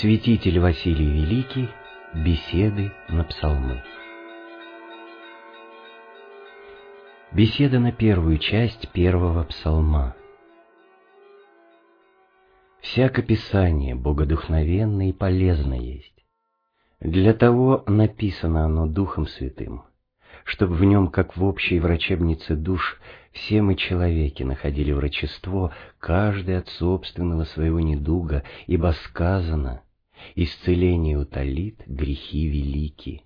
Святитель Василий Великий. Беседы на псалмы. Беседа на первую часть первого псалма. Всяко Писание богодухновенно и полезно есть. Для того написано оно Духом Святым, чтобы в нем, как в общей врачебнице душ, все мы, человеки, находили врачество, каждый от собственного своего недуга, ибо сказано «Исцеление утолит, грехи велики».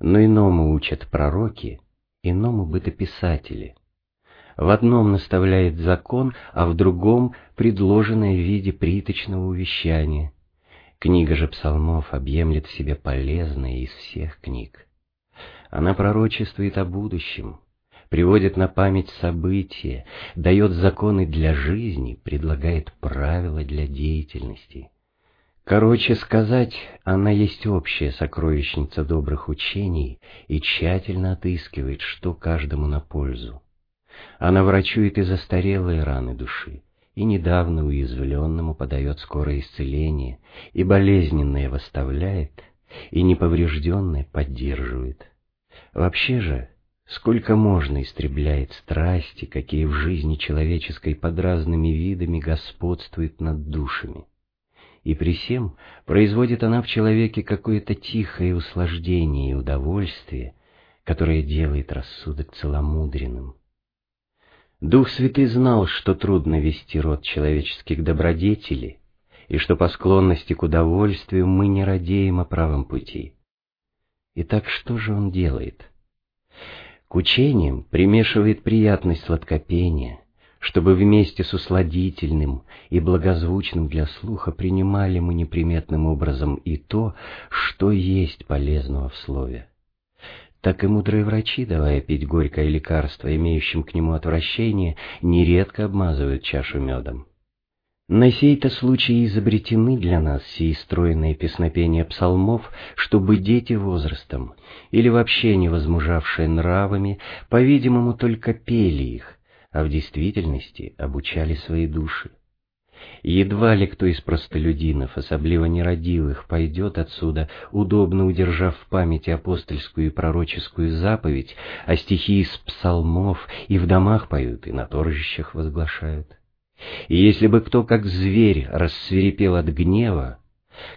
Но иному учат пророки, иному бытописатели. В одном наставляет закон, а в другом — предложенное в виде приточного увещания. Книга же псалмов объемлет в себе полезное из всех книг. Она пророчествует о будущем, приводит на память события, дает законы для жизни, предлагает правила для деятельности. Короче сказать, она есть общая сокровищница добрых учений и тщательно отыскивает, что каждому на пользу. Она врачует и застарелые раны души, и недавно уязвленному подает скорое исцеление, и болезненное восставляет, и неповрежденное поддерживает. Вообще же, сколько можно истребляет страсти, какие в жизни человеческой под разными видами господствуют над душами. И при всем производит она в человеке какое-то тихое услаждение и удовольствие, которое делает рассудок целомудренным. Дух Святый знал, что трудно вести род человеческих добродетелей, и что по склонности к удовольствию мы не радеем о правом пути. Итак, что же он делает? К учениям примешивает приятность сладкопения, чтобы вместе с усладительным и благозвучным для слуха принимали мы неприметным образом и то, что есть полезного в слове. Так и мудрые врачи, давая пить горькое лекарство, имеющим к нему отвращение, нередко обмазывают чашу медом. На сей-то случай изобретены для нас сии стройные песнопения псалмов, чтобы дети возрастом, или вообще не возмужавшие нравами, по-видимому, только пели их, а в действительности обучали свои души. Едва ли кто из простолюдинов, особливо нерадивых, пойдет отсюда, удобно удержав в памяти апостольскую и пророческую заповедь, а стихи из псалмов и в домах поют, и на торжищах возглашают. И если бы кто, как зверь, рассверепел от гнева,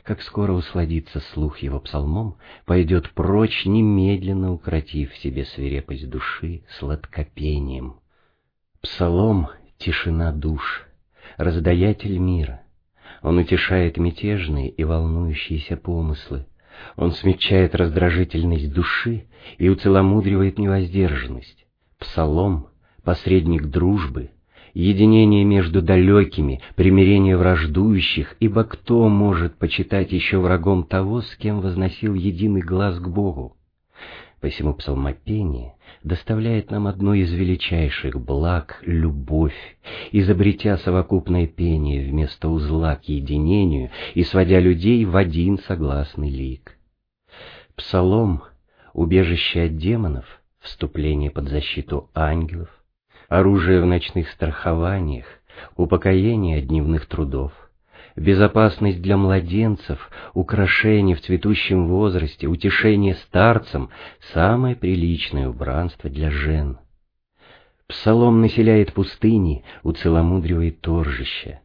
как скоро усладится слух его псалмом, пойдет прочь, немедленно укротив себе свирепость души сладкопением. Псалом — тишина душ, раздаятель мира. Он утешает мятежные и волнующиеся помыслы. Он смягчает раздражительность души и уцеломудривает невоздержанность. Псалом — посредник дружбы — единение между далекими, примирение враждующих, ибо кто может почитать еще врагом того, с кем возносил единый глаз к Богу? Посему псалмопение доставляет нам одно из величайших благ — любовь, изобретя совокупное пение вместо узла к единению и сводя людей в один согласный лик. Псалом — убежище от демонов, вступление под защиту ангелов, оружие в ночных страхованиях, упокоение от дневных трудов, безопасность для младенцев, украшение в цветущем возрасте, утешение старцам, самое приличное убранство для жен. Псалом населяет пустыни, уцеломудривает торжище.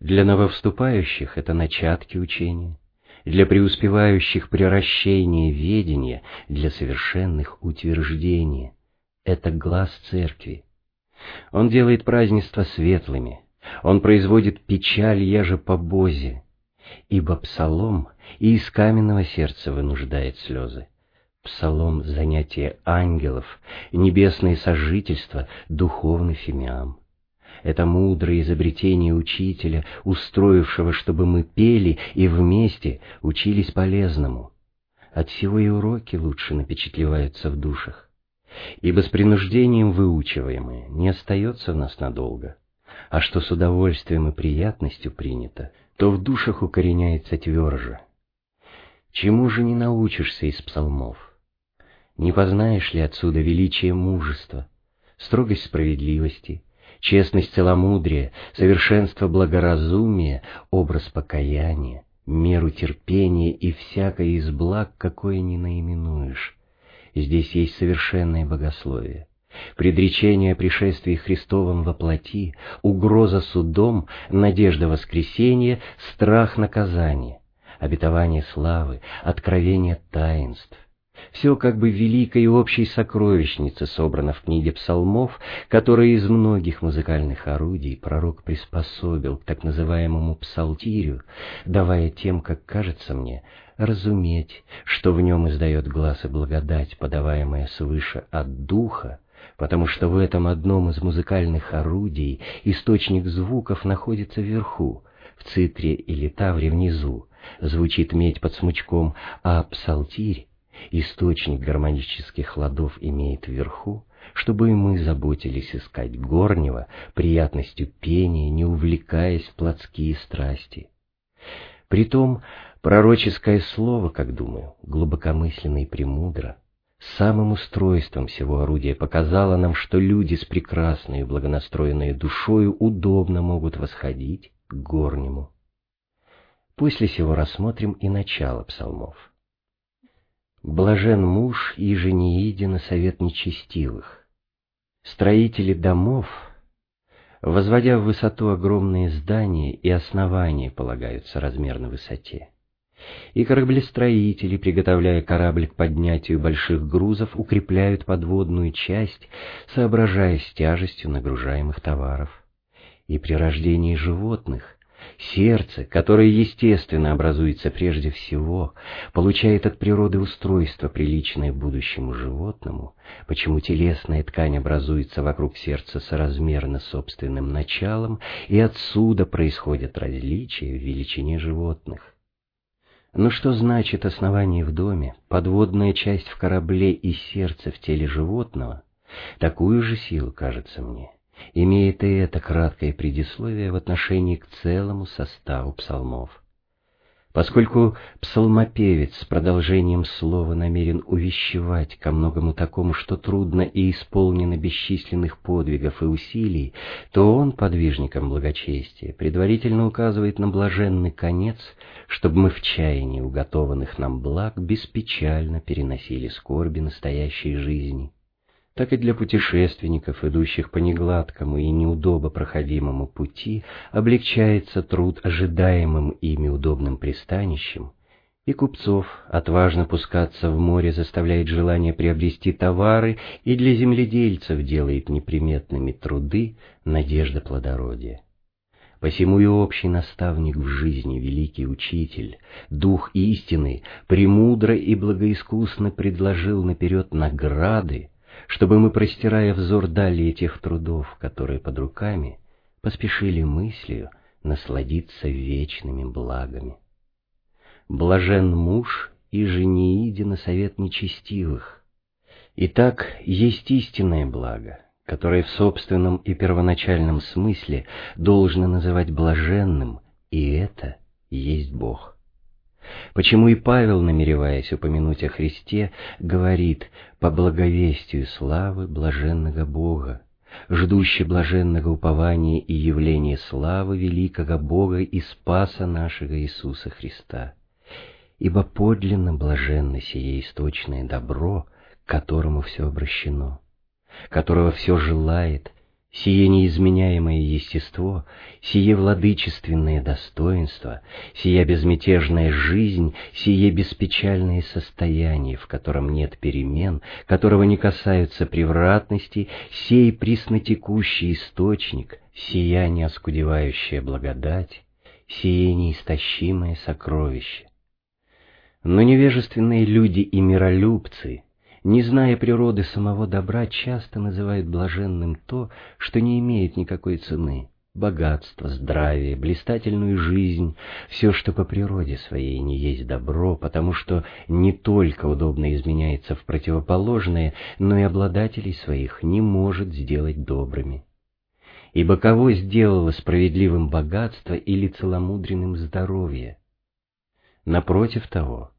Для нововступающих это начатки учения, для преуспевающих приращение ведения, для совершенных утверждения. Это глаз церкви. Он делает празднества светлыми, он производит печаль еже по бозе, ибо псалом и из каменного сердца вынуждает слезы. Псалом — занятие ангелов, небесное сожительство, духовный фимиам. Это мудрое изобретение учителя, устроившего, чтобы мы пели и вместе учились полезному. От всего и уроки лучше напечатлеваются в душах ибо с принуждением выучиваемое не остается в нас надолго, а что с удовольствием и приятностью принято, то в душах укореняется тверже. Чему же не научишься из псалмов? Не познаешь ли отсюда величие мужества, строгость справедливости, честность целомудрия, совершенство благоразумия, образ покаяния, меру терпения и всякое из благ, какое не наименуешь. Здесь есть совершенное богословие. Предречение о пришествии Христовом во плоти, угроза судом, надежда воскресения, страх наказания, обетование славы, откровение таинств. Все как бы великой и общей сокровищнице собрано в книге псалмов, которые из многих музыкальных орудий пророк приспособил к так называемому псалтирю, давая тем, как кажется мне, разуметь, что в нем издает глаз и благодать, подаваемая свыше от духа, потому что в этом одном из музыкальных орудий источник звуков находится вверху, в цитре или тавре внизу, звучит медь под смычком, а псалтирь источник гармонических ладов имеет вверху, чтобы и мы заботились искать горнего, приятностью пения, не увлекаясь в плотские страсти. Притом, пророческое слово, как думаю, глубокомысленно и премудро, самым устройством всего орудия показало нам, что люди с прекрасной и благонастроенной душою удобно могут восходить к горнему. После сего рассмотрим и начало псалмов. Блажен муж, и не иди на совет нечестивых. Строители домов, возводя в высоту огромные здания и основания полагаются размерно высоте. И кораблестроители, приготовляя корабль к поднятию больших грузов, укрепляют подводную часть, соображая с тяжестью нагружаемых товаров. И при рождении животных Сердце, которое естественно образуется прежде всего, получает от природы устройство, приличное будущему животному, почему телесная ткань образуется вокруг сердца соразмерно собственным началом, и отсюда происходят различия в величине животных. Но что значит основание в доме, подводная часть в корабле и сердце в теле животного? Такую же силу, кажется мне, имеет и это краткое предисловие в отношении к целому составу псалмов. Поскольку псалмопевец с продолжением слова намерен увещевать ко многому такому, что трудно и исполнено бесчисленных подвигов и усилий, то он, подвижником благочестия, предварительно указывает на блаженный конец, чтобы мы в чаянии уготованных нам благ беспечально переносили скорби настоящей жизни так и для путешественников, идущих по негладкому и неудобо проходимому пути, облегчается труд ожидаемым ими удобным пристанищем, и купцов отважно пускаться в море заставляет желание приобрести товары, и для земледельцев делает неприметными труды надежда плодородия. Посему и общий наставник в жизни, великий учитель, дух истины, премудро и благоискусно предложил наперед награды, чтобы мы, простирая взор далее тех трудов, которые под руками, поспешили мыслью насладиться вечными благами. Блажен муж и женииди на совет нечестивых. Итак, есть истинное благо, которое в собственном и первоначальном смысле должно называть блаженным, и это есть Бог. Почему и Павел, намереваясь упомянуть о Христе, говорит «по благовестию славы блаженного Бога», ждущий блаженного упования и явления славы великого Бога и Спаса нашего Иисуса Христа. Ибо подлинно блаженно сие источное добро, к которому все обращено, которого все желает, сие неизменяемое естество, сие владычественное достоинство, сия безмятежная жизнь, сие беспечальное состояние, в котором нет перемен, которого не касаются превратности, сей приснотекущий источник, сия неоскудевающая благодать, сие неистощимое сокровище. Но невежественные люди и миролюбцы — не зная природы самого добра, часто называют блаженным то, что не имеет никакой цены. Богатство, здравие, блистательную жизнь, все, что по природе своей не есть добро, потому что не только удобно изменяется в противоположное, но и обладателей своих не может сделать добрыми. Ибо кого сделало справедливым богатство или целомудренным здоровье? Напротив того,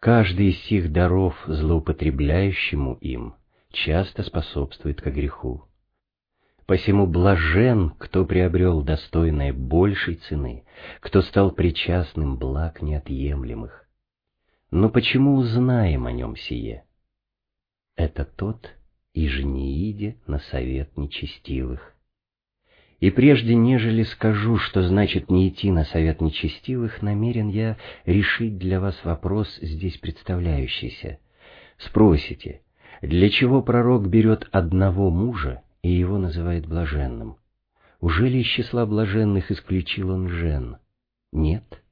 Каждый из сих даров злоупотребляющему им часто способствует ко греху. Посему блажен, кто приобрел достойное большей цены, кто стал причастным благ неотъемлемых. Но почему узнаем о нем сие? Это тот, и же не иде на совет нечестивых. И прежде, нежели скажу, что значит не идти на совет нечестивых, намерен я решить для вас вопрос, здесь представляющийся. Спросите, для чего пророк берет одного мужа и его называет блаженным? Уже ли из числа блаженных исключил он жен? Нет.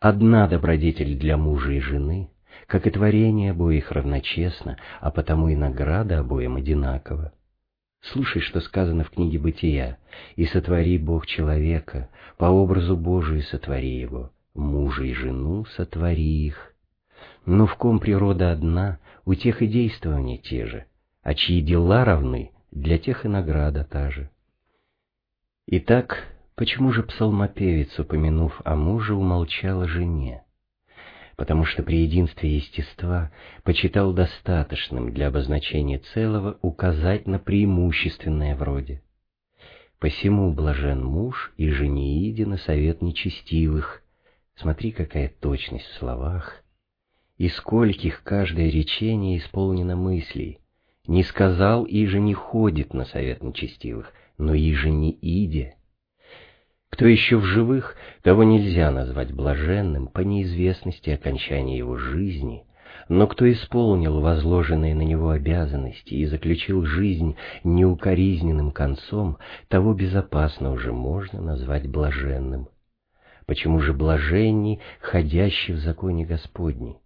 Одна добродетель для мужа и жены, как и творение обоих равночестно, а потому и награда обоим одинакова. Слушай, что сказано в книге Бытия. «И сотвори Бог человека, по образу Божию сотвори его, мужа и жену сотвори их». Но в ком природа одна, у тех и действования те же, а чьи дела равны, для тех и награда та же. Итак, почему же псалмопевец, упомянув о муже, умолчал о жене? Потому что при единстве естества почитал достаточным для обозначения целого указать на преимущественное вроде. Посему блажен муж и жени на совет нечестивых. Смотри, какая точность в словах. И скольких каждое речение исполнено мыслей. Не сказал, и же не ходит на совет нечестивых, но и же не иде. Кто еще в живых, того нельзя назвать блаженным по неизвестности окончания его жизни, но кто исполнил возложенные на него обязанности и заключил жизнь неукоризненным концом, того безопасно уже можно назвать блаженным. Почему же блаженни, ходящий в законе Господней?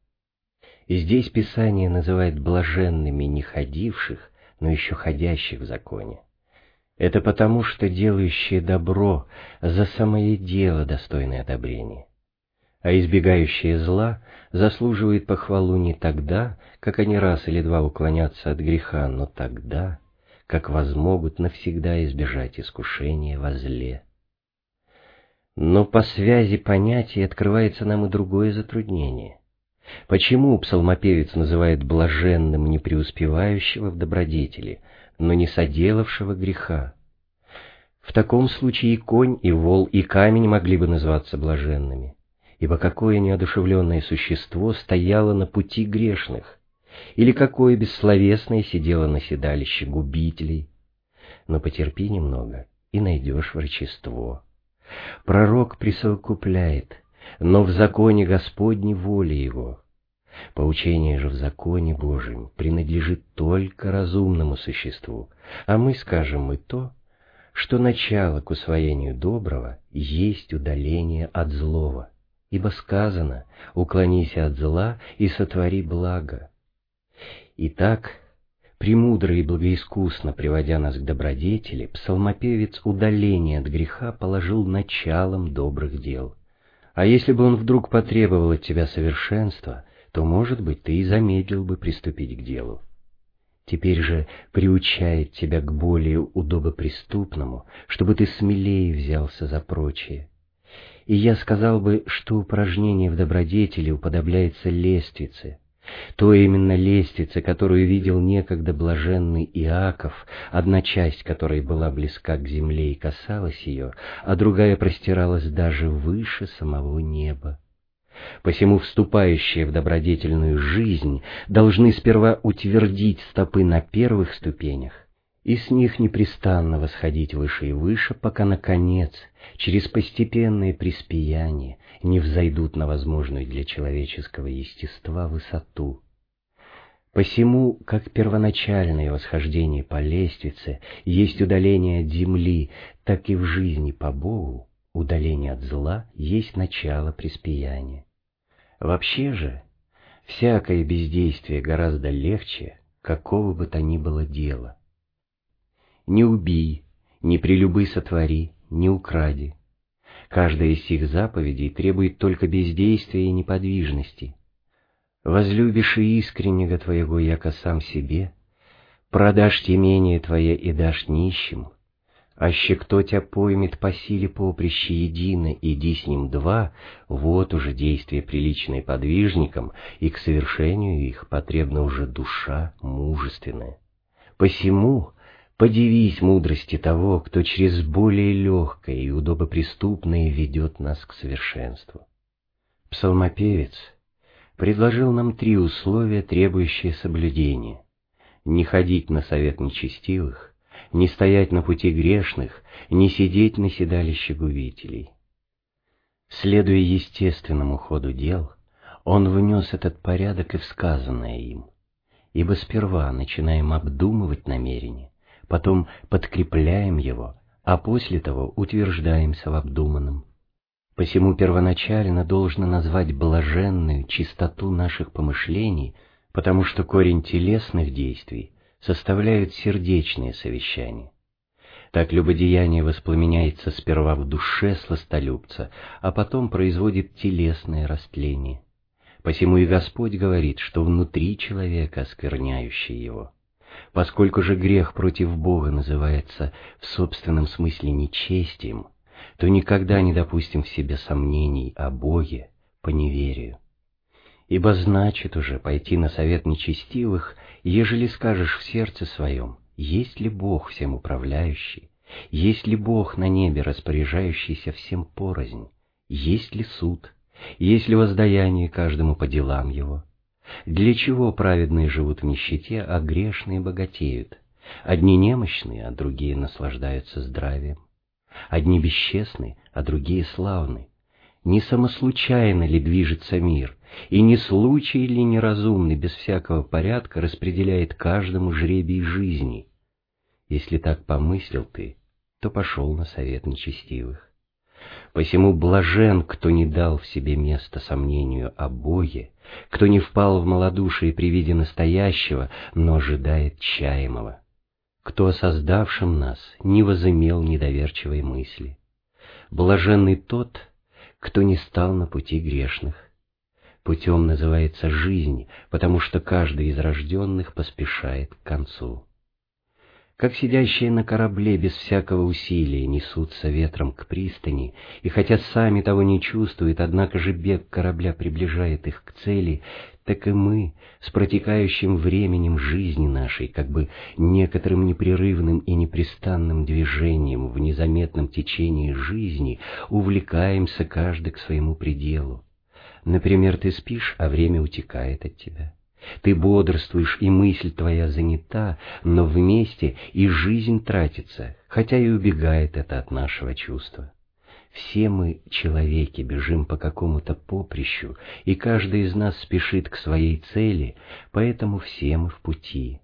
И здесь Писание называет блаженными не ходивших, но еще ходящих в законе. Это потому, что делающие добро за самое дело достойны одобрения, а избегающие зла заслуживают похвалу не тогда, как они раз или два уклонятся от греха, но тогда, как возмогут навсегда избежать искушения во зле. Но по связи понятий открывается нам и другое затруднение. Почему псалмопевец называет блаженным не преуспевающего в добродетели, но не соделавшего греха. В таком случае и конь, и вол, и камень могли бы называться блаженными, ибо какое неодушевленное существо стояло на пути грешных, или какое бессловесное сидело на седалище губителей. Но потерпи немного, и найдешь врачество. Пророк присовокупляет, но в законе Господней воли его — Поучение же в законе Божьем принадлежит только разумному существу, а мы скажем и то, что начало к усвоению доброго есть удаление от злого, ибо сказано «уклонись от зла и сотвори благо». Итак, премудро и благоискусно приводя нас к добродетели, псалмопевец удаление от греха положил началом добрых дел. А если бы он вдруг потребовал от тебя совершенства, то, может быть, ты и замедлил бы приступить к делу. Теперь же приучает тебя к более удобоприступному, чтобы ты смелее взялся за прочее. И я сказал бы, что упражнение в добродетели уподобляется лестнице, то именно лестнице, которую видел некогда блаженный Иаков, одна часть которой была близка к земле и касалась ее, а другая простиралась даже выше самого неба. Посему вступающие в добродетельную жизнь должны сперва утвердить стопы на первых ступенях и с них непрестанно восходить выше и выше, пока, наконец, через постепенное приспияние не взойдут на возможную для человеческого естества высоту. Посему, как первоначальное восхождение по лестнице есть удаление от земли, так и в жизни по Богу удаление от зла есть начало приспияния. Вообще же, всякое бездействие гораздо легче какого бы то ни было дела. Не убий, не прелюбы сотвори, не укради. Каждая из сих заповедей требует только бездействия и неподвижности. Возлюбишь и искреннего твоего, яко сам себе, продашь темение твое и дашь нищим, Аще кто тебя поймет по силе поприще едино, иди с ним два, вот уже действие приличное подвижникам, и к совершению их потребна уже душа мужественная. Посему Подивись мудрости того, кто через более легкое и удобоприступное ведет нас к совершенству. Псалмопевец предложил нам три условия, требующие соблюдения. Не ходить на совет нечестивых, не стоять на пути грешных, не сидеть на седалище губителей. Следуя естественному ходу дел, он внес этот порядок и в сказанное им, ибо сперва начинаем обдумывать намерение, потом подкрепляем его, а после того утверждаемся в обдуманном. Посему первоначально должно назвать блаженную чистоту наших помышлений, потому что корень телесных действий составляют сердечные совещания. Так любодеяние воспламеняется сперва в душе сластолюбца, а потом производит телесное растление. Посему и Господь говорит, что внутри человека оскверняющий его. Поскольку же грех против Бога называется в собственном смысле нечестием, то никогда не допустим в себе сомнений о Боге по неверию. Ибо значит уже пойти на совет нечестивых, ежели скажешь в сердце своем, есть ли Бог всем управляющий, есть ли Бог на небе распоряжающийся всем порознь, есть ли суд, есть ли воздаяние каждому по делам его, для чего праведные живут в нищете, а грешные богатеют? Одни немощные, а другие наслаждаются здравием. Одни бесчестны, а другие славны. Не самослучайно ли движется мир, и не случай ли неразумный без всякого порядка распределяет каждому жребий жизни? Если так помыслил ты, то пошел на совет нечестивых. Посему блажен, кто не дал в себе место сомнению о Боге, кто не впал в малодушие при виде настоящего, но ожидает чаемого, кто о создавшем нас не возымел недоверчивой мысли. Блаженный тот, кто не стал на пути грешных. Путем называется жизнь, потому что каждый из рожденных поспешает к концу как сидящие на корабле без всякого усилия несутся ветром к пристани, и хотя сами того не чувствуют, однако же бег корабля приближает их к цели, так и мы с протекающим временем жизни нашей, как бы некоторым непрерывным и непрестанным движением в незаметном течении жизни, увлекаемся каждый к своему пределу. Например, ты спишь, а время утекает от тебя. Ты бодрствуешь, и мысль твоя занята, но вместе и жизнь тратится, хотя и убегает это от нашего чувства. Все мы, человеки, бежим по какому-то поприщу, и каждый из нас спешит к своей цели, поэтому все мы в пути.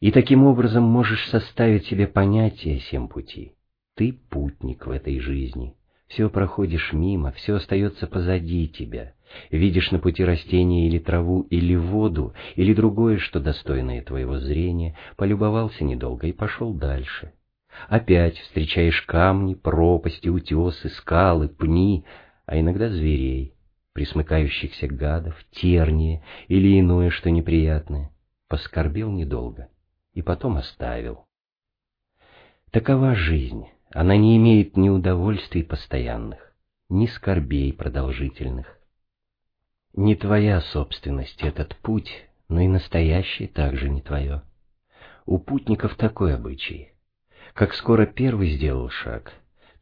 И таким образом можешь составить себе понятие всем пути. Ты путник в этой жизни, все проходишь мимо, все остается позади тебя — Видишь на пути растение или траву, или воду, или другое, что достойное твоего зрения, полюбовался недолго и пошел дальше. Опять встречаешь камни, пропасти, утесы, скалы, пни, а иногда зверей, присмыкающихся гадов, тернии или иное, что неприятное. Поскорбел недолго и потом оставил. Такова жизнь, она не имеет ни удовольствий постоянных, ни скорбей продолжительных. Не твоя собственность этот путь, но и настоящий также не твое. У путников такой обычай. Как скоро первый сделал шаг,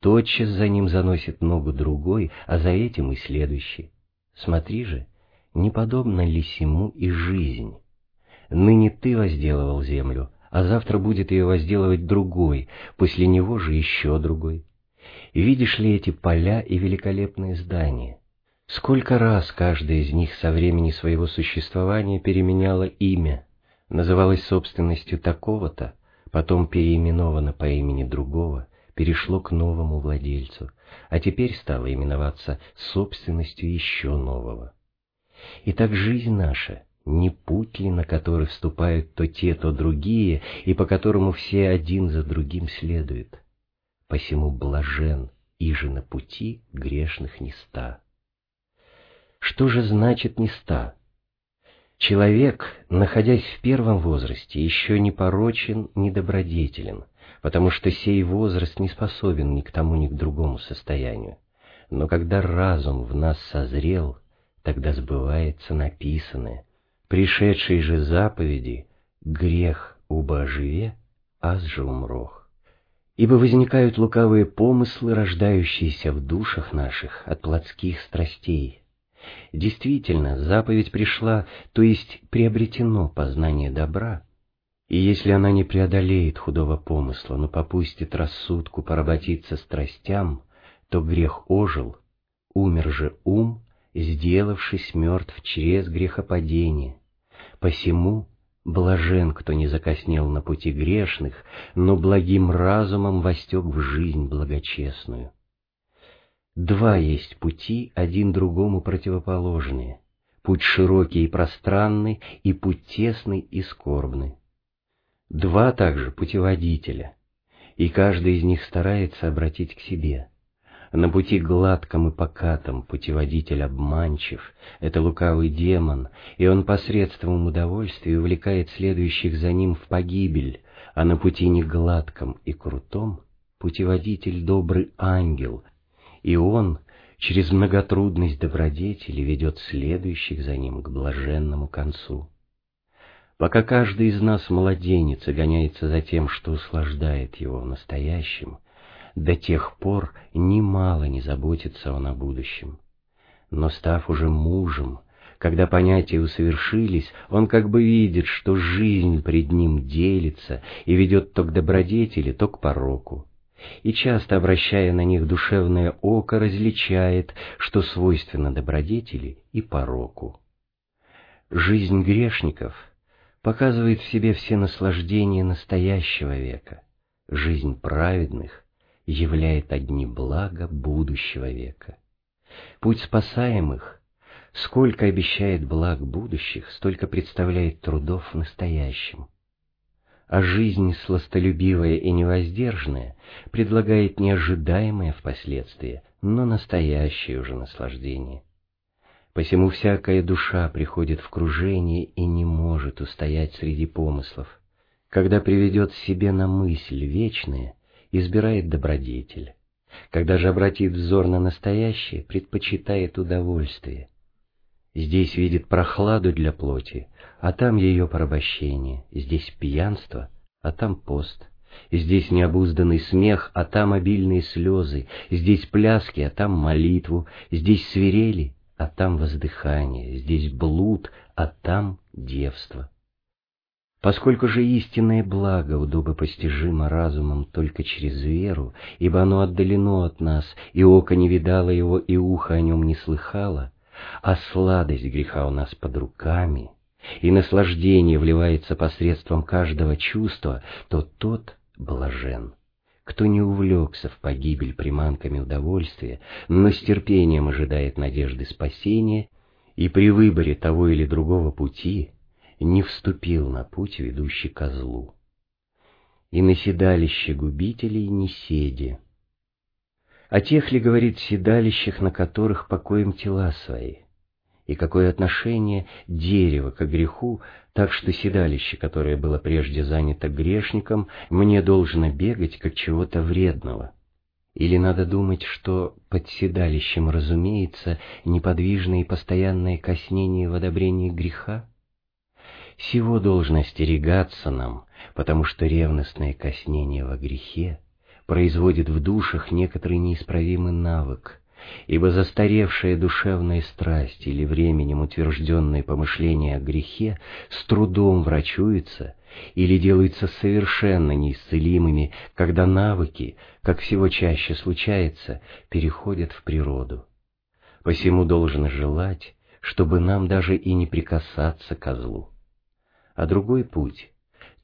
тотчас за ним заносит ногу другой, а за этим и следующий. Смотри же, не подобно ли сему и жизнь? Ныне ты возделывал землю, а завтра будет ее возделывать другой, после него же еще другой. Видишь ли эти поля и великолепные здания? Сколько раз каждая из них со времени своего существования переменяла имя, называлась собственностью такого-то, потом переименовано по имени другого, перешло к новому владельцу, а теперь стало именоваться собственностью еще нового. И так жизнь наша — не путь ли, на который вступают то те, то другие, и по которому все один за другим следуют? Посему блажен, и же на пути грешных не ста. Что же значит неста? Человек, находясь в первом возрасте, еще не порочен, не добродетелен, потому что сей возраст не способен ни к тому, ни к другому состоянию. Но когда разум в нас созрел, тогда сбывается написанное. Пришедшие же заповеди «грех убо живе» аз же умрох. Ибо возникают лукавые помыслы, рождающиеся в душах наших от плотских страстей. Действительно, заповедь пришла, то есть приобретено познание добра, и если она не преодолеет худого помысла, но попустит рассудку поработиться страстям, то грех ожил, умер же ум, сделавшись мертв через грехопадение. Посему блажен, кто не закоснел на пути грешных, но благим разумом востек в жизнь благочестную. Два есть пути, один другому противоположные. Путь широкий и пространный, и путь тесный и скорбный. Два также путеводителя, и каждый из них старается обратить к себе. На пути гладком и покатом путеводитель обманчив, это лукавый демон, и он посредством удовольствия увлекает следующих за ним в погибель, а на пути негладком и крутом путеводитель добрый ангел, и он через многотрудность добродетели ведет следующих за ним к блаженному концу. Пока каждый из нас младенец и гоняется за тем, что услаждает его в настоящем, до тех пор немало не заботится он о будущем. Но став уже мужем, когда понятия усовершились, он как бы видит, что жизнь пред ним делится и ведет то к добродетели, то к пороку. И часто, обращая на них душевное око, различает, что свойственно добродетели и пороку. Жизнь грешников — показывает в себе все наслаждения настоящего века. Жизнь праведных являет одни блага будущего века. Путь спасаемых, сколько обещает благ будущих, столько представляет трудов в настоящем. А жизнь сластолюбивая и невоздержанная предлагает неожидаемое впоследствии, но настоящее уже наслаждение. Посему всякая душа приходит в кружение и не может устоять среди помыслов. Когда приведет себе на мысль вечное, избирает добродетель. Когда же обратит взор на настоящее, предпочитает удовольствие. Здесь видит прохладу для плоти, а там ее порабощение, здесь пьянство, а там пост. Здесь необузданный смех, а там обильные слезы, здесь пляски, а там молитву, здесь свирели, а там воздыхание, здесь блуд, а там девство. Поскольку же истинное благо удобопостижимо разумом только через веру, ибо оно отдалено от нас, и око не видало его, и ухо о нем не слыхало, а сладость греха у нас под руками, и наслаждение вливается посредством каждого чувства, то тот блажен. Кто не увлекся в погибель приманками удовольствия, но с терпением ожидает надежды спасения и при выборе того или другого пути не вступил на путь, ведущий козлу. И на седалище губителей не седи. О тех ли говорит седалищах, на которых покоим тела свои? и какое отношение дерево к греху, так что седалище, которое было прежде занято грешником, мне должно бегать как чего-то вредного. Или надо думать, что под седалищем разумеется неподвижное и постоянное коснение в одобрении греха? Всего должно остерегаться нам, потому что ревностное коснение во грехе производит в душах некоторый неисправимый навык, ибо застаревшая душевная страсть или временем утвержденные помышления о грехе с трудом врачуются или делаются совершенно неисцелимыми, когда навыки, как всего чаще случается, переходят в природу. Посему должен желать, чтобы нам даже и не прикасаться к злу. А другой путь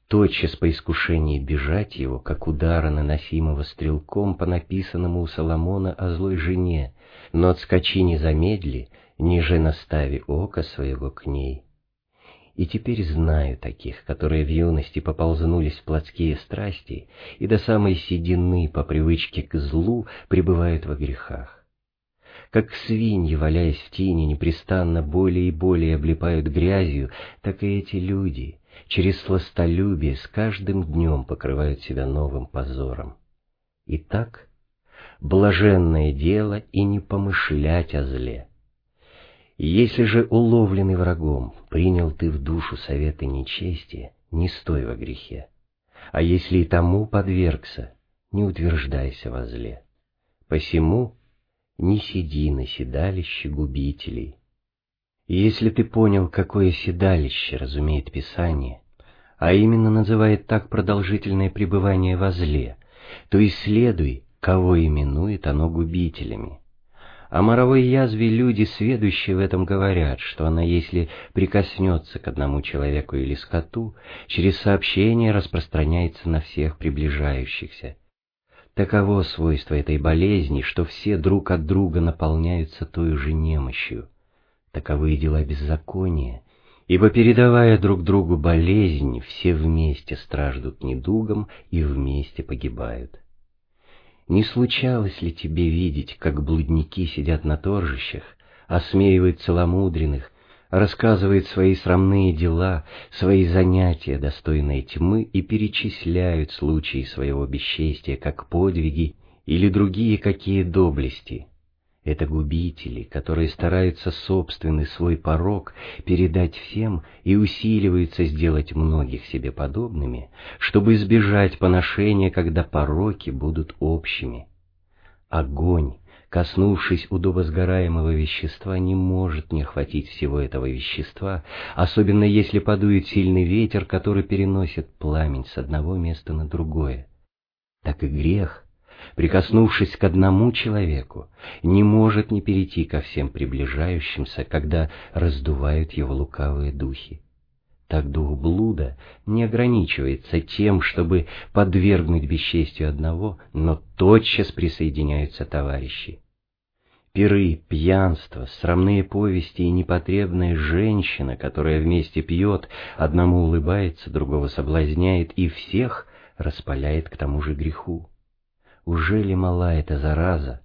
тотчас по искушении бежать его, как удара, наносимого стрелком по написанному у Соломона о злой жене, но отскочи не замедли, ниже настави око своего к ней. И теперь знаю таких, которые в юности поползнулись в плотские страсти и до самой седины по привычке к злу пребывают во грехах. Как свиньи, валяясь в тени, непрестанно более и более облипают грязью, так и эти люди — через сластолюбие с каждым днем покрывают себя новым позором. Итак, блаженное дело и не помышлять о зле. Если же уловленный врагом принял ты в душу советы нечестия, не стой во грехе. а если и тому подвергся, не утверждайся во зле. Посему не сиди на седалище губителей. И если ты понял, какое седалище разумеет Писание, а именно называет так продолжительное пребывание во зле, то исследуй, кого именует оно губителями. О моровой язве люди, сведущие в этом, говорят, что она, если прикоснется к одному человеку или скоту, через сообщение распространяется на всех приближающихся. Таково свойство этой болезни, что все друг от друга наполняются той же немощью. Таковы дела беззакония, ибо, передавая друг другу болезнь, все вместе страждут недугом и вместе погибают. Не случалось ли тебе видеть, как блудники сидят на торжищах, осмеивают целомудренных, рассказывают свои срамные дела, свои занятия, достойные тьмы, и перечисляют случаи своего бесчестия, как подвиги или другие какие доблести, это губители, которые стараются собственный свой порог передать всем и усиливаются сделать многих себе подобными, чтобы избежать поношения, когда пороки будут общими. Огонь, коснувшись удобосгораемого вещества, не может не охватить всего этого вещества, особенно если подует сильный ветер, который переносит пламень с одного места на другое. Так и грех прикоснувшись к одному человеку, не может не перейти ко всем приближающимся, когда раздувают его лукавые духи. Так дух блуда не ограничивается тем, чтобы подвергнуть бесчестию одного, но тотчас присоединяются товарищи. Пиры, пьянство, срамные повести и непотребная женщина, которая вместе пьет, одному улыбается, другого соблазняет и всех распаляет к тому же греху. Уже ли мала эта зараза,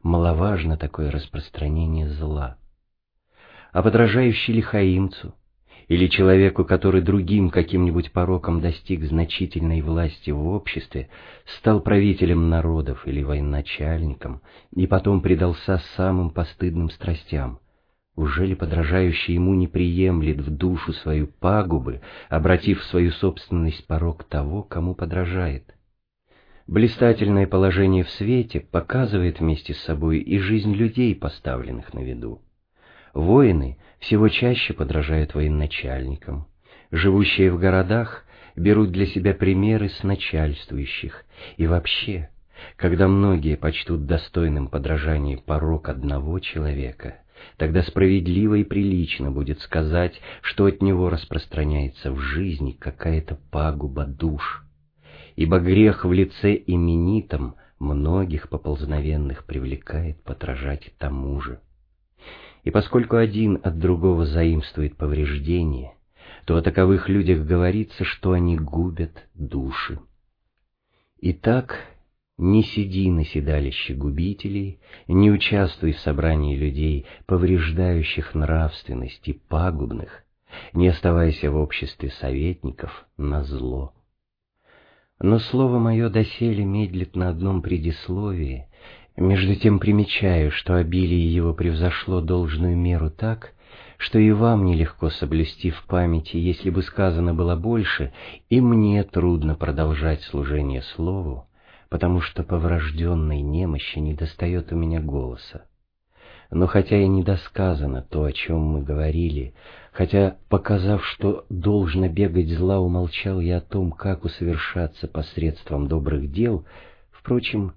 маловажно такое распространение зла? А подражающий лихаимцу или человеку, который другим каким-нибудь пороком достиг значительной власти в обществе, стал правителем народов или военачальником и потом предался самым постыдным страстям, уже ли подражающий ему не приемлет в душу свою пагубы, обратив в свою собственность порок того, кому подражает? Блистательное положение в свете показывает вместе с собой и жизнь людей, поставленных на виду. Воины всего чаще подражают военачальникам. Живущие в городах берут для себя примеры с начальствующих. И вообще, когда многие почтут достойным подражания порок одного человека, тогда справедливо и прилично будет сказать, что от него распространяется в жизни какая-то пагуба душ ибо грех в лице именитом многих поползновенных привлекает подражать тому же. И поскольку один от другого заимствует повреждение, то о таковых людях говорится, что они губят души. Итак, не сиди на седалище губителей, не участвуй в собрании людей, повреждающих нравственность и пагубных, не оставайся в обществе советников на зло. Но слово мое доселе медлит на одном предисловии, между тем примечаю, что обилие его превзошло должную меру так, что и вам нелегко соблюсти в памяти, если бы сказано было больше, и мне трудно продолжать служение слову, потому что по врожденной немощи недостает у меня голоса. Но хотя и недосказано то, о чем мы говорили, хотя, показав, что должно бегать зла, умолчал я о том, как усовершаться посредством добрых дел, впрочем,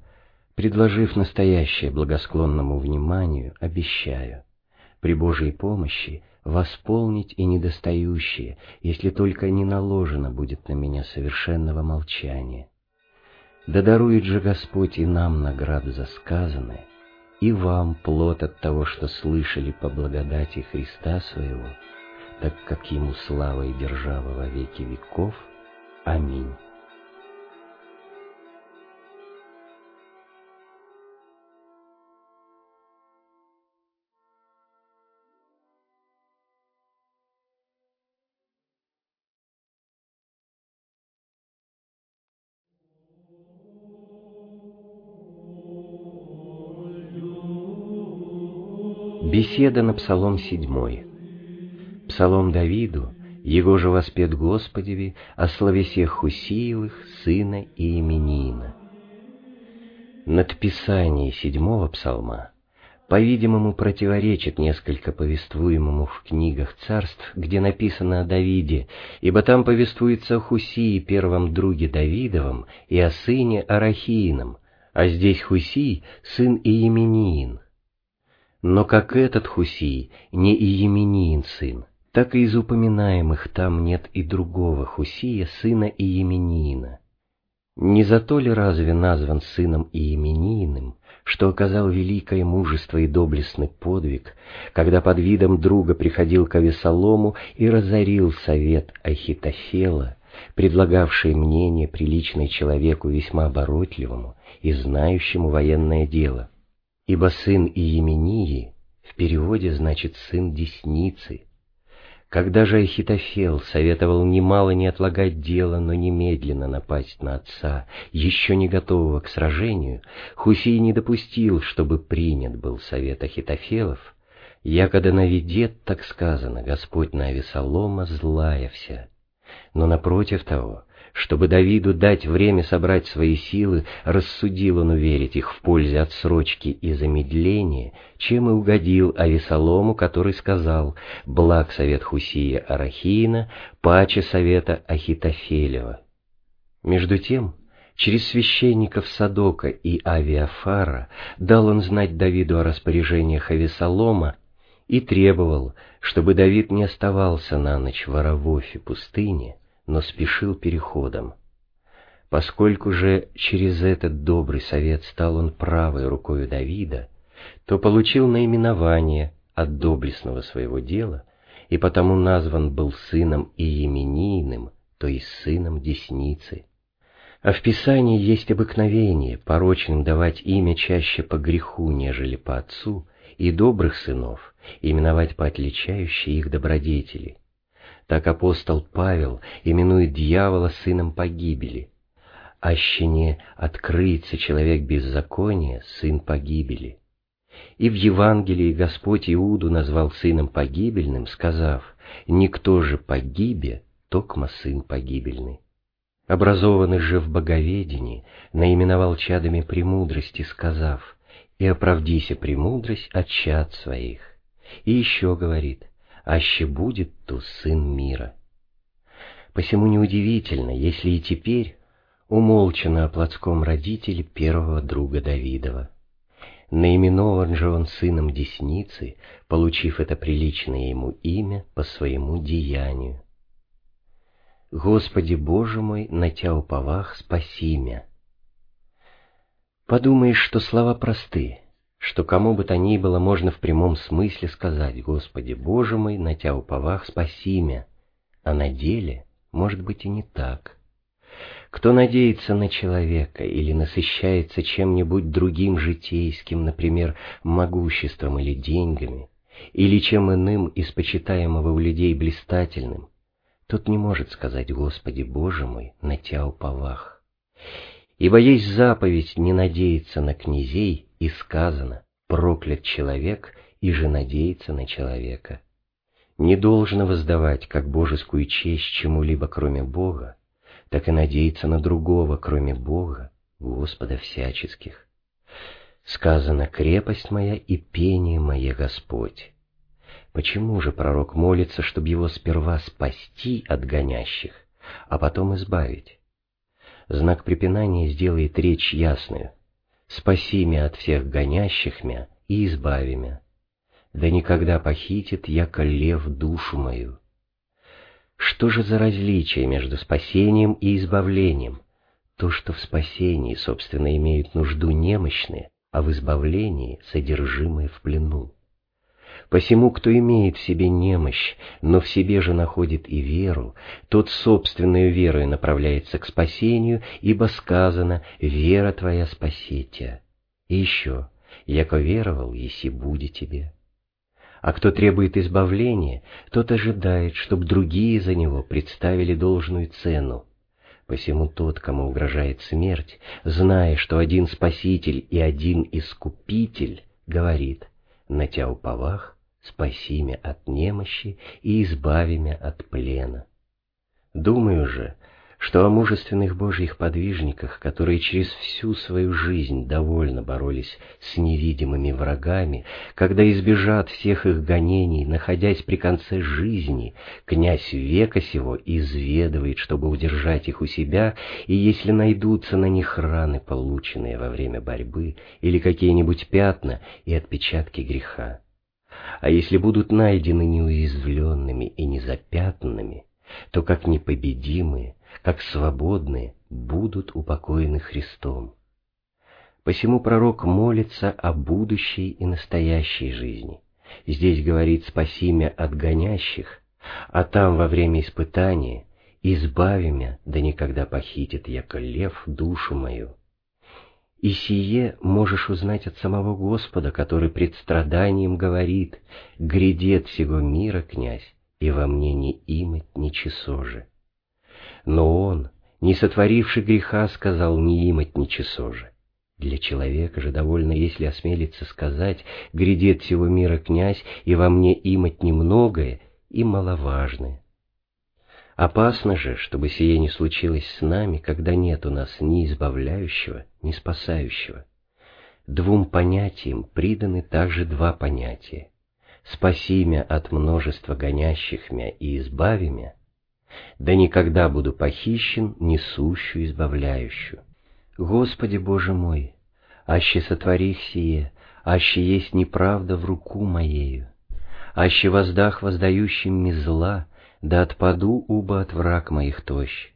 предложив настоящее благосклонному вниманию, обещаю, при Божьей помощи восполнить и недостающее, если только не наложено будет на меня совершенного молчания. Да дарует же Господь и нам награду за сказанное, и вам плод от того, что слышали по благодати Христа Своего, так как Ему слава и держава во веки веков. Аминь. Беседа на Псалом седьмой. Псалом Давиду Его же воспет Господеви о словесех Хусиевых, сына и именина. Надписание седьмого псалма, по-видимому, противоречит несколько повествуемому в книгах царств, где написано о Давиде, ибо там повествуется о Хусии, первом друге Давидовом, и о сыне Арахиином, а здесь Хусий — сын Иемениин. Но как этот Хусий не Иемениин сын, так и из упоминаемых там нет и другого Хусия, сына Иемениина. Не за то ли разве назван сыном Иеменииным, что оказал великое мужество и доблестный подвиг, когда под видом друга приходил к Авесолому и разорил совет Ахитофела, предлагавший мнение, приличное человеку весьма оборотливому и знающему военное дело. Ибо сын Иемении в переводе значит «сын десницы», когда же Ахитофел советовал немало не отлагать дело, но немедленно напасть на отца, еще не готового к сражению, Хусей не допустил, чтобы принят был совет Ахитофелов, якода наведет, так сказано, Господь на Авесолома злая вся. Но напротив того, чтобы Давиду дать время собрать свои силы, рассудил он уверить их в пользе отсрочки и замедления, чем и угодил Авесолому, который сказал «Благ совет Хусия Арахиина, паче совета Ахитофелева». Между тем, через священников Садока и Авиафара дал он знать Давиду о распоряжениях Авесолома и требовал, чтобы Давид не оставался на ночь в Аравофе пустыне, но спешил переходом. Поскольку же через этот добрый совет стал он правой рукой Давида, то получил наименование от доблестного своего дела, и потому назван был сыном Иеменийным, то есть сыном десницы. А в Писании есть обыкновение порочным давать имя чаще по греху, нежели по отцу, и добрых сынов именовать по отличающей их добродетели. Так апостол Павел именует дьявола сыном погибели, аще открыется человек беззакония, сын погибели. И в Евангелии Господь Иуду назвал сыном погибельным, сказав, «Никто же погибе, токмо сын погибельный». Образованный же в боговедении, наименовал чадами премудрости, сказав, «И оправдися премудрость от чад своих». И еще говорит, аще будет то сын мира. Посему неудивительно, если и теперь умолчано о плотском родителе первого друга Давидова. Наименован же он сыном десницы, получив это приличное ему имя по своему деянию. Господи Боже мой, на Тя уповах спаси мя. Подумаешь, что слова простые, что кому бы то ни было можно в прямом смысле сказать «Господи, Боже мой, на Тя уповах, спаси мя», а на деле может быть и не так. Кто надеется на человека или насыщается чем-нибудь другим житейским, например, могуществом или деньгами, или чем иным из почитаемого у людей блистательным, тот не может сказать «Господи, Боже мой, на Тя уповах». Ибо есть заповедь не надеяться на князей, и сказано «проклят человек, и же надеется на человека». Не должно воздавать как божескую честь чему-либо кроме Бога, так и надеяться на другого, кроме Бога, Господа всяческих. Сказано «крепость моя и пение мое Господь». Почему же пророк молится, чтобы его сперва спасти от гонящих, а потом избавить? Знак препинания сделает речь ясную. «Спаси мя от всех гонящих мя и избави мя. Да никогда похитит, яко лев душу мою». Что же за различие между спасением и избавлением? То, что в спасении, собственно, имеют нужду немощные, а в избавлении — содержимое в плену. Посему, кто имеет в себе немощь, но в себе же находит и веру, тот собственную верою направляется к спасению, ибо сказано «вера твоя спасет И еще «яко веровал, еси буди тебе». А кто требует избавления, тот ожидает, чтобы другие за него представили должную цену. Посему тот, кому угрожает смерть, зная, что один Спаситель и один Искупитель, говорит «на тя уповах, спаси мя от немощи и избави мя от плена. Думаю же, что о мужественных Божьих подвижниках, которые через всю свою жизнь довольно боролись с невидимыми врагами, когда избежат всех их гонений, находясь при конце жизни, князь века сего изведывает, чтобы удержать их у себя, и если найдутся на них раны, полученные во время борьбы, или какие-нибудь пятна и отпечатки греха. А если будут найдены неуязвленными и незапятнанными, то как непобедимые, как свободные, будут упокоены Христом. Посему пророк молится о будущей и настоящей жизни. Здесь говорит «спаси мя от гонящих», а там во время испытания «избави мя, да никогда похитит, яко лев, душу мою». И сие можешь узнать от самого Господа, который пред страданием говорит «Грядет всего мира, князь, и во мне не имать ни часо же». Но он, не сотворивший греха, сказал не имать ни часо же. Для человека же довольно, если осмелиться сказать, грядет всего мира князь, и во мне имать немногое и маловажное. Опасно же, чтобы сие не случилось с нами, когда нет у нас ни избавляющего, ни спасающего. Двум понятиям приданы также два понятия. Спаси мя от множества гонящих мя и избави мя, да никогда буду похищен несущую избавляющую. Господи Боже мой, аще сотворих сие, аще есть неправда в руку моею, аще воздах воздающим ми зла, да отпаду уба от враг моих тощ,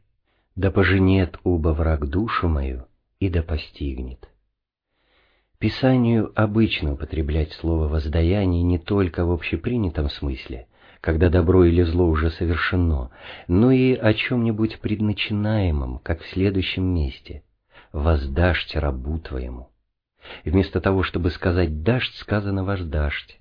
да поженет уба враг душу мою и да постигнет. Писанию обычно употреблять слово «воздаяние» не только в общепринятом смысле, когда добро или зло уже совершено, но и о чем-нибудь предначинаемом, как в следующем месте. «Воздашьте рабу твоему». Вместо того, чтобы сказать «дашь», сказано «воздашьте».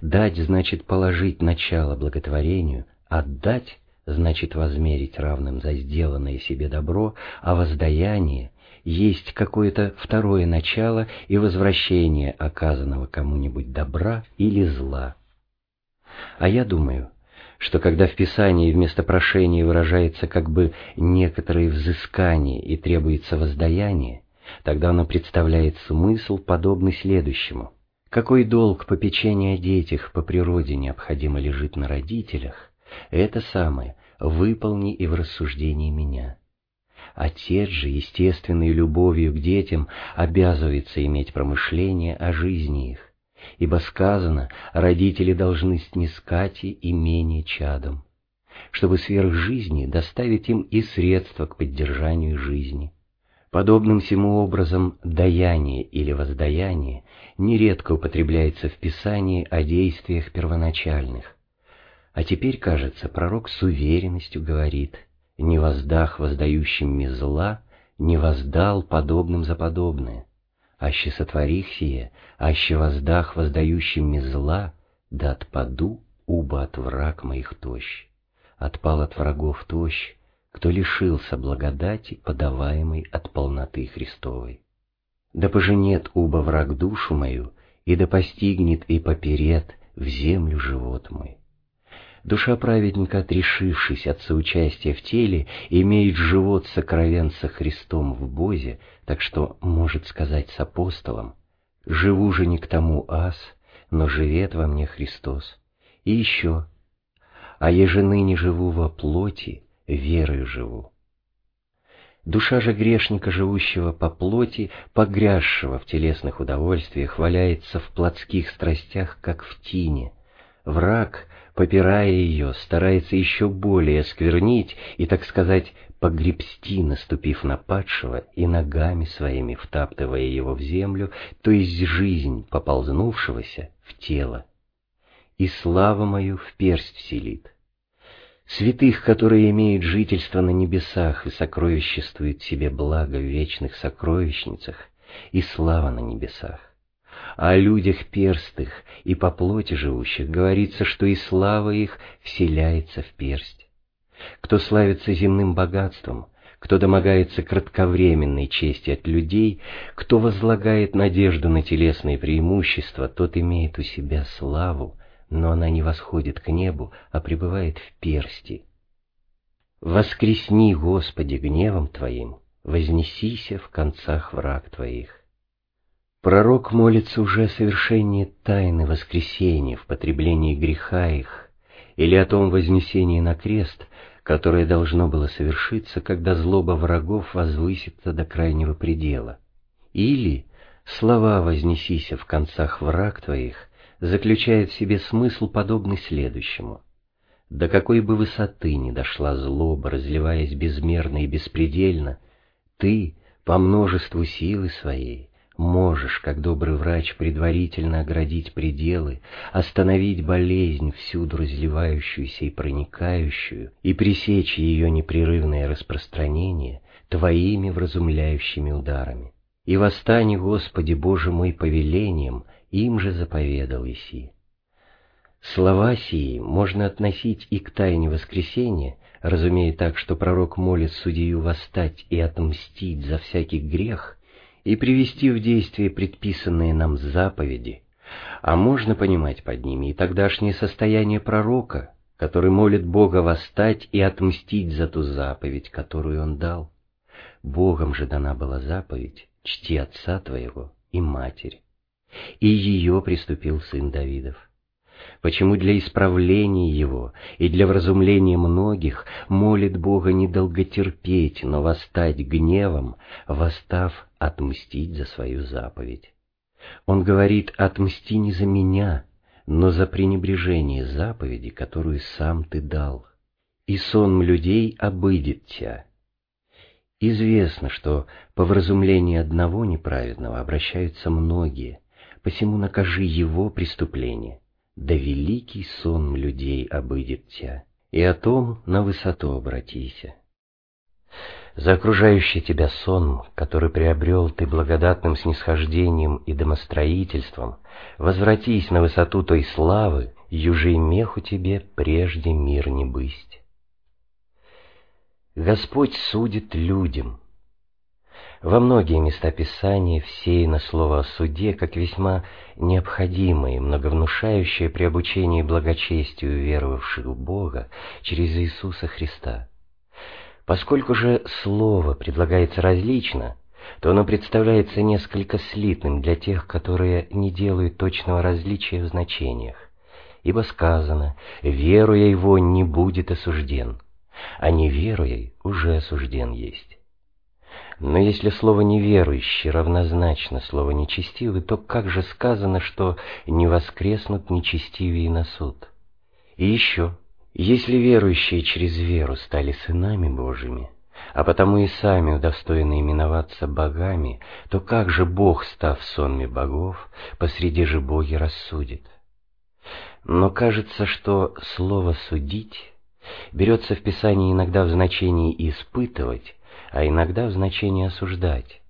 Дать значит положить начало благотворению, отдать значит возмерить равным за сделанное себе добро, а воздаяние есть какое-то второе начало и возвращение оказанного кому-нибудь добра или зла. А я думаю, что когда в Писании вместо прошения выражается как бы некоторое взыскание и требуется воздаяние, тогда оно представляет смысл, подобный следующему. Какой долг попечения о детях по природе необходимо лежит на родителях, это самое выполни и в рассуждении меня. Отец же, естественной любовью к детям, обязывается иметь промышление о жизни их, ибо сказано, родители должны снискать и имение чадом, чтобы сверх жизни доставить им и средства к поддержанию жизни. Подобным всему образом даяние или воздаяние нередко употребляется в Писании о действиях первоначальных. А теперь, кажется, пророк с уверенностью говорит «Не воздах воздающим ми зла, не воздал подобным за подобное» аще сотворих сие, аще воздах воздающим ми зла, да отпаду, уба от враг моих тощ. Отпал от врагов тощ, кто лишился благодати, подаваемой от полноты Христовой. Да поженет уба враг душу мою, и да постигнет и поперед в землю живот мой. Душа праведника, отрешившись от соучастия в теле, имеет живот сокровенца Христом в Бозе, так что может сказать с апостолом, «Живу же не к тому ас, но живет во мне Христос». И еще, «А еже ныне живу во плоти, верою живу». Душа же грешника, живущего по плоти, погрязшего в телесных удовольствиях, валяется в плотских страстях, как в тине. Враг, попирая ее, старается еще более сквернить и, так сказать, погребсти, наступив на падшего и ногами своими втаптывая его в землю, то есть жизнь поползнувшегося в тело. И слава мою в персть вселит. Святых, которые имеют жительство на небесах и сокровиществуют себе благо в вечных сокровищницах, и слава на небесах о людях перстых и по плоти живущих говорится, что и слава их вселяется в персть. Кто славится земным богатством, кто домогается кратковременной чести от людей, кто возлагает надежду на телесные преимущества, тот имеет у себя славу, но она не восходит к небу, а пребывает в персти. Воскресни, Господи, гневом Твоим, вознесися в концах враг Твоих. Пророк молится уже о совершении тайны воскресения в потреблении греха их, или о том вознесении на крест, которое должно было совершиться, когда злоба врагов возвысится до крайнего предела, или слова «вознесися в концах враг твоих» заключает в себе смысл, подобный следующему. До какой бы высоты ни дошла злоба, разливаясь безмерно и беспредельно, ты, по множеству силы своей, можешь, как добрый врач, предварительно оградить пределы, остановить болезнь, всюду разливающуюся и проникающую, и пресечь ее непрерывное распространение твоими вразумляющими ударами. И восстань, Господи Боже мой, повелением, им же заповедал Иси. Слова сии можно относить и к тайне воскресения, разумея так, что пророк молит судью восстать и отмстить за всякий грех и привести в действие предписанные нам заповеди, а можно понимать под ними и тогдашнее состояние пророка, который молит Бога восстать и отмстить за ту заповедь, которую он дал. Богом же дана была заповедь чти отца твоего и матерь. И ее приступил сын Давидов. Почему для исправления его и для вразумления многих молит Бога не долготерпеть, но восстать гневом, восстав отмстить за свою заповедь? Он говорит «отмсти не за меня, но за пренебрежение заповеди, которую сам ты дал. И сон людей обыдет тебя, Известно, что по вразумлению одного неправедного обращаются многие, посему накажи его преступление, да великий сон людей обыдет тебя, и о том на высоту обратися. За окружающий тебя сон, который приобрел ты благодатным снисхождением и домостроительством, возвратись на высоту той славы, южей меху тебе прежде мир не бысть. Господь судит людям. Во многие места Писания всеяно слово о суде как весьма необходимое и многовнушающее при обучении благочестию веровавших в Бога через Иисуса Христа. Поскольку же слово предлагается различно, то оно представляется несколько слитным для тех, которые не делают точного различия в значениях. Ибо сказано «веруя его не будет осужден» а неверуей уже осужден есть. Но если слово «неверующий» равнозначно слово «нечестивый», то как же сказано, что «не воскреснут нечестивые на суд»? И еще, если верующие через веру стали сынами Божьими, а потому и сами удостоены именоваться богами, то как же Бог, став сонми богов, посреди же боги рассудит? Но кажется, что слово «судить» берется в Писании иногда в значении «испытывать», а иногда в значении «осуждать».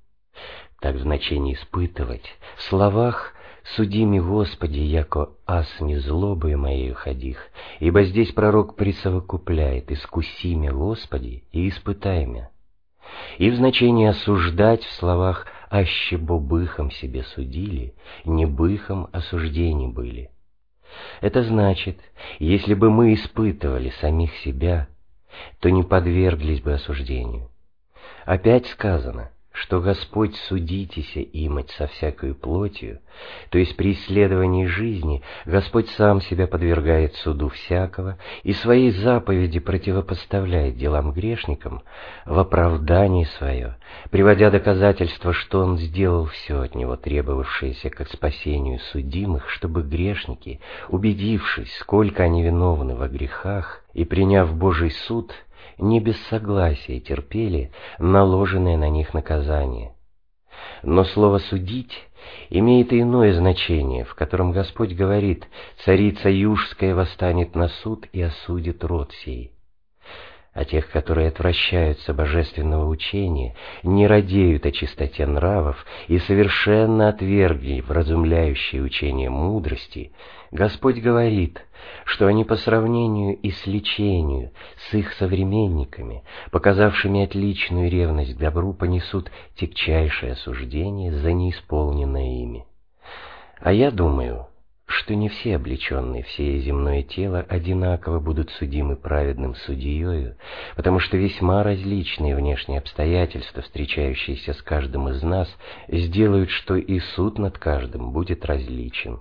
Так в значении «испытывать» в словах «Судими, Господи, яко асми злобы моей ходих», ибо здесь пророк присовокупляет «искуси меня, Господи, и испытай меня». И в значении «осуждать» в словах «аще бо быхом себе судили, не быхом осуждений были». Это значит, если бы мы испытывали самих себя, то не подверглись бы осуждению. Опять сказано, что Господь судитеся имать со всякою плотью, то есть при исследовании жизни Господь сам себя подвергает суду всякого и своей заповеди противопоставляет делам грешникам в оправдании свое, приводя доказательства, что Он сделал все от Него требовавшееся к спасению судимых, чтобы грешники, убедившись, сколько они виновны во грехах, и приняв Божий суд, не без согласия терпели наложенное на них наказание. Но слово «судить» имеет иное значение, в котором Господь говорит «Царица Южская восстанет на суд и осудит род сей» а тех, которые отвращаются божественного учения, не радеют о чистоте нравов и совершенно отвергли вразумляющее учение мудрости, Господь говорит, что они по сравнению и с лечению с их современниками, показавшими отличную ревность к добру, понесут тягчайшее осуждение за неисполненное ими. А я думаю, что не все облеченные в сие земное тело одинаково будут судимы праведным судьею, потому что весьма различные внешние обстоятельства, встречающиеся с каждым из нас, сделают, что и суд над каждым будет различен.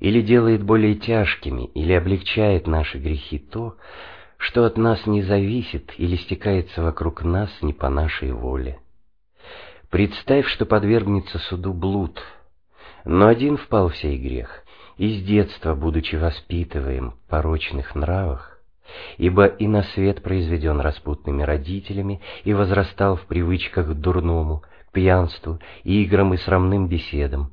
Или делает более тяжкими, или облегчает наши грехи то, что от нас не зависит или стекается вокруг нас не по нашей воле. Представь, что подвергнется суду блуд, но один впал в сей грех, и с детства, будучи воспитываем в порочных нравах, ибо и на свет произведен распутными родителями и возрастал в привычках к дурному, к пьянству, играм и срамным беседам,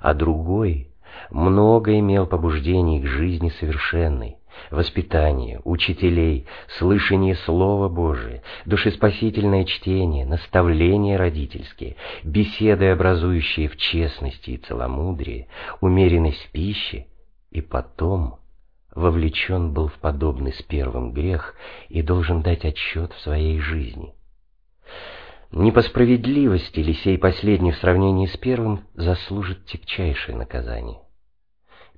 а другой много имел побуждений к жизни совершенной, воспитание, учителей, слышание Слова Божия, душеспасительное чтение, наставления родительские, беседы, образующие в честности и целомудрии, умеренность в пище, и потом вовлечен был в подобный с первым грех и должен дать отчет в своей жизни. Не по справедливости ли сей последний в сравнении с первым заслужит тягчайшее наказание?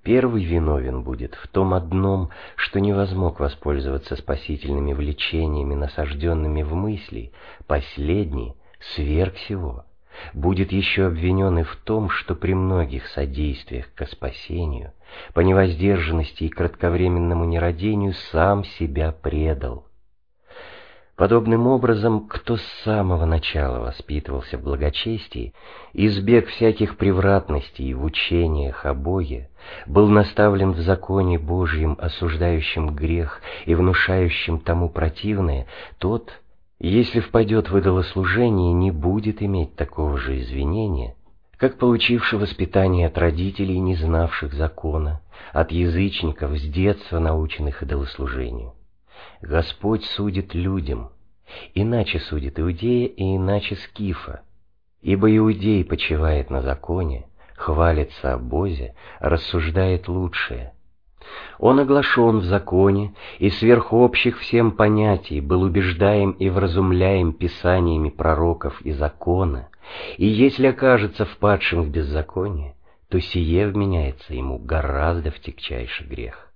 Первый виновен будет в том одном, что не возмог воспользоваться спасительными влечениями, насажденными в мысли, последний, сверх всего, будет еще обвинен и в том, что при многих содействиях к спасению, по невоздержанности и кратковременному нерадению сам себя предал. Подобным образом, кто с самого начала воспитывался в благочестии, избег всяких превратностей в учениях о Боге, был наставлен в законе Божьем, осуждающем грех и внушающем тому противное, тот, если впадет в идолослужение, не будет иметь такого же извинения, как получивший воспитание от родителей, не знавших закона, от язычников, с детства наученных идолослужению. Господь судит людям, иначе судит иудея и иначе скифа, ибо иудей почивает на законе, хвалится о Бозе, рассуждает лучшее. Он оглашен в законе и сверх общих всем понятий был убеждаем и вразумляем писаниями пророков и закона, и если окажется впадшим в беззаконие, то сие вменяется ему гораздо в тягчайший грех.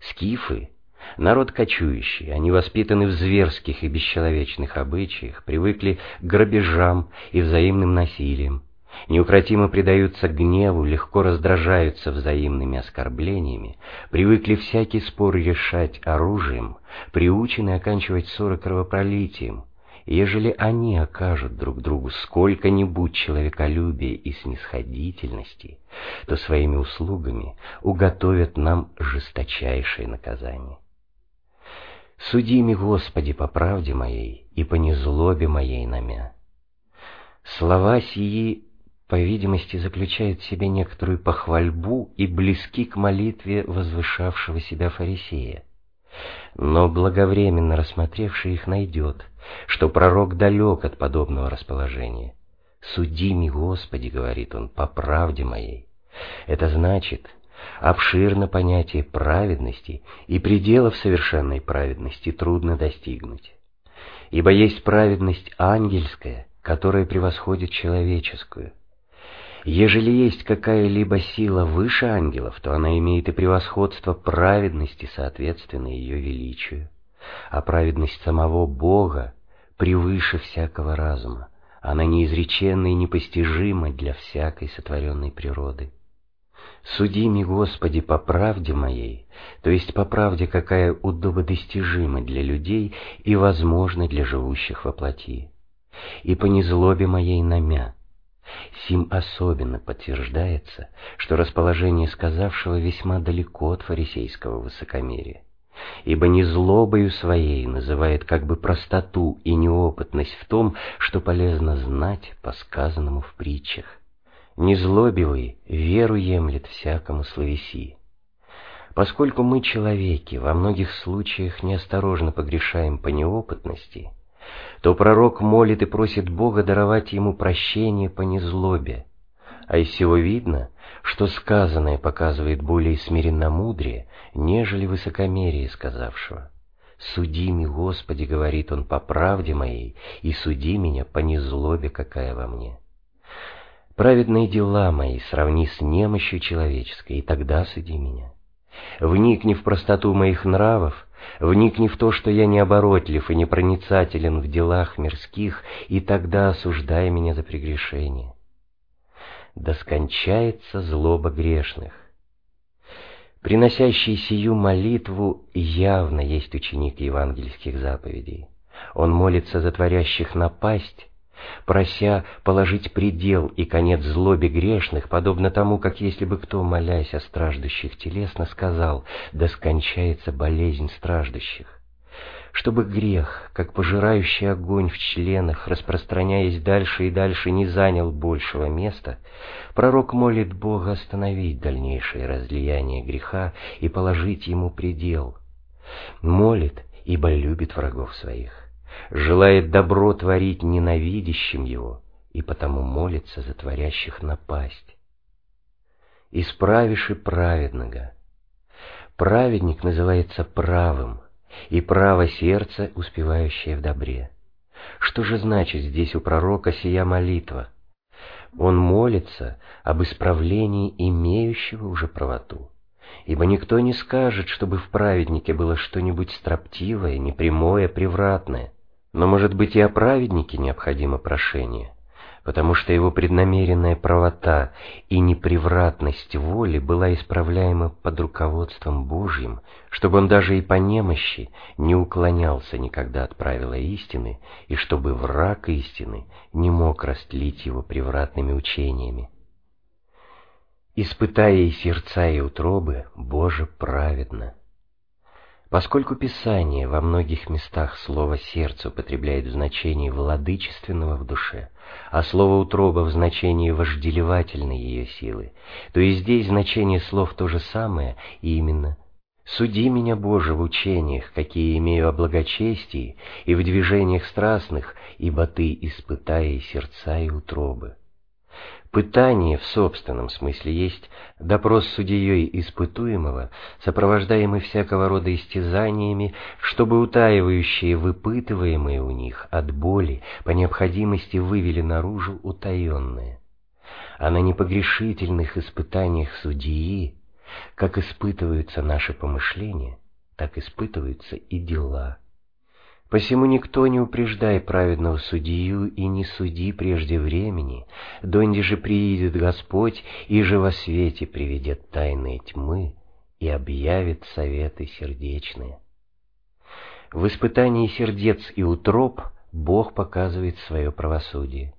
Скифы Народ кочующий, они воспитаны в зверских и бесчеловечных обычаях, привыкли к грабежам и взаимным насилиям, неукротимо предаются гневу, легко раздражаются взаимными оскорблениями, привыкли всякий спор решать оружием, приучены оканчивать ссоры кровопролитием, ежели они окажут друг другу сколько-нибудь человеколюбия и снисходительности, то своими услугами уготовят нам жесточайшее наказание. Судими, Господи, по правде моей и по незлобе моей намя. Слова сии, по видимости, заключают в себе некоторую похвальбу и близки к молитве возвышавшего себя фарисея. Но благовременно рассмотревший их найдет, что пророк далек от подобного расположения. «Судими, Господи, — говорит он, — по правде моей». Это значит, обширно понятие праведности, и пределов совершенной праведности трудно достигнуть. Ибо есть праведность ангельская, которая превосходит человеческую. Ежели есть какая-либо сила выше ангелов, то она имеет и превосходство праведности, соответственно ее величию. А праведность самого Бога превыше всякого разума, она неизреченна и непостижима для всякой сотворенной природы. Суди ми, Господи, по правде моей, то есть по правде, какая удободостижима для людей и возможна для живущих во плоти, и по незлобе моей намя. Сим особенно подтверждается, что расположение сказавшего весьма далеко от фарисейского высокомерия, ибо не злобою своей называет как бы простоту и неопытность в том, что полезно знать по сказанному в притчах незлобивый веру емлет всякому словеси. Поскольку мы, человеки, во многих случаях неосторожно погрешаем по неопытности, то пророк молит и просит Бога даровать ему прощение по незлобе, а из всего видно, что сказанное показывает более смиренномудрие, нежели высокомерие сказавшего. «Суди ми, Господи, — говорит он, — по правде моей, и суди меня по незлобе, какая во мне». Праведные дела мои сравни с немощью человеческой, и тогда суди меня. Вникни в простоту моих нравов, вникни в то, что я необоротлив и непроницателен в делах мирских, и тогда осуждай меня за прегрешение. Да скончается злоба грешных. Приносящий сию молитву явно есть ученик евангельских заповедей. Он молится за творящих напасть, прося положить предел и конец злобе грешных, подобно тому, как если бы кто, молясь о страждущих телесно, сказал «Да скончается болезнь страждущих». Чтобы грех, как пожирающий огонь в членах, распространяясь дальше и дальше, не занял большего места, пророк молит Бога остановить дальнейшее разлияние греха и положить ему предел. Молит, ибо любит врагов своих желает добро творить ненавидящим его, и потому молится за творящих напасть. Исправишь и праведного. Праведник называется правым, и право сердца, успевающее в добре. Что же значит здесь у пророка сия молитва? Он молится об исправлении имеющего уже правоту. Ибо никто не скажет, чтобы в праведнике было что-нибудь строптивое, непрямое, превратное. Но, может быть, и о праведнике необходимо прошение, потому что его преднамеренная правота и непревратность воли была исправляема под руководством Божьим, чтобы он даже и по немощи не уклонялся никогда от правила истины, и чтобы враг истины не мог растлить его превратными учениями. Испытая и сердца, и утробы, Боже праведно. Поскольку Писание во многих местах слово «сердце» употребляет в значении владычественного в душе, а слово «утроба» в значении вожделевательной ее силы, то и здесь значение слов то же самое, и именно «Суди меня, Боже, в учениях, какие имею о благочестии, и в движениях страстных, ибо Ты испытай сердца и утробы». Пытание в собственном смысле есть допрос судьей испытуемого, сопровождаемый всякого рода истязаниями, чтобы утаивающие выпытываемые у них от боли по необходимости вывели наружу утаенное. А на непогрешительных испытаниях судьи, как испытываются наши помышления, так испытываются и дела. Посему никто не упреждай праведного судью и не суди прежде времени, донде же приидет Господь и же во свете приведет тайные тьмы и объявит советы сердечные. В испытании сердец и утроб Бог показывает свое правосудие.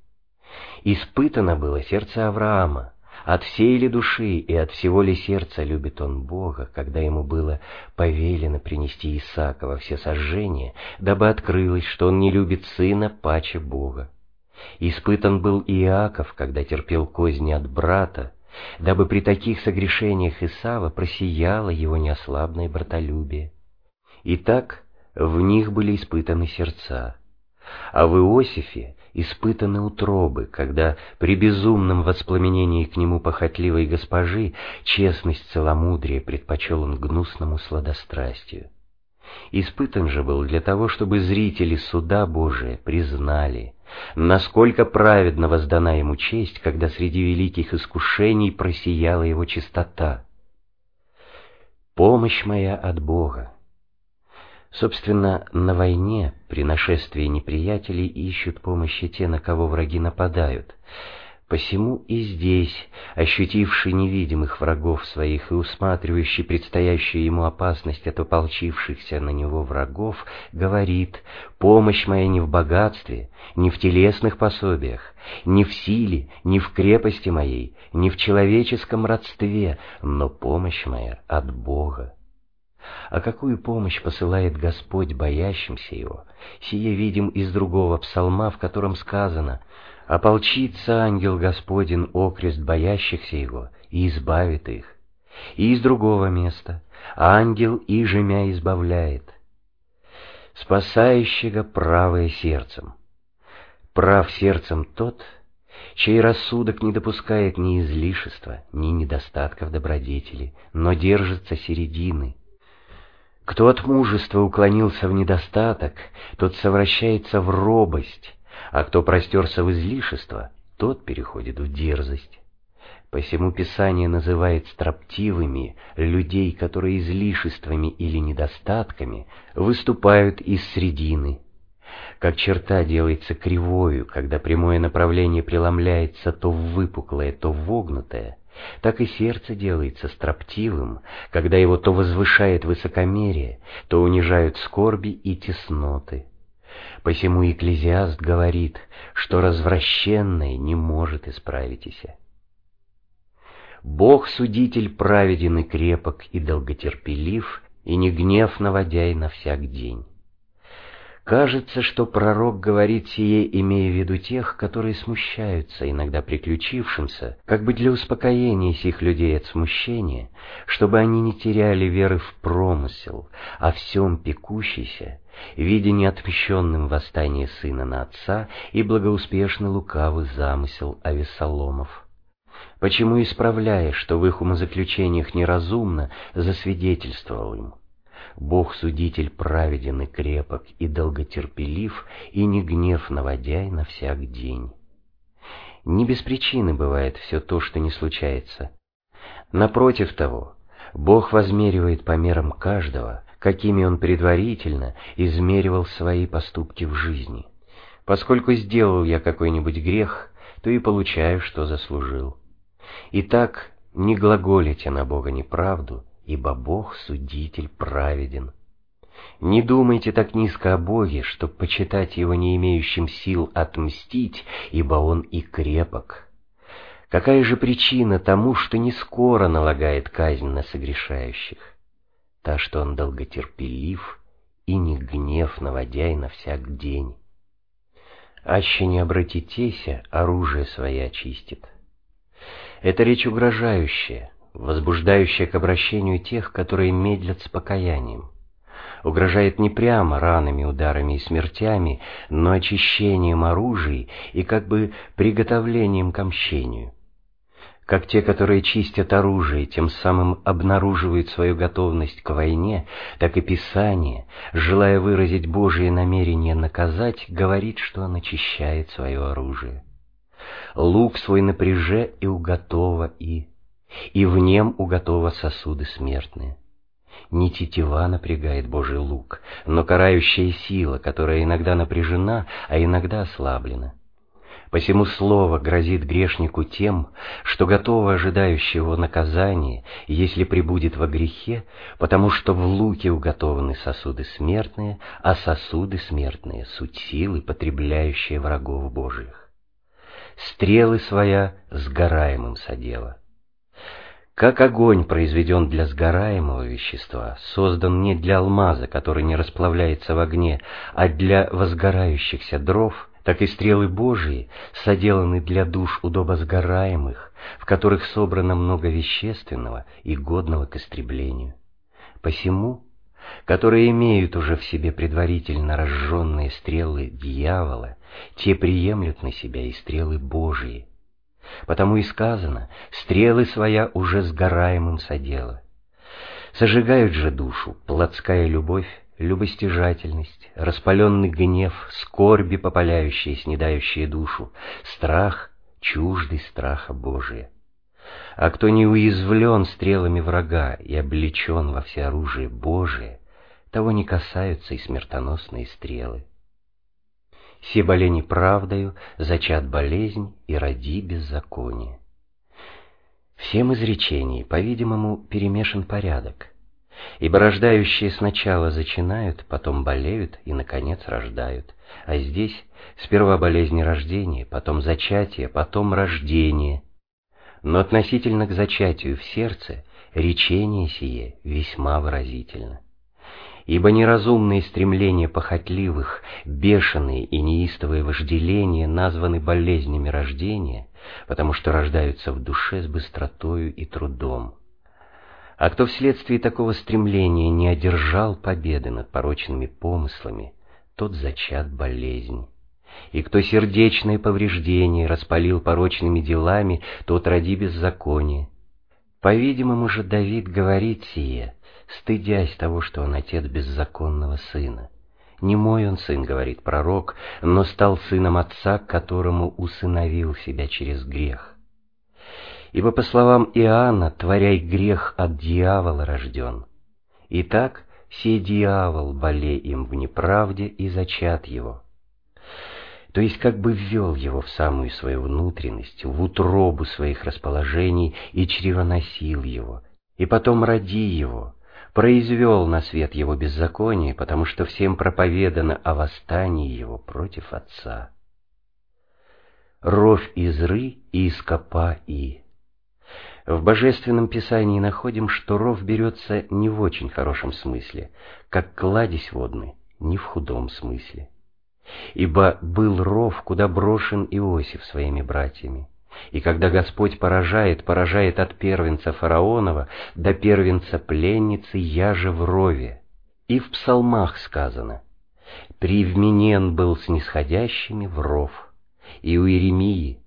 Испытано было сердце Авраама, от всей ли души и от всего ли сердца любит он Бога, когда ему было повелено принести Исаака во все сожжения, дабы открылось, что он не любит сына паче Бога. Испытан был Иаков, когда терпел козни от брата, дабы при таких согрешениях Исава просияло его неослабное братолюбие. Итак, в них были испытаны сердца. А в Иосифе испытаны утробы, когда при безумном воспламенении к нему похотливой госпожи честность целомудрия предпочел он гнусному сладострастию. Испытан же был для того, чтобы зрители суда Божия признали, насколько праведно воздана ему честь, когда среди великих искушений просияла его чистота. Помощь моя от Бога, Собственно, на войне при нашествии неприятелей ищут помощи те, на кого враги нападают. Посему и здесь, ощутивший невидимых врагов своих и усматривающий предстоящую ему опасность от ополчившихся на него врагов, говорит «Помощь моя не в богатстве, не в телесных пособиях, не в силе, не в крепости моей, не в человеческом родстве, но помощь моя от Бога». А какую помощь посылает Господь боящимся Его? Сие видим из другого псалма, в котором сказано «Ополчится ангел Господень окрест боящихся Его и избавит их». И из другого места «Ангел и жемя избавляет». Спасающего правое сердцем. Прав сердцем тот, чей рассудок не допускает ни излишества, ни недостатков добродетели, но держится середины, кто от мужества уклонился в недостаток, тот совращается в робость, а кто простерся в излишество, тот переходит в дерзость. Посему Писание называет строптивыми людей, которые излишествами или недостатками выступают из средины. Как черта делается кривою, когда прямое направление преломляется то в выпуклое, то в вогнутое, так и сердце делается строптивым, когда его то возвышает высокомерие, то унижают скорби и тесноты. Посему Экклезиаст говорит, что развращенное не может исправитесь. Бог-судитель праведен и крепок, и долготерпелив, и не гнев наводяй на всяк день. Кажется, что пророк говорит сие, имея в виду тех, которые смущаются, иногда приключившимся, как бы для успокоения сих людей от смущения, чтобы они не теряли веры в промысел, а всем пекущийся, видя неотмещенным восстание сына на отца и благоуспешный лукавый замысел Авесоломов. Почему, исправляя, что в их умозаключениях неразумно, засвидетельствовал им? Бог-судитель праведен и крепок, и долготерпелив, и не гнев наводяй на всяк день. Не без причины бывает все то, что не случается. Напротив того, Бог возмеривает по мерам каждого, какими он предварительно измеривал свои поступки в жизни. Поскольку сделал я какой-нибудь грех, то и получаю, что заслужил. Итак, не глаголите на Бога неправду, ибо Бог судитель праведен. Не думайте так низко о Боге, чтоб почитать Его не имеющим сил отмстить, ибо Он и крепок. Какая же причина тому, что не скоро налагает казнь на согрешающих? Та, что Он долготерпелив и не гнев наводяй на всяк день. Аще не обратитеся, оружие свое очистит. Это речь угрожающая, возбуждающая к обращению тех, которые медлят с покаянием. Угрожает не прямо ранами, ударами и смертями, но очищением оружий и как бы приготовлением к мщению. Как те, которые чистят оружие, тем самым обнаруживают свою готовность к войне, так и Писание, желая выразить Божие намерение наказать, говорит, что он очищает свое оружие. Лук свой напряже и уготова и и в нем уготова сосуды смертные. Не тетива напрягает Божий лук, но карающая сила, которая иногда напряжена, а иногда ослаблена. Посему слово грозит грешнику тем, что готово ожидающего наказания, если прибудет во грехе, потому что в луке уготованы сосуды смертные, а сосуды смертные — суть силы, потребляющие врагов Божиих. Стрелы своя сгораемым содела. Как огонь произведен для сгораемого вещества, создан не для алмаза, который не расплавляется в огне, а для возгорающихся дров, так и стрелы Божии соделаны для душ удобосгораемых, в которых собрано много вещественного и годного к истреблению. Посему, которые имеют уже в себе предварительно разжженные стрелы дьявола, те приемлют на себя и стрелы Божии, Потому и сказано, стрелы своя уже сгораемым содела. Сожигают же душу плотская любовь, любостяжательность, распаленный гнев, скорби попаляющие, снедающие душу, страх, чуждый страха Божия. А кто не уязвлен стрелами врага и облечен во всеоружие Божие, того не касаются и смертоносные стрелы. Все болени правдою, зачат болезнь и роди беззаконие. Всем изречений, по-видимому, перемешан порядок, ибо рождающие сначала зачинают, потом болеют и, наконец, рождают, а здесь сперва болезни рождения, потом зачатие, потом рождение. Но относительно к зачатию в сердце речение сие весьма выразительно ибо неразумные стремления похотливых, бешеные и неистовые вожделения названы болезнями рождения, потому что рождаются в душе с быстротою и трудом. А кто вследствие такого стремления не одержал победы над порочными помыслами, тот зачат болезнь. И кто сердечное повреждение распалил порочными делами, тот ради беззакония. По-видимому же Давид говорит сие, стыдясь того, что он отец беззаконного сына, Не мой он сын, говорит пророк, но стал сыном отца, которому усыновил себя через грех. Ибо, по словам Иоанна, творяй грех от дьявола рожден. Итак, сей дьявол боле им в неправде и зачат его. То есть как бы ввел его в самую свою внутренность, в утробу своих расположений и чревоносил его, и потом роди его, произвел на свет его беззаконие, потому что всем проповедано о восстании его против Отца. Ровь из ры и из копа и. В Божественном Писании находим, что ров берется не в очень хорошем смысле, как кладезь водный, не в худом смысле. Ибо был ров, куда брошен Иосиф своими братьями. И когда Господь поражает, поражает от первенца фараонова до первенца пленницы, я же в рове. И в псалмах сказано, «Привменен был снисходящими в ров». И у Иеремии,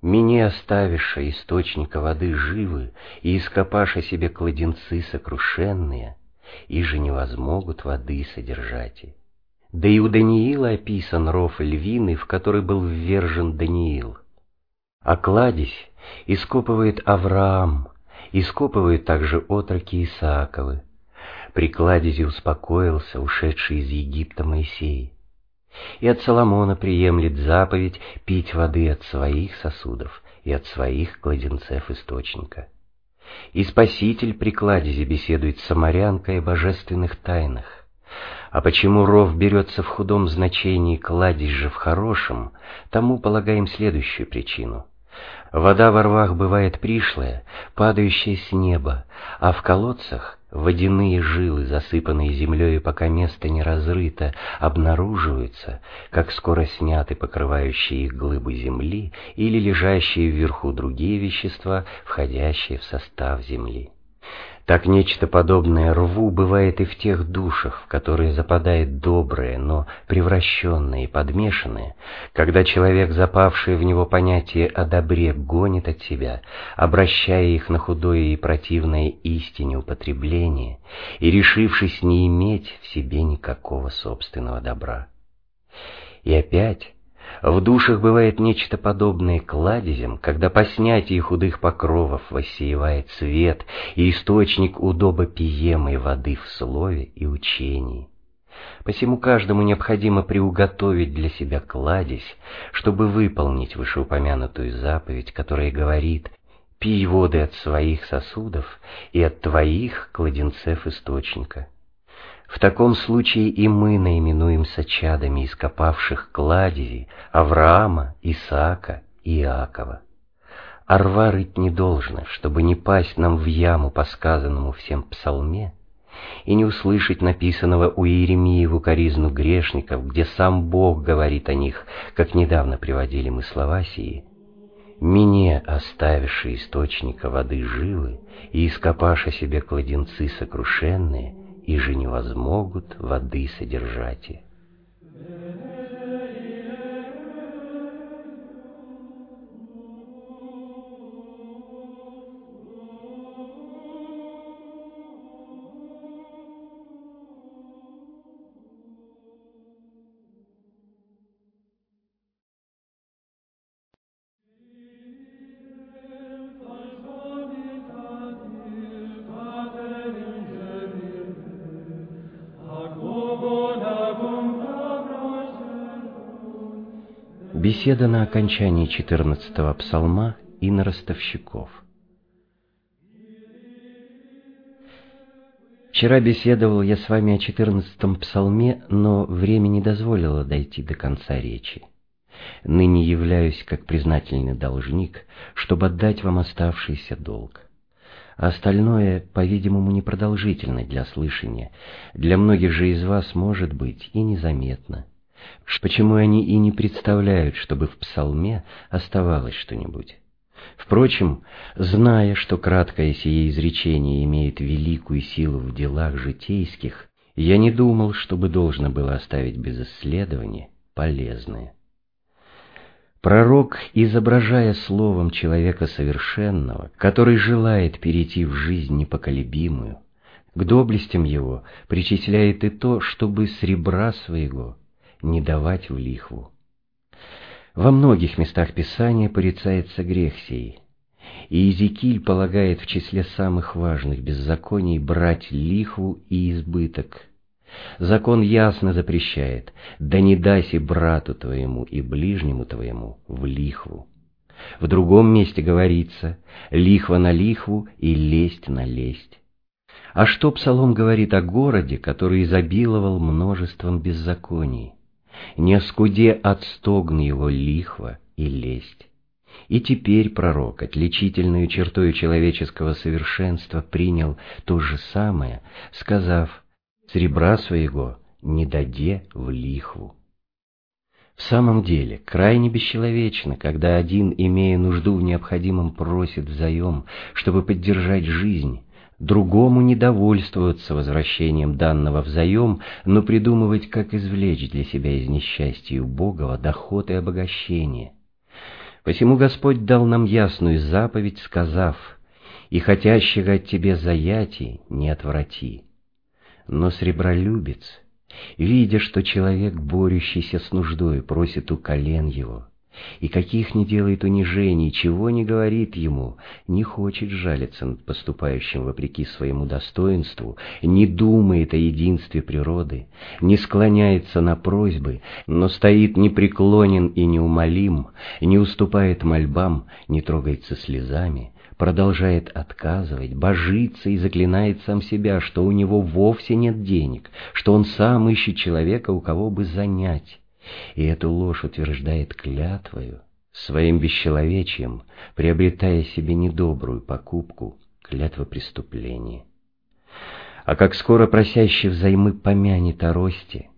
«Мне оставиша источника воды живы, и ископаша себе кладенцы сокрушенные, и же не возмогут воды содержать». Да и у Даниила описан ров львиный, в который был ввержен Даниил. А кладезь ископывает Авраам, ископывают также отроки Исааковы. При кладези успокоился ушедший из Египта Моисей. И от Соломона приемлет заповедь пить воды от своих сосудов и от своих кладенцев источника. И Спаситель при кладези беседует с самарянкой о божественных тайнах. А почему ров берется в худом значении, кладезь же в хорошем, тому полагаем следующую причину. Вода во рвах бывает пришлая, падающая с неба, а в колодцах водяные жилы, засыпанные землей, пока место не разрыто, обнаруживаются, как скоро сняты покрывающие их глыбы земли или лежащие вверху другие вещества, входящие в состав земли. Так нечто подобное рву бывает и в тех душах, в которые западает доброе, но превращенное и подмешанное, когда человек, запавший в него понятие о добре, гонит от себя, обращая их на худое и противное истине употребление, и решившись не иметь в себе никакого собственного добра. И опять в душах бывает нечто подобное кладезям, когда по снятии худых покровов воссеивает свет и источник удобопиемой воды в слове и учении. Посему каждому необходимо приуготовить для себя кладезь, чтобы выполнить вышеупомянутую заповедь, которая говорит «Пей воды от своих сосудов и от твоих кладенцев источника». В таком случае и мы наименуемся чадами ископавших кладези Авраама, Исаака и Иакова. Орва рыть не должно, чтобы не пасть нам в яму по сказанному всем псалме, и не услышать написанного у Иеремии в укоризну грешников, где сам Бог говорит о них, как недавно приводили мы слова сии. «Мне, оставивши источника воды живы, и ископаша себе кладенцы сокрушенные, и же не возмогут воды содержать. Беседа на окончании четырнадцатого псалма и на ростовщиков. Вчера беседовал я с вами о четырнадцатом псалме, но время не дозволило дойти до конца речи. Ныне являюсь как признательный должник, чтобы отдать вам оставшийся долг. А остальное, по-видимому, непродолжительно для слышания, для многих же из вас может быть и незаметно почему они и не представляют, чтобы в псалме оставалось что-нибудь. Впрочем, зная, что краткое сие изречение имеет великую силу в делах житейских, я не думал, чтобы должно было оставить без исследования полезное. Пророк, изображая словом человека совершенного, который желает перейти в жизнь непоколебимую, К доблестям его причисляет и то, чтобы с ребра своего не давать в лихву. Во многих местах Писания порицается грех сей, и Иезекииль полагает в числе самых важных беззаконий брать лихву и избыток. Закон ясно запрещает «да не дайся брату твоему и ближнему твоему в лихву». В другом месте говорится «лихва на лихву и лесть на лесть». А что Псалом говорит о городе, который изобиловал множеством беззаконий? Не скуде от его лихва и лесть. И теперь пророк, отличительную чертой человеческого совершенства, принял то же самое, сказав «Сребра своего не даде в лихву». В самом деле, крайне бесчеловечно, когда один, имея нужду в необходимом, просит взаем, чтобы поддержать жизнь, другому недовольствоваться возвращением данного взаем, но придумывать, как извлечь для себя из несчастья убогого доход и обогащение. Посему Господь дал нам ясную заповедь, сказав, «И хотящего от тебе заяти не отврати». Но сребролюбец, видя, что человек, борющийся с нуждой, просит у колен его, и каких не делает унижений, чего не говорит ему, не хочет жалиться над поступающим вопреки своему достоинству, не думает о единстве природы, не склоняется на просьбы, но стоит непреклонен и неумолим, не уступает мольбам, не трогается слезами, продолжает отказывать, божится и заклинает сам себя, что у него вовсе нет денег, что он сам ищет человека, у кого бы занять и эту ложь утверждает клятвою, своим бесчеловечием, приобретая себе недобрую покупку, клятва преступления. А как скоро просящий взаймы помянет о росте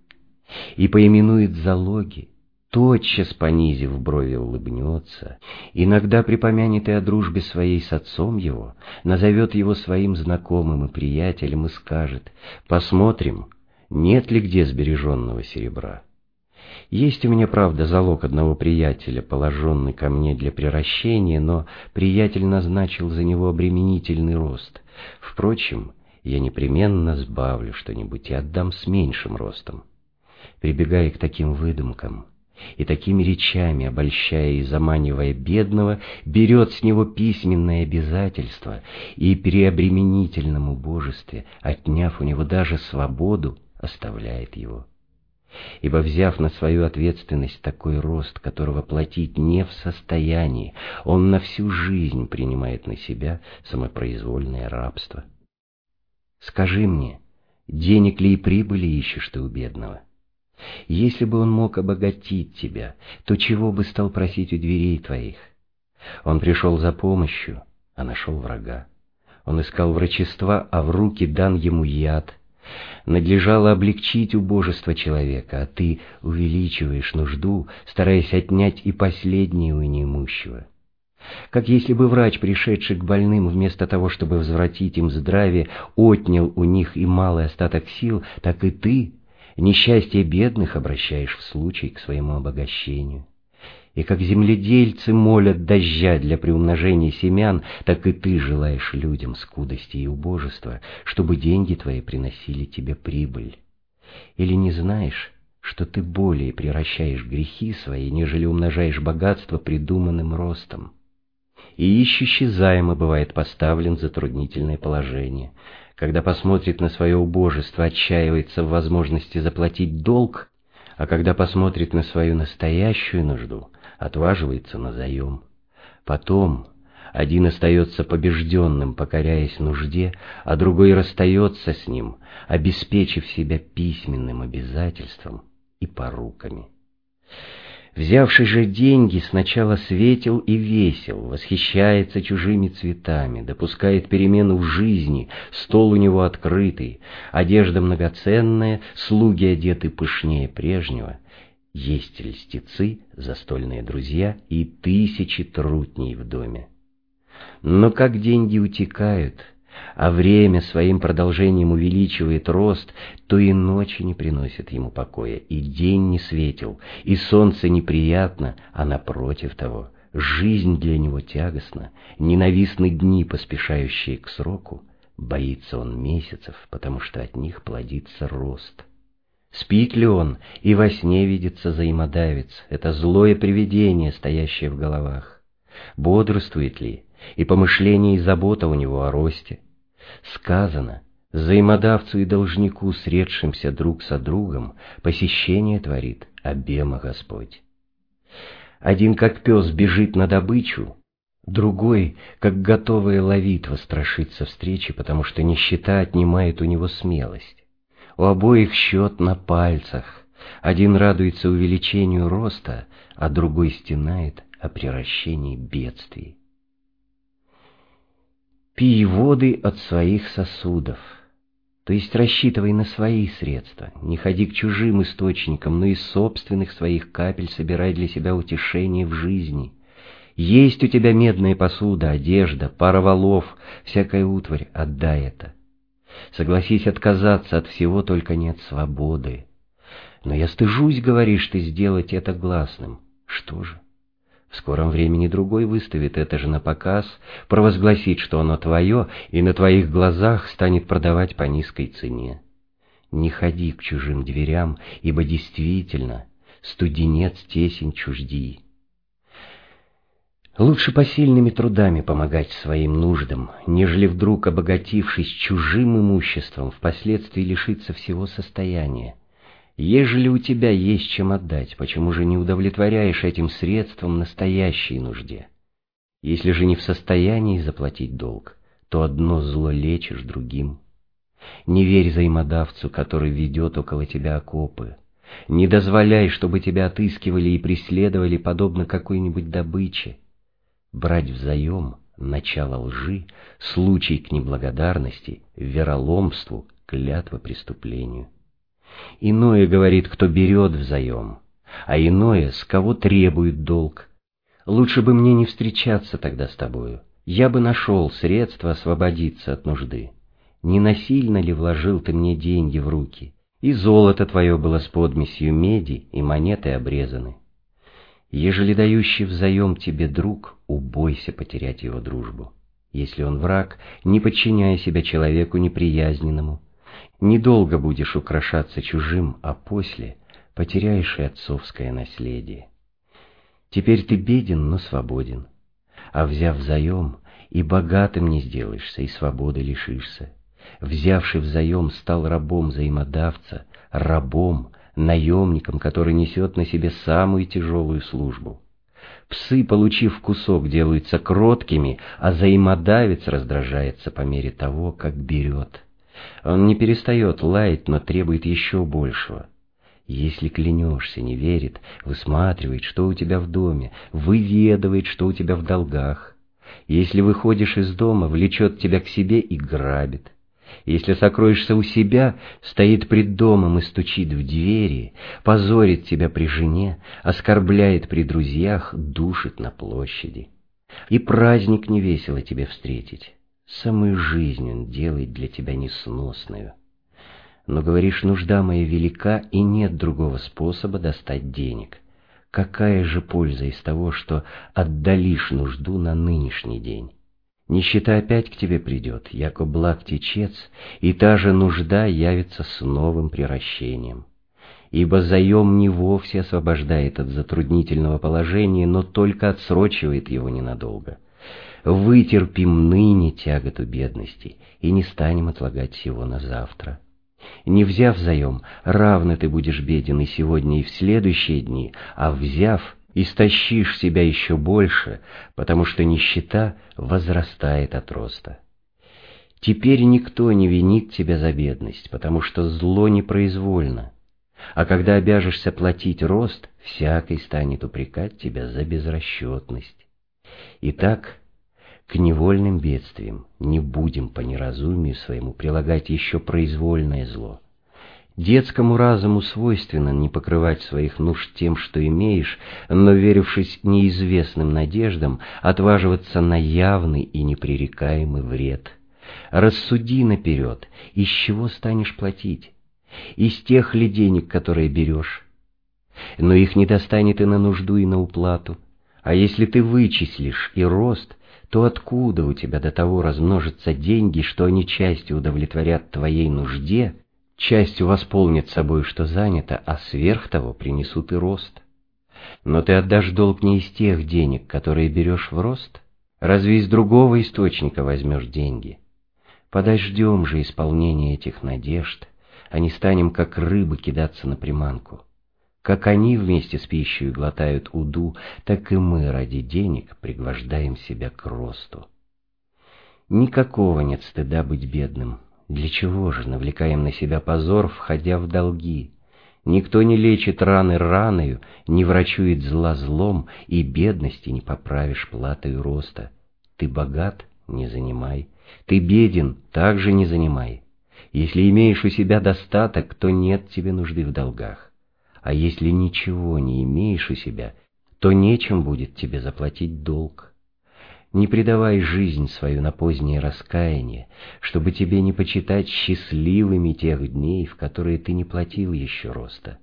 и поименует залоги, тотчас понизив брови улыбнется, иногда припомянет и о дружбе своей с отцом его, назовет его своим знакомым и приятелем и скажет «Посмотрим, нет ли где сбереженного серебра». Есть у меня, правда, залог одного приятеля, положенный ко мне для приращения, но приятель назначил за него обременительный рост. Впрочем, я непременно сбавлю что-нибудь и отдам с меньшим ростом. Прибегая к таким выдумкам и такими речами, обольщая и заманивая бедного, берет с него письменное обязательство и при обременительном убожестве, отняв у него даже свободу, оставляет его ибо взяв на свою ответственность такой рост, которого платить не в состоянии, он на всю жизнь принимает на себя самопроизвольное рабство. Скажи мне, денег ли и прибыли ищешь ты у бедного? Если бы он мог обогатить тебя, то чего бы стал просить у дверей твоих? Он пришел за помощью, а нашел врага. Он искал врачества, а в руки дан ему яд, Надлежало облегчить убожество человека, а ты увеличиваешь нужду, стараясь отнять и последнее у неимущего. Как если бы врач, пришедший к больным, вместо того, чтобы возвратить им здравие, отнял у них и малый остаток сил, так и ты несчастье бедных обращаешь в случай к своему обогащению. И как земледельцы молят дождя для приумножения семян, так и ты желаешь людям скудости и убожества, чтобы деньги твои приносили тебе прибыль. Или не знаешь, что ты более превращаешь грехи свои, нежели умножаешь богатство придуманным ростом? И ищущий займа бывает поставлен в затруднительное положение. Когда посмотрит на свое убожество, отчаивается в возможности заплатить долг, а когда посмотрит на свою настоящую нужду, отваживается на заем. Потом один остается побежденным, покоряясь нужде, а другой расстается с ним, обеспечив себя письменным обязательством и поруками. Взявший же деньги, сначала светил и весел, восхищается чужими цветами, допускает перемену в жизни, стол у него открытый, одежда многоценная, слуги одеты пышнее прежнего — есть льстецы, застольные друзья и тысячи трутней в доме. Но как деньги утекают, а время своим продолжением увеличивает рост, то и ночи не приносят ему покоя, и день не светил, и солнце неприятно, а напротив того, жизнь для него тягостна, ненавистны дни, поспешающие к сроку, Боится он месяцев, потому что от них плодится рост. Спит ли он, и во сне видится взаимодавец, это злое привидение, стоящее в головах. Бодрствует ли, и помышление и забота у него о росте. Сказано, взаимодавцу и должнику, средшимся друг со другом, посещение творит обема Господь. Один как пес бежит на добычу, другой, как готовая ловитва, страшится встречи, потому что нищета отнимает у него смелость. У обоих счет на пальцах. Один радуется увеличению роста, а другой стенает о приращении бедствий. Пей воды от своих сосудов, то есть рассчитывай на свои средства, не ходи к чужим источникам, но из собственных своих капель собирай для себя утешение в жизни. Есть у тебя медная посуда, одежда, пара валов, всякая утварь, отдай это. Согласись отказаться от всего, только нет свободы. Но я стыжусь, говоришь ты, сделать это гласным. Что же? В скором времени другой выставит это же на показ, провозгласит, что оно твое, и на твоих глазах станет продавать по низкой цене. Не ходи к чужим дверям, ибо действительно студенец тесен чужди. Лучше посильными трудами помогать своим нуждам, нежели вдруг, обогатившись чужим имуществом, впоследствии лишиться всего состояния. Ежели у тебя есть чем отдать, почему же не удовлетворяешь этим средством настоящей нужде? Если же не в состоянии заплатить долг, то одно зло лечишь другим. Не верь взаимодавцу, который ведет около тебя окопы. Не дозволяй, чтобы тебя отыскивали и преследовали, подобно какой-нибудь добыче. Брать взаем — начало лжи, случай к неблагодарности, вероломству, клятва преступлению. Иное говорит, кто берет взаем, а иное, с кого требует долг. Лучше бы мне не встречаться тогда с тобою. Я бы нашел средства освободиться от нужды. Не насильно ли вложил ты мне деньги в руки? И золото твое было с подмесью меди, и монеты обрезаны. Ежели дающий взаем тебе друг, убойся потерять его дружбу. Если он враг, не подчиняй себя человеку неприязненному, Недолго будешь украшаться чужим, а после потеряешь и отцовское наследие. Теперь ты беден, но свободен, а взяв взаем, и богатым не сделаешься, и свободы лишишься. Взявший взаем стал рабом взаимодавца, рабом, наемником, который несет на себе самую тяжелую службу. Псы, получив кусок, делаются кроткими, а взаимодавец раздражается по мере того, как берет. Он не перестает лаять, но требует еще большего. Если клянешься, не верит, высматривает, что у тебя в доме, выведывает, что у тебя в долгах. Если выходишь из дома, влечет тебя к себе и грабит. Если сокроешься у себя, стоит пред домом и стучит в двери, позорит тебя при жене, оскорбляет при друзьях, душит на площади. И праздник не весело тебе встретить. Самую жизнь он делает для тебя несносную. Но, говоришь, нужда моя велика, и нет другого способа достать денег. Какая же польза из того, что отдалишь нужду на нынешний день? Нищета опять к тебе придет, яко благ течец, и та же нужда явится с новым приращением. Ибо заем не вовсе освобождает от затруднительного положения, но только отсрочивает его ненадолго вытерпим ныне тяготу бедности и не станем отлагать всего на завтра. Не взяв заем, равно ты будешь беден и сегодня, и в следующие дни, а взяв, истощишь себя еще больше, потому что нищета возрастает от роста. Теперь никто не винит тебя за бедность, потому что зло непроизвольно, а когда обяжешься платить рост, всякий станет упрекать тебя за безрасчетность. Итак, к невольным бедствиям не будем по неразумию своему прилагать еще произвольное зло. Детскому разуму свойственно не покрывать своих нужд тем, что имеешь, но, верившись неизвестным надеждам, отваживаться на явный и непререкаемый вред. Рассуди наперед, из чего станешь платить? Из тех ли денег, которые берешь? Но их не достанет и на нужду, и на уплату. А если ты вычислишь и рост, то откуда у тебя до того размножатся деньги, что они частью удовлетворят твоей нужде, частью восполнят собой, что занято, а сверх того принесут и рост? Но ты отдашь долг не из тех денег, которые берешь в рост? Разве из другого источника возьмешь деньги? Подождем же исполнения этих надежд, а не станем, как рыбы, кидаться на приманку. Как они вместе с пищей глотают уду, так и мы ради денег пригвождаем себя к росту. Никакого нет стыда быть бедным. Для чего же навлекаем на себя позор, входя в долги? Никто не лечит раны раною, не врачует зла злом, и бедности не поправишь платой роста. Ты богат — не занимай, ты беден — также не занимай. Если имеешь у себя достаток, то нет тебе нужды в долгах. А если ничего не имеешь у себя, то нечем будет тебе заплатить долг. Не предавай жизнь свою на позднее раскаяние, чтобы тебе не почитать счастливыми тех дней, в которые ты не платил еще роста.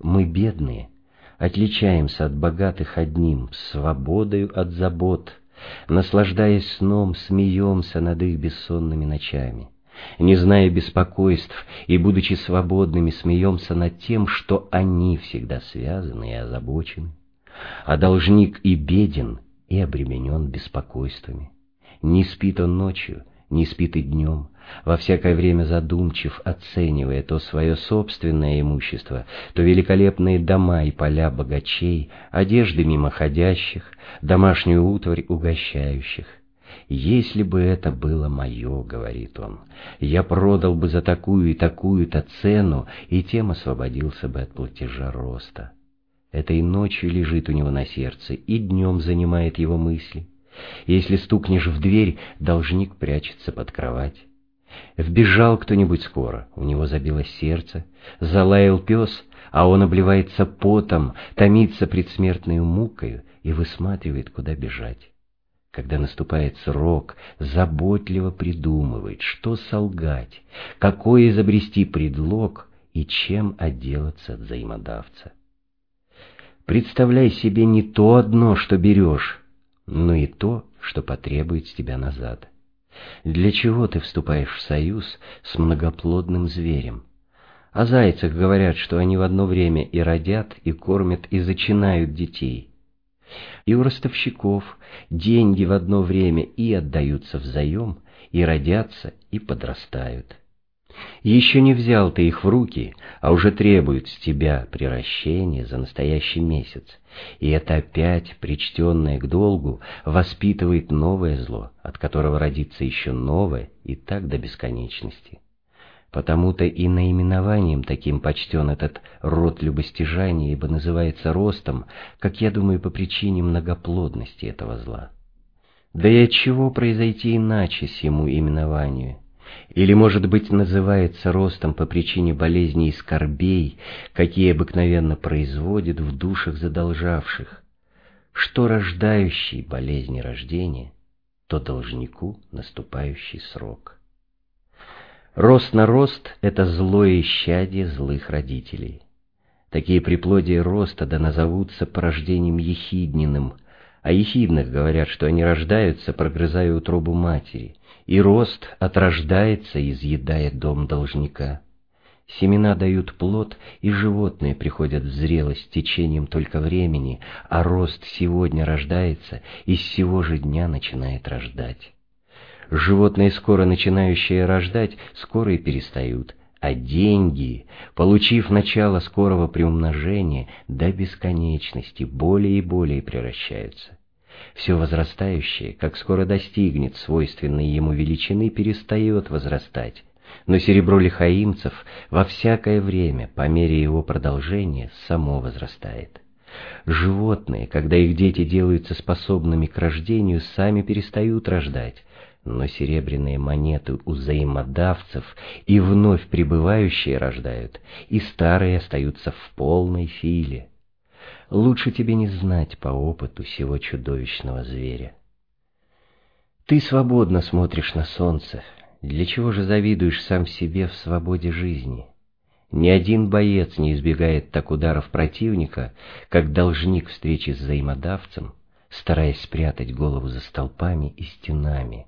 Мы бедные, отличаемся от богатых одним, свободою от забот, наслаждаясь сном, смеемся над их бессонными ночами. Не зная беспокойств и, будучи свободными, смеемся над тем, что они всегда связаны и озабочены. А должник и беден — и обременен беспокойствами. Не спит он ночью, не спит и днем, во всякое время задумчив, оценивая то свое собственное имущество, то великолепные дома и поля богачей, одежды мимоходящих, домашнюю утварь угощающих. «Если бы это было мое, — говорит он, — я продал бы за такую и такую-то цену, и тем освободился бы от платежа роста». Это и ночью лежит у него на сердце, и днем занимает его мысли. Если стукнешь в дверь, должник прячется под кровать. Вбежал кто-нибудь скоро, у него забилось сердце, залаял пес, а он обливается потом, томится предсмертной мукою и высматривает, куда бежать. Когда наступает срок, заботливо придумывает, что солгать, какой изобрести предлог и чем отделаться от взаимодавца. Представляй себе не то одно, что берешь, но и то, что потребует с тебя назад. Для чего ты вступаешь в союз с многоплодным зверем? О зайцах говорят, что они в одно время и родят, и кормят, и зачинают детей. И у ростовщиков деньги в одно время и отдаются взаем, и родятся, и подрастают. Еще не взял ты их в руки, а уже требуют с тебя приращения за настоящий месяц. И это опять, причтенное к долгу, воспитывает новое зло, от которого родится еще новое, и так до бесконечности. Потому-то и наименованием таким почтен этот род любостяжания, ибо называется ростом, как я думаю, по причине многоплодности этого зла. Да и от чего произойти иначе сему именованию? Или, может быть, называется ростом по причине болезней и скорбей, какие обыкновенно производит в душах задолжавших. Что рождающий болезни рождения, то должнику наступающий срок. Рост на рост — это злое исчадие злых родителей. Такие приплодия роста да назовутся порождением ехидниным, а ехидных говорят, что они рождаются, прогрызая утробу матери, и рост отрождается и изъедает дом должника. Семена дают плод, и животные приходят в зрелость течением только времени, а рост сегодня рождается и с сего же дня начинает рождать. Животные, скоро начинающие рождать, скоро и перестают, а деньги, получив начало скорого приумножения, до бесконечности более и более превращаются. Все возрастающее, как скоро достигнет свойственной ему величины, перестает возрастать, но серебро лихаимцев во всякое время, по мере его продолжения, само возрастает. Животные, когда их дети делаются способными к рождению, сами перестают рождать, но серебряные монеты у взаимодавцев и вновь прибывающие рождают, и старые остаются в полной силе лучше тебе не знать по опыту сего чудовищного зверя. Ты свободно смотришь на солнце, для чего же завидуешь сам себе в свободе жизни? Ни один боец не избегает так ударов противника, как должник встречи с взаимодавцем, стараясь спрятать голову за столпами и стенами.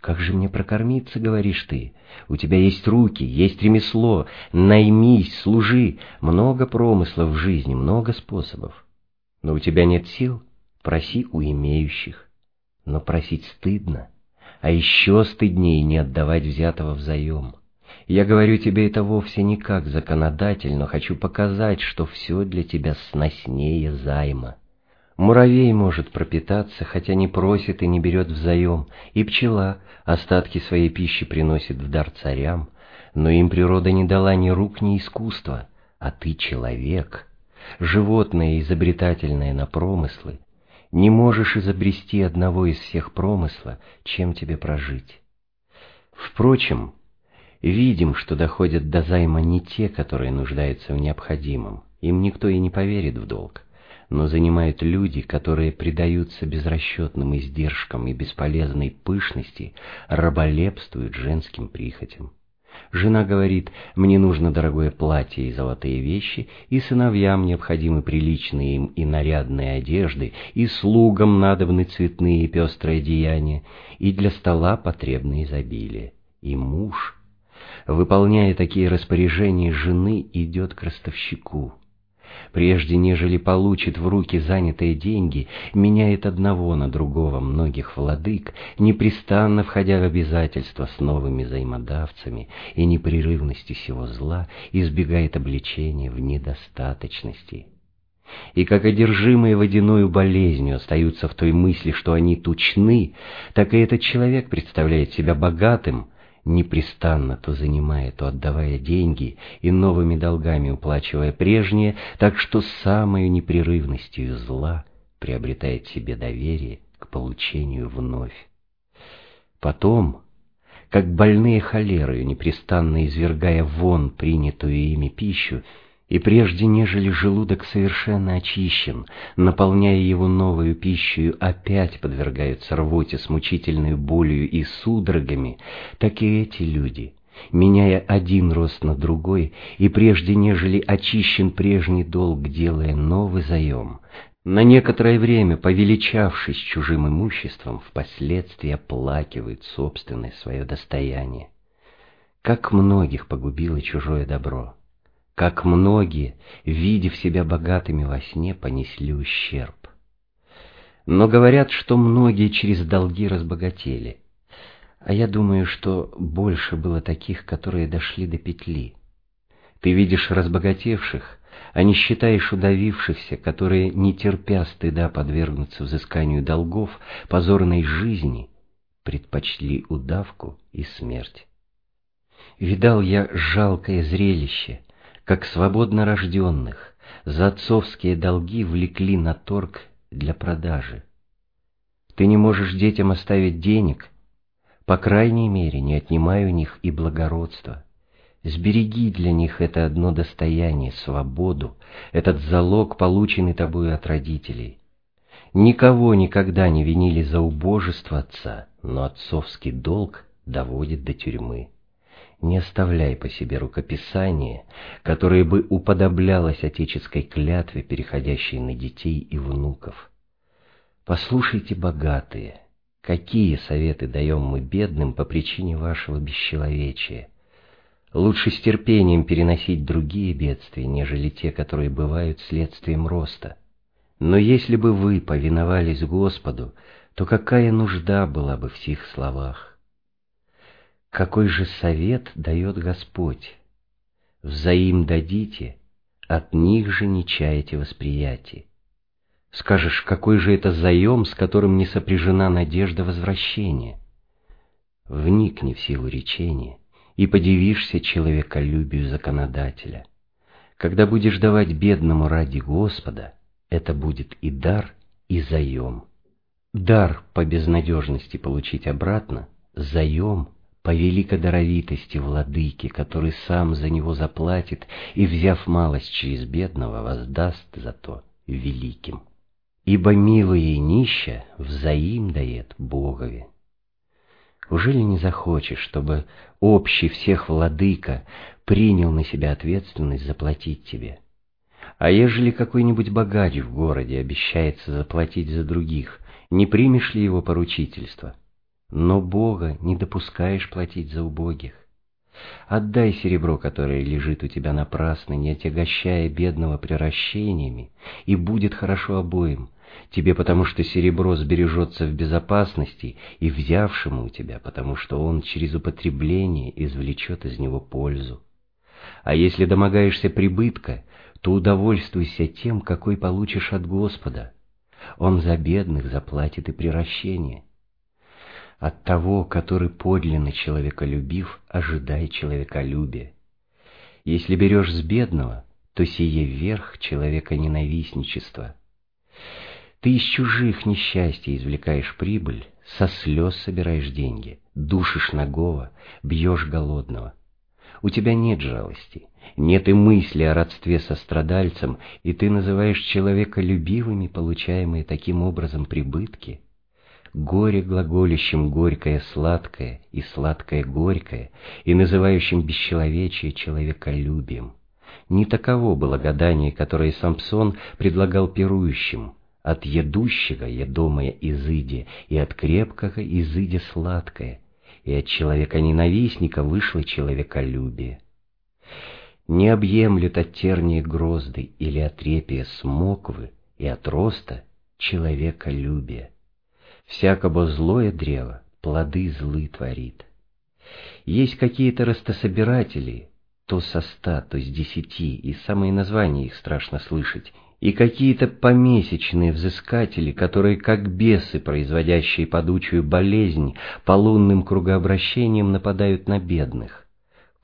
«Как же мне прокормиться, — говоришь ты? У тебя есть руки, есть ремесло, наймись, служи. Много промыслов в жизни, много способов. Но у тебя нет сил? Проси у имеющих. Но просить стыдно, а еще стыднее не отдавать взятого взаим. Я говорю тебе это вовсе не как законодатель, но хочу показать, что все для тебя сноснее займа. Муравей может пропитаться, хотя не просит и не берет взаем, и пчела остатки своей пищи приносит в дар царям, но им природа не дала ни рук, ни искусства, а ты человек, животное изобретательное на промыслы, не можешь изобрести одного из всех промысла, чем тебе прожить. Впрочем, видим, что доходят до займа не те, которые нуждаются в необходимом, им никто и не поверит в долг но занимают люди, которые предаются безрасчетным издержкам и бесполезной пышности, раболепствуют женским прихотям. Жена говорит, мне нужно дорогое платье и золотые вещи, и сыновьям необходимы приличные им и нарядные одежды, и слугам надобны цветные и пестрые одеяния, и для стола потребны изобилие. И муж, выполняя такие распоряжения жены, идет к ростовщику прежде нежели получит в руки занятые деньги, меняет одного на другого многих владык, непрестанно входя в обязательства с новыми взаимодавцами и непрерывности сего зла, избегает обличения в недостаточности. И как одержимые водяною болезнью остаются в той мысли, что они тучны, так и этот человек представляет себя богатым, непрестанно то занимая, то отдавая деньги и новыми долгами уплачивая прежние, так что самой непрерывностью зла приобретает себе доверие к получению вновь. Потом, как больные холерою, непрестанно извергая вон принятую ими пищу, и прежде нежели желудок совершенно очищен, наполняя его новую пищей, опять подвергаются рвоте с мучительной болью и судорогами, так и эти люди, меняя один рост на другой, и прежде нежели очищен прежний долг, делая новый заем, на некоторое время, повеличавшись чужим имуществом, впоследствии оплакивают собственное свое достояние. Как многих погубило чужое добро! Как многие, видев себя богатыми во сне, понесли ущерб. Но говорят, что многие через долги разбогатели, а я думаю, что больше было таких, которые дошли до петли. Ты видишь разбогатевших, а не считаешь удавившихся, которые, не терпя стыда подвергнуться взысканию долгов, позорной жизни, предпочли удавку и смерть. Видал я жалкое зрелище, как свободно рожденных, за отцовские долги влекли на торг для продажи. Ты не можешь детям оставить денег, по крайней мере, не отнимай у них и благородство. Сбереги для них это одно достояние, свободу, этот залог, полученный тобою от родителей. Никого никогда не винили за убожество отца, но отцовский долг доводит до тюрьмы не оставляй по себе рукописание, которое бы уподоблялось отеческой клятве, переходящей на детей и внуков. Послушайте, богатые, какие советы даем мы бедным по причине вашего бесчеловечия. Лучше с терпением переносить другие бедствия, нежели те, которые бывают следствием роста. Но если бы вы повиновались Господу, то какая нужда была бы в сих словах? Какой же совет дает Господь? Взаим дадите, от них же не чаете восприятие. Скажешь, какой же это заем, с которым не сопряжена надежда возвращения? Вникни в силу речения и подивишься человеколюбию законодателя. Когда будешь давать бедному ради Господа, это будет и дар, и заем. Дар по безнадежности получить обратно, заем по великодаровитости владыки, который сам за него заплатит и, взяв малость через бедного, воздаст за то великим. Ибо милое и нище взаим дает Богове. Ужели не захочешь, чтобы общий всех владыка принял на себя ответственность заплатить тебе? А ежели какой-нибудь богач в городе обещается заплатить за других, не примешь ли его поручительство? Но Бога не допускаешь платить за убогих. Отдай серебро, которое лежит у тебя напрасно, не отягощая бедного приращениями, и будет хорошо обоим, тебе потому что серебро сбережется в безопасности, и взявшему у тебя, потому что он через употребление извлечет из него пользу. А если домогаешься прибытка, то удовольствуйся тем, какой получишь от Господа. Он за бедных заплатит и приращение. От того, который подлинно человеколюбив, ожидай человеколюбия. Если берешь с бедного, то сие верх человека ненавистничества. Ты из чужих несчастий извлекаешь прибыль, со слез собираешь деньги, душишь нагого, бьешь голодного. У тебя нет жалости, нет и мысли о родстве со страдальцем, и ты называешь человека любивыми, получаемые таким образом прибытки. Горе глаголищем горькое сладкое и сладкое горькое, и называющим бесчеловечие человеколюбием. Не таково было гадание, которое Самсон предлагал пирующим, от едущего едомое изыде, и от крепкого изыде сладкое, и от человека-ненавистника вышло человеколюбие не объемлет от тернии грозды или от репия смоквы и от роста человеколюбия. Всякого злое древо плоды злы творит. Есть какие-то растособиратели, то со ста, то с десяти, и самые названия их страшно слышать, и какие-то помесячные взыскатели, которые, как бесы, производящие подучую болезнь, по лунным кругообращениям нападают на бедных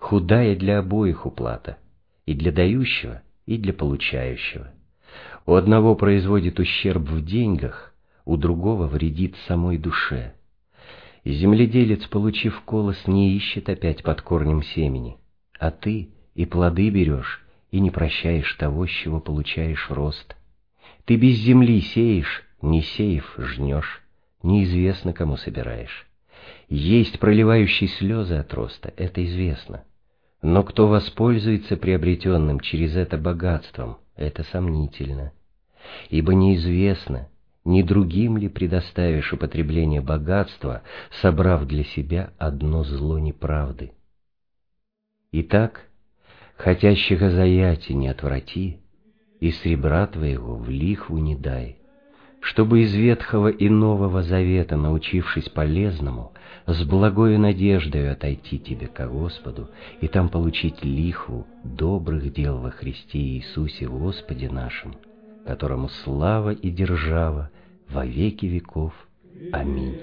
худая для обоих уплата, и для дающего, и для получающего. У одного производит ущерб в деньгах, у другого вредит самой душе. Земледелец, получив колос, не ищет опять под корнем семени, а ты и плоды берешь, и не прощаешь того, с чего получаешь рост. Ты без земли сеешь, не сеев жнешь, неизвестно, кому собираешь. Есть проливающий слезы от роста, это известно. Но кто воспользуется приобретенным через это богатством, это сомнительно. Ибо неизвестно, ни другим ли предоставишь употребление богатства, собрав для себя одно зло неправды. Итак, хотящих озаяти не отврати, и сребра твоего в лихву не дай, чтобы из ветхого и нового завета, научившись полезному, с благою надеждой отойти тебе ко Господу и там получить лихву добрых дел во Христе Иисусе Господе нашим, которому слава и держава во веки веков. Аминь.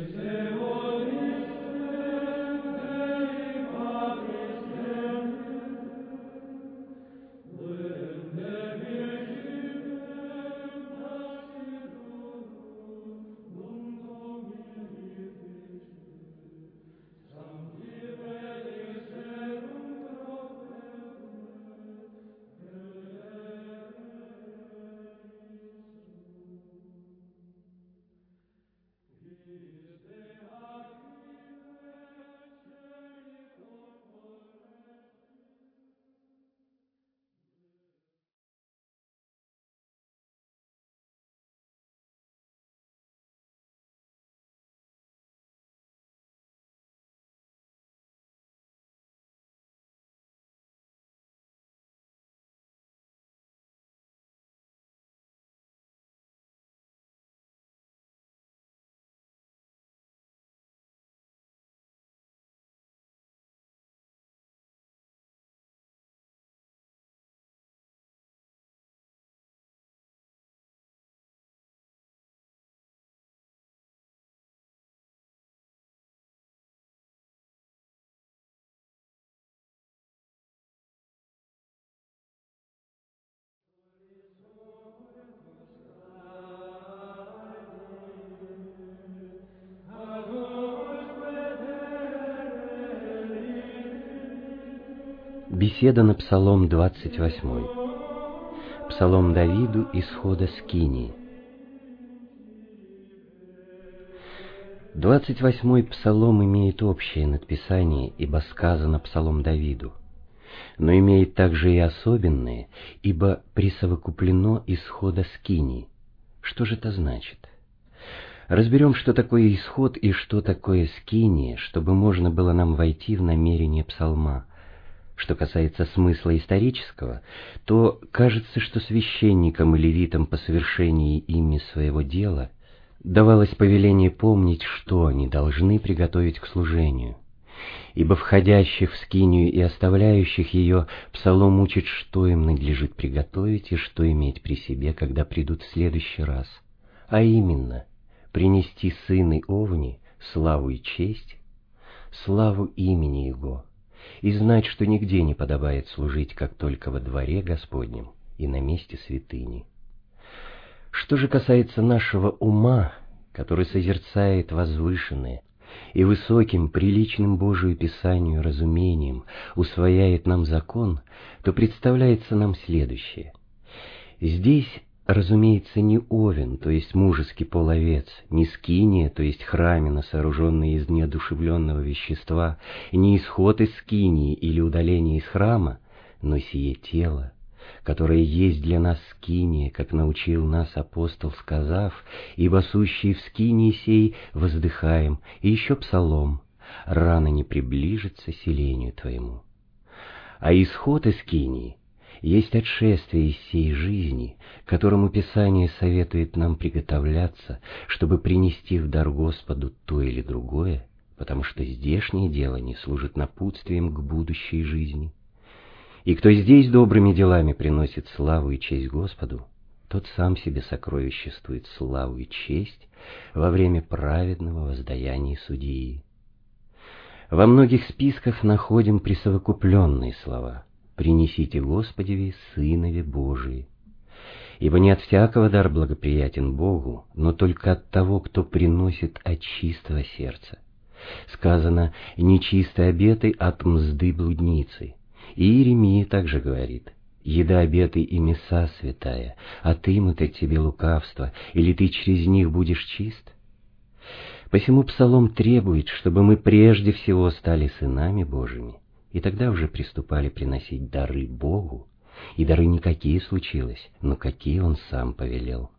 Беседа на Псалом 28. Псалом Давиду исхода Скинии. 28-й псалом имеет общее надписание, ибо сказано псалом Давиду. но имеет также и особенные, ибо присовокуплено исхода скини. Что же это значит? Разберем, что такое исход и что такое скини, чтобы можно было нам войти в намерение псалма. Что касается смысла исторического, то кажется, что священникам и левитам по совершении ими своего дела давалось повеление помнить, что они должны приготовить к служению. Ибо входящих в скинию и оставляющих ее псалом учит, что им надлежит приготовить и что иметь при себе, когда придут в следующий раз. А именно, принести сыны Овни славу и честь, славу имени Его, и знать, что нигде не подобает служить, как только во дворе Господнем и на месте святыни. Что же касается нашего ума, который созерцает возвышенное и высоким, приличным Божию Писанию разумением усвояет нам закон, то представляется нам следующее. Здесь разумеется, не овен, то есть мужеский половец, не скиния, то есть храмина, сооруженная из неодушевленного вещества, не исход из скинии или удаление из храма, но сие тело, которое есть для нас скиния, как научил нас апостол, сказав, «Ибо сущий в скинии сей воздыхаем», и еще псалом, «Рано не приближится селению твоему». А исход из скинии есть отшествие из сей жизни, которому Писание советует нам приготовляться, чтобы принести в дар Господу то или другое, потому что здешнее дело не служит напутствием к будущей жизни. И кто здесь добрыми делами приносит славу и честь Господу, тот сам себе сокровиществует славу и честь во время праведного воздаяния судьи. Во многих списках находим присовокупленные слова — принесите Господеви Сынове Божии. Ибо не от всякого дар благоприятен Богу, но только от того, кто приносит от чистого сердца. Сказано «нечистые обеты от мзды блудницы». И Иеремия также говорит «Еда обеты и мяса святая, а ты мы тебе лукавство, или ты через них будешь чист?» Посему Псалом требует, чтобы мы прежде всего стали сынами Божьими, и тогда уже приступали приносить дары Богу, и дары никакие случилось, но какие он сам повелел.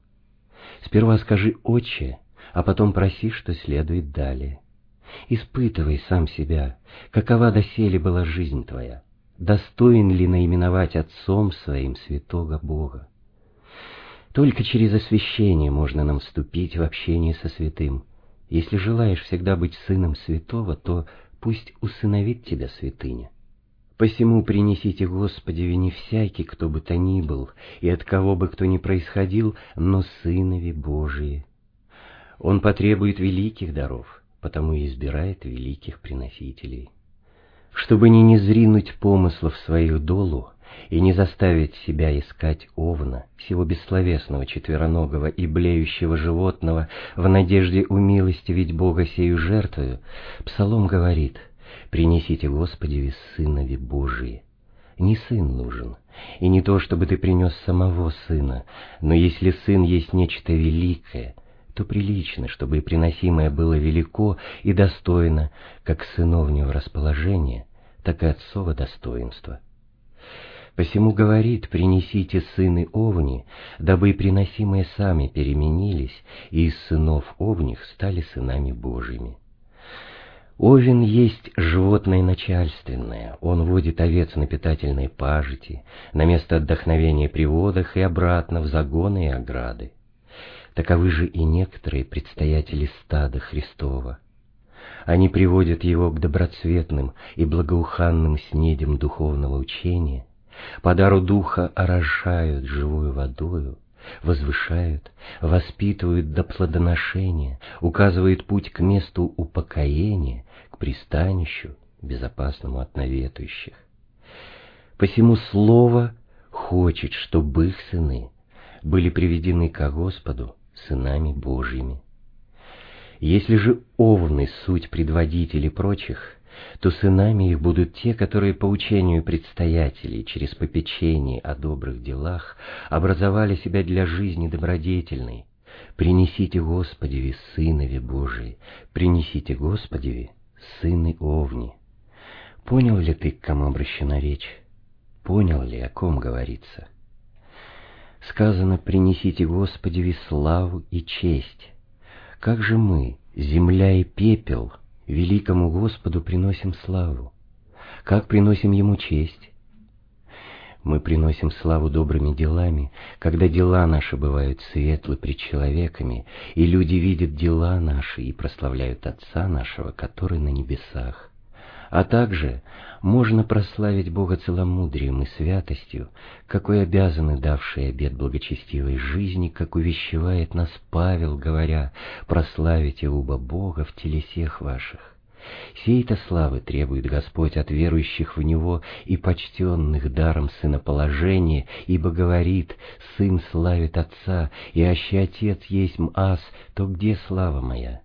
Сперва скажи «Отче», а потом проси, что следует далее. Испытывай сам себя, какова доселе была жизнь твоя, достоин ли наименовать Отцом своим святого Бога. Только через освящение можно нам вступить в общение со святым. Если желаешь всегда быть сыном святого, то пусть усыновит тебя святыня. Посему принесите Господи не всякий, кто бы то ни был, и от кого бы кто ни происходил, но сынови Божии. Он потребует великих даров, потому и избирает великих приносителей. Чтобы не незринуть помыслов своих долу, и не заставить себя искать овна, всего бессловесного четвероногого и блеющего животного, в надежде умилостивить Бога сею жертвою, Псалом говорит «Принесите Господи Сынови Божии». Не сын нужен, и не то, чтобы ты принес самого сына, но если сын есть нечто великое, то прилично, чтобы и приносимое было велико и достойно, как сыновнего расположения, так и отцова достоинства. Посему говорит, принесите сыны Овни, дабы и приносимые сами переменились, и из сынов Овних стали сынами Божьими. Овен есть животное начальственное, он водит овец на питательной пажити, на место отдохновения при водах и обратно в загоны и ограды. Таковы же и некоторые предстоятели стада Христова. Они приводят его к доброцветным и благоуханным снедям духовного учения, по дару духа орошают живую водою, возвышают, воспитывают до плодоношения, указывают путь к месту упокоения, к пристанищу, безопасному от наветующих. Посему Слово хочет, чтобы их сыны были приведены ко Господу сынами Божьими. Если же овны суть предводителей прочих, то сынами их будут те, которые по учению предстоятелей через попечение о добрых делах образовали себя для жизни добродетельной. Принесите Господеви Сынове Божии, принесите Господеви Сыны Овни. Понял ли ты, к кому обращена речь? Понял ли, о ком говорится? Сказано, принесите Господи славу и честь. Как же мы, земля и пепел, великому Господу приносим славу? Как приносим Ему честь? Мы приносим славу добрыми делами, когда дела наши бывают светлы пред человеками, и люди видят дела наши и прославляют Отца нашего, который на небесах. А также можно прославить Бога целомудрием и святостью, какой обязаны давшие обет благочестивой жизни, как увещевает нас Павел, говоря, «Прославите уба Бога в телесех ваших». Сей-то славы требует Господь от верующих в Него и почтенных даром сыноположения, ибо говорит, «Сын славит Отца, и аще Отец есть ас, то где слава моя?»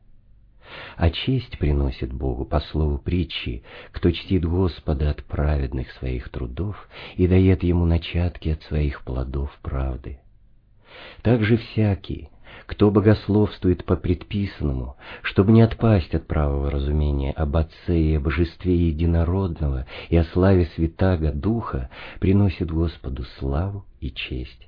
А честь приносит Богу по слову притчи, кто чтит Господа от праведных своих трудов и дает Ему начатки от своих плодов правды. Также всякий, кто богословствует по предписанному, чтобы не отпасть от правого разумения об Отце и о Божестве Единородного и о славе Святаго Духа, приносит Господу славу и честь.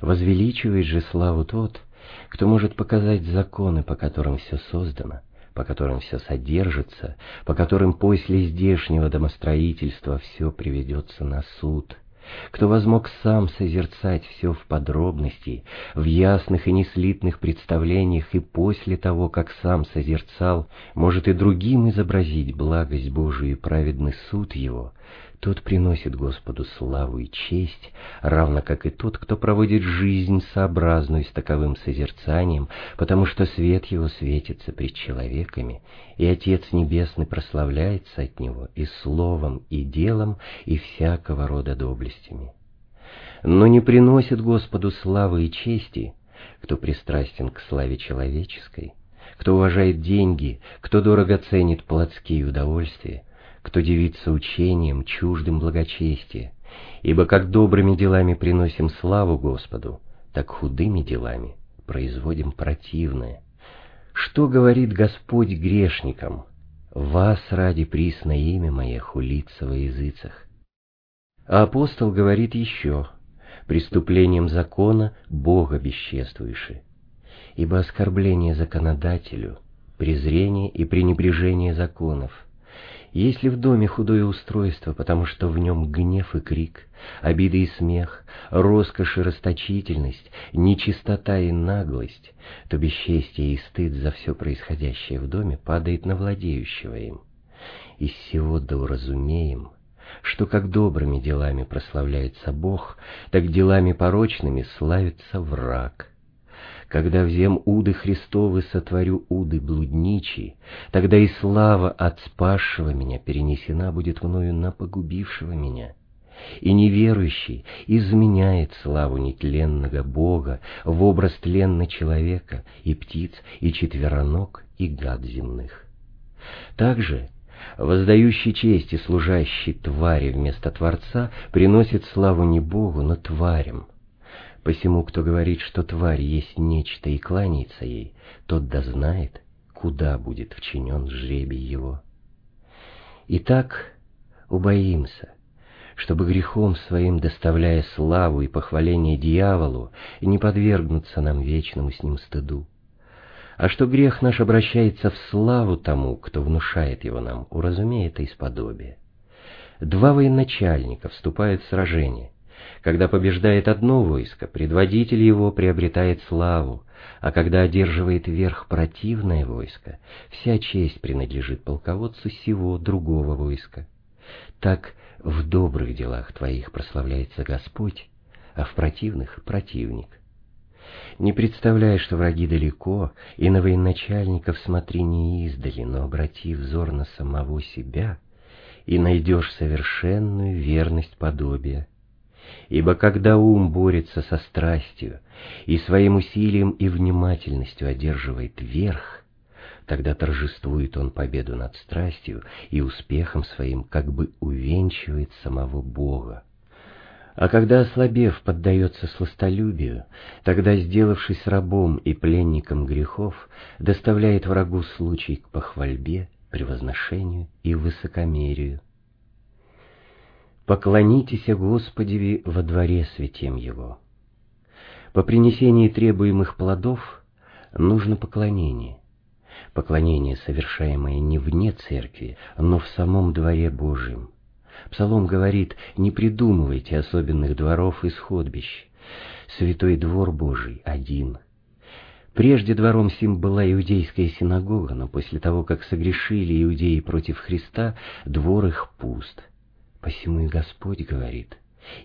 Возвеличивает же славу тот, кто может показать законы, по которым все создано, по которым все содержится, по которым после здешнего домостроительства все приведется на суд — кто возмог сам созерцать все в подробности, в ясных и неслитных представлениях, и после того, как сам созерцал, может и другим изобразить благость Божию и праведный суд Его, тот приносит Господу славу и честь, равно как и тот, кто проводит жизнь сообразную с таковым созерцанием, потому что свет его светится пред человеками, и Отец Небесный прославляется от него и словом, и делом, и всякого рода доблестями. Но не приносит Господу славы и чести, кто пристрастен к славе человеческой, кто уважает деньги, кто дорого ценит плотские удовольствия, кто дивится учением, чуждым благочестия. Ибо как добрыми делами приносим славу Господу, так худыми делами производим противное. Что говорит Господь грешникам? Вас ради присно имя мое хулится во языцах. А апостол говорит еще, преступлением закона Бога бесчествуешь. Ибо оскорбление законодателю, презрение и пренебрежение законов — есть ли в доме худое устройство, потому что в нем гнев и крик, обиды и смех, роскошь и расточительность, нечистота и наглость, то бесчестие и стыд за все происходящее в доме падает на владеющего им. Из всего да уразумеем, что как добрыми делами прославляется Бог, так делами порочными славится враг. Когда взем уды Христовы сотворю уды блудничий, тогда и слава от спасшего меня перенесена будет мною на погубившего меня. И неверующий изменяет славу нетленного Бога в образ тленного человека и птиц, и четвероног, и гад земных. Также воздающий честь и служащий твари вместо Творца приносит славу не Богу, но тварям — Посему, кто говорит, что тварь есть нечто и кланяется ей, тот да знает, куда будет вчинен жребий его. Итак, убоимся, чтобы грехом своим, доставляя славу и похваление дьяволу, не подвергнуться нам вечному с ним стыду. А что грех наш обращается в славу тому, кто внушает его нам, уразумеет из подобия. Два военачальника вступают в сражение — когда побеждает одно войско, предводитель его приобретает славу, а когда одерживает верх противное войско, вся честь принадлежит полководцу сего другого войска. Так в добрых делах твоих прославляется Господь, а в противных — противник. Не представляй, что враги далеко, и на военачальников смотри не издали, но обрати взор на самого себя, и найдешь совершенную верность подобия, Ибо когда ум борется со страстью и своим усилием и внимательностью одерживает верх, тогда торжествует он победу над страстью и успехом своим как бы увенчивает самого Бога. А когда, ослабев, поддается сластолюбию, тогда, сделавшись рабом и пленником грехов, доставляет врагу случай к похвальбе, превозношению и высокомерию, Поклонитесь Господеви во дворе святем Его. По принесении требуемых плодов нужно поклонение. Поклонение, совершаемое не вне церкви, но в самом дворе Божьем. Псалом говорит, не придумывайте особенных дворов и сходбищ. Святой двор Божий один. Прежде двором сим была иудейская синагога, но после того, как согрешили иудеи против Христа, двор их пуст. Посему и Господь говорит,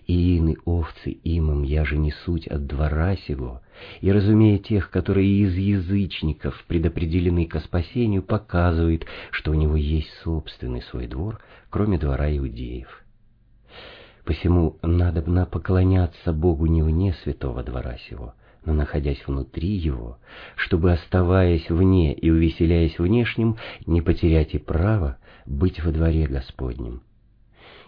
«И ины овцы имам я же не суть от двора сего, и, разумея тех, которые из язычников предопределены ко спасению, показывает, что у него есть собственный свой двор, кроме двора иудеев». Посему надобно поклоняться Богу не вне святого двора сего, но находясь внутри его, чтобы, оставаясь вне и увеселяясь внешним, не потерять и право быть во дворе Господнем.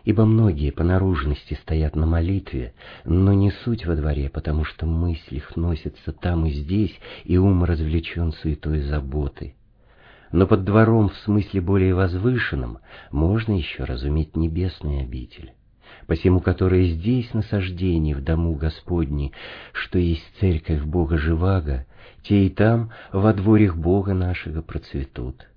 Ибо многие по наружности стоят на молитве, но не суть во дворе, потому что мысль их носится там и здесь, и ум развлечен суетой заботы. Но под двором в смысле более возвышенном можно еще разуметь небесный обитель посему которые здесь насаждений в дому Господни, что есть церковь Бога живаго, те и там во дворях Бога нашего процветут.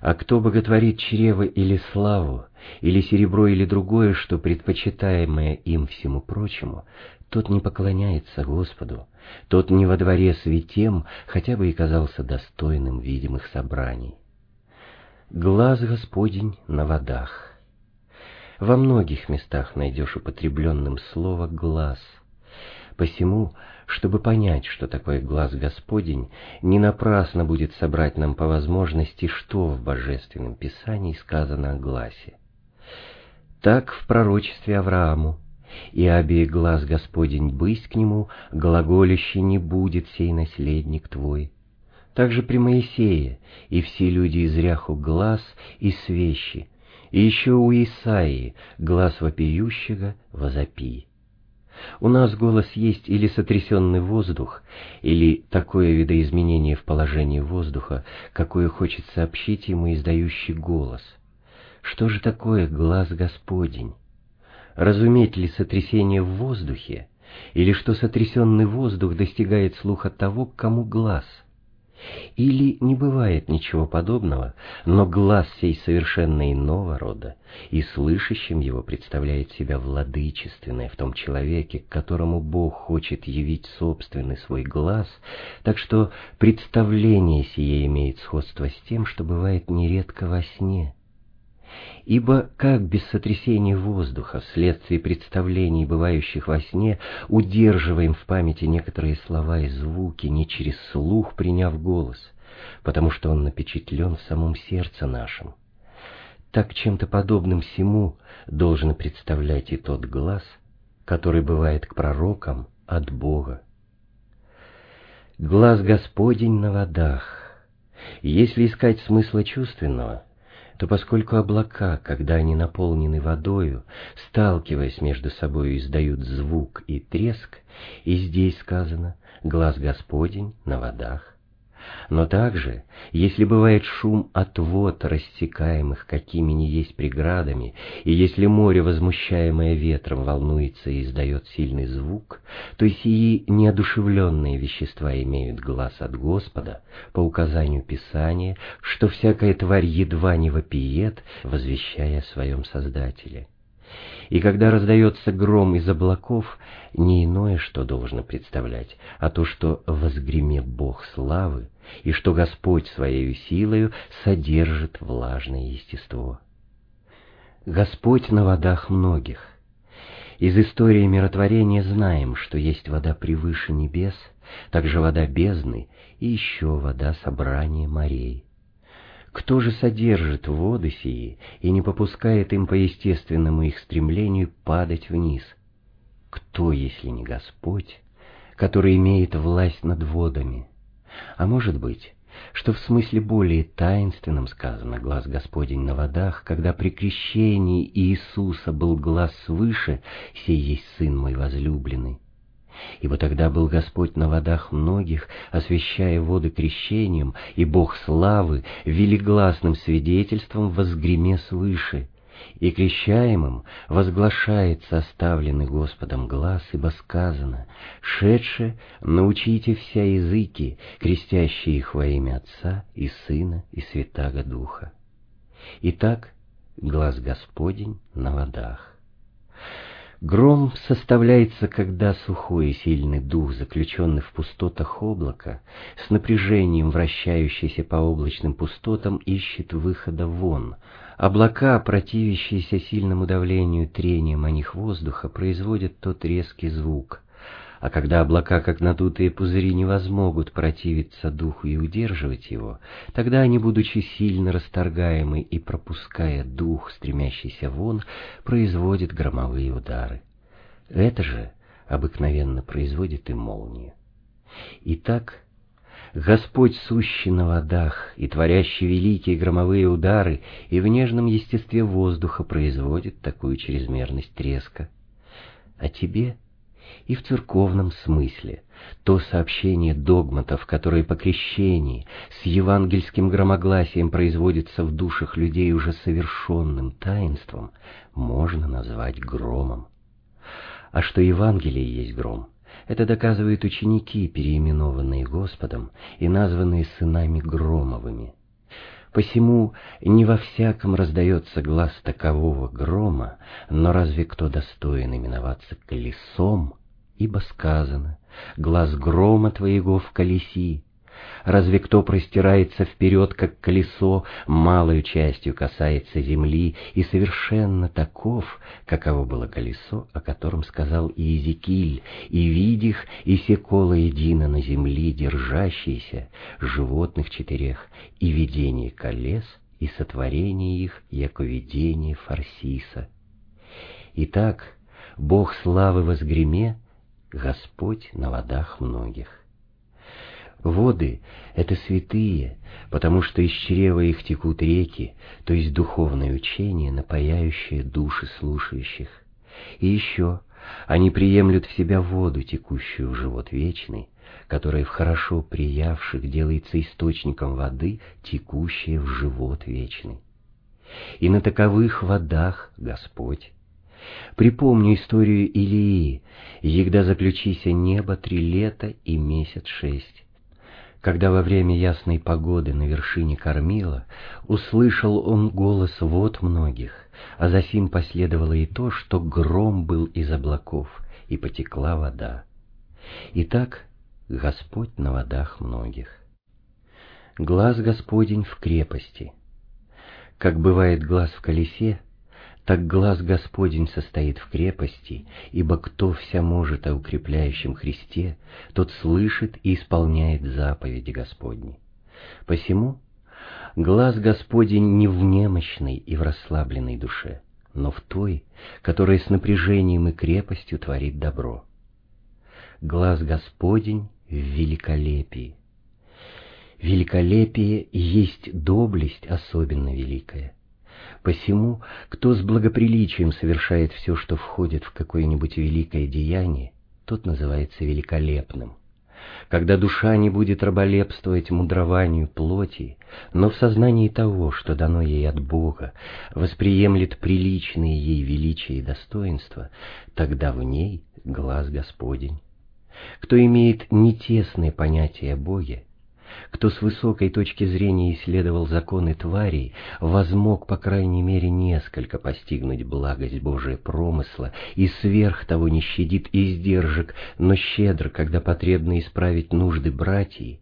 А кто боготворит чрево или славу, или серебро или другое, что предпочитаемое им всему прочему, тот не поклоняется Господу, тот не во дворе святем, хотя бы и казался достойным видимых собраний. Глаз Господень на водах. Во многих местах найдешь употребленным слово «глаз». Посему чтобы понять, что такое глаз Господень, не напрасно будет собрать нам по возможности, что в Божественном Писании сказано о гласе. Так в пророчестве Аврааму, «И обе глаз Господень бысть к нему, глаголище не будет сей наследник твой». Также при Моисее, и все люди из ряху глаз и свещи, и еще у Исаии глаз вопиющего возопи. У нас голос есть или сотрясенный воздух, или такое видоизменение в положении воздуха, какое хочет сообщить ему издающий голос. Что же такое глаз Господень? Разуметь ли сотрясение в воздухе, или что сотрясенный воздух достигает слуха того, кому глаз — или не бывает ничего подобного, но глаз сей совершенно иного рода, и слышащим его представляет себя владычественное в том человеке, к которому Бог хочет явить собственный свой глаз, так что представление сие имеет сходство с тем, что бывает нередко во сне — Ибо как без сотрясения воздуха вследствие представлений, бывающих во сне, удерживаем в памяти некоторые слова и звуки, не через слух приняв голос, потому что он напечатлен в самом сердце нашем. Так чем-то подобным всему должен представлять и тот глаз, который бывает к пророкам от Бога. Глаз Господень на водах. Если искать смысла чувственного — то поскольку облака, когда они наполнены водою, сталкиваясь между собой, издают звук и треск, и здесь сказано «глаз Господень на водах», но также, если бывает шум от вод, рассекаемых какими ни есть преградами, и если море, возмущаемое ветром, волнуется и издает сильный звук, то сии неодушевленные вещества имеют глаз от Господа, по указанию Писания, что всякая тварь едва не вопиет, возвещая о своем Создателе. И когда раздается гром из облаков, не иное что должно представлять, а то, что возгреме Бог славы, и что Господь Своею силою содержит влажное естество. Господь на водах многих. Из истории миротворения знаем, что есть вода превыше небес, также вода бездны и еще вода собрания морей. Кто же содержит воды сии и не попускает им по естественному их стремлению падать вниз? Кто, если не Господь, который имеет власть над водами? А может быть, что в смысле более таинственном сказано «глаз Господень на водах», когда при крещении Иисуса был глаз свыше, сей есть Сын мой возлюбленный, Ибо тогда был Господь на водах многих, освящая воды крещением, и Бог славы велигласным свидетельством возгреме свыше, И крещаемым возглашается оставленный Господом глаз, ибо сказано, «Шедше научите вся языки, крестящие их во имя Отца и Сына и Святаго Духа». Итак, глаз Господень на водах. Гром составляется, когда сухой и сильный дух, заключенный в пустотах облака, с напряжением вращающийся по облачным пустотам, ищет выхода вон. Облака, противящиеся сильному давлению трением о них воздуха, производят тот резкий звук, а когда облака, как надутые пузыри, не возмогут противиться духу и удерживать его, тогда они, будучи сильно расторгаемы и пропуская дух, стремящийся вон, производят громовые удары. Это же обыкновенно производит и молния. Итак, Господь, сущий на водах и творящий великие громовые удары, и в нежном естестве воздуха производит такую чрезмерность треска. А тебе — и в церковном смысле. То сообщение догматов, которое по крещении с евангельским громогласием производится в душах людей уже совершенным таинством, можно назвать громом. А что Евангелие есть гром, это доказывают ученики, переименованные Господом и названные сынами Громовыми. Посему не во всяком раздается глаз такового грома, но разве кто достоин именоваться колесом, ибо сказано, глаз грома твоего в колеси. Разве кто простирается вперед, как колесо, малою частью касается земли, и совершенно таков, каково было колесо, о котором сказал Иезекииль, и видих, и секола едино на земли, держащиеся, животных четырех, и видение колес, и сотворение их, яко видение Фарсиса. Итак, Бог славы возгреме, Господь на водах многих. Воды — это святые, потому что из чрева их текут реки, то есть духовное учение, напаяющее души слушающих. И еще они приемлют в себя воду, текущую в живот вечный, которая в хорошо приявших делается источником воды, текущая в живот вечный. И на таковых водах Господь Припомню историю Илии, егда заключися небо три лета и месяц шесть. Когда во время ясной погоды на вершине кормила, услышал он голос вод многих, а за сим последовало и то, что гром был из облаков, и потекла вода. Итак, Господь на водах многих. Глаз Господень в крепости. Как бывает глаз в колесе, так глаз Господень состоит в крепости, ибо кто вся может о укрепляющем Христе, тот слышит и исполняет заповеди Господни. Посему глаз Господень не в немощной и в расслабленной душе, но в той, которая с напряжением и крепостью творит добро. Глаз Господень в великолепии. Великолепие есть доблесть особенно великая — Посему, кто с благоприличием совершает все, что входит в какое-нибудь великое деяние, тот называется великолепным. Когда душа не будет раболепствовать мудрованию плоти, но в сознании того, что дано ей от Бога, восприемлет приличные ей величие и достоинства, тогда в ней глаз Господень. Кто имеет нетесное понятие о Боге, кто с высокой точки зрения исследовал законы тварей, возмог, по крайней мере, несколько постигнуть благость Божия промысла и сверх того не щадит издержек, но щедр, когда потребно исправить нужды братьев,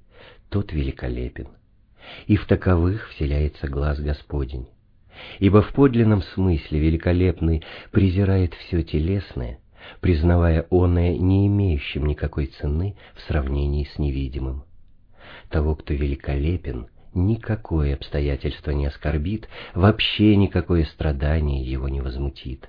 тот великолепен. И в таковых вселяется глаз Господень. Ибо в подлинном смысле великолепный презирает все телесное, признавая оное не имеющим никакой цены в сравнении с невидимым того, кто великолепен, никакое обстоятельство не оскорбит, вообще никакое страдание его не возмутит.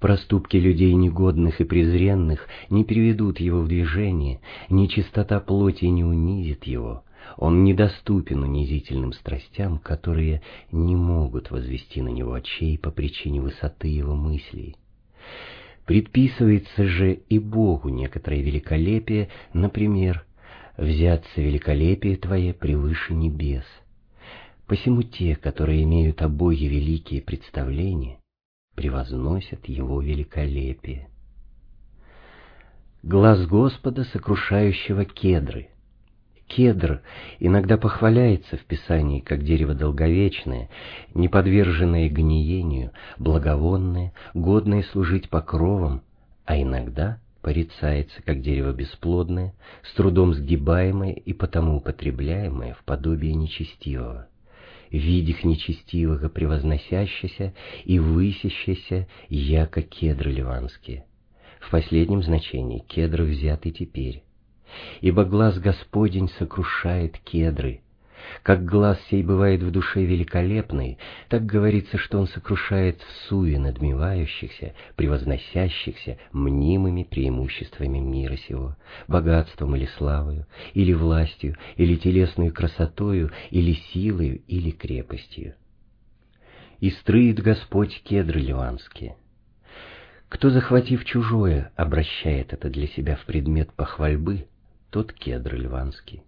Проступки людей негодных и презренных не приведут его в движение, ни чистота плоти не унизит его. Он недоступен унизительным страстям, которые не могут возвести на него очей по причине высоты его мыслей. Предписывается же и Богу некоторое великолепие, например, взяться великолепие Твое превыше небес. Посему те, которые имеют о Боге великие представления, превозносят его великолепие. Глаз Господа, сокрушающего кедры. Кедр иногда похваляется в Писании как дерево долговечное, не подверженное гниению, благовонное, годное служить покровом, а иногда порицается как дерево бесплодное, с трудом сгибаемое и потому употребляемое в подобие нечестивого видих нечестивого превозносящийся и высящийся, яко кедры ливанские. В последнем значении кедры взяты теперь. Ибо глаз Господень сокрушает кедры, как глаз сей бывает в душе великолепный, так говорится, что он сокрушает в суе надмевающихся, превозносящихся мнимыми преимуществами мира сего, богатством или славою, или властью, или телесной красотою, или силою, или крепостью. И строит Господь кедры ливанские. Кто, захватив чужое, обращает это для себя в предмет похвальбы, тот кедр ливанский.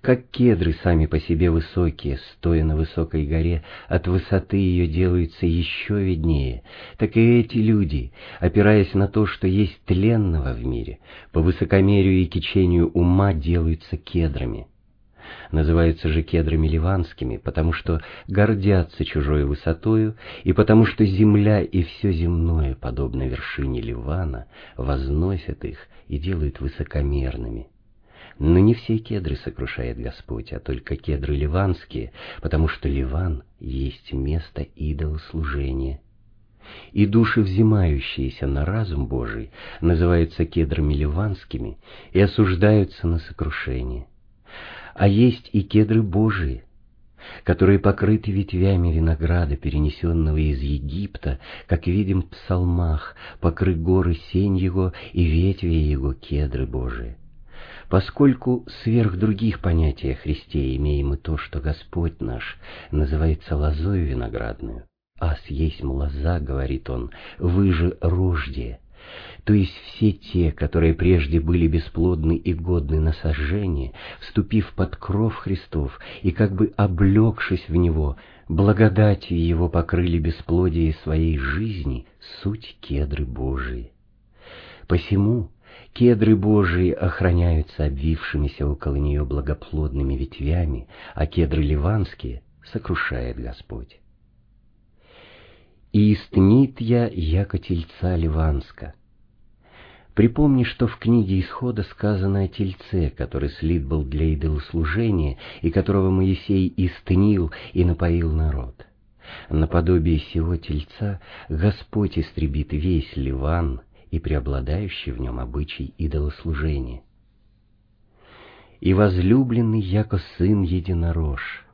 Как кедры сами по себе высокие, стоя на высокой горе, от высоты ее делаются еще виднее, так и эти люди, опираясь на то, что есть тленного в мире, по высокомерию и кичению ума делаются кедрами. Называются же кедрами ливанскими, потому что гордятся чужой высотою, и потому что земля и все земное, подобно вершине Ливана, возносят их и делают высокомерными. Но не все кедры сокрушает Господь, а только кедры ливанские, потому что Ливан есть место идолослужения. И души, взимающиеся на разум Божий, называются кедрами ливанскими и осуждаются на сокрушение. А есть и кедры Божии, которые покрыты ветвями винограда, перенесенного из Египта, как видим в псалмах, покры горы сень его и ветви его кедры Божии. Поскольку сверх других понятий о Христе имеем мы то, что Господь наш называется лозою виноградную, «Ас есть лоза», — говорит он, — «вы же рождие». То есть все те, которые прежде были бесплодны и годны на сожжение, вступив под кров Христов и как бы облегшись в Него, благодатью Его покрыли бесплодие своей жизни, суть кедры Божии. Посему Кедры Божии охраняются обвившимися около нее благоплодными ветвями, а кедры ливанские сокрушает Господь. «И истнит я, яко тельца ливанска». Припомни, что в книге Исхода сказано о тельце, который слит был для идолослужения, и которого Моисей истнил и напоил народ. Наподобие сего тельца Господь истребит весь Ливан, и преобладающий в нем обычай идолослужения. И возлюбленный яко сын единорож,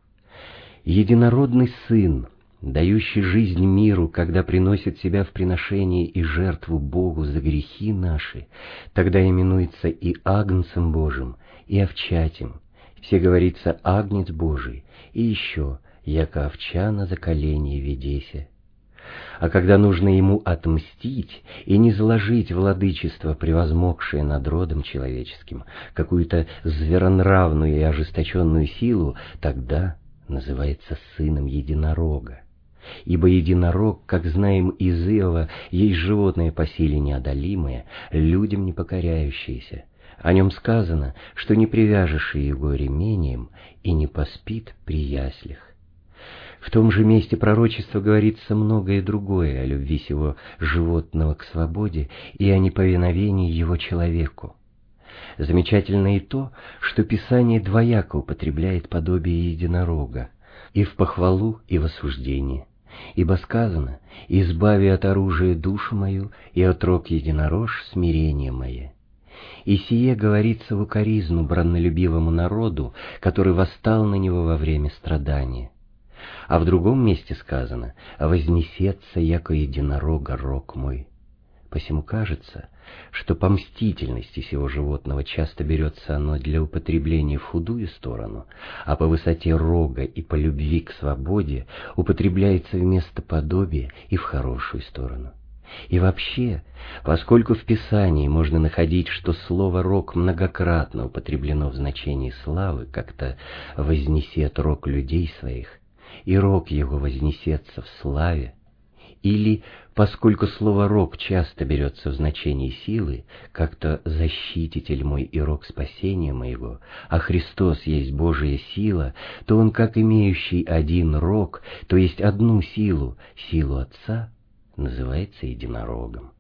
единородный сын, дающий жизнь миру, когда приносит себя в приношение и жертву Богу за грехи наши, тогда именуется и Агнцем Божиим, и Овчатим, все говорится Агнец Божий, и еще, яко овча на заколении ведесе, а когда нужно ему отмстить и не заложить владычество, превозмогшее над родом человеческим, какую-то зверонравную и ожесточенную силу, тогда называется сыном единорога. Ибо единорог, как знаем из Иова, есть животное по силе неодолимое, людям не покоряющееся. О нем сказано, что не привяжешь его ремением и не поспит при яслях. В том же месте пророчества говорится многое другое о любви сего животного к свободе и о неповиновении его человеку. Замечательно и то, что Писание двояко употребляет подобие единорога, и в похвалу, и в осуждение. Ибо сказано, «Избави от оружия душу мою, и от рог единорож смирение мое». И сие говорится в укоризну браннолюбивому народу, который восстал на него во время страдания. А в другом месте сказано «вознесется, яко единорога рог мой». Посему кажется, что по мстительности сего животного часто берется оно для употребления в худую сторону, а по высоте рога и по любви к свободе употребляется вместо подобия и в хорошую сторону. И вообще, поскольку в Писании можно находить, что слово «рок» многократно употреблено в значении славы, как-то «вознесет рок людей своих», и рог его вознесется в славе, Или, поскольку слово «рок» часто берется в значении силы, как-то «защититель мой и рок спасения моего», а Христос есть Божия сила, то Он, как имеющий один рок, то есть одну силу, силу Отца, называется единорогом.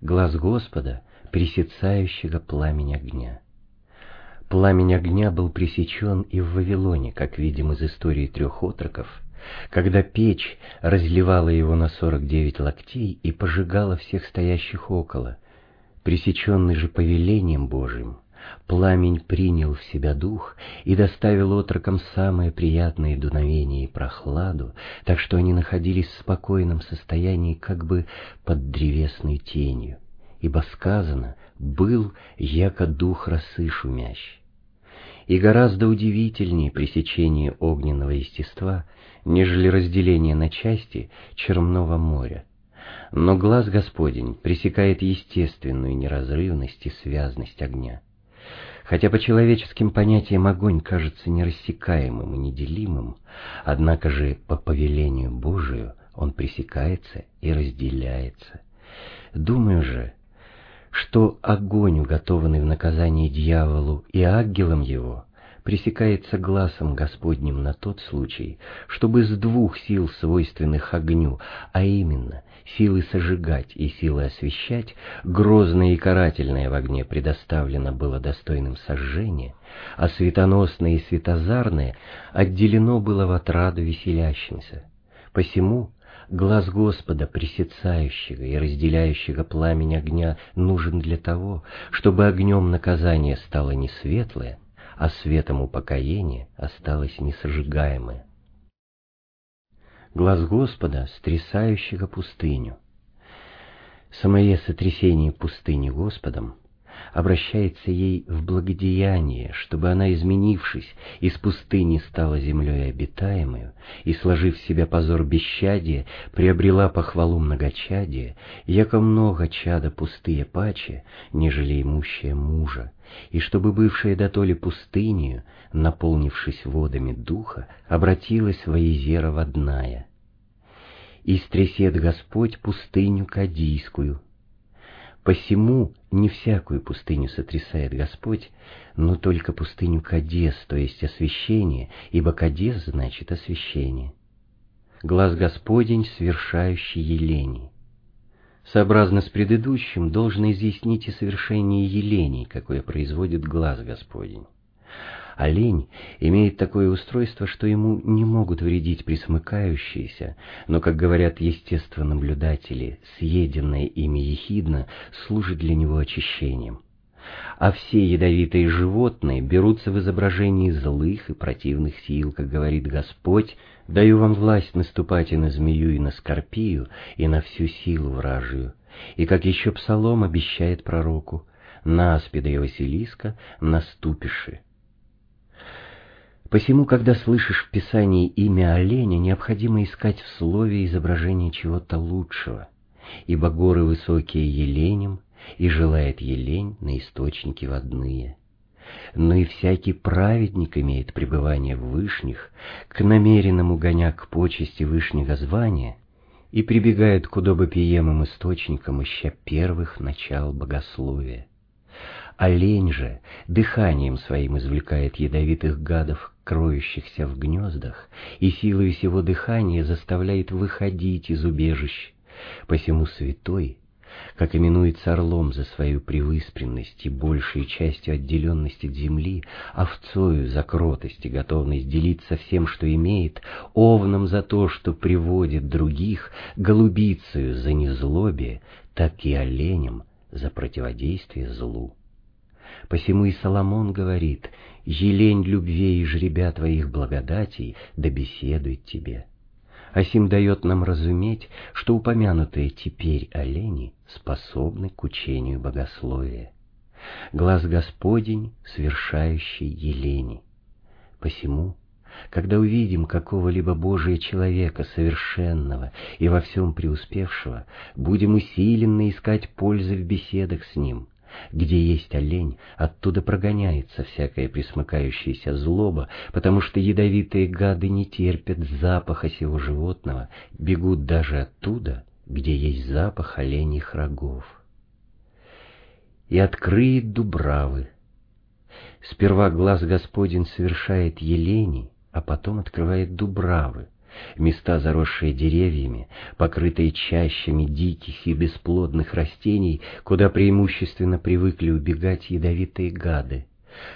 Глаз Господа, пресецающего пламень огня. Пламень огня был пресечен и в Вавилоне, как видим из истории трех отроков, когда печь разливала его на сорок девять локтей и пожигала всех стоящих около. Пресеченный же повелением Божьим, пламень принял в себя дух и доставил отрокам самое приятное дуновение и прохладу, так что они находились в спокойном состоянии как бы под древесной тенью, ибо сказано «был, яко дух росы шумящий». И гораздо удивительнее пресечение огненного естества, нежели разделение на части черного моря. Но глаз Господень пресекает естественную неразрывность и связность огня. Хотя по человеческим понятиям огонь кажется нерассекаемым и неделимым, однако же по повелению Божию он пресекается и разделяется. Думаю же, что огонь, уготованный в наказании дьяволу и ангелам его, пресекается глазом Господним на тот случай, чтобы с двух сил, свойственных огню, а именно силы сожигать и силы освещать, грозное и карательное в огне предоставлено было достойным сожжения, а светоносное и светозарное отделено было в отраду веселящимся. Посему глаз Господа, пресецающего и разделяющего пламень огня, нужен для того, чтобы огнем наказание стало не светлое, а светом упокоения осталось несожигаемое. Глаз Господа, стрясающего пустыню. Самое сотрясение пустыни Господом обращается ей в благодеяние, чтобы она, изменившись, из пустыни стала землей обитаемую и, сложив в себя позор бесчадия, приобрела похвалу многочадия, яко много чада пустые паче, нежели имущая мужа, и чтобы бывшая дотоле пустынью, наполнившись водами духа, обратилась во езеро водная. И стрясет Господь пустыню Кадийскую, Посему не всякую пустыню сотрясает Господь, но только пустыню Кадес, то есть освящение, ибо Кадес значит освящение. Глаз Господень, свершающий елений. Сообразно с предыдущим, должно изъяснить и совершение елений, какое производит глаз Господень. Олень имеет такое устройство, что ему не могут вредить присмыкающиеся, но, как говорят естествонаблюдатели, съеденное ими ехидно служит для него очищением. А все ядовитые животные берутся в изображении злых и противных сил, как говорит Господь, «Даю вам власть наступать и на змею, и на скорпию, и на всю силу вражию». И как еще Псалом обещает пророку, «На аспида и Василиска наступиши». Посему, когда слышишь в Писании имя оленя, необходимо искать в слове изображение чего-то лучшего, ибо горы высокие еленем, и желает елень на источнике водные. Но и всякий праведник имеет пребывание в вышних, к намеренному гоня к почести вышнего звания, и прибегает к удобопиемым источникам, ища первых начал богословия. Олень же дыханием своим извлекает ядовитых гадов, кроющихся в гнездах, и силой всего дыхания заставляет выходить из убежищ. Посему святой, как именуется орлом за свою превыспренность и большей частью отделенность от земли, овцою за кротость и готовность делиться всем, что имеет, овном за то, что приводит других, голубицею за незлобие, так и оленем за противодействие злу. Посему и Соломон говорит, «Елень любви и жребя твоих благодатей да беседует тебе». Асим дает нам разуметь, что упомянутые теперь олени способны к учению богословия. Глаз Господень, свершающий елени. Посему, когда увидим какого-либо Божия человека совершенного и во всем преуспевшего, будем усиленно искать пользы в беседах с ним, Где есть олень, оттуда прогоняется всякая присмыкающаяся злоба, потому что ядовитые гады не терпят запаха сего животного, бегут даже оттуда, где есть запах оленьих рогов. И открыет дубравы. Сперва глаз Господень совершает елени, а потом открывает дубравы, места, заросшие деревьями, покрытые чащами диких и бесплодных растений, куда преимущественно привыкли убегать ядовитые гады.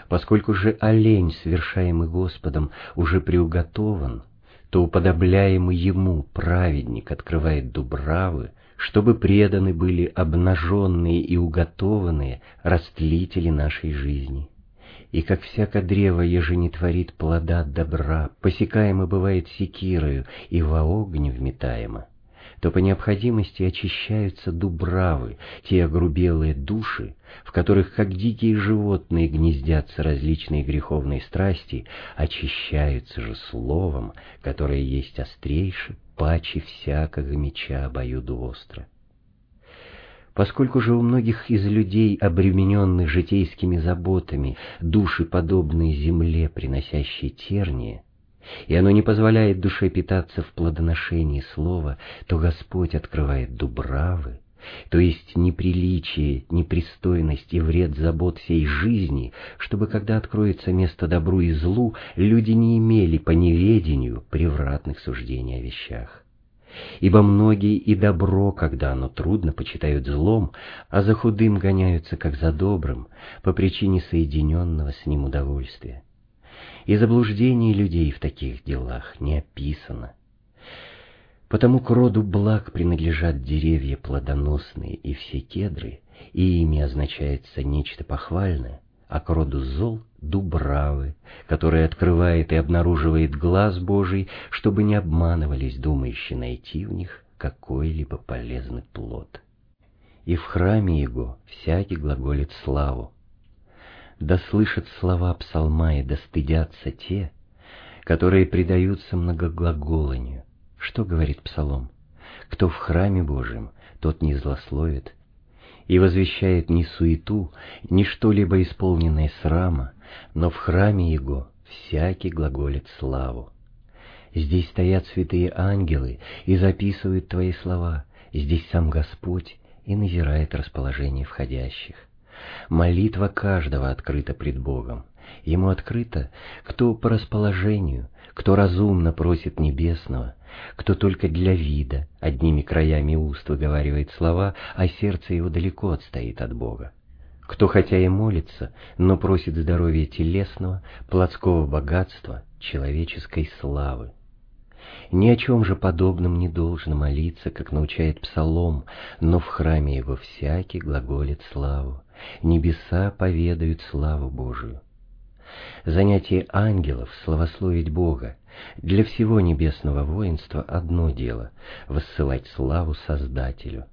Поскольку же олень, совершаемый Господом, уже приуготован, то уподобляемый ему праведник открывает дубравы, чтобы преданы были обнаженные и уготованные растлители нашей жизни и как всяко древо, еже не творит плода добра, посекаемо бывает секирою и во огонь вметаемо, то по необходимости очищаются дубравы, те огрубелые души, в которых, как дикие животные, гнездятся различные греховные страсти, очищаются же словом, которое есть острейше, паче всякого меча обоюдоостро. Поскольку же у многих из людей, обремененных житейскими заботами, души подобные земле, приносящие терние, и оно не позволяет душе питаться в плодоношении слова, то Господь открывает дубравы, то есть неприличие, непристойность и вред забот всей жизни, чтобы, когда откроется место добру и злу, люди не имели по неведению превратных суждений о вещах. Ибо многие и добро, когда оно трудно, почитают злом, а за худым гоняются, как за добрым, по причине соединенного с ним удовольствия. И заблуждение людей в таких делах не описано. Потому к роду благ принадлежат деревья плодоносные и все кедры, и ими означается нечто похвальное, а к роду зол — Дубравы, который открывает и обнаруживает глаз Божий, чтобы не обманывались думающие найти в них какой-либо полезный плод. И в храме его всякий глаголит славу. Да слышат слова псалма и да те, которые предаются многоглаголанию. Что говорит псалом? Кто в храме Божьем, тот не злословит, и возвещает не суету, не что-либо исполненное срама, но в храме его всякий глаголит славу. Здесь стоят святые ангелы и записывают твои слова, здесь сам Господь и назирает расположение входящих. Молитва каждого открыта пред Богом. Ему открыто, кто по расположению, кто разумно просит небесного, кто только для вида одними краями уст выговаривает слова, а сердце его далеко отстоит от Бога. Кто хотя и молится, но просит здоровья телесного, плотского богатства, человеческой славы. Ни о чем же подобном не должно молиться, как научает Псалом, но в храме его всякий глаголит славу. Небеса поведают славу Божию. Занятие ангелов — славословить Бога. Для всего небесного воинства одно дело — воссылать славу Создателю.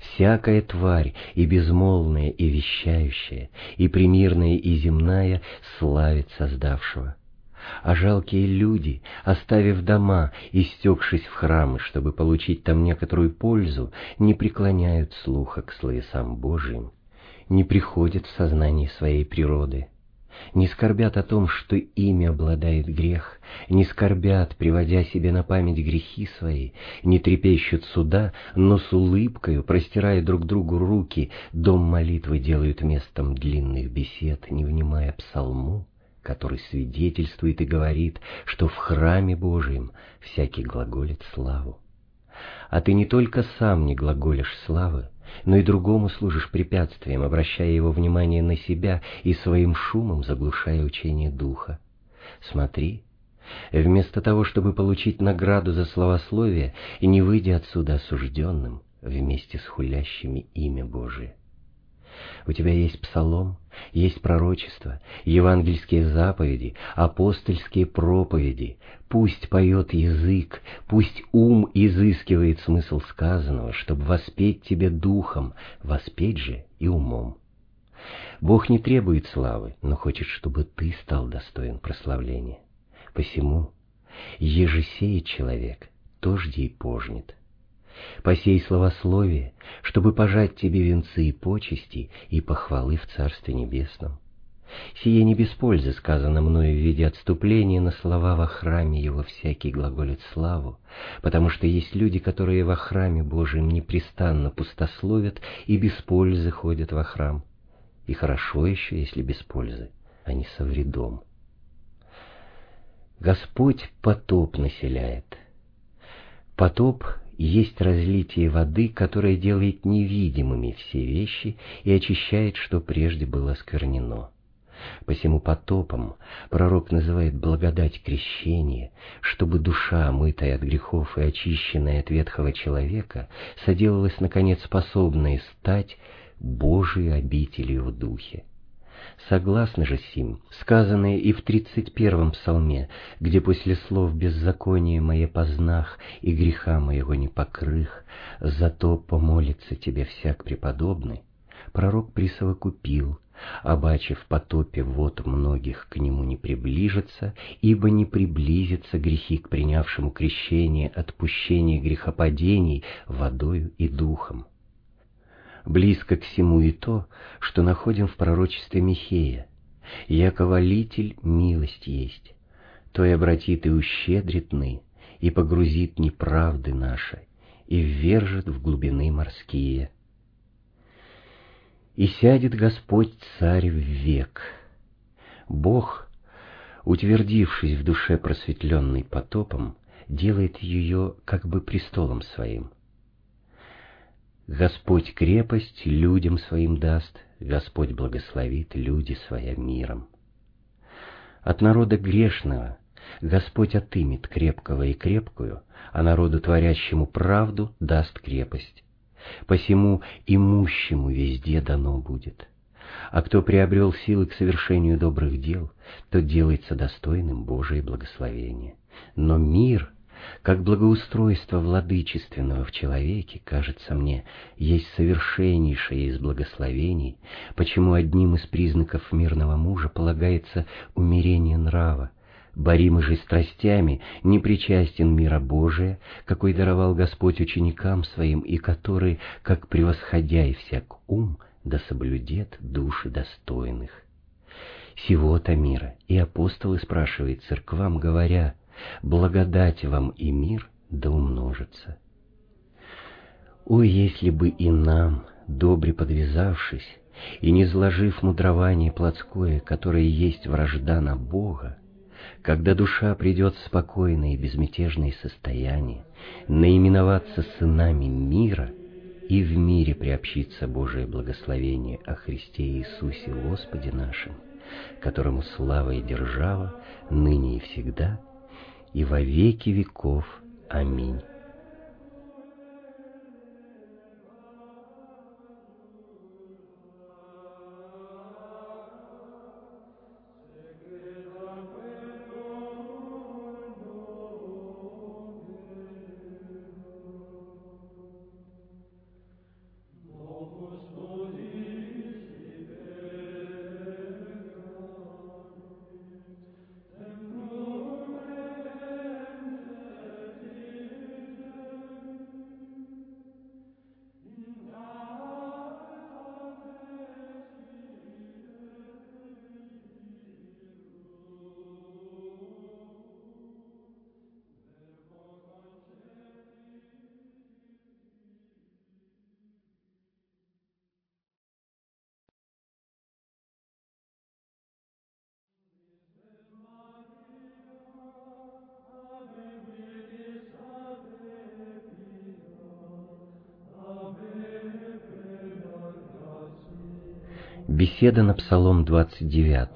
Всякая тварь, и безмолвная, и вещающая, и примирная, и земная, славит Создавшего. А жалкие люди, оставив дома и стекшись в храмы, чтобы получить там некоторую пользу, не преклоняют слуха к словесам Божиим, не приходят в сознание своей природы, не скорбят о том, что ими обладает грех, не скорбят, приводя себе на память грехи свои, не трепещут суда, но с улыбкою, простирая друг другу руки, дом молитвы делают местом длинных бесед, не внимая псалму, который свидетельствует и говорит, что в храме Божием всякий глаголит славу. А ты не только сам не глаголишь славы, но и другому служишь препятствием, обращая его внимание на себя и своим шумом заглушая учение Духа. Смотри, вместо того, чтобы получить награду за словословие, и не выйдя отсюда осужденным вместе с хулящими имя Божие. У тебя есть псалом, есть пророчество, евангельские заповеди, апостольские проповеди. Пусть поет язык, пусть ум изыскивает смысл сказанного, чтобы воспеть тебе духом, воспеть же и умом. Бог не требует славы, но хочет, чтобы ты стал достоин прославления. Посему, еже сеет человек, то жди и пожнет. посей словословие, чтобы пожать тебе венцы и почести и похвалы в Царстве Небесном. Сие не без пользы сказано мною в виде отступления на слова во храме его всякий глаголит славу, потому что есть люди, которые во храме Божием непрестанно пустословят и без пользы ходят во храм. И хорошо еще, если без пользы, а не со вредом. Господь потоп населяет. Потоп есть разлитие воды, которое делает невидимыми все вещи и очищает, что прежде было осквернено. Посему потопом пророк называет благодать крещения, чтобы душа, мытая от грехов и очищенная от ветхого человека, соделалась, наконец, способной стать Божией обителью в духе. Согласно же сим, сказанное и в тридцать первом псалме, где после слов «беззаконие мое познах и греха моего не покрых, зато помолится тебе всяк преподобный», пророк присовокупил, обаче в потопе вот многих к нему не приближится, ибо не приблизится грехи к принявшему крещение отпущение грехопадений водою и духом. Близко к всему и то, что находим в пророчестве Михея. Яковолитель милость есть, то и обратит и ущедрит и погрузит неправды наши, и ввержет в глубины морские. И сядет Господь Царь в век. Бог, утвердившись в душе просветленной потопом, делает ее как бы престолом своим — Господь крепость людям своим даст, Господь благословит люди своя миром. От народа грешного Господь отымет крепкого и крепкую, а народу творящему правду даст крепость. Посему имущему везде дано будет. А кто приобрел силы к совершению добрых дел, тот делается достойным Божие благословения. Но мир как благоустройство владычественного в человеке, кажется мне, есть совершеннейшее из благословений, почему одним из признаков мирного мужа полагается умерение нрава, Боримый же страстями, не причастен мира Божия, какой даровал Господь ученикам своим, и который, как превосходя и всяк ум, да соблюдет души достойных. Сего-то мира и апостолы спрашивают церквам, говоря, благодать вам и мир да умножится. О, если бы и нам, добре подвязавшись, и не сложив мудрование плотское, которое есть вражда на Бога, когда душа придет в спокойное и безмятежное состояние, наименоваться сынами мира и в мире приобщиться Божие благословение о Христе Иисусе Господе нашим, которому слава и держава ныне и всегда – и во веки веков. Аминь. Беседа на Псалом 29.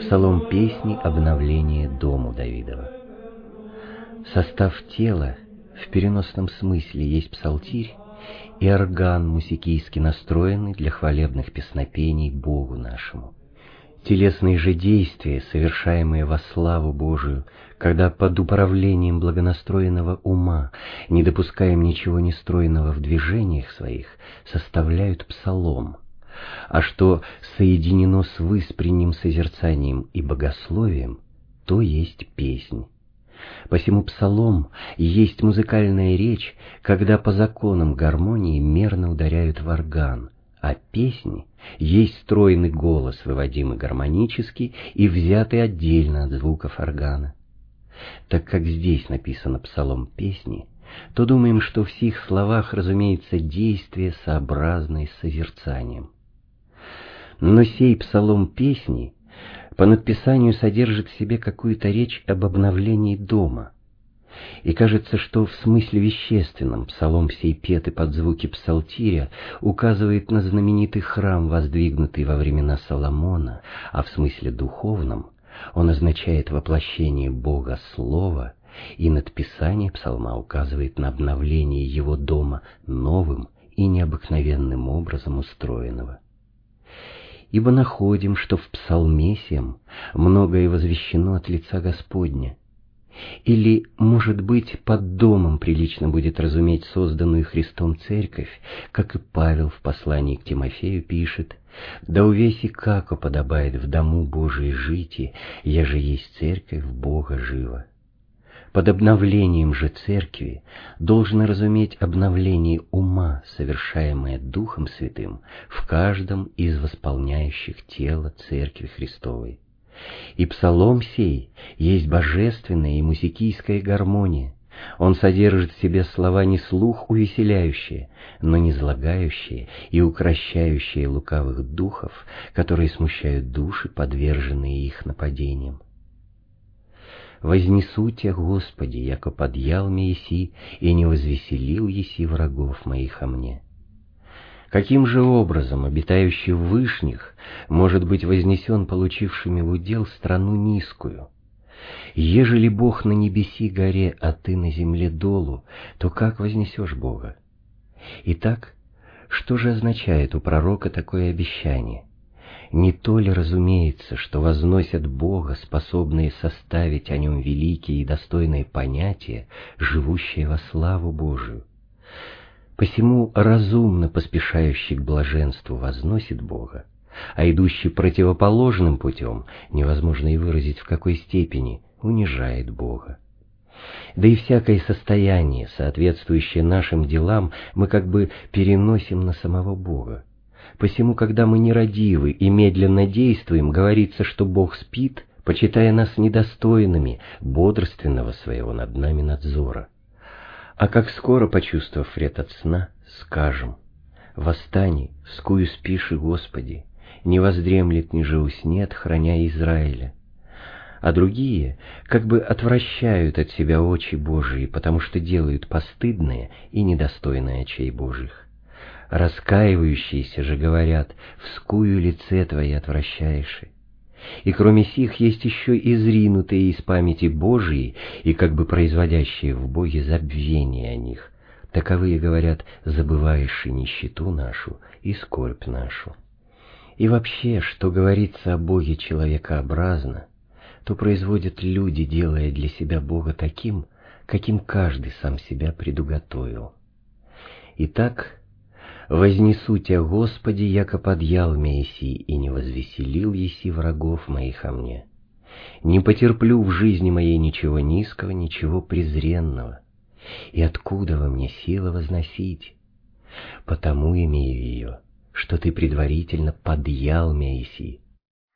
Псалом песни обновления дому Давидова. Состав тела в переносном смысле есть псалтирь и орган мусикийски настроенный для хвалебных песнопений Богу нашему. Телесные же действия, совершаемые во славу Божию, когда под управлением благонастроенного ума не допускаем ничего нестройного в движениях своих, составляют псалом – а что соединено с выспренним созерцанием и богословием, то есть песнь. Посему псалом есть музыкальная речь, когда по законам гармонии мерно ударяют в орган, а песни есть стройный голос, выводимый гармонически и взятый отдельно от звуков органа. Так как здесь написано псалом песни, то думаем, что в сих словах разумеется действие, сообразное с созерцанием. Но сей псалом песни по надписанию содержит в себе какую-то речь об обновлении дома. И кажется, что в смысле вещественном псалом сей петы под звуки псалтиря указывает на знаменитый храм, воздвигнутый во времена Соломона, а в смысле духовном он означает воплощение Бога Слова, и надписание псалма указывает на обновление его дома новым и необыкновенным образом устроенного ибо находим, что в псалме сем многое возвещено от лица Господня. Или, может быть, под домом прилично будет разуметь созданную Христом церковь, как и Павел в послании к Тимофею пишет, «Да увеси, како подобает в дому Божией жити, я же есть церковь Бога жива». Под обновлением же церкви должно разуметь обновление ума, совершаемое Духом Святым в каждом из восполняющих тело Церкви Христовой. И псалом сей есть божественная и музыкийская гармония. Он содержит в себе слова не слух увеселяющие, но не злагающие и укращающие лукавых духов, которые смущают души, подверженные их нападениям. Вознесу Тебя, Господи, яко подъял мне еси, и не возвеселил еси врагов моих о мне. Каким же образом обитающий в вышних может быть вознесен получившими в удел страну низкую? Ежели Бог на небеси горе, а ты на земле долу, то как вознесешь Бога? Итак, что же означает у пророка такое обещание? Не то ли разумеется, что возносят Бога, способные составить о Нем великие и достойные понятия, живущие во славу Божию. Посему разумно поспешающий к блаженству возносит Бога, а идущий противоположным путем, невозможно и выразить в какой степени, унижает Бога. Да и всякое состояние, соответствующее нашим делам, мы как бы переносим на самого Бога. Посему, когда мы нерадивы и медленно действуем, говорится, что Бог спит, почитая нас недостойными бодрственного своего над нами надзора. А как скоро, почувствовав вред от сна, скажем, «Восстань, скую спиши, Господи, не воздремлет, ни же уснет, храня Израиля». А другие как бы отвращают от себя очи Божии, потому что делают постыдные и недостойные очей Божьих. Раскаивающиеся же говорят, «Вскую лице твои отвращаешь». И кроме сих есть еще и зринутые из памяти Божией и как бы производящие в Боге забвение о них. Таковые, говорят, забываешь и нищету нашу, и скорбь нашу. И вообще, что говорится о Боге человекообразно, то производят люди, делая для себя Бога таким, каким каждый сам себя предуготовил. Итак, Вознесу Тебя, Господи, яко подъял Месси, и не возвеселил еси врагов моих о мне. Не потерплю в жизни моей ничего низкого, ничего презренного. И откуда во мне сила возносить? Потому имею ее, что ты предварительно подъял Месси.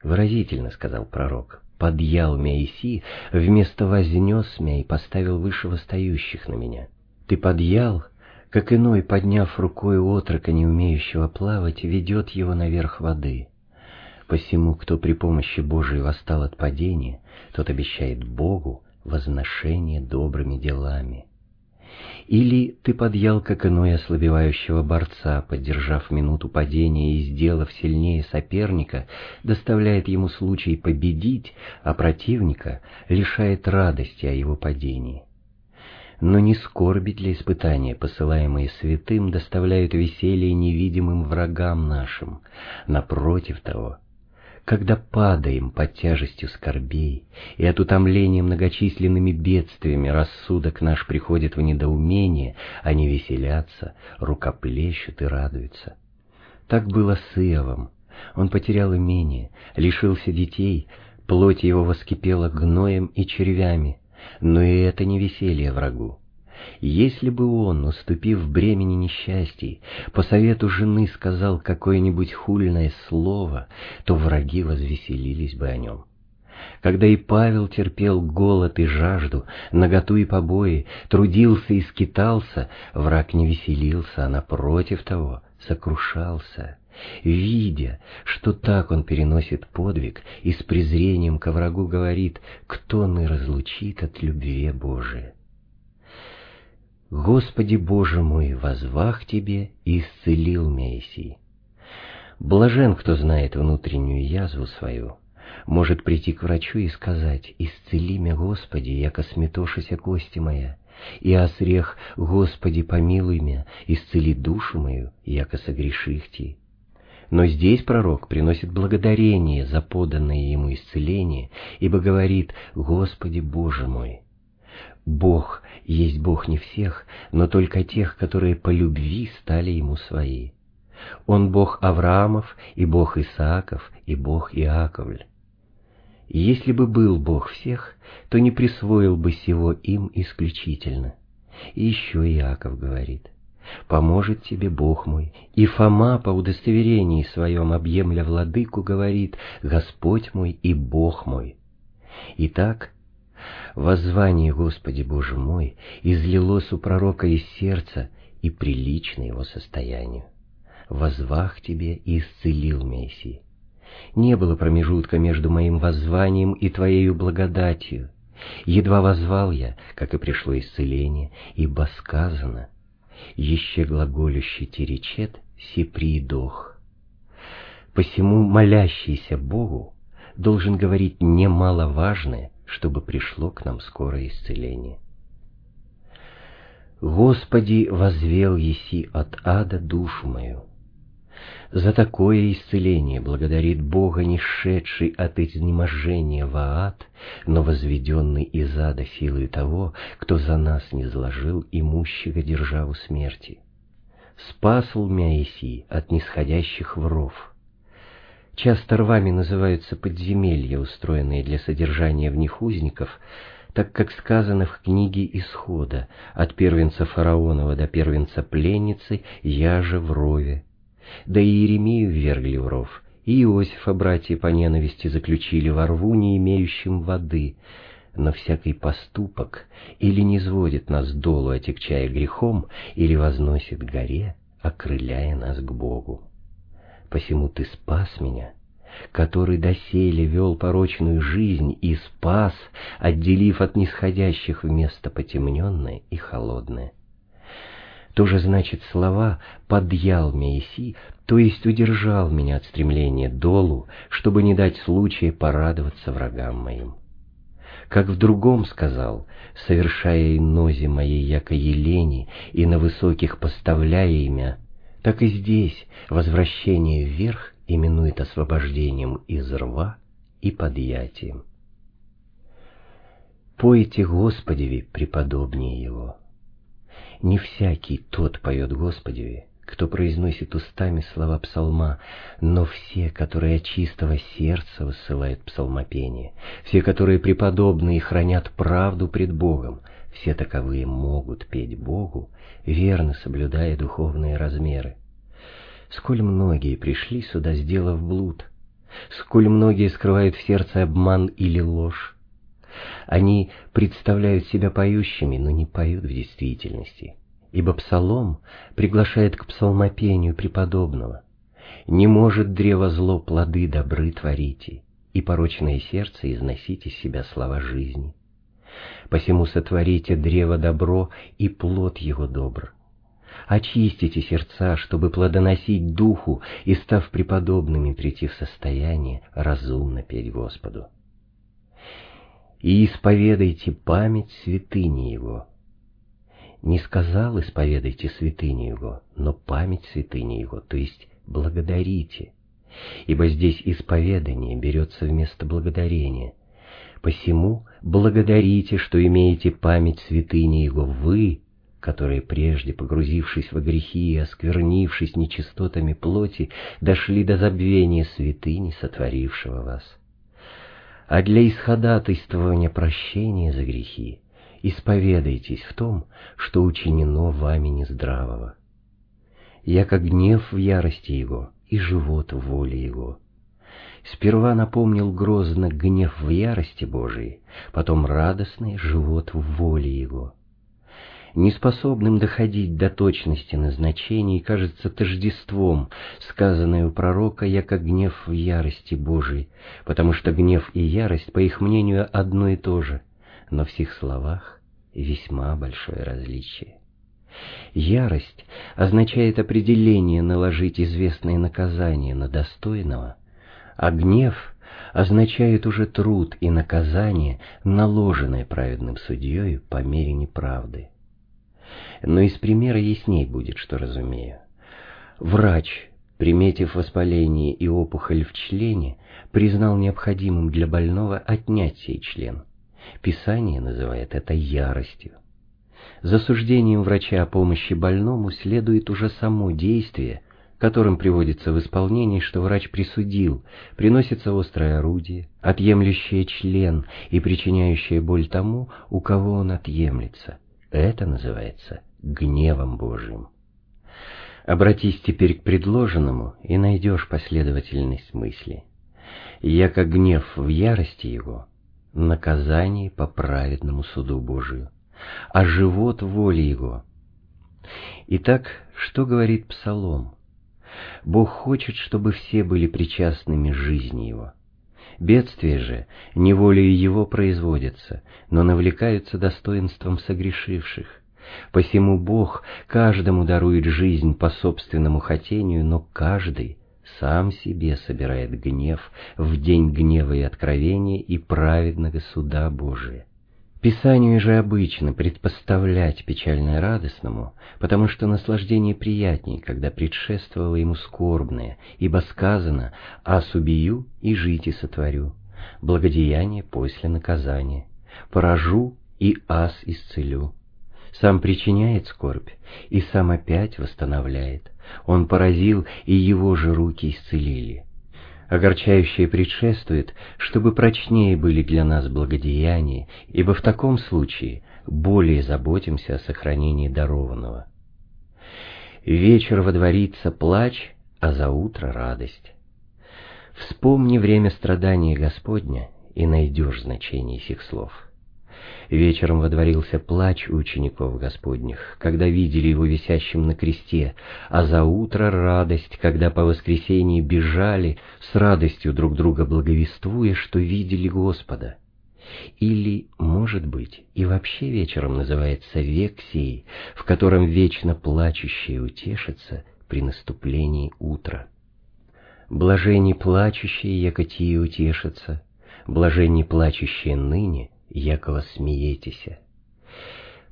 Выразительно, сказал пророк, подъял Месси, вместо вознес меня и поставил выше восстающих на меня. Ты подъял, как иной, подняв рукой отрока, не умеющего плавать, ведет его наверх воды. Посему, кто при помощи Божией восстал от падения, тот обещает Богу возношение добрыми делами. Или ты подъял, как иной ослабевающего борца, поддержав минуту падения и сделав сильнее соперника, доставляет ему случай победить, а противника лишает радости о его падении но не скорби для испытания, посылаемые святым, доставляют веселье невидимым врагам нашим. Напротив того, когда падаем под тяжестью скорбей, и от утомления многочисленными бедствиями рассудок наш приходит в недоумение, они веселятся, рукоплещут и радуются. Так было с Иовом. Он потерял имение, лишился детей, плоть его воскипела гноем и червями, но и это не веселье врагу. Если бы он, уступив бремени несчастий, по совету жены сказал какое-нибудь хульное слово, то враги возвеселились бы о нем. Когда и Павел терпел голод и жажду, наготу и побои, трудился и скитался, враг не веселился, а напротив того сокрушался, видя, что так он переносит подвиг и с презрением ко врагу говорит, кто ны разлучит от любви Божией. Господи Боже мой, возвах Тебе и исцелил Мессии. Блажен, кто знает внутреннюю язву свою, может прийти к врачу и сказать, «Исцели меня, Господи, яко сметошися кости моя, и осрех, Господи, помилуй меня, исцели душу мою, яко согреших Ти». Но здесь пророк приносит благодарение за поданное ему исцеление, ибо говорит «Господи Боже мой». Бог есть Бог не всех, но только тех, которые по любви стали Ему свои. Он Бог Авраамов, и Бог Исааков, и Бог Иаковль. Если бы был Бог всех, то не присвоил бы сего им исключительно. И еще Иаков говорит, «Поможет тебе Бог мой». И Фома по удостоверении своем, объемля владыку, говорит, «Господь мой и Бог мой». Итак, воззвание Господи Боже мой излилось у пророка из сердца и прилично его состоянию. Возвах тебе и исцелил Мессии не было промежутка между моим воззванием и Твоею благодатью. Едва возвал я, как и пришло исцеление, ибо сказано, «Еще глаголющий теречет, си приидох». Посему молящийся Богу должен говорить немаловажное, чтобы пришло к нам скорое исцеление. Господи, возвел еси от ада душу мою, за такое исцеление благодарит Бога, не шедший от изнеможения в ад, но возведенный из ада силой того, кто за нас не зложил имущего державу смерти. Спасл Мяиси от нисходящих вров. Часто рвами называются подземелья, устроенные для содержания в них узников, так как сказано в книге Исхода «От первенца фараонова до первенца пленницы я же в рове, да и Иеремию ввергли в ров, и Иосифа братья по ненависти заключили во рву, не имеющим воды, но всякий поступок или не сводит нас долу, отягчая грехом, или возносит горе, окрыляя нас к Богу. Посему Ты спас меня, который доселе вел порочную жизнь и спас, отделив от нисходящих место потемненное и холодное. То же значит слова «подъял Месси», то есть удержал меня от стремления долу, чтобы не дать случая порадоваться врагам моим. Как в другом сказал, совершая инози моей яко елени и на высоких поставляя имя, так и здесь возвращение вверх именует освобождением из рва и подъятием. Пойте Господеви преподобнее Его. Не всякий тот поет Господи, кто произносит устами слова псалма, но все, которые от чистого сердца высылают псалмопение, все, которые преподобны и хранят правду пред Богом, все таковые могут петь Богу, верно соблюдая духовные размеры. Сколь многие пришли сюда, сделав блуд, сколь многие скрывают в сердце обман или ложь, они представляют себя поющими, но не поют в действительности, ибо псалом приглашает к псалмопению преподобного. «Не может древо зло плоды добры творите, и порочное сердце износить из себя слова жизни. Посему сотворите древо добро, и плод его добр. Очистите сердца, чтобы плодоносить духу, и, став преподобными, прийти в состояние разумно петь Господу и исповедайте память святыни Его. Не сказал исповедайте святыни Его, но память святыни Его, то есть благодарите, ибо здесь исповедание берется вместо благодарения. Посему благодарите, что имеете память святыни Его вы, которые прежде, погрузившись во грехи и осквернившись нечистотами плоти, дошли до забвения святыни, сотворившего вас а для исходатайствования прощения за грехи исповедайтесь в том, что учинено вами нездравого. Я как гнев в ярости его и живот в воле его. Сперва напомнил грозно гнев в ярости Божией, потом радостный живот в воле его. Неспособным доходить до точности назначений кажется тождеством, сказанное у пророка, яко гнев в ярости Божией, потому что гнев и ярость, по их мнению, одно и то же, но в сих словах весьма большое различие. Ярость означает определение наложить известное наказание на достойного, а гнев означает уже труд и наказание, наложенное праведным судьей по мере неправды. Но из примера ясней будет, что разумею. Врач, приметив воспаление и опухоль в члене, признал необходимым для больного отнять сей член. Писание называет это яростью. За суждением врача о помощи больному следует уже само действие, которым приводится в исполнение, что врач присудил, приносится острое орудие, отъемлющее член и причиняющее боль тому, у кого он отъемлется. Это называется гневом Божиим. Обратись теперь к предложенному и найдешь последовательность мысли. Яко гнев в ярости его, наказание по праведному суду Божию, а живот в воле его. Итак, что говорит Псалом? Бог хочет, чтобы все были причастными жизни его. Бедствия же неволею его производятся, но навлекаются достоинством согрешивших. Посему Бог каждому дарует жизнь по собственному хотению, но каждый сам себе собирает гнев в день гнева и откровения и праведного суда Божия. Писанию же обычно предпоставлять печальное радостному, потому что наслаждение приятней, когда предшествовало ему скорбное, ибо сказано «Ас убью и жить и сотворю», благодеяние после наказания, поражу и ас исцелю. Сам причиняет скорбь и сам опять восстанавливает. Он поразил, и его же руки исцелили. Огорчающее предшествует, чтобы прочнее были для нас благодеяния, ибо в таком случае более заботимся о сохранении дарованного. Вечер водворится плач, а за утро радость. Вспомни время страдания Господня, и найдешь значение сих слов. Вечером водворился плач учеников Господних, когда видели его висящим на кресте, а за утро радость, когда по воскресенье бежали, с радостью друг друга благовествуя, что видели Господа. Или, может быть, и вообще вечером называется век сей, в котором вечно плачущие утешатся при наступлении утра. Блажени плачущие, якотии утешатся, блажени плачущие ныне, якого смеетеся.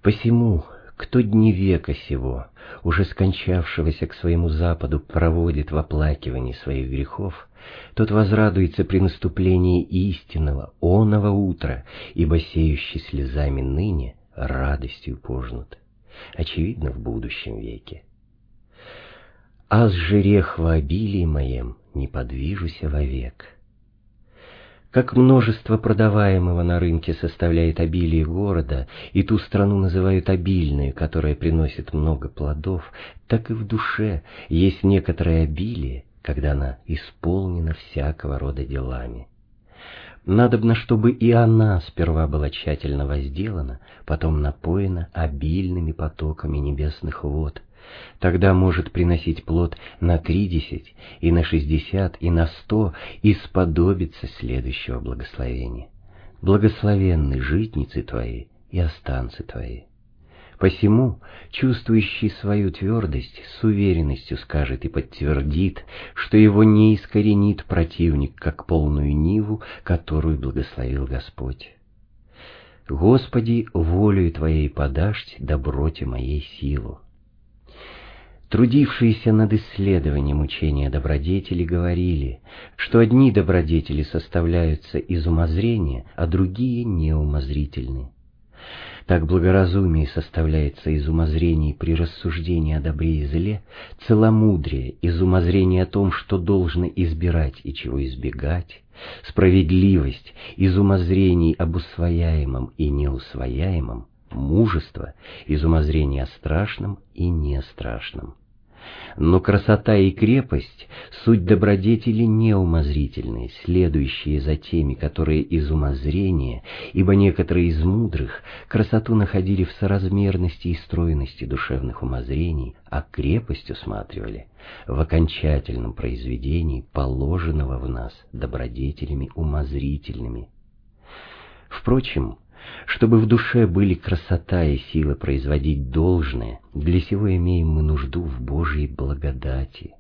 Посему, кто дни века сего, уже скончавшегося к своему западу, проводит в оплакивании своих грехов, тот возрадуется при наступлении истинного, оного утра, ибо сеющий слезами ныне радостью пожнут. Очевидно, в будущем веке. «Аз жерех во обилии моем не подвижуся вовек» как множество продаваемого на рынке составляет обилие города, и ту страну называют обильной, которая приносит много плодов, так и в душе есть некоторое обилие, когда она исполнена всякого рода делами. Надобно, чтобы и она сперва была тщательно возделана, потом напоена обильными потоками небесных вод, Тогда может приносить плод на тридесять, и на шестьдесят, и на сто, и сподобиться следующего благословения. Благословенны житницы твои и останцы твои. Посему, чувствующий свою твердость, с уверенностью скажет и подтвердит, что его не искоренит противник, как полную ниву, которую благословил Господь. Господи, волею Твоей подашь доброте моей силу. Трудившиеся над исследованием учения добродетели говорили, что одни добродетели составляются из умозрения, а другие неумозрительны. Так благоразумие составляется из умозрений при рассуждении о добре и зле, целомудрие из умозрения о том, что должно избирать и чего избегать, справедливость из умозрений об усвояемом и неусвояемом, мужество из умозрения о страшном и нестрашном. Но красота и крепость — суть добродетели неумозрительные, следующие за теми, которые из умозрения, ибо некоторые из мудрых красоту находили в соразмерности и стройности душевных умозрений, а крепость усматривали в окончательном произведении, положенного в нас добродетелями умозрительными. Впрочем, чтобы в душе были красота и сила производить должное, для сего имеем мы нужду в Божьей благодати.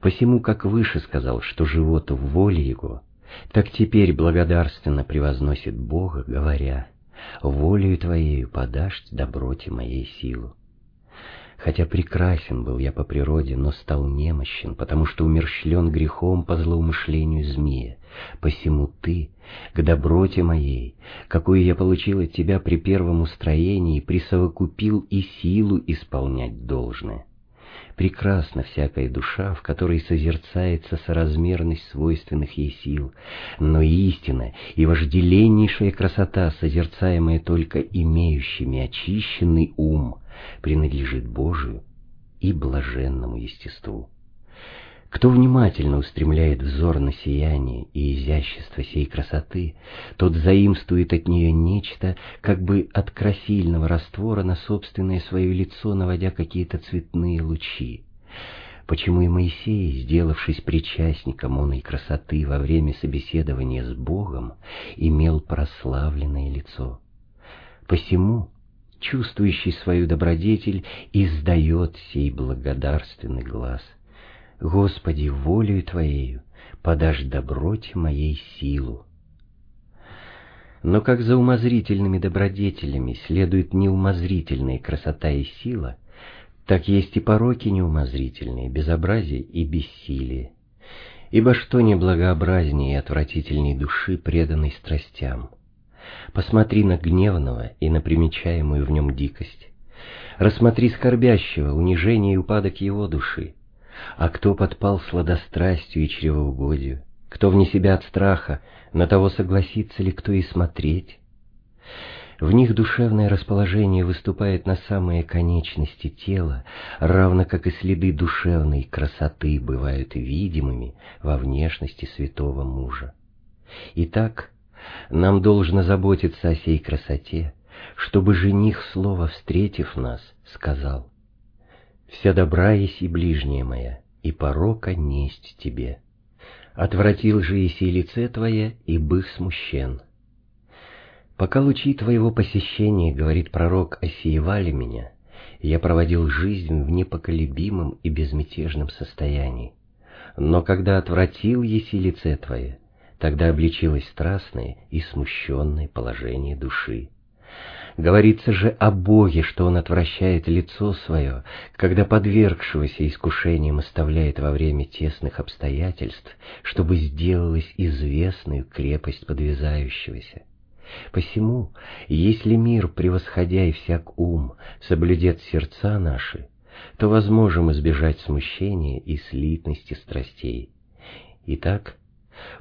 Посему, как выше сказал, что живот в воле Его, так теперь благодарственно превозносит Бога, говоря, «Волею Твоею подашь доброте моей силу». Хотя прекрасен был я по природе, но стал немощен, потому что умерщвлен грехом по злоумышлению змея. Посему ты, к доброте моей, какую я получил от тебя при первом устроении, присовокупил и силу исполнять должное. Прекрасна всякая душа, в которой созерцается соразмерность свойственных ей сил, но истина и вожделеннейшая красота, созерцаемая только имеющими очищенный ум, принадлежит Божию и блаженному естеству. Кто внимательно устремляет взор на сияние и изящество сей красоты, тот заимствует от нее нечто, как бы от красильного раствора на собственное свое лицо, наводя какие-то цветные лучи. Почему и Моисей, сделавшись причастником оной красоты во время собеседования с Богом, имел прославленное лицо? Посему чувствующий свою добродетель, издает сей благодарственный глаз. Господи, волею Твоею подашь доброте моей силу. Но как за умозрительными добродетелями следует неумозрительная красота и сила, так есть и пороки неумозрительные, безобразие и бессилие. Ибо что неблагообразнее и отвратительней души, преданной страстям — Посмотри на гневного и на примечаемую в нем дикость. Рассмотри скорбящего, унижение и упадок его души. А кто подпал сладострастию и чревоугодию? Кто вне себя от страха, на того согласится ли кто и смотреть? В них душевное расположение выступает на самые конечности тела, равно как и следы душевной красоты бывают видимыми во внешности святого мужа. Итак, нам должно заботиться о сей красоте, чтобы жених, слово встретив нас, сказал, «Вся добра есть и ближняя моя, и порока несть тебе. Отвратил же еси лице твое, и быв смущен». Пока лучи твоего посещения, говорит пророк, осеевали меня, я проводил жизнь в непоколебимом и безмятежном состоянии. Но когда отвратил еси лице твое, Тогда обличилось страстное и смущенное положение души. Говорится же о Боге, что Он отвращает лицо свое, когда подвергшегося искушениям оставляет во время тесных обстоятельств, чтобы сделалась известную крепость подвязающегося. Посему, если мир, превосходя и всяк ум, соблюдет сердца наши, то возможем избежать смущения и слитности страстей. Итак,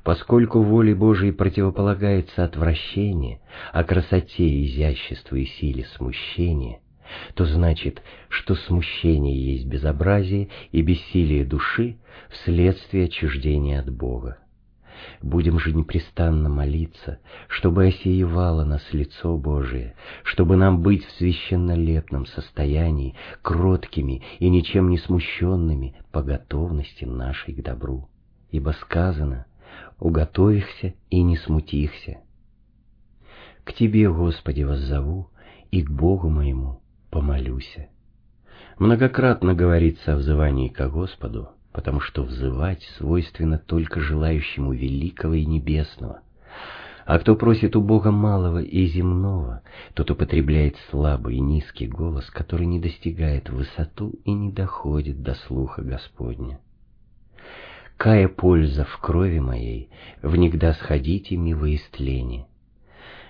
Поскольку воле Божией противополагается отвращение, а красоте, изяществу и силе смущение, то значит, что смущение есть безобразие и бессилие души вследствие отчуждения от Бога. Будем же непрестанно молиться, чтобы осеивало нас лицо Божие, чтобы нам быть в священнолепном состоянии, кроткими и ничем не смущенными по готовности нашей к добру. Ибо сказано — уготовихся и не смутихся. К Тебе, Господи, воззову, и к Богу моему помолюся. Многократно говорится о взывании к Господу, потому что взывать свойственно только желающему великого и небесного. А кто просит у Бога малого и земного, тот употребляет слабый и низкий голос, который не достигает высоту и не доходит до слуха Господня. Какая польза в крови моей, внегда сходите ми во истление?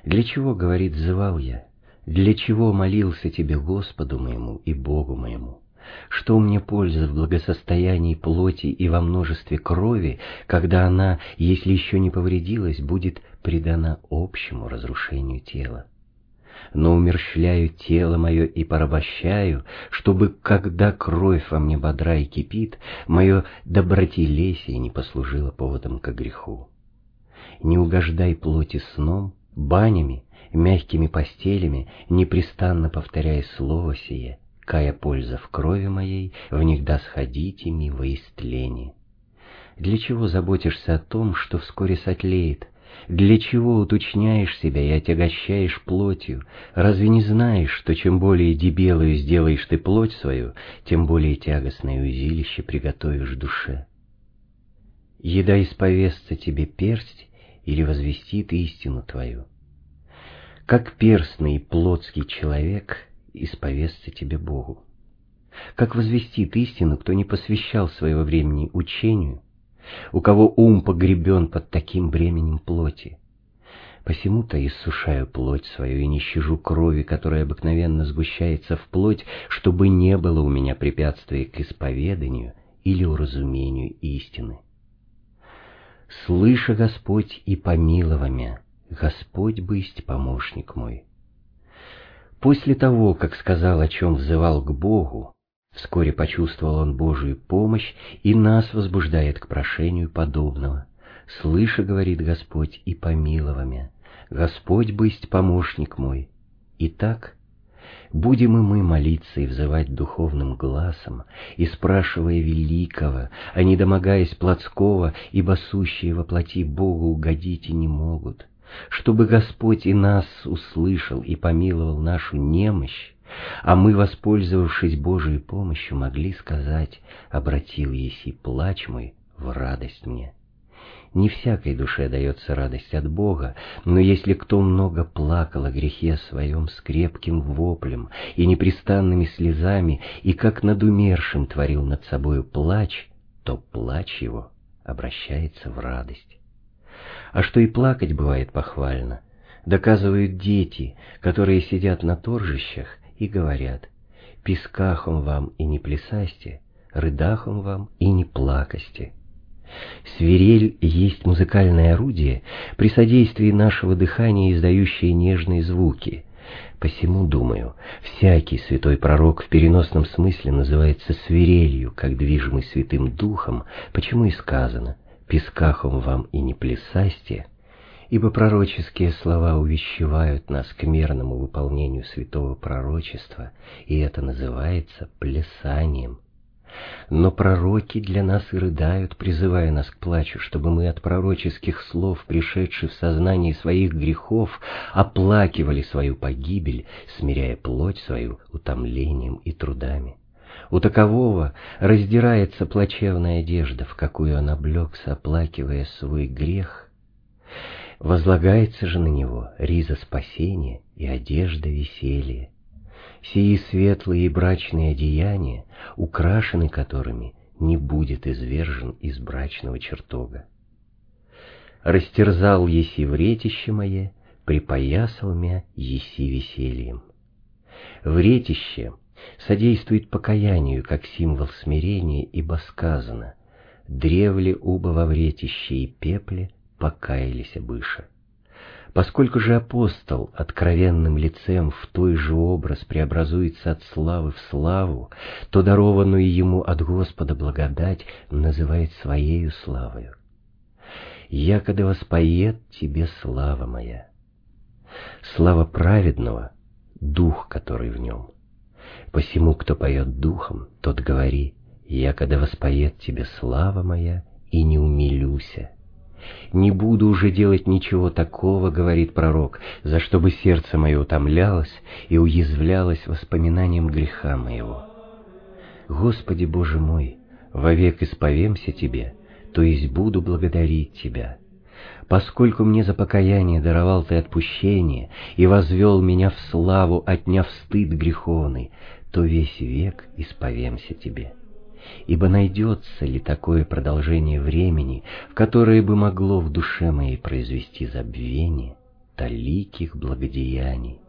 Для чего, говорит, зывал я? Для чего молился тебе Господу моему и Богу моему? Что мне польза в благосостоянии плоти и во множестве крови, когда она, если еще не повредилась, будет предана общему разрушению тела? Но умерщвляю тело мое и порабощаю, чтобы, когда кровь во мне бодра и кипит, мое добротелесие не послужило поводом к греху. Не угождай плоти сном, банями, мягкими постелями, непрестанно повторяя слово сие, кая польза в крови моей, в них да сходите ми во истление. Для чего заботишься о том, что вскоре сотлеет? Для чего уточняешь себя и отягощаешь плотью? Разве не знаешь, что чем более дебелую сделаешь ты плоть свою, тем более тягостное узилище приготовишь душе? Еда исповестся тебе персть или возвестит истину твою? Как перстный плотский человек исповестся тебе Богу. Как возвестит истину, кто не посвящал своего времени учению, у кого ум погребен под таким бременем плоти. Посему-то иссушаю плоть свою и не щажу крови, которая обыкновенно сгущается в плоть, чтобы не было у меня препятствия к исповеданию или уразумению истины. Слыша, Господь, и помилова мя, Господь бысть помощник мой. После того, как сказал, о чем взывал к Богу, вскоре почувствовал он Божию помощь и нас возбуждает к прошению подобного. «Слыша, — говорит Господь, — и помиловами, Господь бысть помощник мой». Итак, будем и мы молиться и взывать духовным глазом, и спрашивая великого, а не домогаясь плотского, ибо сущие во плоти Богу угодить и не могут — чтобы Господь и нас услышал и помиловал нашу немощь, а мы, воспользовавшись Божией помощью, могли сказать «обратил еси плач мой в радость мне». Не всякой душе дается радость от Бога, но если кто много плакал о грехе своем с крепким воплем и непрестанными слезами, и как над умершим творил над собою плач, то плач его обращается в радость. А что и плакать бывает похвально, доказывают дети, которые сидят на торжищах и говорят «Пескахом вам и не плясасте, рыдахом вам и не плакости». Свирель есть музыкальное орудие, при содействии нашего дыхания издающее нежные звуки. Посему, думаю, всякий святой пророк в переносном смысле называется свирелью, как движимый святым духом, почему и сказано пескахом вам и не плясасте, ибо пророческие слова увещевают нас к мерному выполнению святого пророчества, и это называется плясанием. Но пророки для нас и рыдают, призывая нас к плачу, чтобы мы от пророческих слов, пришедших в сознание своих грехов, оплакивали свою погибель, смиряя плоть свою утомлением и трудами. У такового раздирается плачевная одежда, в какую он облегся, оплакивая свой грех. Возлагается же на него риза спасения и одежда веселья. Сии светлые и брачные одеяния, украшены которыми не будет извержен из брачного чертога. Растерзал еси вретище мое, припоясал мя еси весельем. Вретище содействует покаянию как символ смирения, ибо сказано «Древле уба во вретище и пепле покаялись обыша». Поскольку же апостол откровенным лицем в той же образ преобразуется от славы в славу, то дарованную ему от Господа благодать называет своею славою. «Якоды воспоет тебе слава моя». Слава праведного — дух, который в нем. Посему, кто поет духом, тот говори, «Я, когда воспоет тебе слава моя, и не умилюся». «Не буду уже делать ничего такого, — говорит пророк, — за что бы сердце мое утомлялось и уязвлялось воспоминанием греха моего. Господи Боже мой, вовек исповемся Тебе, то есть буду благодарить Тебя. Поскольку мне за покаяние даровал Ты отпущение и возвел меня в славу, отняв стыд греховный, то весь век исповемся тебе. Ибо найдется ли такое продолжение времени, в которое бы могло в душе моей произвести забвение таликих благодеяний?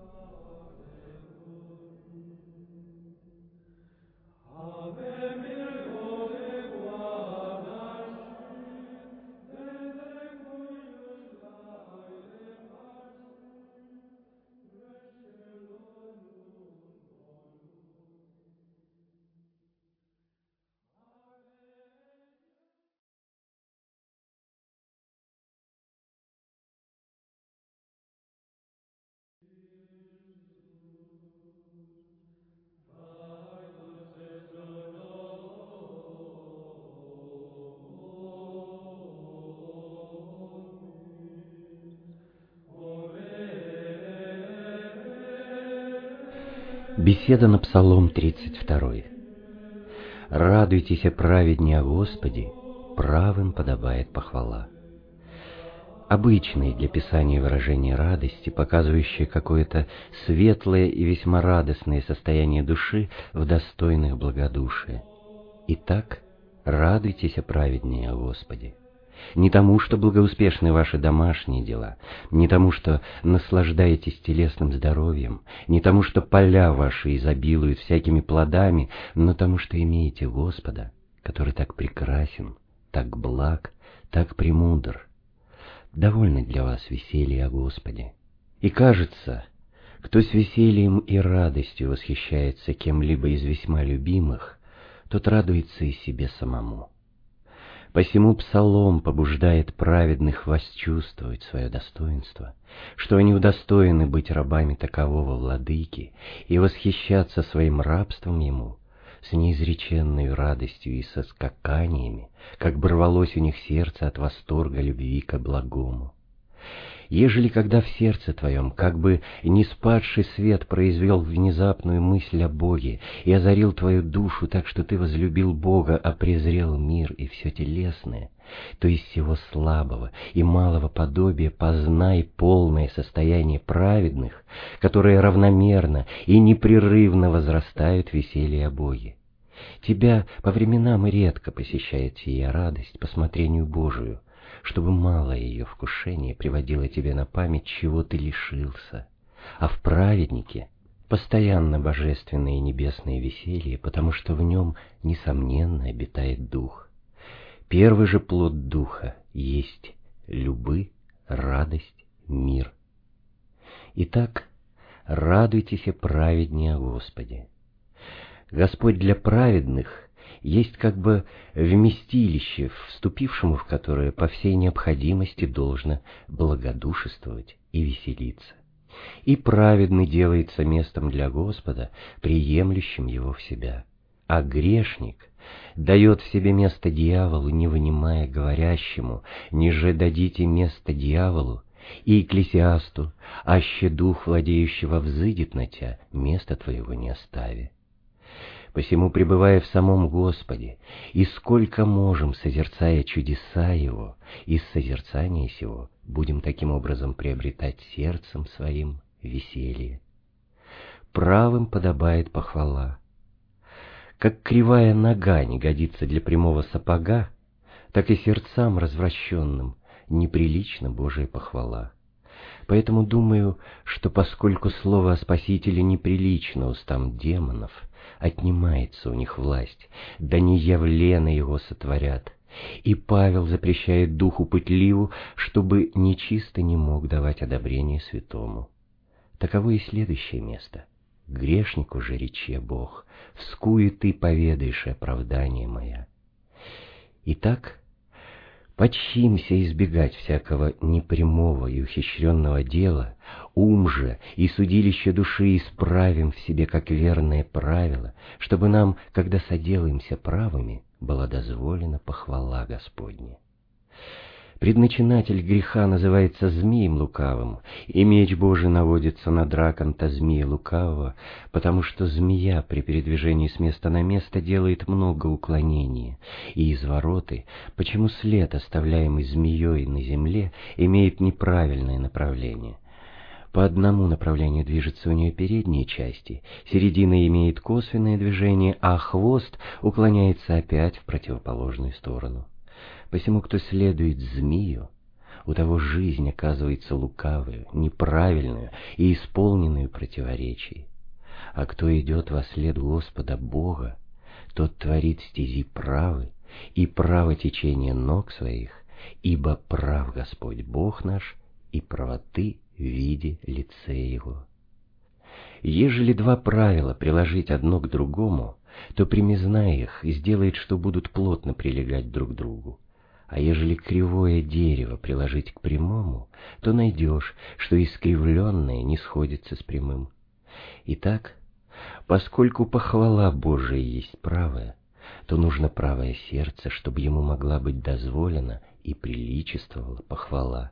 Беседа на Псалом 32. «Радуйтесь, праведне о Господе, правым подобает похвала». Обычные для Писания выражения радости, показывающие какое-то светлое и весьма радостное состояние души в достойных благодушия. Итак, радуйтесь, праведнее о Господе. Не тому, что благоуспешны ваши домашние дела, не тому, что наслаждаетесь телесным здоровьем, не тому, что поля ваши изобилуют всякими плодами, но тому, что имеете Господа, который так прекрасен, так благ, так премудр. Довольно для вас веселья о Господе. И кажется, кто с весельем и радостью восхищается кем-либо из весьма любимых, тот радуется и себе самому. Посему псалом побуждает праведных восчувствовать свое достоинство, что они удостоены быть рабами такового владыки и восхищаться своим рабством ему с неизреченной радостью и соскаканиями, как бы рвалось у них сердце от восторга любви к благому ежели когда в сердце твоем, как бы не спадший свет произвел внезапную мысль о Боге и озарил твою душу так, что ты возлюбил Бога, а презрел мир и все телесное, то из всего слабого и малого подобия познай полное состояние праведных, которые равномерно и непрерывно возрастают веселье о Боге. Тебя по временам редко посещает сия радость по смотрению Божию, чтобы малое ее вкушение приводило тебе на память, чего ты лишился. А в праведнике постоянно божественное и небесное веселье, потому что в нем, несомненно, обитает дух. Первый же плод духа есть любы, радость, мир. Итак, радуйтесь праведнее Господе. Господь для праведных есть как бы вместилище, вступившему в которое по всей необходимости должно благодушествовать и веселиться. И праведный делается местом для Господа, приемлющим его в себя. А грешник дает в себе место дьяволу, не вынимая говорящему, ниже дадите место дьяволу, и экклесиасту, аще дух владеющего взыдет на тебя, место твоего не остави. Посему, пребывая в самом Господе, и сколько можем, созерцая чудеса Его, из созерцания сего будем таким образом приобретать сердцем своим веселье. Правым подобает похвала. Как кривая нога не годится для прямого сапога, так и сердцам развращенным неприлично Божия похвала. Поэтому думаю, что поскольку слово о Спасителе неприлично устам демонов — отнимается у них власть, да не явлено его сотворят. И Павел запрещает духу пытливу, чтобы нечисто не мог давать одобрение святому. Таково и следующее место. Грешнику же рече Бог, вскуе ты поведаешь оправдание моя. Итак, Почимся избегать всякого непрямого и ухищренного дела, ум же и судилище души исправим в себе как верное правило, чтобы нам, когда соделаемся правыми, была дозволена похвала Господня. Предначинатель греха называется змеем лукавым, и меч Божий наводится на драконта змея лукавого, потому что змея при передвижении с места на место делает много уклонений, и извороты, почему след, оставляемый змеей на земле, имеет неправильное направление. По одному направлению движется у нее передние части, середина имеет косвенное движение, а хвост уклоняется опять в противоположную сторону. Посему, кто следует змею, у того жизнь оказывается лукавую, неправильную и исполненную противоречий. А кто идет во след Господа Бога, тот творит стези правы и право течения ног своих, ибо прав Господь Бог наш и правоты в виде лице Его. Ежели два правила приложить одно к другому, то примизна их сделает, что будут плотно прилегать друг к другу. А ежели кривое дерево приложить к прямому, то найдешь, что искривленное не сходится с прямым. Итак, поскольку похвала Божия есть правая, то нужно правое сердце, чтобы ему могла быть дозволена и приличествовала похвала.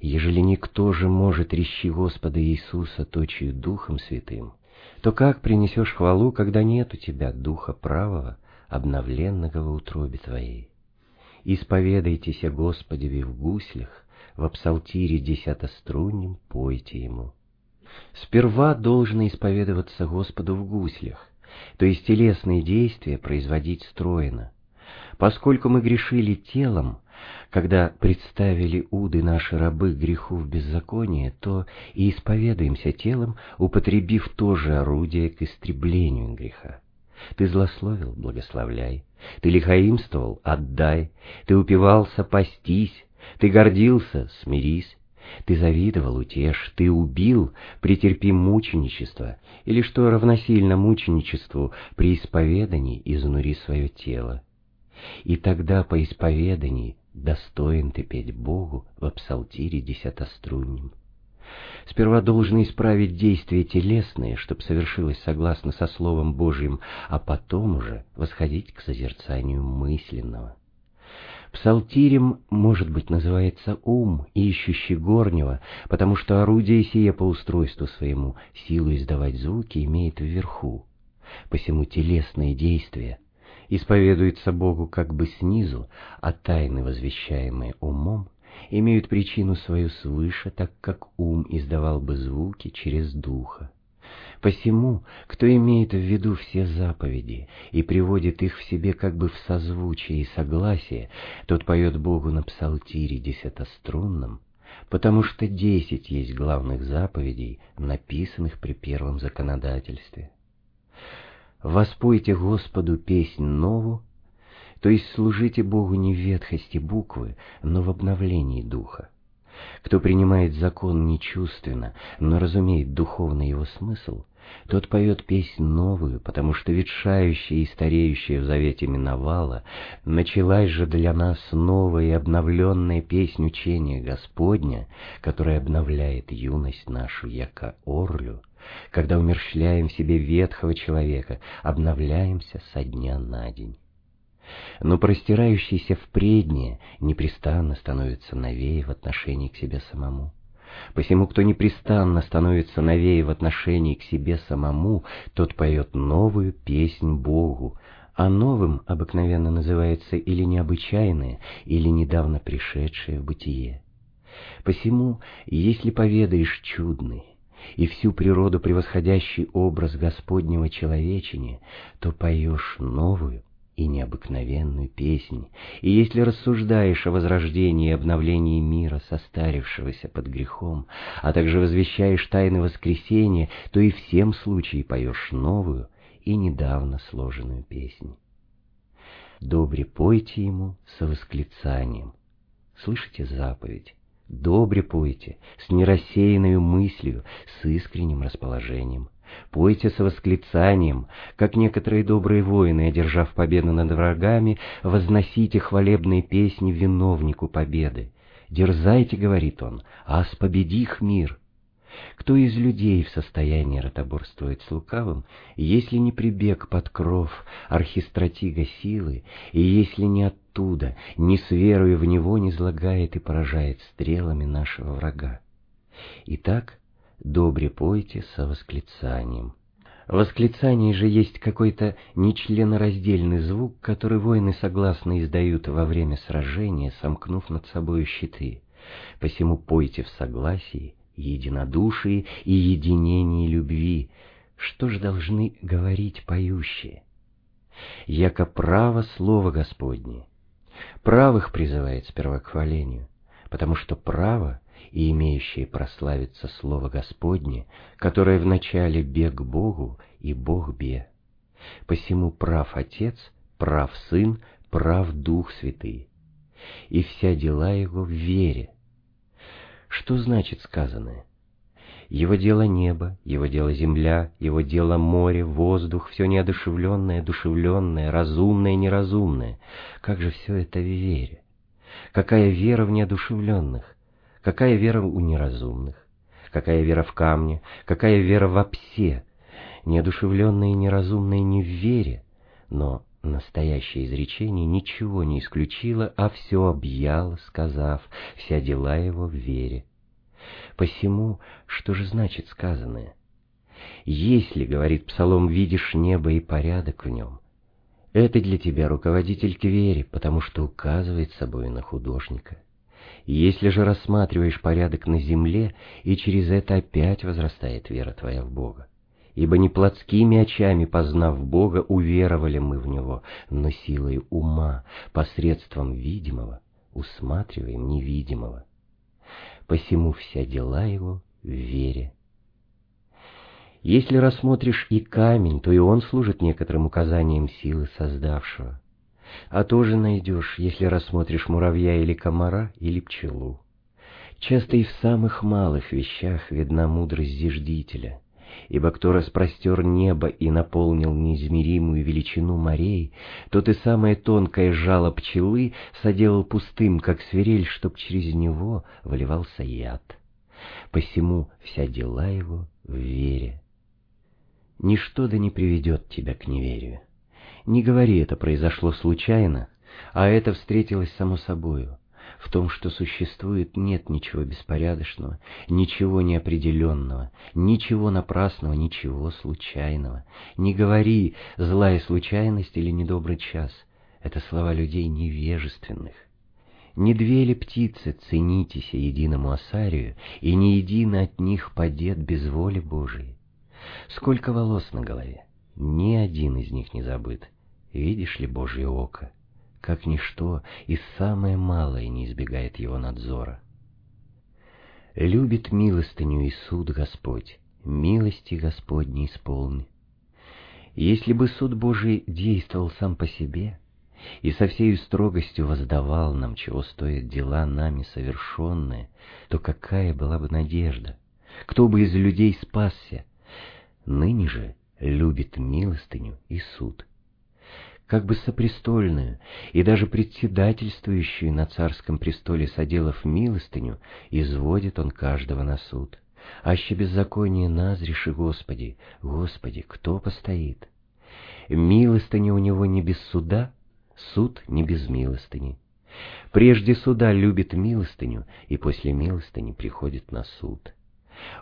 Ежели никто же может рещи Господа Иисуса точию Духом Святым, то как принесешь хвалу, когда нет у тебя духа правого, обновленного в утробе твоей? Исповедайтесь о Господеве в гуслях, в псалтире десятоструннем пойте Ему. Сперва должно исповедоваться Господу в гуслях, то есть телесные действия производить стройно. Поскольку мы грешили телом, когда представили уды наши рабы греху в беззаконие, то и исповедуемся телом, употребив то же орудие к истреблению греха. Ты злословил — благословляй, ты лихаимствовал — отдай, ты упивался — постись, ты гордился — смирись, ты завидовал — утешь, ты убил — претерпи мученичество, или что равносильно мученичеству при исповедании изнури свое тело. И тогда по исповедании достоин ты петь Богу в псалтире десятоструннем. Сперва должны исправить действия телесные, чтоб совершилось согласно со Словом Божьим, а потом уже восходить к созерцанию мысленного. Псалтирем, может быть, называется ум, ищущий горнего, потому что орудие сие по устройству своему силу издавать звуки имеет вверху. Посему телесные действия исповедуется Богу как бы снизу, а тайны, возвещаемые умом, имеют причину свою свыше, так как ум издавал бы звуки через духа. Посему, кто имеет в виду все заповеди и приводит их в себе как бы в созвучие и согласие, тот поет Богу на псалтире десятострунном, потому что десять есть главных заповедей, написанных при первом законодательстве. Воспойте Господу песнь нову, то есть служите Богу не в ветхости буквы, но в обновлении духа. Кто принимает закон нечувственно, но разумеет духовный его смысл, тот поет песнь новую, потому что ветшающая и стареющая в завете миновала, началась же для нас новая и обновленная песнь учения Господня, которая обновляет юность нашу, яко орлю, когда умерщвляем в себе ветхого человека, обновляемся со дня на день. Но простирающийся в преднее непрестанно становится новее в отношении к себе самому. Посему, кто непрестанно становится новее в отношении к себе самому, тот поет новую песнь Богу, а новым обыкновенно называется или необычайное, или недавно пришедшее в бытие. Посему, если поведаешь чудный, и всю природу превосходящий образ Господнего человечения, то поешь новую и необыкновенную песнь, и если рассуждаешь о возрождении и обновлении мира, состарившегося под грехом, а также возвещаешь тайны воскресения, то и всем случае поешь новую и недавно сложенную песнь. Добре пойте ему со восклицанием. Слышите заповедь? Добре пойте, с нерассеянной мыслью, с искренним расположением. Пойте с восклицанием, как некоторые добрые воины, одержав победу над врагами, возносите хвалебные песни виновнику победы. «Дерзайте», — говорит он, — «ас победих мир». Кто из людей в состоянии ротоборствовать с лукавым, если не прибег под кров архистратига силы, и если не оттуда, не с верою в него не злагает и поражает стрелами нашего врага? Итак, добре пойте со восклицанием. Восклицание же есть какой-то нечленораздельный звук, который воины согласно издают во время сражения, сомкнув над собой щиты. Посему пойте в согласии, единодушии и единении любви. Что ж должны говорить поющие? Яко право слово Господне. Правых призывает сперва к хвалению, потому что право и имеющее прославиться слово Господне, которое вначале бег Богу и Бог бе. Посему прав Отец, прав Сын, прав Дух Святый, и вся дела Его в вере, что значит сказанное? Его дело небо, его дело земля, его дело море, воздух, все неодушевленное, одушевленное, разумное, неразумное. Как же все это в вере? Какая вера в неодушевленных? Какая вера у неразумных? Какая вера в камне? Какая вера в псе? Неодушевленное и неразумное не в вере, но Настоящее изречение ничего не исключило, а все объяло, сказав, вся дела его в вере. Посему, что же значит сказанное? Если, говорит Псалом, видишь небо и порядок в нем, это для тебя руководитель к вере, потому что указывает собой на художника. Если же рассматриваешь порядок на земле, и через это опять возрастает вера твоя в Бога. Ибо не плотскими очами, познав Бога, уверовали мы в Него, но силой ума, посредством видимого, усматриваем невидимого. Посему вся дела Его в вере. Если рассмотришь и камень, то и он служит некоторым указанием силы создавшего а тоже найдешь, если рассмотришь муравья или комара, или пчелу. Часто и в самых малых вещах видна мудрость зиждителя, ибо кто распростер небо и наполнил неизмеримую величину морей, тот и самое тонкое жало пчелы соделал пустым, как свирель, чтоб через него выливался яд. Посему вся дела его в вере. Ничто да не приведет тебя к неверию. Не говори, это произошло случайно, а это встретилось само собою. В том, что существует, нет ничего беспорядочного, ничего неопределенного, ничего напрасного, ничего случайного. Не говори «злая случайность» или «недобрый час». Это слова людей невежественных. Не две ли птицы ценитесь единому осарию, и не едино от них падет без воли Божией? Сколько волос на голове, ни один из них не забыт. Видишь ли Божье око, как ничто и самое малое не избегает его надзора. Любит милостыню и суд Господь, милости Господней исполни. Если бы суд Божий действовал сам по себе и со всей строгостью воздавал нам, чего стоят дела нами совершенные, то какая была бы надежда? Кто бы из людей спасся? Ныне же любит милостыню и суд как бы сопрестольную и даже председательствующую на царском престоле соделав милостыню, изводит он каждого на суд. Аще беззаконие назреши, Господи, Господи, кто постоит? Милостыня у него не без суда, суд не без милостыни. Прежде суда любит милостыню, и после милостыни приходит на суд.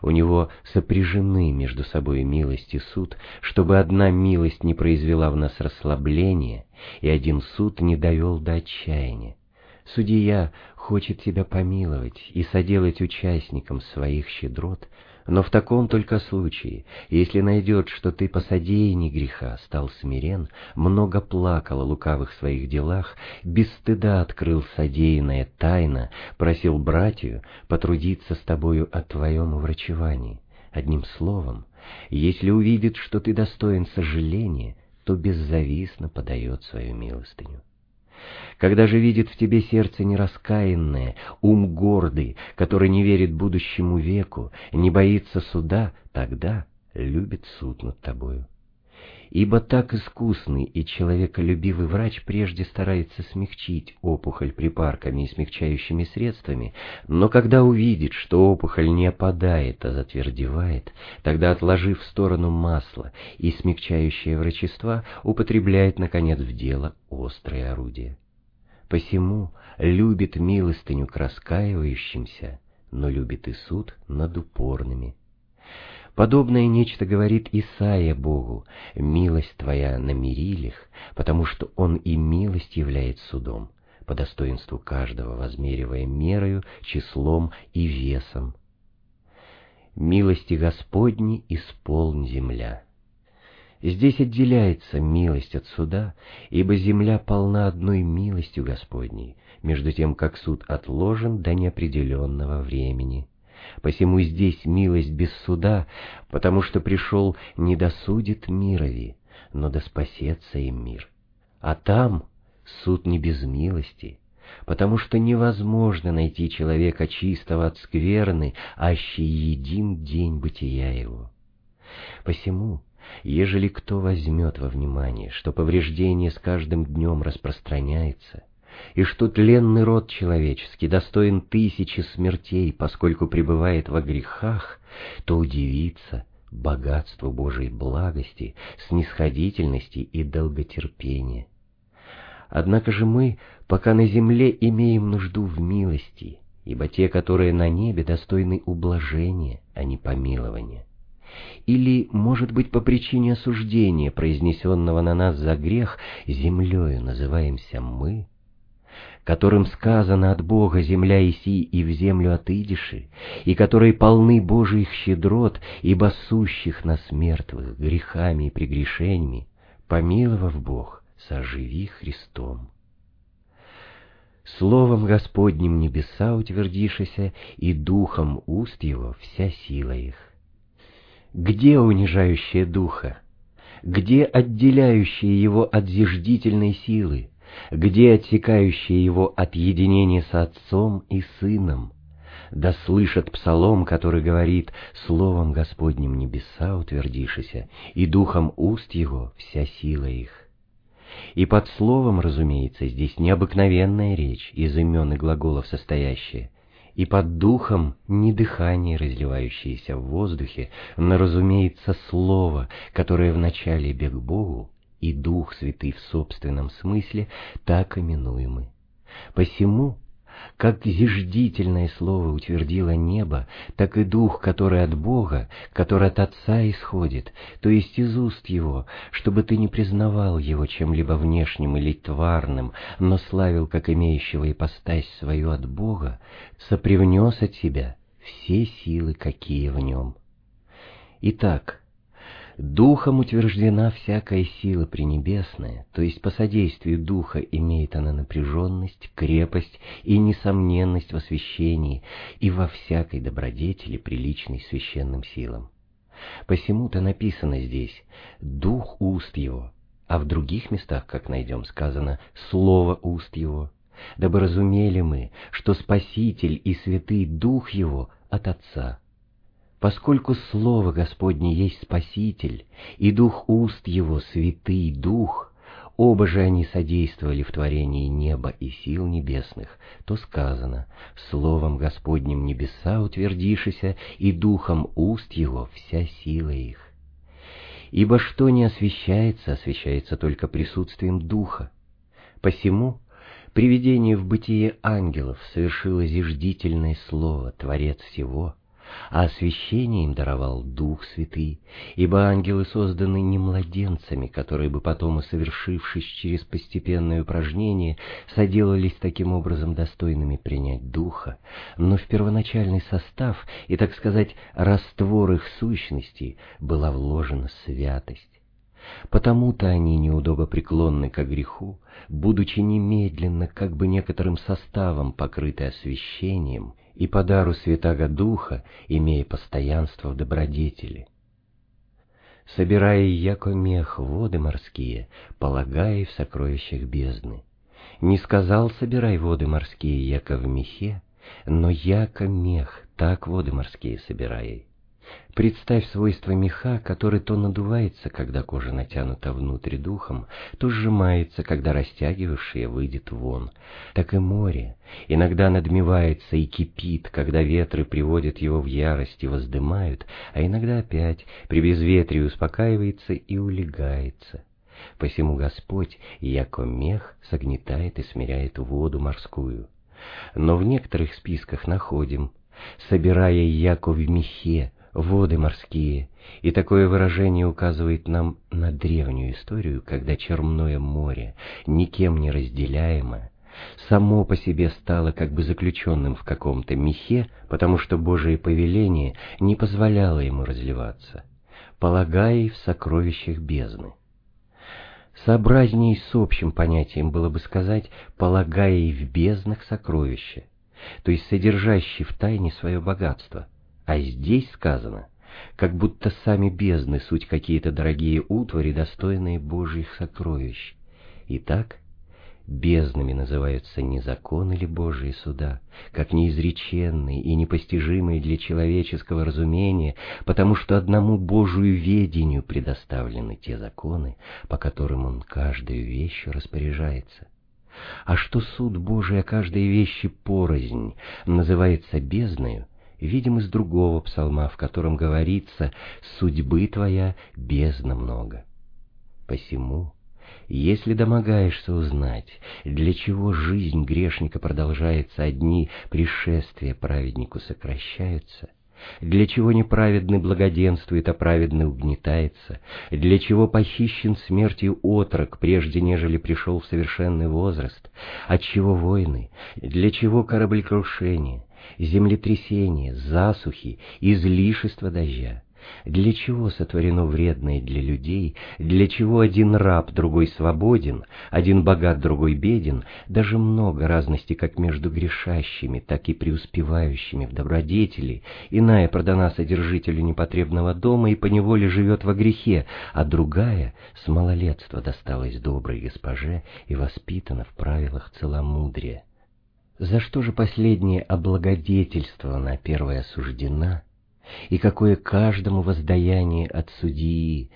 У него сопряжены между собой милость и суд, чтобы одна милость не произвела в нас расслабления, и один суд не довел до отчаяния. Судья хочет тебя помиловать и соделать участником своих щедрот, но в таком только случае, если найдет, что ты по содеянии греха стал смирен, много плакал о лукавых своих делах, без стыда открыл содеянное тайно, просил братью потрудиться с тобою о твоем врачевании. Одним словом, если увидит, что ты достоин сожаления, то беззавистно подает свою милостыню. Когда же видит в тебе сердце нераскаянное, ум гордый, который не верит будущему веку, не боится суда, тогда любит суд над тобою. Ибо так искусный и человеколюбивый врач прежде старается смягчить опухоль припарками и смягчающими средствами, но когда увидит, что опухоль не опадает, а затвердевает, тогда, отложив в сторону масло и смягчающее врачества, употребляет, наконец, в дело острое орудие. Посему любит милостыню к раскаивающимся, но любит и суд над упорными. Подобное нечто говорит Исаия Богу, «Милость твоя на мирилях, потому что Он и милость является судом, по достоинству каждого возмеривая мерою, числом и весом. Милости Господни исполн земля». Здесь отделяется милость от суда, ибо земля полна одной милостью Господней, между тем, как суд отложен до неопределенного времени. Посему здесь милость без суда, потому что пришел не досудит мирови, но да спасется им мир. А там суд не без милости, потому что невозможно найти человека чистого от скверны, аще един день бытия его. Посему Ежели кто возьмет во внимание, что повреждение с каждым днем распространяется, и что тленный род человеческий достоин тысячи смертей, поскольку пребывает во грехах, то удивится богатству Божией благости, снисходительности и долготерпения. Однако же мы, пока на земле, имеем нужду в милости, ибо те, которые на небе, достойны ублажения, а не помилования. Или, может быть, по причине осуждения, произнесенного на нас за грех, землею называемся мы, которым сказано от Бога «Земля иси, и в землю отыдиши», и которые полны Божиих щедрот, ибо сущих нас мертвых грехами и прегрешениями, помиловав Бог, соживи Христом. Словом Господним небеса утвердишися, и духом уст его вся сила их. Где унижающее духа? Где отделяющие его от зиждительной силы? Где отсекающие его от единения с Отцом и Сыном? Да слышат псалом, который говорит «Словом Господним небеса утвердишися, и духом уст его вся сила их». И под словом, разумеется, здесь необыкновенная речь, из имен и глаголов состоящая, и под духом не дыхание, разливающееся в воздухе, но, разумеется, слово, которое вначале бег Богу, и Дух Святый в собственном смысле так именуемы. Посему как зиждительное слово утвердило небо, так и дух, который от Бога, который от Отца исходит, то есть из уст Его, чтобы ты не признавал Его чем-либо внешним или тварным, но славил как имеющего ипостась свою от Бога, сопривнес от себя все силы, какие в нем. Итак, Духом утверждена всякая сила пренебесная, то есть по содействию Духа имеет она напряженность, крепость и несомненность в освящении и во всякой добродетели, приличной священным силам. Посему-то написано здесь «дух уст его», а в других местах, как найдем, сказано «слово уст его», дабы разумели мы, что Спаситель и Святый Дух его от Отца – Поскольку Слово Господне есть Спаситель, и Дух уст Его, Святый Дух, оба же они содействовали в творении неба и сил небесных, то сказано, Словом Господним небеса утвердишися, и Духом уст Его вся сила их. Ибо что не освящается, освящается только присутствием Духа. Посему приведение в бытие ангелов совершило зиждительное слово, Творец всего — а освящение им даровал Дух Святый, ибо ангелы созданы не младенцами, которые бы потом, совершившись через постепенное упражнение, соделались таким образом достойными принять Духа, но в первоначальный состав и, так сказать, раствор их сущности была вложена святость. Потому-то они неудобопреклонны к греху, будучи немедленно, как бы некоторым составом покрыты освящением, и по дару Святаго Духа, имея постоянство в добродетели. Собирая яко мех воды морские, полагая в сокровищах бездны. Не сказал, собирай воды морские, яко в мехе, но яко мех, так воды морские собирай. Представь свойства меха, который то надувается, когда кожа натянута внутрь духом, то сжимается, когда растягивавшее выйдет вон. Так и море иногда надмевается и кипит, когда ветры приводят его в ярость и воздымают, а иногда опять при безветрии успокаивается и улегается. Посему Господь, яко мех, согнетает и смиряет воду морскую. Но в некоторых списках находим, собирая яко в мехе, воды морские, и такое выражение указывает нам на древнюю историю, когда Черное море, никем не разделяемое, само по себе стало как бы заключенным в каком-то мехе, потому что Божие повеление не позволяло ему разливаться, полагая в сокровищах бездны. Сообразней с общим понятием было бы сказать «полагая и в безднах сокровища», то есть содержащий в тайне свое богатство, а здесь сказано, как будто сами бездны суть какие-то дорогие утвари, достойные Божьих сокровищ. Итак, безднами называются не закон или Божьи суда, как неизреченные и непостижимые для человеческого разумения, потому что одному Божию ведению предоставлены те законы, по которым он каждую вещь распоряжается. А что суд Божий о каждой вещи порознь называется бездною, видим из другого псалма, в котором говорится «Судьбы твоя бездна много». Посему, если домогаешься узнать, для чего жизнь грешника продолжается, одни пришествия праведнику сокращаются, Для чего неправедный благоденствует, а праведный угнетается? Для чего похищен смертью отрок, прежде нежели пришел в совершенный возраст? Отчего войны? Для чего кораблекрушение, землетрясения, засухи, излишество дождя? Для чего сотворено вредное для людей, для чего один раб, другой свободен, один богат, другой беден, даже много разности как между грешащими, так и преуспевающими в добродетели, иная продана содержителю непотребного дома и поневоле живет во грехе, а другая с малолетства досталась доброй госпоже и воспитана в правилах целомудрия. За что же последнее облагодетельствована, первая осуждена — и какое каждому воздаяние от судьи.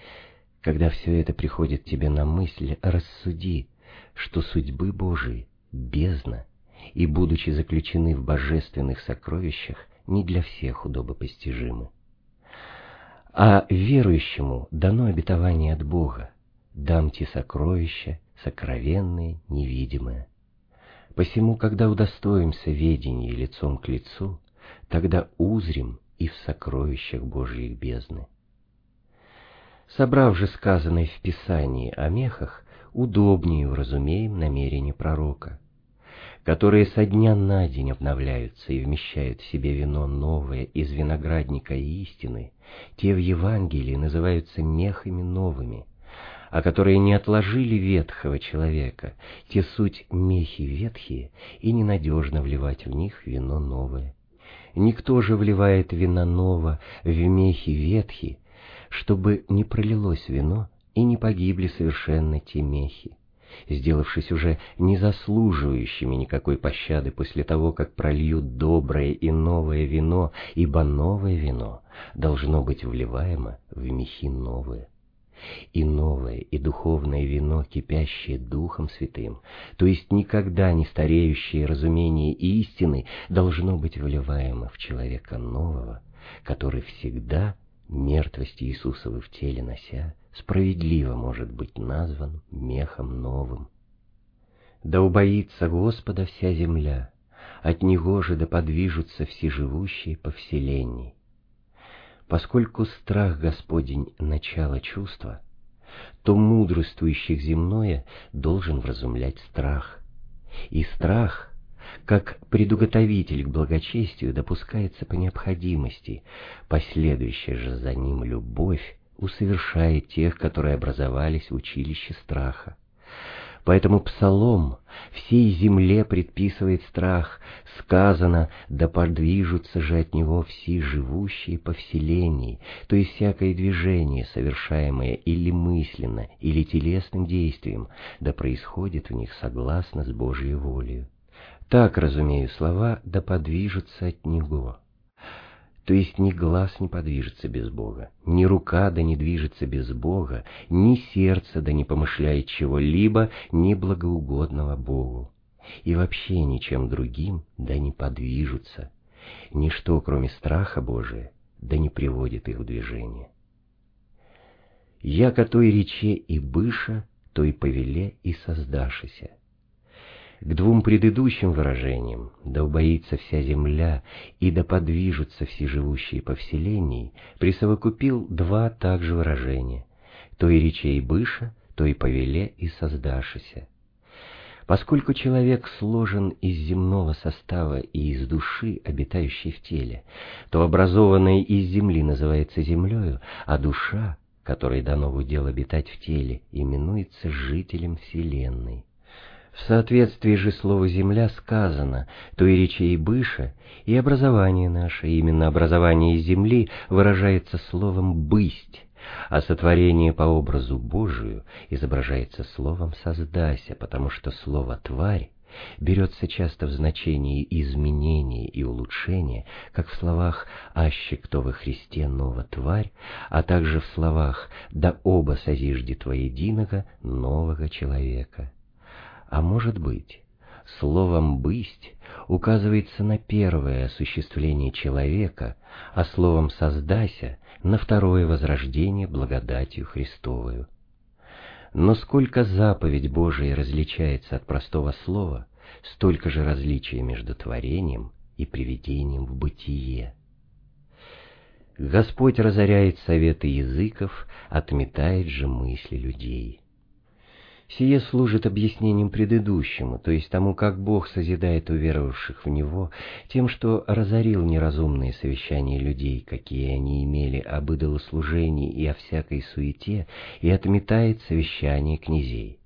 Когда все это приходит тебе на мысль, рассуди, что судьбы Божии бездна, и, будучи заключены в божественных сокровищах, не для всех удобопостижимы. А верующему дано обетование от Бога, дамте сокровища, сокровенные, невидимые. Посему, когда удостоимся ведения лицом к лицу, тогда узрим и в сокровищах Божьих бездны. Собрав же сказанное в Писании о мехах, удобнее уразумеем намерение пророка, которые со дня на день обновляются и вмещают в себе вино новое из виноградника истины, те в Евангелии называются мехами новыми, а которые не отложили ветхого человека, те суть мехи ветхие, и ненадежно вливать в них вино новое. Никто же вливает вина ново в мехи ветхи, чтобы не пролилось вино и не погибли совершенно те мехи, сделавшись уже не заслуживающими никакой пощады после того, как прольют доброе и новое вино, ибо новое вино должно быть вливаемо в мехи новые и новое, и духовное вино, кипящее Духом Святым, то есть никогда не стареющее разумение истины, должно быть вливаемо в человека нового, который всегда, мертвость Иисусовы в теле нося, справедливо может быть назван мехом новым. Да убоится Господа вся земля, от Него же да подвижутся все живущие по вселенной Поскольку страх Господень — начало чувства, то мудрствующих земное должен вразумлять страх. И страх, как предуготовитель к благочестию, допускается по необходимости, последующая же за ним любовь усовершает тех, которые образовались в училище страха. Поэтому псалом всей земле предписывает страх. Сказано, да подвижутся же от него все живущие по вселенной, то есть всякое движение, совершаемое или мысленно, или телесным действием, да происходит в них согласно с Божьей волей. Так, разумею слова, да подвижутся от него. То есть ни глаз не подвижется без Бога, ни рука да не движется без Бога, ни сердце да не помышляет чего-либо, ни благоугодного Богу. И вообще ничем другим да не подвижутся. Ничто, кроме страха Божия, да не приводит их в движение. Яко той рече и быша, той повеле и создашися. К двум предыдущим выражениям «да убоится вся земля» и «да подвижутся все живущие по вселенной» присовокупил два также выражения «то и речей быша, то и повеле и создашися». Поскольку человек сложен из земного состава и из души, обитающей в теле, то образованное из земли называется землею, а душа, которой дано в удел обитать в теле, именуется жителем вселенной. В соответствии же слову «земля» сказано, то и речей быша, и образование наше, именно образование земли, выражается словом «бысть», а сотворение по образу Божию изображается словом «создайся», потому что слово «тварь» берется часто в значении изменения и улучшения, как в словах «аще кто во Христе нова тварь», а также в словах «да оба созиждет воединого нового человека» а может быть, словом «бысть» указывается на первое осуществление человека, а словом «создайся» на второе возрождение благодатью Христовою. Но сколько заповедь Божия различается от простого слова, столько же различия между творением и приведением в бытие. Господь разоряет советы языков, отметает же мысли людей. Сие служит объяснением предыдущему, то есть тому, как Бог созидает уверовавших в Него, тем, что разорил неразумные совещания людей, какие они имели об идолослужении и о всякой суете, и отметает совещания князей.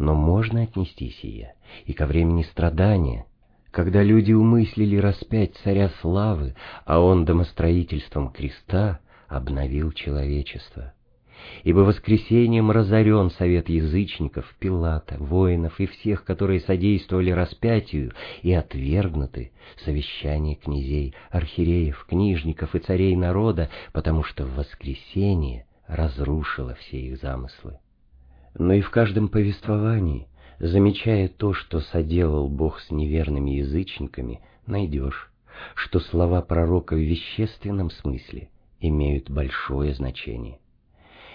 Но можно отнести сие и ко времени страдания, когда люди умыслили распять царя славы, а он домостроительством креста обновил человечество ибо воскресением разорен совет язычников, Пилата, воинов и всех, которые содействовали распятию, и отвергнуты совещания князей, архиереев, книжников и царей народа, потому что воскресение разрушило все их замыслы. Но и в каждом повествовании, замечая то, что соделал Бог с неверными язычниками, найдешь, что слова пророка в вещественном смысле имеют большое значение.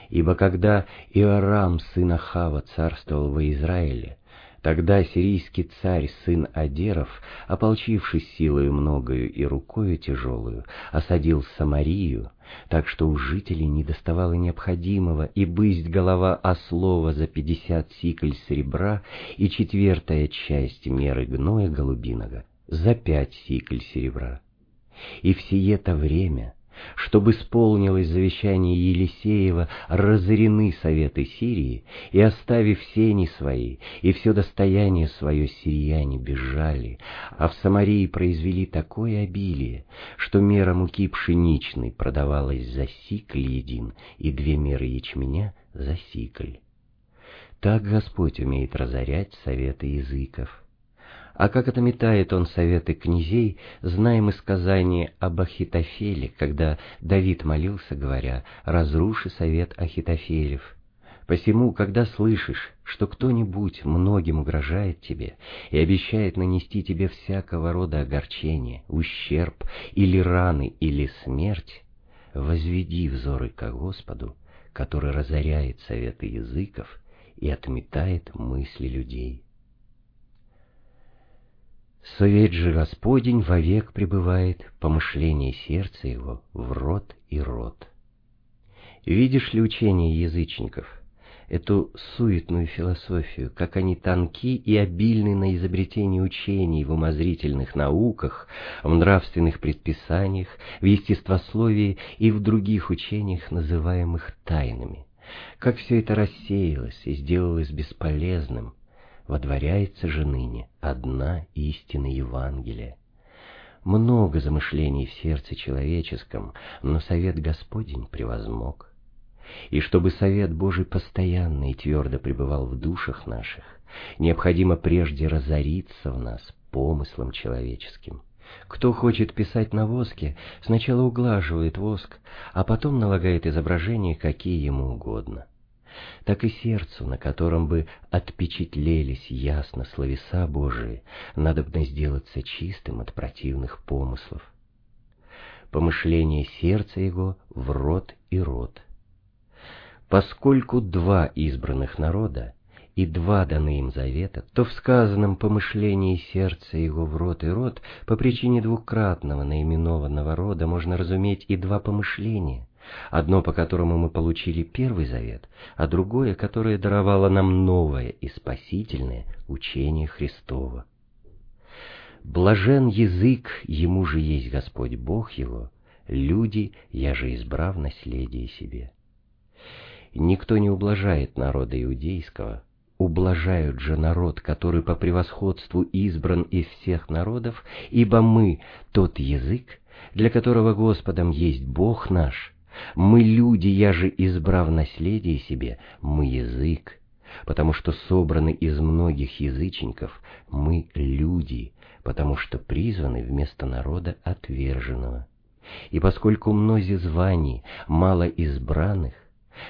Ибо когда Иорам, сын Ахава, царствовал во Израиле, тогда сирийский царь, сын Адеров, ополчившись силою многою и рукою тяжелую, осадил Самарию, так что у жителей не доставало необходимого, и бысть голова ослова за пятьдесят сикль серебра и четвертая часть меры гноя голубиного за пять сикль серебра. И в сие-то время чтобы исполнилось завещание Елисеева, разорены советы Сирии, и, оставив сени свои и все достояние свое сирияне бежали, а в Самарии произвели такое обилие, что мера муки пшеничной продавалась за сикль един, и две меры ячменя за сикль. Так Господь умеет разорять советы языков. А как это метает он советы князей, знаем из сказания об Ахитофеле, когда Давид молился, говоря, «Разруши совет Ахитофелев». Посему, когда слышишь, что кто-нибудь многим угрожает тебе и обещает нанести тебе всякого рода огорчение, ущерб или раны, или смерть, возведи взоры к Господу, который разоряет советы языков и отметает мысли людей. Совет же Господень вовек пребывает, помышление сердца его в рот и рот. Видишь ли учение язычников, эту суетную философию, как они тонки и обильны на изобретение учений в умозрительных науках, в нравственных предписаниях, в естествословии и в других учениях, называемых тайнами. Как все это рассеялось и сделалось бесполезным, водворяется же ныне одна истина Евангелия. Много замышлений в сердце человеческом, но совет Господень превозмог. И чтобы совет Божий постоянно и твердо пребывал в душах наших, необходимо прежде разориться в нас помыслом человеческим. Кто хочет писать на воске, сначала углаживает воск, а потом налагает изображения, какие ему угодно так и сердцу, на котором бы отпечатлелись ясно словеса Божии, надобно сделаться чистым от противных помыслов. Помышление сердца его в рот и рот. Поскольку два избранных народа и два даны им завета, то в сказанном помышлении сердца его в рот и рот по причине двукратного наименованного рода можно разуметь и два помышления — Одно, по которому мы получили первый завет, а другое, которое даровало нам новое и спасительное учение Христово. Блажен язык, ему же есть Господь Бог его, люди, я же избрав наследие себе. Никто не ублажает народа иудейского, ублажают же народ, который по превосходству избран из всех народов, ибо мы тот язык, для которого Господом есть Бог наш, мы люди, я же избрав наследие себе, мы язык, потому что собраны из многих язычников, мы люди, потому что призваны вместо народа отверженного. И поскольку мнози званий, мало избранных,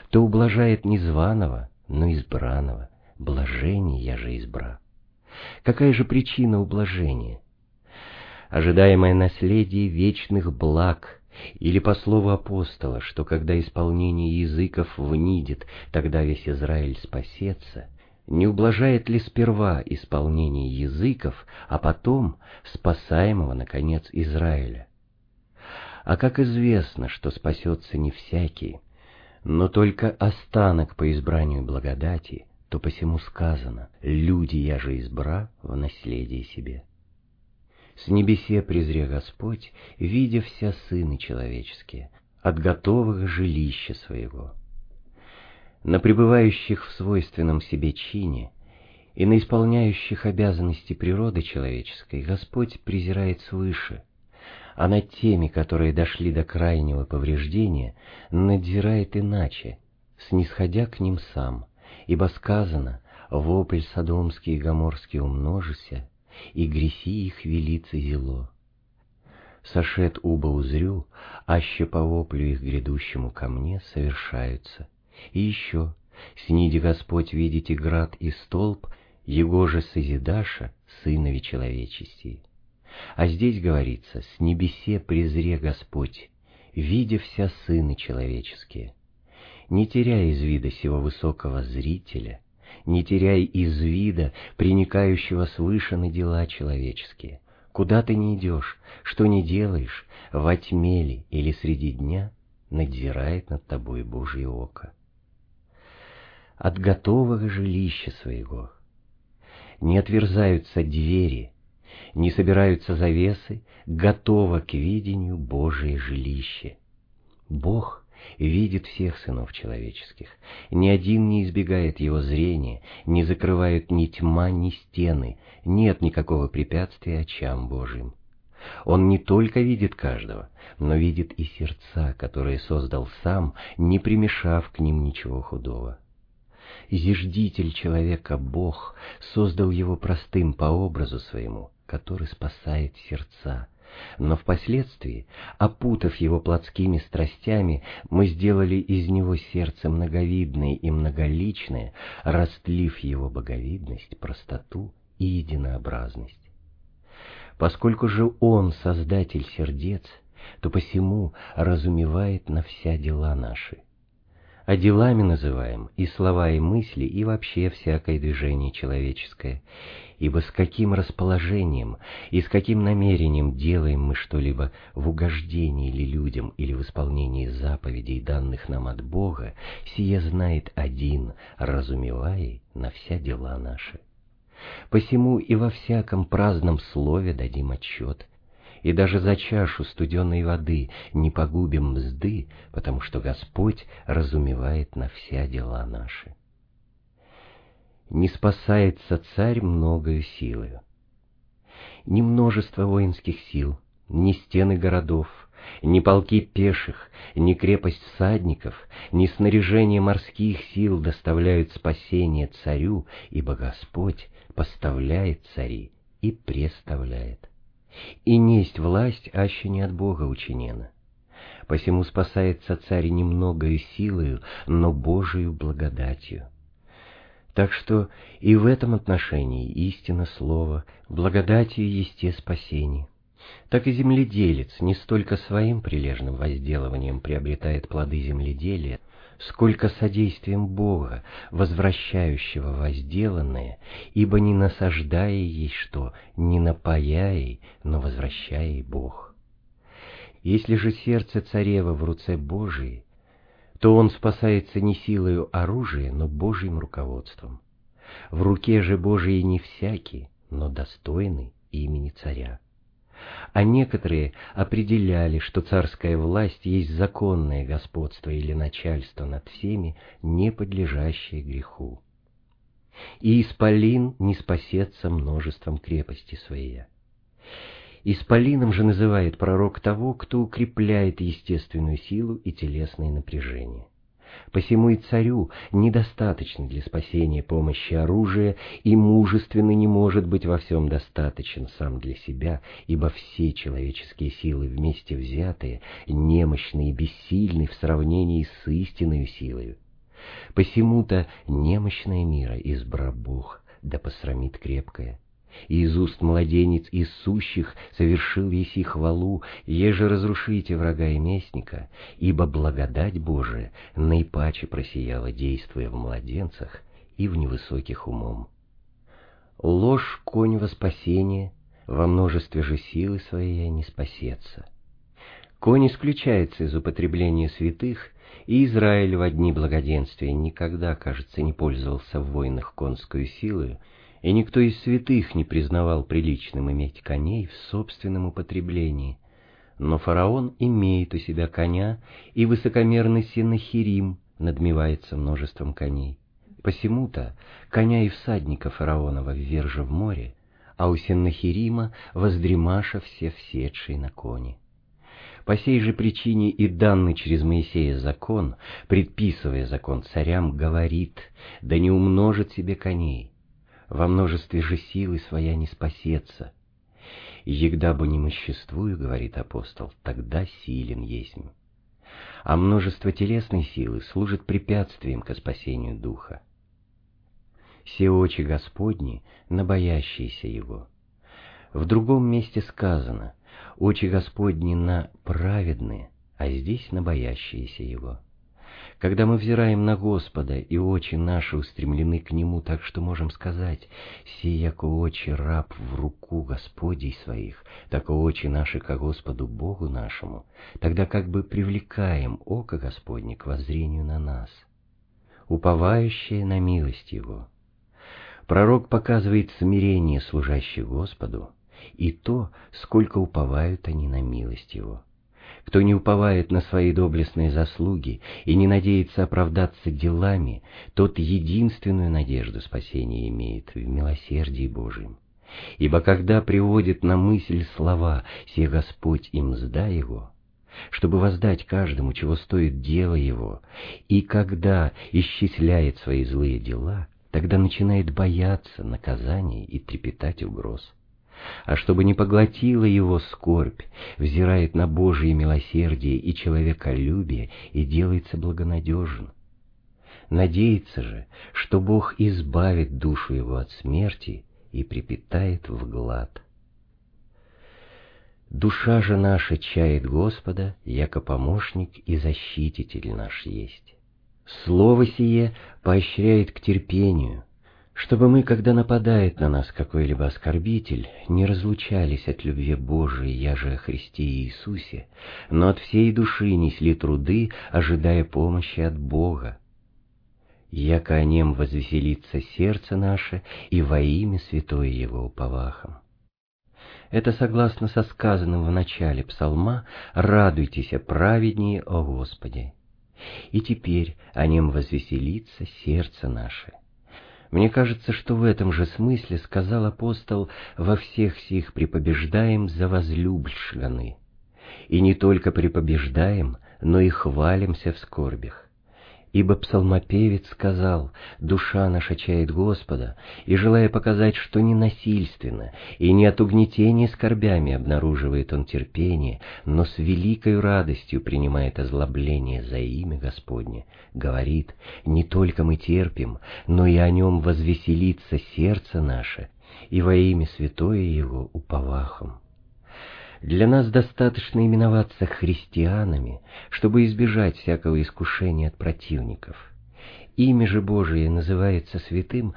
то ублажает не званого, но избранного, блажение я же избра. Какая же причина ублажения? Ожидаемое наследие вечных благ, или по слову апостола, что когда исполнение языков внидит, тогда весь Израиль спасется, не ублажает ли сперва исполнение языков, а потом спасаемого, наконец, Израиля? А как известно, что спасется не всякий, но только останок по избранию благодати, то посему сказано, люди я же избра в наследие себе. С небесе презре Господь, видя вся сыны человеческие, от готовых жилища своего. На пребывающих в свойственном себе чине и на исполняющих обязанности природы человеческой Господь презирает свыше, а над теми, которые дошли до крайнего повреждения, надзирает иначе, снисходя к ним сам, ибо сказано «Вопль содомский и гоморский умножися, и греси их велицы зело». Сошед уба узрю, аще по воплю их грядущему ко мне совершаются. И еще, сниди Господь видите град и столб, его же созидаша, сынови человечести. А здесь говорится, с небесе презре Господь, видя вся сыны человеческие. Не теряй из вида сего высокого зрителя, не теряй из вида приникающего свыше на дела человеческие. Куда ты не идешь, что не делаешь, во тьме ли или среди дня, надзирает над тобой Божье око. От готового жилища своего не отверзаются двери, не собираются завесы, готово к видению Божие жилище. Бог видит всех сынов человеческих, ни один не избегает его зрения, не закрывают ни тьма, ни стены, нет никакого препятствия очам Божьим. Он не только видит каждого, но видит и сердца, которые создал сам, не примешав к ним ничего худого. Зиждитель человека Бог создал его простым по образу своему, который спасает сердца. Но впоследствии, опутав его плотскими страстями, мы сделали из него сердце многовидное и многоличное, растлив его боговидность, простоту и единообразность. Поскольку же Он создатель сердец, то посему разумевает на вся дела наши а делами называем и слова, и мысли, и вообще всякое движение человеческое. Ибо с каким расположением и с каким намерением делаем мы что-либо в угождении ли людям или в исполнении заповедей, данных нам от Бога, сие знает один, разумевая на вся дела наши. Посему и во всяком праздном слове дадим отчет, и даже за чашу студеной воды не погубим мзды, потому что Господь разумевает на вся дела наши. Не спасается царь многою силою. Ни множество воинских сил, ни стены городов, ни полки пеших, ни крепость всадников, ни снаряжение морских сил доставляют спасение царю, ибо Господь поставляет цари и преставляет и несть власть, аще не от Бога учинена. Посему спасается царь немногою силою, но Божию благодатью. Так что и в этом отношении истина слова, благодатью есте спасение. Так и земледелец не столько своим прилежным возделыванием приобретает плоды земледелия, сколько содействием Бога, возвращающего возделанное, ибо не насаждая ей что, не напаяя, но возвращая Бог. Если же сердце царева в руце Божией, то он спасается не силою оружия, но Божьим руководством. В руке же Божией не всякий, но достойный имени царя а некоторые определяли, что царская власть есть законное господство или начальство над всеми, не подлежащее греху. И исполин не спасется множеством крепости своей. Исполином же называет пророк того, кто укрепляет естественную силу и телесные напряжения. Посему и царю недостаточно для спасения помощи оружия, и мужественный не может быть во всем достаточен сам для себя, ибо все человеческие силы вместе взятые немощны и бессильны в сравнении с истинной силой. Посему-то немощное мира избра Бог, да посрамит крепкое и из уст младенец из сущих совершил еси хвалу, еже разрушите врага и местника, ибо благодать Божия наипаче просияла, действуя в младенцах и в невысоких умом. Ложь конь во спасение, во множестве же силы своей не спасется. Конь исключается из употребления святых, и Израиль в одни благоденствия никогда, кажется, не пользовался в войнах конскую силою, и никто из святых не признавал приличным иметь коней в собственном употреблении. Но фараон имеет у себя коня, и высокомерный Синахирим надмевается множеством коней. Посему-то коня и всадника фараонова ввержа в море, а у Синахирима воздремаша все вседшие на коне. По сей же причине и данный через Моисея закон, предписывая закон царям, говорит, да не умножит себе коней, во множестве же силы своя не спасется. Егда бы не моществую, говорит апостол, тогда силен есмь. А множество телесной силы служит препятствием к спасению духа. Все очи Господни на боящиеся Его. В другом месте сказано, очи Господни на праведные, а здесь на боящиеся Его. Когда мы взираем на Господа, и очи наши устремлены к Нему, так что можем сказать, «Сей, яко очи раб в руку Господей своих, так очи наши ко Господу Богу нашему», тогда как бы привлекаем око Господне к воззрению на нас, уповающее на милость Его. Пророк показывает смирение служащих Господу, и то, сколько уповают они на милость Его. Кто не уповает на свои доблестные заслуги и не надеется оправдаться делами, тот единственную надежду спасения имеет в милосердии Божьем. Ибо когда приводит на мысль слова «Се Господь им мзда его», чтобы воздать каждому, чего стоит дело его, и когда исчисляет свои злые дела, тогда начинает бояться наказаний и трепетать угроз а чтобы не поглотила его скорбь, взирает на Божие милосердие и человеколюбие и делается благонадежен. Надеется же, что Бог избавит душу его от смерти и припитает в глад. Душа же наша чает Господа, яко помощник и защититель наш есть. Слово сие поощряет к терпению, чтобы мы, когда нападает на нас какой-либо оскорбитель, не разлучались от любви Божией, я же о Христе Иисусе, но от всей души несли труды, ожидая помощи от Бога. Яко о нем возвеселится сердце наше, и во имя Святое Его уповахом. Это согласно со сказанным в начале псалма «Радуйтесь, праведнее, о Господе». И теперь о нем возвеселится сердце наше – мне кажется, что в этом же смысле сказал апостол «во всех сих припобеждаем за возлюблены». И не только припобеждаем, но и хвалимся в скорбях. Ибо псалмопевец сказал, «Душа наша чает Господа», и, желая показать, что не насильственно и не от угнетения скорбями обнаруживает он терпение, но с великой радостью принимает озлобление за имя Господне, говорит, «Не только мы терпим, но и о нем возвеселится сердце наше, и во имя святое Его уповахом». Для нас достаточно именоваться христианами, чтобы избежать всякого искушения от противников. Имя же Божие называется святым,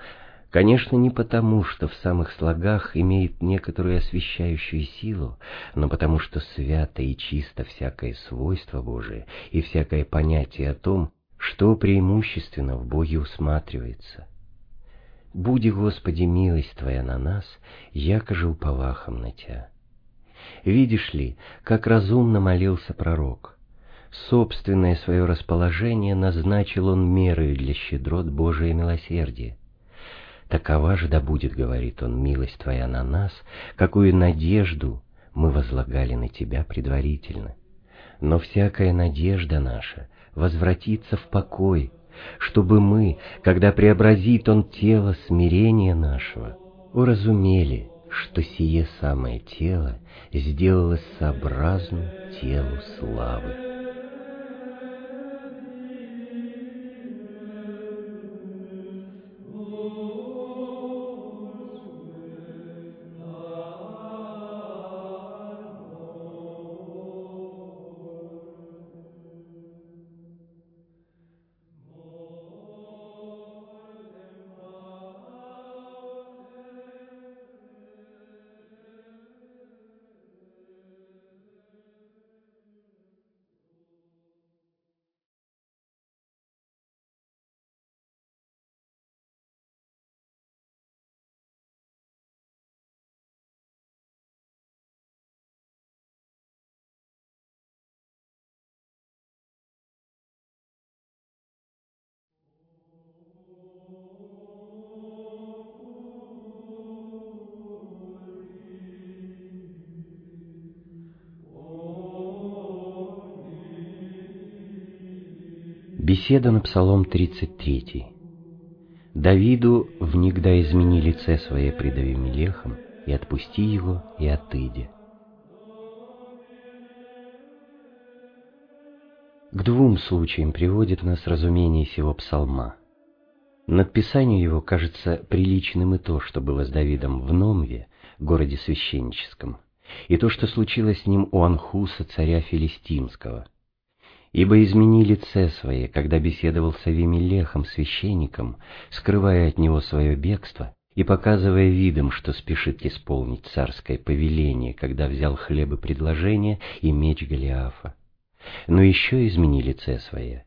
конечно, не потому, что в самых слогах имеет некоторую освящающую силу, но потому, что свято и чисто всякое свойство Божие и всякое понятие о том, что преимущественно в Боге усматривается. «Буди, Господи, милость Твоя на нас, яко же уповахом на Тя». Видишь ли, как разумно молился пророк. Собственное свое расположение назначил он мерой для щедрот Божия милосердия. Такова же да будет, говорит он, милость Твоя на нас, какую надежду мы возлагали на Тебя предварительно. Но всякая надежда наша возвратится в покой, чтобы мы, когда преобразит Он тело смирения нашего, уразумели, что сие самое тело сделалось сообразно телу славы. Беседа на Псалом 33. Давиду внегда измени лице свое пред Авимелехом, и отпусти его, и отыди. К двум случаям приводит нас разумение сего псалма. Надписанию его кажется приличным и то, что было с Давидом в Номве, городе священническом, и то, что случилось с ним у Анхуса, царя Филистимского. Ибо измени лице свое, когда беседовал с Авимелехом, священником, скрывая от него свое бегство и показывая видом, что спешит исполнить царское повеление, когда взял хлебы предложения и меч Голиафа. Но еще измени лице свое,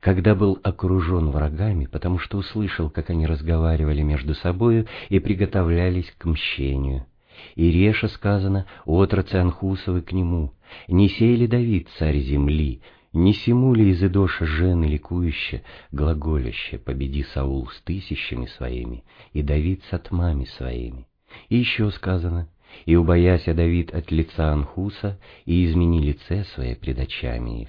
когда был окружен врагами, потому что услышал, как они разговаривали между собою и приготовлялись к мщению. И Реша сказано, отрацы Анхусовы к нему, «Не сей ли Давид, царь земли, не сему ли из Идоша жены ликующе, глаголяще, победи Саул с тысячами своими, и Давид с отмами своими?» И еще сказано, «И убояся Давид от лица Анхуса, и измени лице свое пред очами их».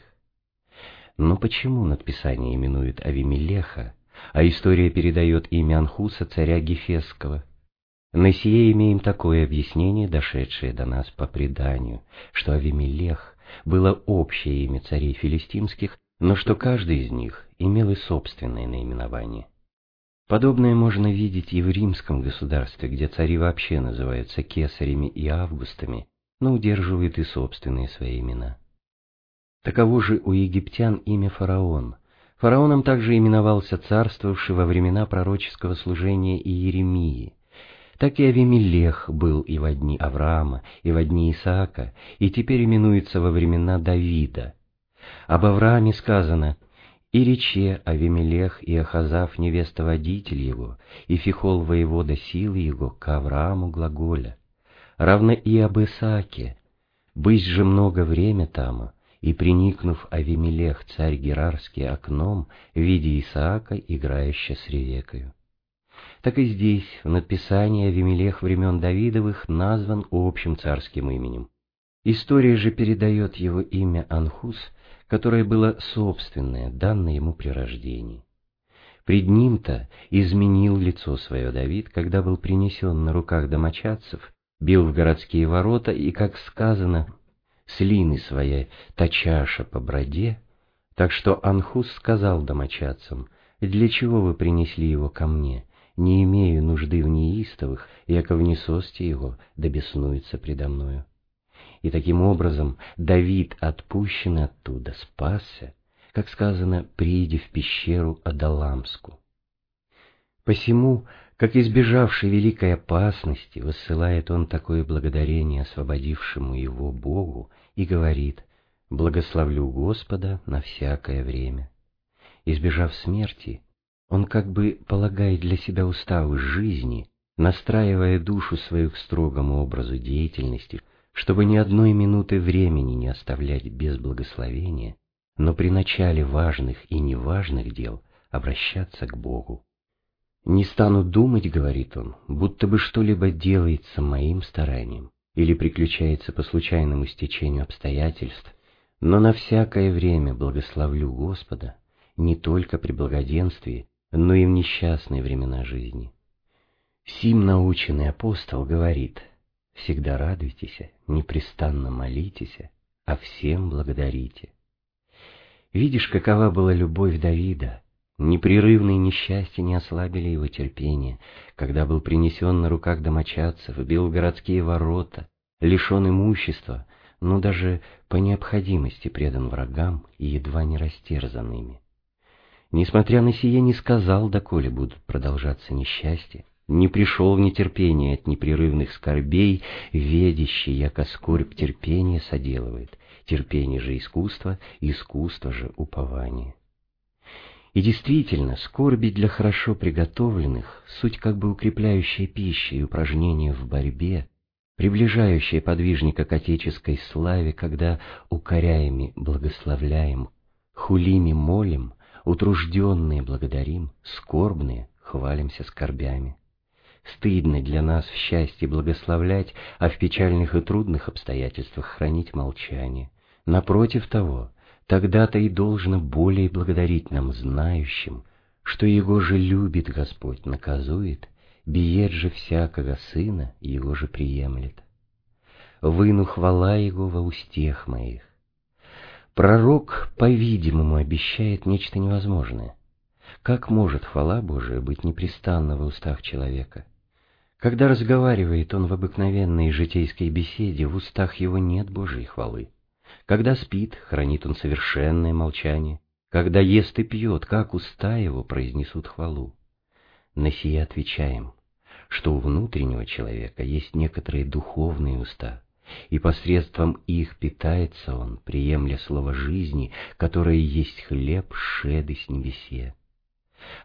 Но почему надписание именует Авимелеха, а история передает имя Анхуса, царя Гефесского? На сие имеем такое объяснение, дошедшее до нас по преданию, что Авимелех было общее имя царей филистимских, но что каждый из них имел и собственное наименование. Подобное можно видеть и в римском государстве, где цари вообще называются кесарями и августами, но удерживают и собственные свои имена. Таково же у египтян имя фараон. Фараоном также именовался царствовавший во времена пророческого служения Иеремии. Так и Авимелех был и во дни Авраама, и во дни Исаака, и теперь именуется во времена Давида. Об Аврааме сказано «И рече Авимелех и Ахазав невеста водитель его, и Фихол воевода силы его к Аврааму глаголя». Равно и об Исааке «Бысь же много время тамо, и, приникнув Авимелех, царь Герарский, окном, видя Исаака, играющего с Ревекою. Так и здесь, в надписании Авимелех времен Давидовых назван общим царским именем. История же передает его имя Анхус, которое было собственное, данное ему при рождении. Пред ним-то изменил лицо свое Давид, когда был принесен на руках домочадцев, бил в городские ворота и, как сказано, слины своей точаша по броде, так что Анхус сказал домочадцам, «Для чего вы принесли его ко мне? Не имею нужды в неистовых, яко в несости его, да беснуется предо мною». И таким образом Давид, отпущенный оттуда, спасся, как сказано, приди в пещеру Адаламску. Посему как избежавший великой опасности, высылает он такое благодарение освободившему его Богу и говорит «Благословлю Господа на всякое время». Избежав смерти, он как бы полагает для себя уставы жизни, настраивая душу свою к строгому образу деятельности, чтобы ни одной минуты времени не оставлять без благословения, но при начале важных и неважных дел обращаться к Богу. «Не стану думать, — говорит он, — будто бы что-либо делается моим старанием или приключается по случайному стечению обстоятельств, но на всякое время благословлю Господа не только при благоденствии, но и в несчастные времена жизни. Сим наученный апостол говорит, «Всегда радуйтесь, непрестанно молитесь, а всем благодарите». Видишь, какова была любовь Давида, Непрерывные несчастья не ослабили его терпение, когда был принесен на руках домочадцев, бил городские ворота, лишен имущества, но даже по необходимости предан врагам и едва не растерзан ими. Несмотря на сие, не сказал, доколе будут продолжаться несчастья, не пришел в нетерпение от непрерывных скорбей, ведящий, яко скорбь терпение соделывает, терпение же искусство, искусство же упование. И действительно, скорби для хорошо приготовленных — суть как бы укрепляющая пища и упражнение в борьбе, приближающая подвижника к отеческой славе, когда укоряеми благословляем, хулими молим, утружденные благодарим, скорбные хвалимся скорбями. Стыдно для нас в счастье благословлять, а в печальных и трудных обстоятельствах хранить молчание. Напротив того, тогда-то и должно более благодарить нам знающим, что Его же любит Господь, наказует, биет же всякого сына, Его же приемлет. Выну хвала Его во устех моих. Пророк, по-видимому, обещает нечто невозможное. Как может хвала Божия быть непрестанна в устах человека? Когда разговаривает он в обыкновенной житейской беседе, в устах его нет Божьей хвалы. Когда спит, хранит он совершенное молчание. Когда ест и пьет, как уста его произнесут хвалу. На сие отвечаем, что у внутреннего человека есть некоторые духовные уста, и посредством их питается он, приемля слово жизни, которое есть хлеб, шеды с небесе.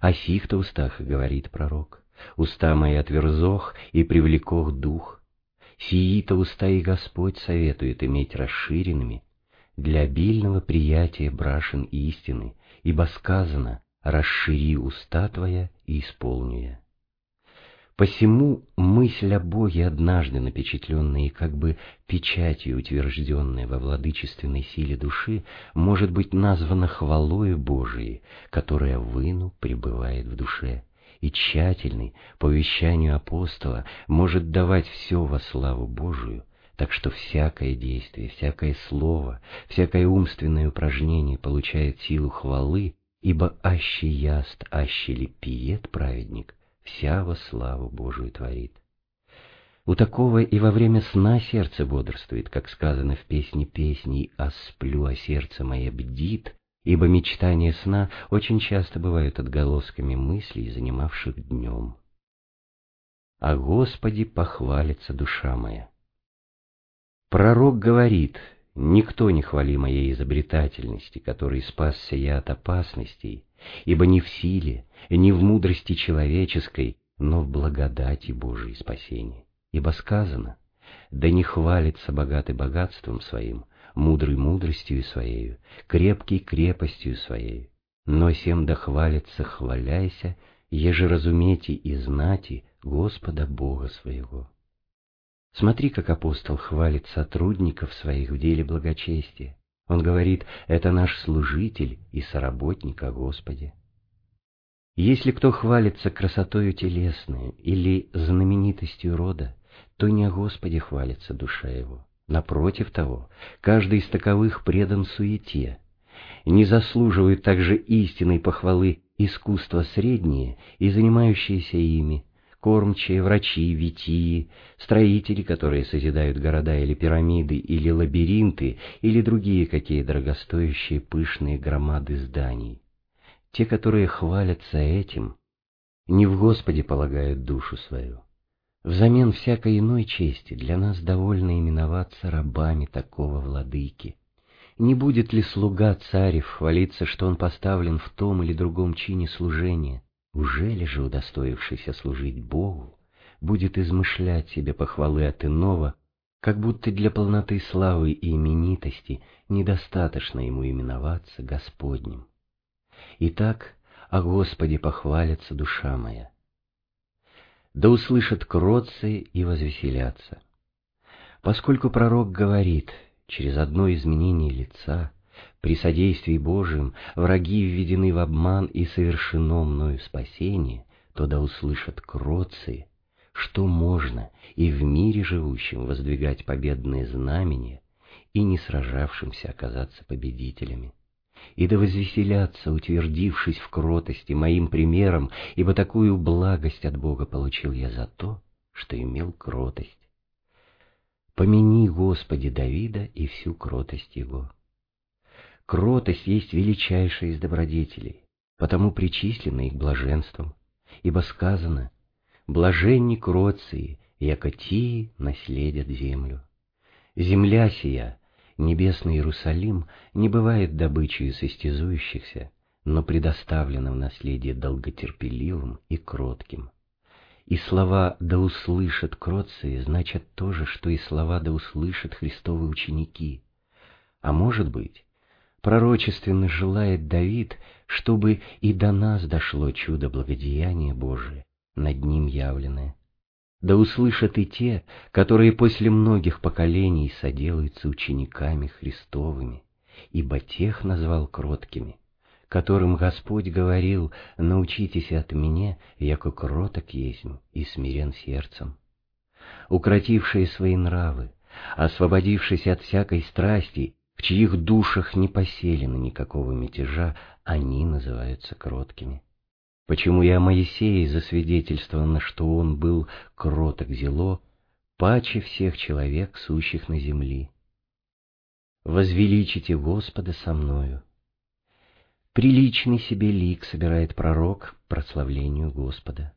О сих-то устах говорит пророк. Уста мои отверзох и привлекох дух. Сии-то уста и Господь советует иметь расширенными для обильного приятия брашен истины, ибо сказано «расшири уста твоя и исполню я». Посему мысль о Боге, однажды напечатленная и как бы печатью утвержденная во владычественной силе души, может быть названа хвалою Божией, которая выну пребывает в душе, и тщательный, по вещанию апостола, может давать все во славу Божию, так что всякое действие, всякое слово, всякое умственное упражнение получает силу хвалы, ибо аще яст, аще ли пиет праведник, вся во славу Божию творит. У такого и во время сна сердце бодрствует, как сказано в песне песней «А сплю, а сердце мое бдит», ибо мечтания сна очень часто бывают отголосками мыслей, занимавших днем. «О Господе похвалится душа моя». Пророк говорит, «Никто не хвали моей изобретательности, который спасся я от опасностей, ибо не в силе, не в мудрости человеческой, но в благодати Божией спасения. Ибо сказано, да не хвалится богатый богатством своим, мудрый мудростью своею, крепкий крепостью своею, но всем да хвалится, хваляйся, еже разумейте и знати Господа Бога своего. Смотри, как апостол хвалит сотрудников своих в деле благочестия. Он говорит, это наш служитель и соработник о Господе. Если кто хвалится красотою телесной или знаменитостью рода, то не о Господе хвалится душа его. Напротив того, каждый из таковых предан суете. Не заслуживают также истинной похвалы искусства средние и занимающиеся ими, кормчие, врачи, витии, строители, которые созидают города или пирамиды, или лабиринты, или другие какие дорогостоящие пышные громады зданий. Те, которые хвалятся этим, не в Господе полагают душу свою. Взамен всякой иной чести для нас довольно именоваться рабами такого владыки. Не будет ли слуга царев хвалиться, что он поставлен в том или другом чине служения, Ужели же удостоившийся служить Богу будет измышлять себе похвалы от иного, как будто для полноты славы и именитости недостаточно ему именоваться Господним? Итак, о Господе похвалится душа моя. Да услышат кротцы и возвеселятся. Поскольку пророк говорит, через одно изменение лица при содействии Божьем враги введены в обман и совершено мною спасение, то да услышат кроцы, что можно и в мире живущем воздвигать победные знамения и не сражавшимся оказаться победителями. И да возвеселятся, утвердившись в кротости моим примером, ибо такую благость от Бога получил я за то, что имел кротость. Помяни, Господи, Давида и всю кротость его Кротость есть величайшая из добродетелей, потому причислена их блаженством, ибо сказано «блаженни кроции, яко тии наследят землю». Земля сия, небесный Иерусалим, не бывает добычей состязующихся, но предоставлена в наследие долготерпеливым и кротким. И слова «да услышат кроции» значат то же, что и слова «да услышат Христовы ученики». А может быть, пророчественно желает Давид, чтобы и до нас дошло чудо благодеяния Божие, над ним явленное. Да услышат и те, которые после многих поколений соделаются учениками Христовыми, ибо тех назвал кроткими, которым Господь говорил, научитесь от меня, яко кроток есмь и смирен сердцем. Укротившие свои нравы, освободившись от всякой страсти, в чьих душах не поселено никакого мятежа, они называются кроткими. Почему я Моисея засвидетельствовано, что он был кроток зело, паче всех человек, сущих на земли. Возвеличите Господа со мною. Приличный себе лик собирает пророк прославлению Господа.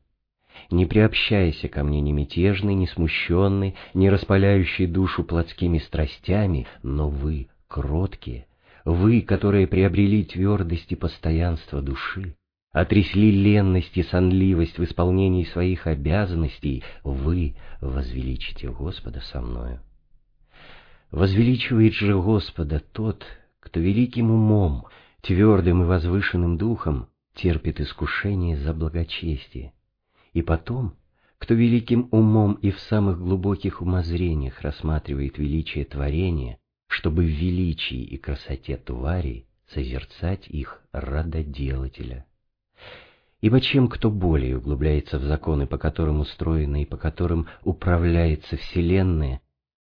Не приобщайся ко мне ни мятежный, ни смущенный, не распаляющий душу плотскими страстями, но вы, кроткие, вы, которые приобрели твердость и постоянство души, отрясли ленность и сонливость в исполнении своих обязанностей, вы возвеличите Господа со мною. Возвеличивает же Господа тот, кто великим умом, твердым и возвышенным духом терпит искушение за благочестие, и потом, кто великим умом и в самых глубоких умозрениях рассматривает величие творения, чтобы в величии и красоте тварей созерцать их радоделателя. Ибо чем кто более углубляется в законы, по которым устроена и по которым управляется Вселенная,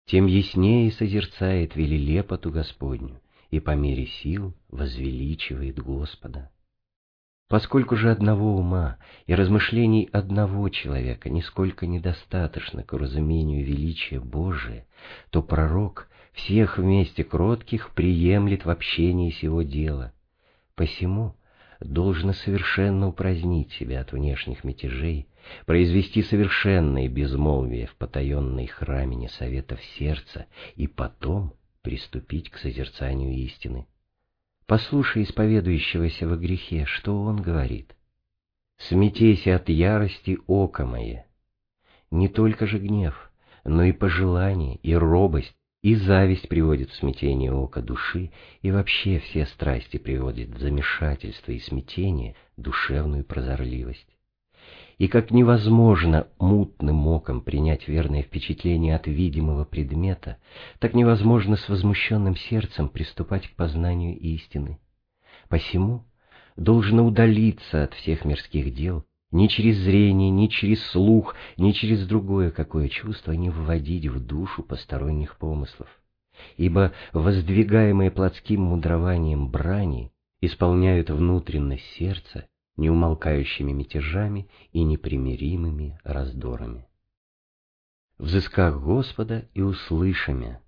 тем яснее созерцает велилепоту Господню и по мере сил возвеличивает Господа. Поскольку же одного ума и размышлений одного человека нисколько недостаточно к разумению величия Божия, то пророк всех вместе кротких приемлет в общении сего дела. Посему должно совершенно упразднить себя от внешних мятежей, произвести совершенное безмолвие в потаенной храмине советов сердца и потом приступить к созерцанию истины. Послушай исповедующегося во грехе, что он говорит. «Смятейся от ярости, око мое». Не только же гнев, но и пожелание, и робость, и зависть приводит в смятение ока души, и вообще все страсти приводят в замешательство и смятение, душевную прозорливость и как невозможно мутным оком принять верное впечатление от видимого предмета, так невозможно с возмущенным сердцем приступать к познанию истины. Посему должно удалиться от всех мирских дел, ни через зрение, ни через слух, ни через другое какое чувство не вводить в душу посторонних помыслов. Ибо воздвигаемые плотским мудрованием брани исполняют внутренность сердца неумолкающими мятежами и непримиримыми раздорами. Взысках Господа и услышаме.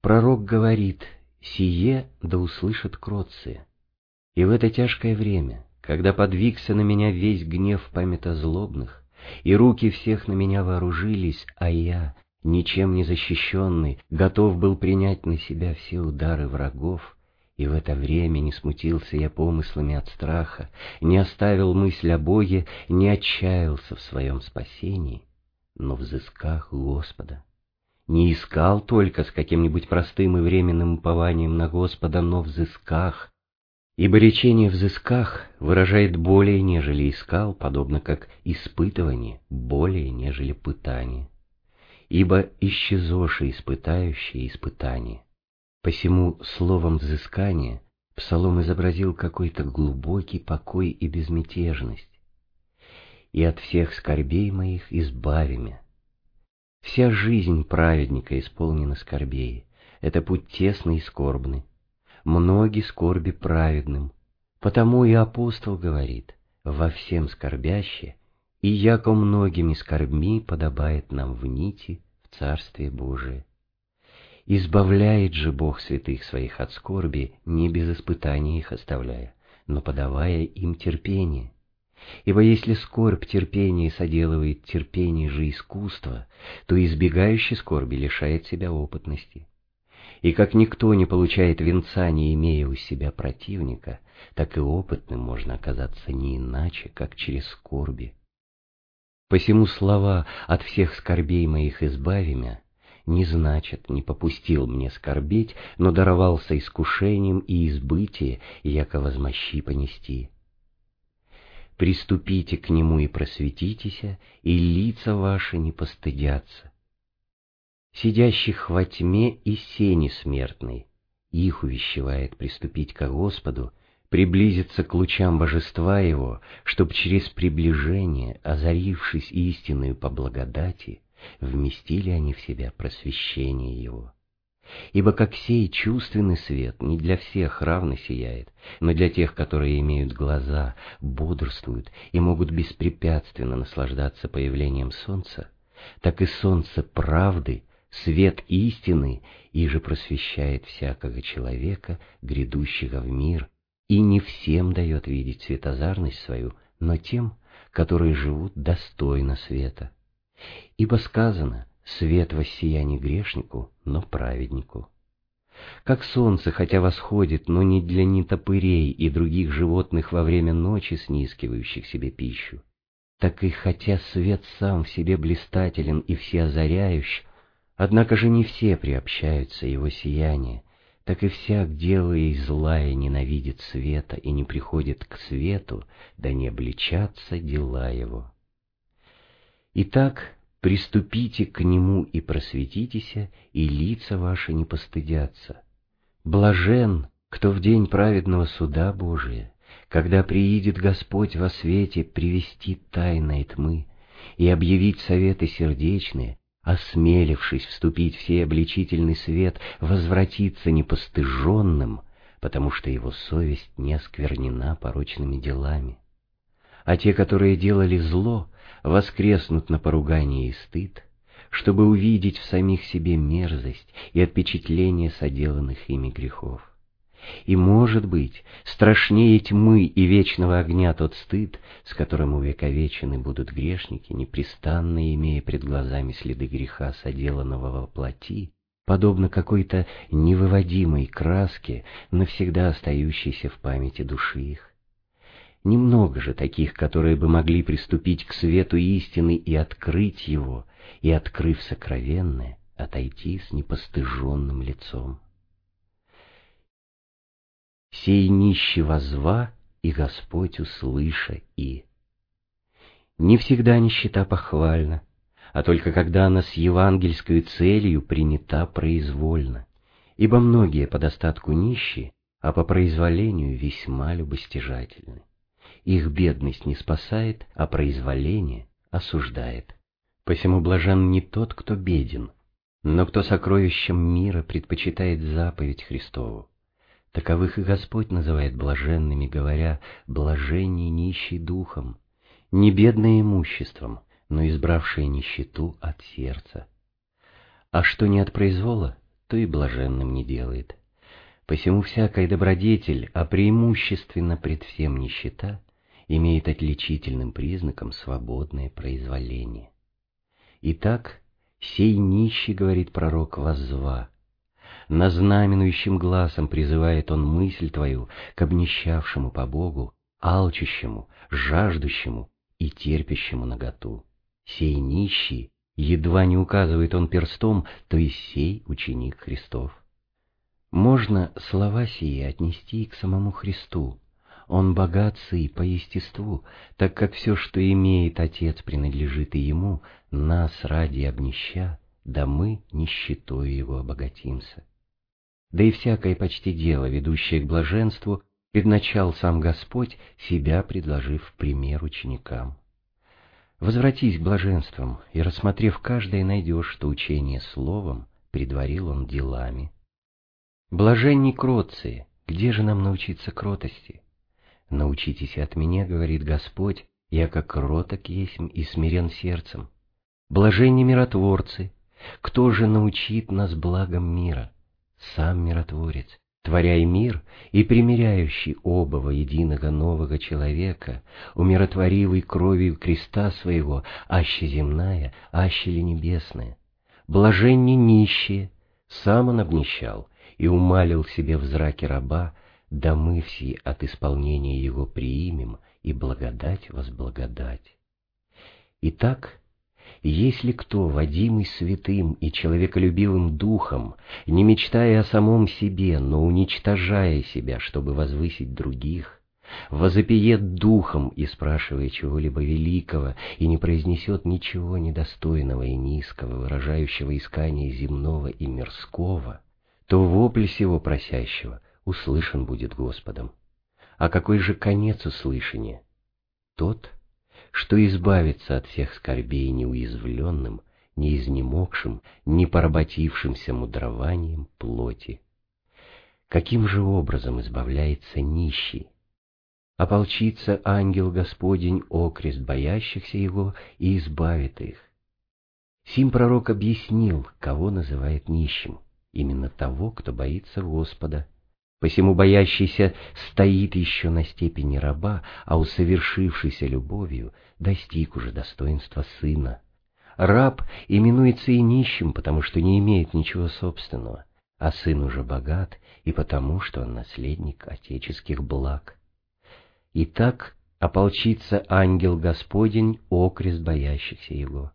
Пророк говорит, «Сие да услышат кротцы». И в это тяжкое время, когда подвигся на меня весь гнев памятозлобных, и руки всех на меня вооружились, а я, ничем не защищенный, готов был принять на себя все удары врагов, и в это время не смутился я помыслами от страха, не оставил мысль о Боге, не отчаялся в своем спасении, но взысках Господа. Не искал только с каким-нибудь простым и временным упованием на Господа, но взысках, ибо речение взысках выражает более, нежели искал, подобно как испытывание, более, нежели пытание. Ибо исчезоши испытающие испытание, Посему словом взыскания псалом изобразил какой-то глубокий покой и безмятежность. «И от всех скорбей моих избави меня». Вся жизнь праведника исполнена скорбей. Это путь тесный и скорбный. Многие скорби праведным. Потому и апостол говорит, во всем скорбяще, и яко многими скорбми подобает нам в нити в Царствие Божие. Избавляет же Бог святых своих от скорби, не без испытаний их оставляя, но подавая им терпение. Ибо если скорбь терпения соделывает терпение же искусство, то избегающий скорби лишает себя опытности. И как никто не получает венца, не имея у себя противника, так и опытным можно оказаться не иначе, как через скорби. Посему слова «от всех скорбей моих избави мя» не значит, не попустил мне скорбеть, но даровался искушением и избытие, яко возмощи понести. Приступите к нему и просветитеся, и лица ваши не постыдятся. Сидящих во тьме и сени смертной, их увещевает приступить к Господу, приблизиться к лучам божества Его, чтоб через приближение, озарившись истинную по благодати, вместили они в себя просвещение Его. Ибо как сей чувственный свет не для всех равно сияет, но для тех, которые имеют глаза, бодрствуют и могут беспрепятственно наслаждаться появлением солнца, так и солнце правды, свет истины, и же просвещает всякого человека, грядущего в мир, и не всем дает видеть светозарность свою, но тем, которые живут достойно света. Ибо сказано, свет воссия не грешнику, но праведнику. Как солнце, хотя восходит, но не для нетопырей и других животных во время ночи, снискивающих себе пищу, так и хотя свет сам в себе блистателен и всеозаряющ, однако же не все приобщаются его сияние, так и всяк, делая злая, ненавидит света и не приходит к свету, да не обличатся дела его. Итак, приступите к нему и просветитесь, и лица ваши не постыдятся. Блажен, кто в день праведного суда Божия, когда приидет Господь во свете привести тайной тьмы и объявить советы сердечные, осмелившись вступить в сей обличительный свет, возвратиться непостыженным, потому что его совесть не осквернена порочными делами. А те, которые делали зло, воскреснут на поругание и стыд, чтобы увидеть в самих себе мерзость и отпечатление соделанных ими грехов. И, может быть, страшнее тьмы и вечного огня тот стыд, с которым увековечены будут грешники, непрестанно имея пред глазами следы греха, соделанного во плоти, подобно какой-то невыводимой краске, навсегда остающейся в памяти души их. Немного же таких, которые бы могли приступить к свету истины и открыть его, и, открыв сокровенное, отойти с непостыженным лицом. Сей нищий возва, и Господь услыша и. Не всегда нищета похвальна, а только когда она с евангельской целью принята произвольно, ибо многие по достатку нищие, а по произволению весьма любостяжательны. Их бедность не спасает, а произволение осуждает. Посему блажен не тот, кто беден, но кто сокровищем мира предпочитает заповедь Христову. Таковых и Господь называет блаженными, говоря, «блаженней нищий духом», не бедное имуществом, но избравшие нищету от сердца. А что не от произвола, то и блаженным не делает. Посему всякий добродетель, а преимущественно пред всем нищета, имеет отличительным признаком свободное произволение. Итак, сей нищий, говорит пророк, воззва, на знаменующим глазом призывает он мысль твою к обнищавшему по Богу, алчущему, жаждущему и терпящему наготу. Сей нищий, едва не указывает он перстом, то и сей ученик Христов. Можно слова сии отнести к самому Христу. Он богат и по естеству, так как все, что имеет Отец, принадлежит и Ему, нас ради обнища, да мы нищетой Его обогатимся да и всякое почти дело, ведущее к блаженству, предначал сам Господь, себя предложив пример ученикам. Возвратись к блаженствам, и, рассмотрев каждое, найдешь, что учение словом предварил он делами. Блаженни кроции, где же нам научиться кротости? Научитесь от меня, говорит Господь, я как кроток есть и смирен сердцем. Блаженни миротворцы, кто же научит нас благом мира? Сам миротворец, творяй мир и примиряющий оба единого нового человека, умиротворивый кровью креста своего, аще земная, аще ли небесная. Блаженни нищие, сам он обнищал и умалил себе в зраке раба, да мы все от исполнения его приимем и благодать возблагодать. Итак, если кто, водимый святым и человеколюбивым духом, не мечтая о самом себе, но уничтожая себя, чтобы возвысить других, возопиет духом и спрашивая чего-либо великого, и не произнесет ничего недостойного и низкого, выражающего искание земного и мирского, то вопль сего просящего услышан будет Господом. А какой же конец услышания? Тот, что избавится от всех скорбей неуязвленным, не изнемогшим, не поработившимся мудрованием плоти. Каким же образом избавляется нищий? Ополчится ангел Господень окрест боящихся его и избавит их. Сим пророк объяснил, кого называет нищим, именно того, кто боится Господа. Посему боящийся стоит еще на степени раба, а усовершившийся любовью достиг уже достоинства сына. Раб именуется и нищим, потому что не имеет ничего собственного, а сын уже богат и потому, что он наследник отеческих благ. Итак, ополчится ангел Господень, окрест боящихся его.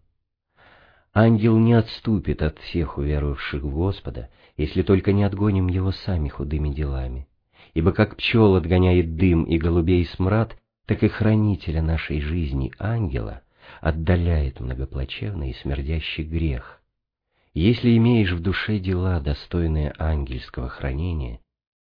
Ангел не отступит от всех уверовавших в Господа, если только не отгоним его сами худыми делами. Ибо как пчел отгоняет дым и голубей смрад, так и хранителя нашей жизни ангела отдаляет многоплачевный и смердящий грех. Если имеешь в душе дела, достойные ангельского хранения,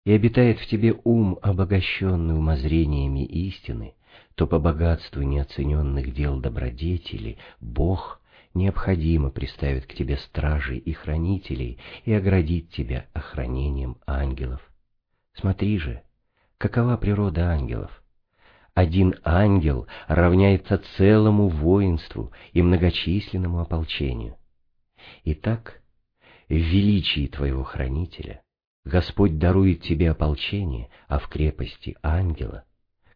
и обитает в тебе ум, обогащенный умозрениями истины, то по богатству неоцененных дел добродетели Бог необходимо приставит к тебе стражей и хранителей и оградит тебя охранением ангелов. Смотри же, какова природа ангелов. Один ангел равняется целому воинству и многочисленному ополчению. Итак, в величии твоего хранителя Господь дарует тебе ополчение, а в крепости ангела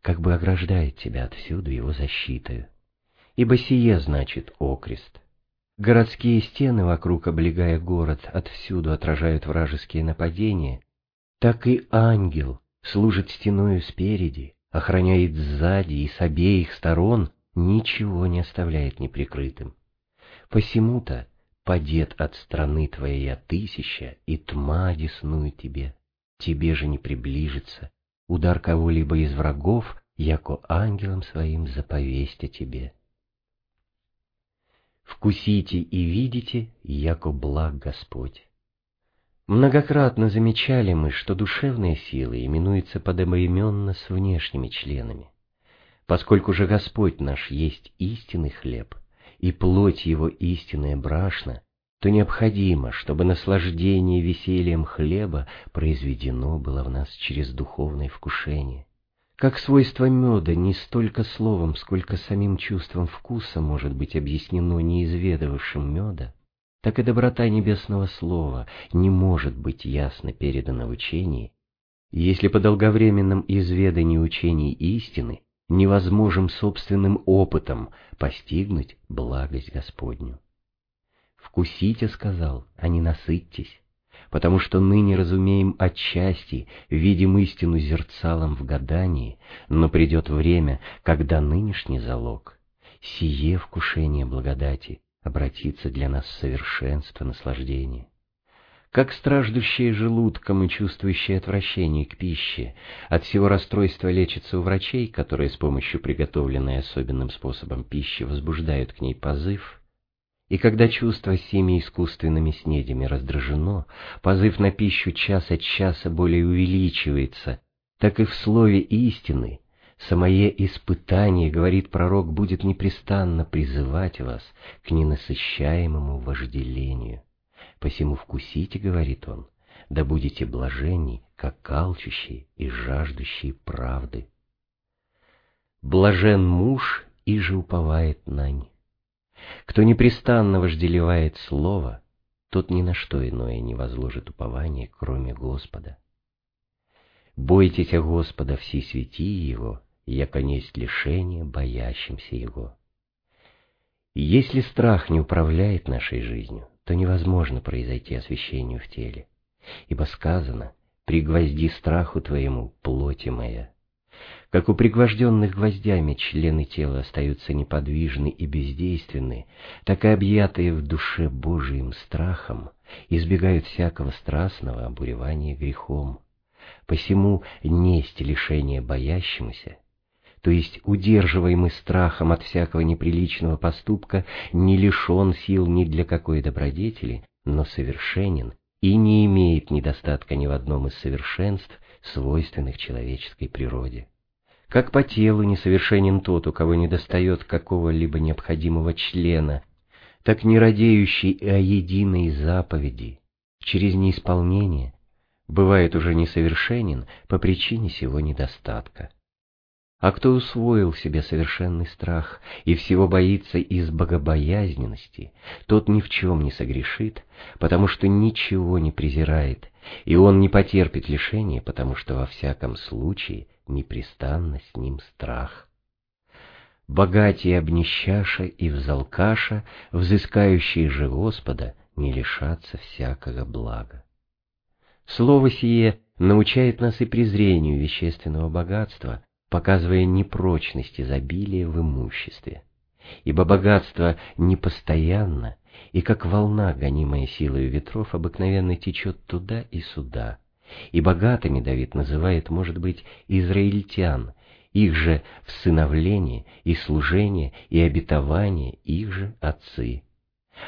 как бы ограждает тебя отсюда его защитою. Ибо сие значит окрест. Городские стены вокруг, облегая город, отвсюду отражают вражеские нападения, так и ангел служит стеною спереди, охраняет сзади и с обеих сторон, ничего не оставляет неприкрытым. Посему-то падет от страны твоей тысяча, и тьма деснует тебе, тебе же не приближится, удар кого-либо из врагов, яко ангелом своим заповестя тебе. Вкусите и видите, яко благ Господь. Многократно замечали мы, что душевные силы именуются подобоименно с внешними членами. Поскольку же Господь наш есть истинный хлеб — и плоть его истинная брашна, то необходимо, чтобы наслаждение весельем хлеба произведено было в нас через духовное вкушение. Как свойство меда не столько словом, сколько самим чувством вкуса может быть объяснено неизведавшим меда, так и доброта небесного слова не может быть ясно передана в учении, если по долговременном изведании учений истины невозможным собственным опытом постигнуть благость Господню. «Вкусите, — сказал, — а не насытьтесь, потому что ныне разумеем отчасти, видим истину зерцалом в гадании, но придет время, когда нынешний залог, сие вкушение благодати, обратится для нас в совершенство наслаждения как страждущие желудком и чувствующие отвращение к пище. От всего расстройства лечится у врачей, которые с помощью приготовленной особенным способом пищи возбуждают к ней позыв. И когда чувство семи искусственными снедями раздражено, позыв на пищу час от часа более увеличивается, так и в слове истины самое испытание, говорит пророк, будет непрестанно призывать вас к ненасыщаемому вожделению. Посему вкусите, говорит он, да будете блаженни, как алчущие и жаждущие правды. Блажен муж, и же уповает нань. Кто непрестанно вожделевает слово, тот ни на что иное не возложит упование, кроме Господа. Бойтесь Господа все свети Его, яко несть лишение боящимся Его. если страх не управляет нашей жизнью, то невозможно произойти освящению в теле. Ибо сказано, «Пригвозди страху твоему, плоти моя». Как у пригвожденных гвоздями члены тела остаются неподвижны и бездейственны, так и объятые в душе Божиим страхом избегают всякого страстного обуревания грехом. Посему несть лишения боящемуся то есть удерживаемый страхом от всякого неприличного поступка, не лишен сил ни для какой добродетели, но совершенен и не имеет недостатка ни в одном из совершенств, свойственных человеческой природе. Как по телу несовершенен тот, у кого недостает какого-либо необходимого члена, так не радеющий о единой заповеди, через неисполнение, бывает уже несовершенен по причине сего недостатка. А кто усвоил себе совершенный страх и всего боится из богобоязненности, тот ни в чем не согрешит, потому что ничего не презирает, и он не потерпит лишения, потому что во всяком случае непрестанно с ним страх. Богатие обнищаша и взалкаша, взыскающие же Господа, не лишатся всякого блага. Слово сие научает нас и презрению вещественного богатства, показывая непрочность изобилия в имуществе. Ибо богатство непостоянно, и как волна, гонимая силой ветров, обыкновенно течет туда и сюда. И богатыми Давид называет, может быть, израильтян, их же всыновление и служение и обетование их же отцы.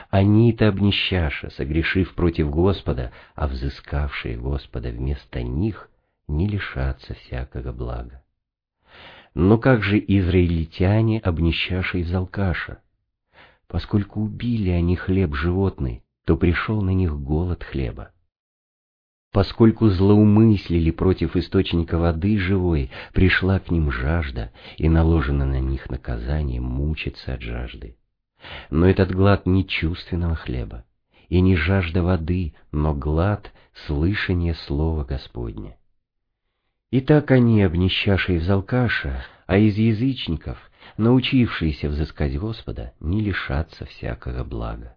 Они-то обнищаша, согрешив против Господа, а взыскавшие Господа вместо них, не лишатся всякого блага. Но как же израильтяне, обнищаши из Алкаша? Поскольку убили они хлеб животный, то пришел на них голод хлеба. Поскольку злоумыслили против источника воды живой, пришла к ним жажда, и наложено на них наказание мучиться от жажды. Но этот глад не чувственного хлеба, и не жажда воды, но глад слышания слова Господня. И так они, обнищавшие в Залкаша, а из язычников, научившиеся взыскать Господа, не лишатся всякого блага.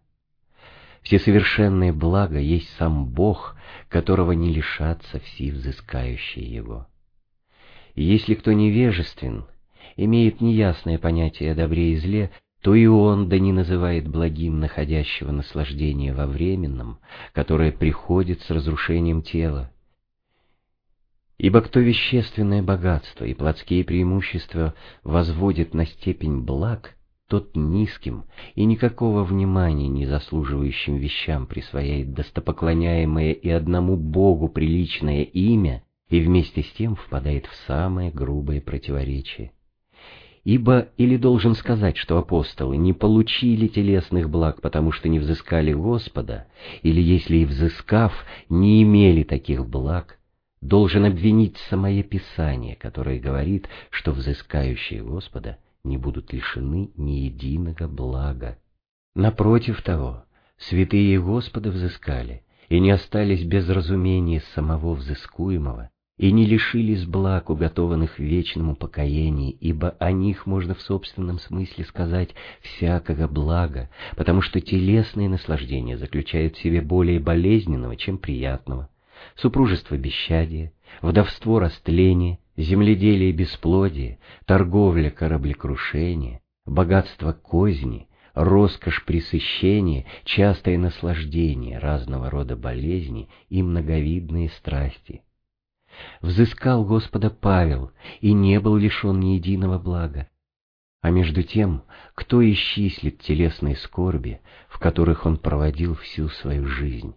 Всесовершенное благо есть сам Бог, которого не лишатся все взыскающие Его. И если кто невежествен, имеет неясное понятие о добре и зле, то и он да не называет благим находящего наслаждение во временном, которое приходит с разрушением тела, Ибо кто вещественное богатство и плотские преимущества возводит на степень благ, тот низким и никакого внимания не заслуживающим вещам присвояет достопоклоняемое и одному Богу приличное имя и вместе с тем впадает в самое грубое противоречие. Ибо или должен сказать, что апостолы не получили телесных благ, потому что не взыскали Господа, или если и взыскав, не имели таких благ, должен обвинить самое Писание, которое говорит, что взыскающие Господа не будут лишены ни единого блага. Напротив того, святые Господа взыскали и не остались без разумения самого взыскуемого, и не лишились благ, уготованных вечному покаянию, ибо о них можно в собственном смысле сказать всякого блага, потому что телесные наслаждения заключают в себе более болезненного, чем приятного супружество бесчадие, вдовство растление, земледелие бесплодие, торговля кораблекрушение, богатство козни, роскошь пресыщения, частое наслаждение, разного рода болезни и многовидные страсти. Взыскал Господа Павел и не был лишен ни единого блага. А между тем, кто исчислит телесные скорби, в которых он проводил всю свою жизнь?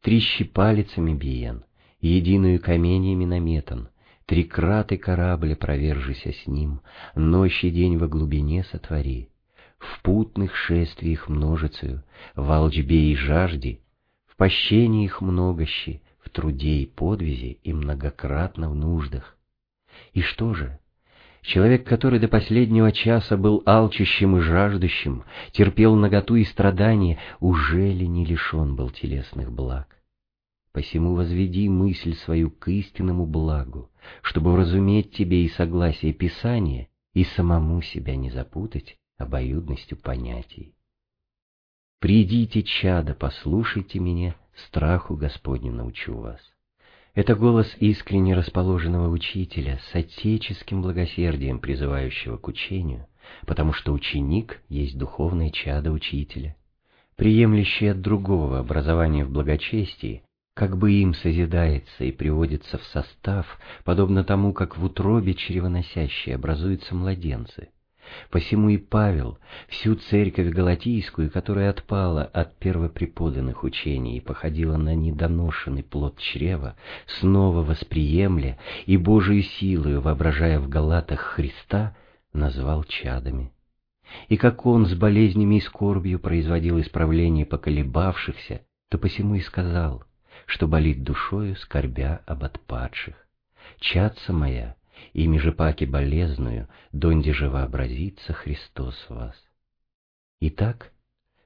Трищи палицами биен, единую каменьями наметан, три краты корабля провержися с ним, ночь и день во глубине сотвори, в путных шествиях множицею, в алчбе и жажде, в пощении их многощи, в труде и подвизе и многократно в нуждах. И что же? Человек, который до последнего часа был алчущим и жаждущим, терпел наготу и страдания, уже ли не лишен был телесных благ? Посему возведи мысль свою к истинному благу, чтобы вразуметь тебе и согласие Писания, и самому себя не запутать обоюдностью понятий. «Придите, чада, послушайте меня, страху Господню научу вас». Это голос искренне расположенного учителя с отеческим благосердием, призывающего к учению, потому что ученик есть духовное чадо учителя. Приемлющий от другого образования в благочестии, как бы им созидается и приводится в состав, подобно тому, как в утробе чревоносящей образуются младенцы. Посему и Павел всю церковь галатийскую, которая отпала от первопреподанных учений и походила на недоношенный плод чрева, снова восприемля и Божию силою, воображая в Галатах Христа, назвал чадами. И как он с болезнями и скорбью производил исправление поколебавшихся, то посему и сказал, что болит душою, скорбя об отпадших. Чадца моя, ими же болезную, донде же вообразится Христос вас. Итак,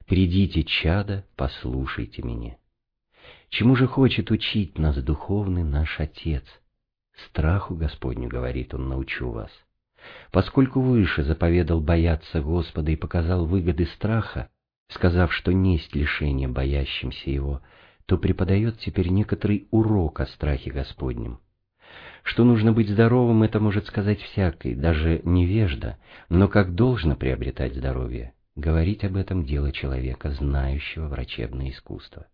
придите, чада, послушайте меня. Чему же хочет учить нас духовный наш Отец? Страху Господню, говорит Он, научу вас. Поскольку выше заповедал бояться Господа и показал выгоды страха, сказав, что несть лишения боящимся Его, то преподает теперь некоторый урок о страхе Господнем. Что нужно быть здоровым, это может сказать всякий, даже невежда, но как должно приобретать здоровье, говорить об этом дело человека, знающего врачебное искусство.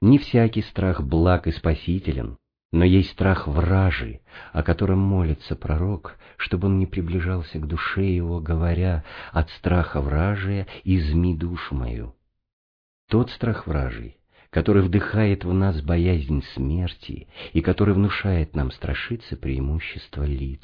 Не всякий страх благ и спасителен, но есть страх вражий, о котором молится пророк, чтобы он не приближался к душе его, говоря «от страха вражия изми душу мою». Тот страх вражий, который вдыхает в нас боязнь смерти и который внушает нам страшиться преимущества лиц.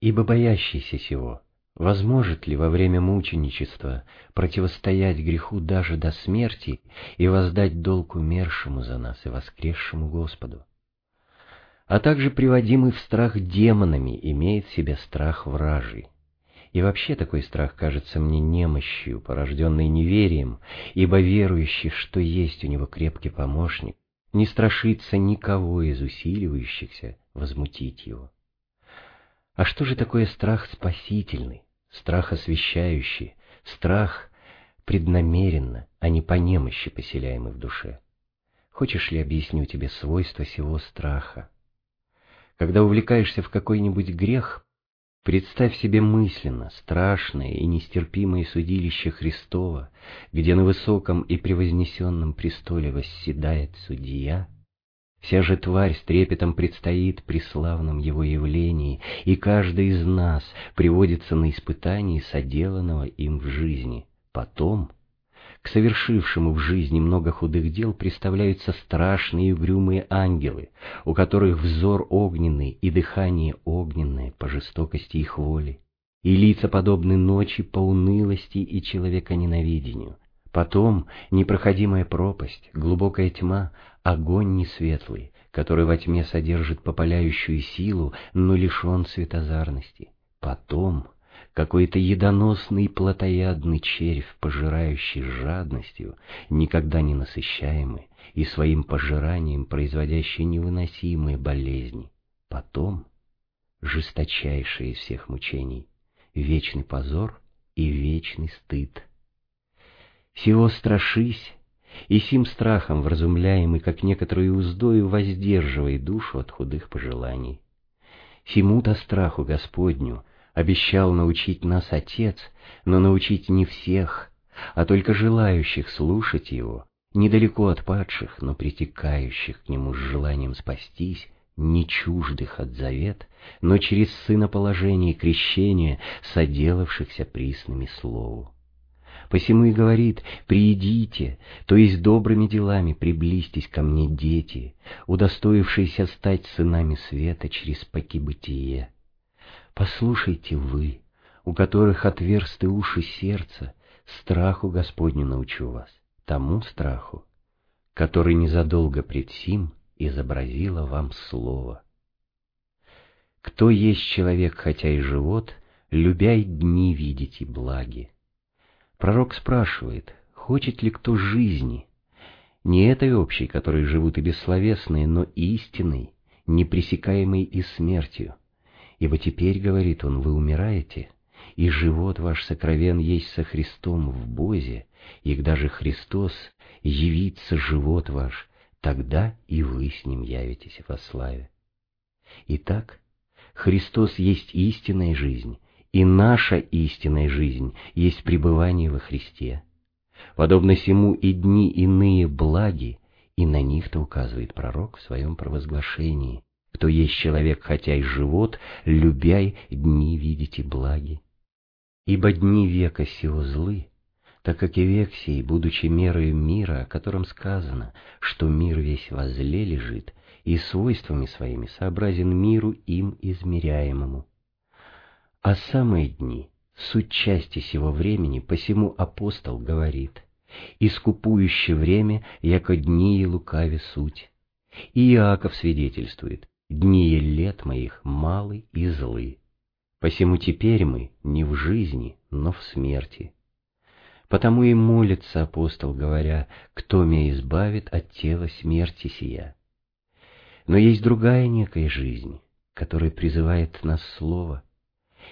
Ибо боящийся сего, возможет ли во время мученичества противостоять греху даже до смерти и воздать долг умершему за нас и воскресшему Господу? А также приводимый в страх демонами имеет в себе страх вражий. И вообще такой страх кажется мне немощью, порожденной неверием, ибо верующий, что есть у него крепкий помощник, не страшится никого из усиливающихся возмутить его. А что же такое страх спасительный, страх освящающий, страх преднамеренно, а не по немощи поселяемый в душе? Хочешь ли объясню тебе свойства сего страха? Когда увлекаешься в какой-нибудь грех, Представь себе мысленно страшное и нестерпимое судилище Христова, где на высоком и превознесенном престоле восседает судья. Вся же тварь с трепетом предстоит при славном его явлении, и каждый из нас приводится на испытание соделанного им в жизни. Потом к совершившему в жизни много худых дел представляются страшные и угрюмые ангелы, у которых взор огненный и дыхание огненное по жестокости их воли, и лица подобны ночи по унылости и человеконенавидению. Потом непроходимая пропасть, глубокая тьма, огонь несветлый, который во тьме содержит попаляющую силу, но лишен светозарности. Потом какой-то едоносный плотоядный червь, пожирающий жадностью, никогда не насыщаемый и своим пожиранием производящий невыносимые болезни. Потом жесточайшие из всех мучений, вечный позор и вечный стыд. Всего страшись, и сим страхом вразумляемый, как некоторую уздою, воздерживай душу от худых пожеланий. Сему-то страху Господню обещал научить нас Отец, но научить не всех, а только желающих слушать Его, недалеко от падших, но притекающих к Нему с желанием спастись, не чуждых от завет, но через сыноположение и крещение, соделавшихся присными Слову. Посему и говорит, «Приидите, то есть добрыми делами приблизьтесь ко мне, дети, удостоившиеся стать сынами света через покибытие». Послушайте вы, у которых отверсты уши сердца, страху Господню научу вас, тому страху, который незадолго пред сим изобразило вам слово. Кто есть человек, хотя и живот, любяй дни видеть и благи. Пророк спрашивает, хочет ли кто жизни, не этой общей, которой живут и бессловесные, но истинной, непресекаемой и смертью, Ибо теперь, говорит он, вы умираете, и живот ваш сокровен есть со Христом в Бозе, и же Христос явится живот ваш, тогда и вы с Ним явитесь во славе. Итак, Христос есть истинная жизнь, и наша истинная жизнь есть пребывание во Христе. Подобно сему и дни иные благи, и на них-то указывает пророк в своем провозглашении, кто есть человек, хотя и живот, любяй дни видите благи. Ибо дни века сего злы, так как и век сей, будучи мерою мира, о котором сказано, что мир весь во зле лежит, и свойствами своими сообразен миру им измеряемому. А самые дни, суть части сего времени, посему апостол говорит, «Искупующе время, яко дни и лукаве суть». И Иаков свидетельствует, «Дни лет моих малы и злы». Посему теперь мы не в жизни, но в смерти. Потому и молится апостол, говоря, «Кто меня избавит от тела смерти сия?» Но есть другая некая жизнь, которая призывает нас Слово.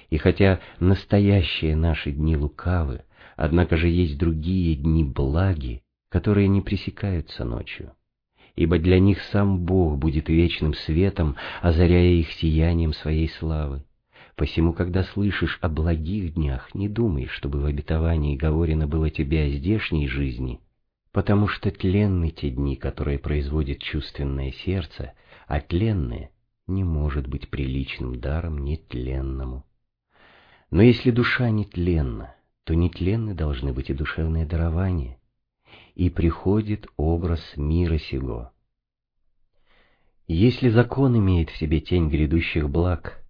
И хотя настоящие наши дни лукавы, однако же есть другие дни благи, которые не пресекаются ночью. Ибо для них сам Бог будет вечным светом, озаряя их сиянием своей славы. Посему, когда слышишь о благих днях, не думай, чтобы в обетовании говорено было тебе о здешней жизни, потому что тленны те дни, которые производит чувственное сердце, а тленное не может быть приличным даром нетленному. Но если душа нетленна, то нетленны должны быть и душевные дарования, и приходит образ мира сего. Если закон имеет в себе тень грядущих благ,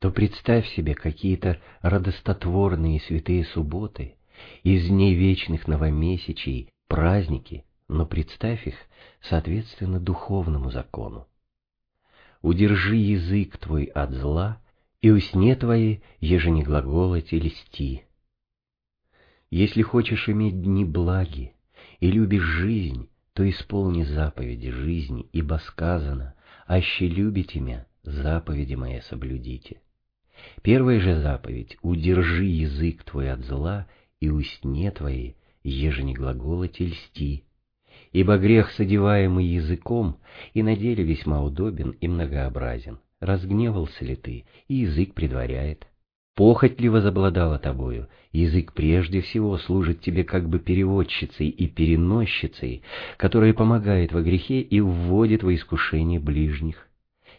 то представь себе какие-то радостотворные святые субботы, из дней вечных новомесячий, праздники, но представь их соответственно духовному закону. Удержи язык твой от зла, и усне твои, еже не глаголать и льсти. Если хочешь иметь дни благи и любишь жизнь, то исполни заповеди жизни, ибо сказано, «Аще любите меня, заповеди мои соблюдите». Первая же заповедь — удержи язык твой от зла, и усне твои, еже не глаголать и льсти. Ибо грех, содеваемый языком, и на деле весьма удобен и многообразен. Разгневался ли ты, и язык предваряет. Похоть ли возобладала тобою, язык прежде всего служит тебе как бы переводчицей и переносчицей, которая помогает во грехе и вводит во искушение ближних.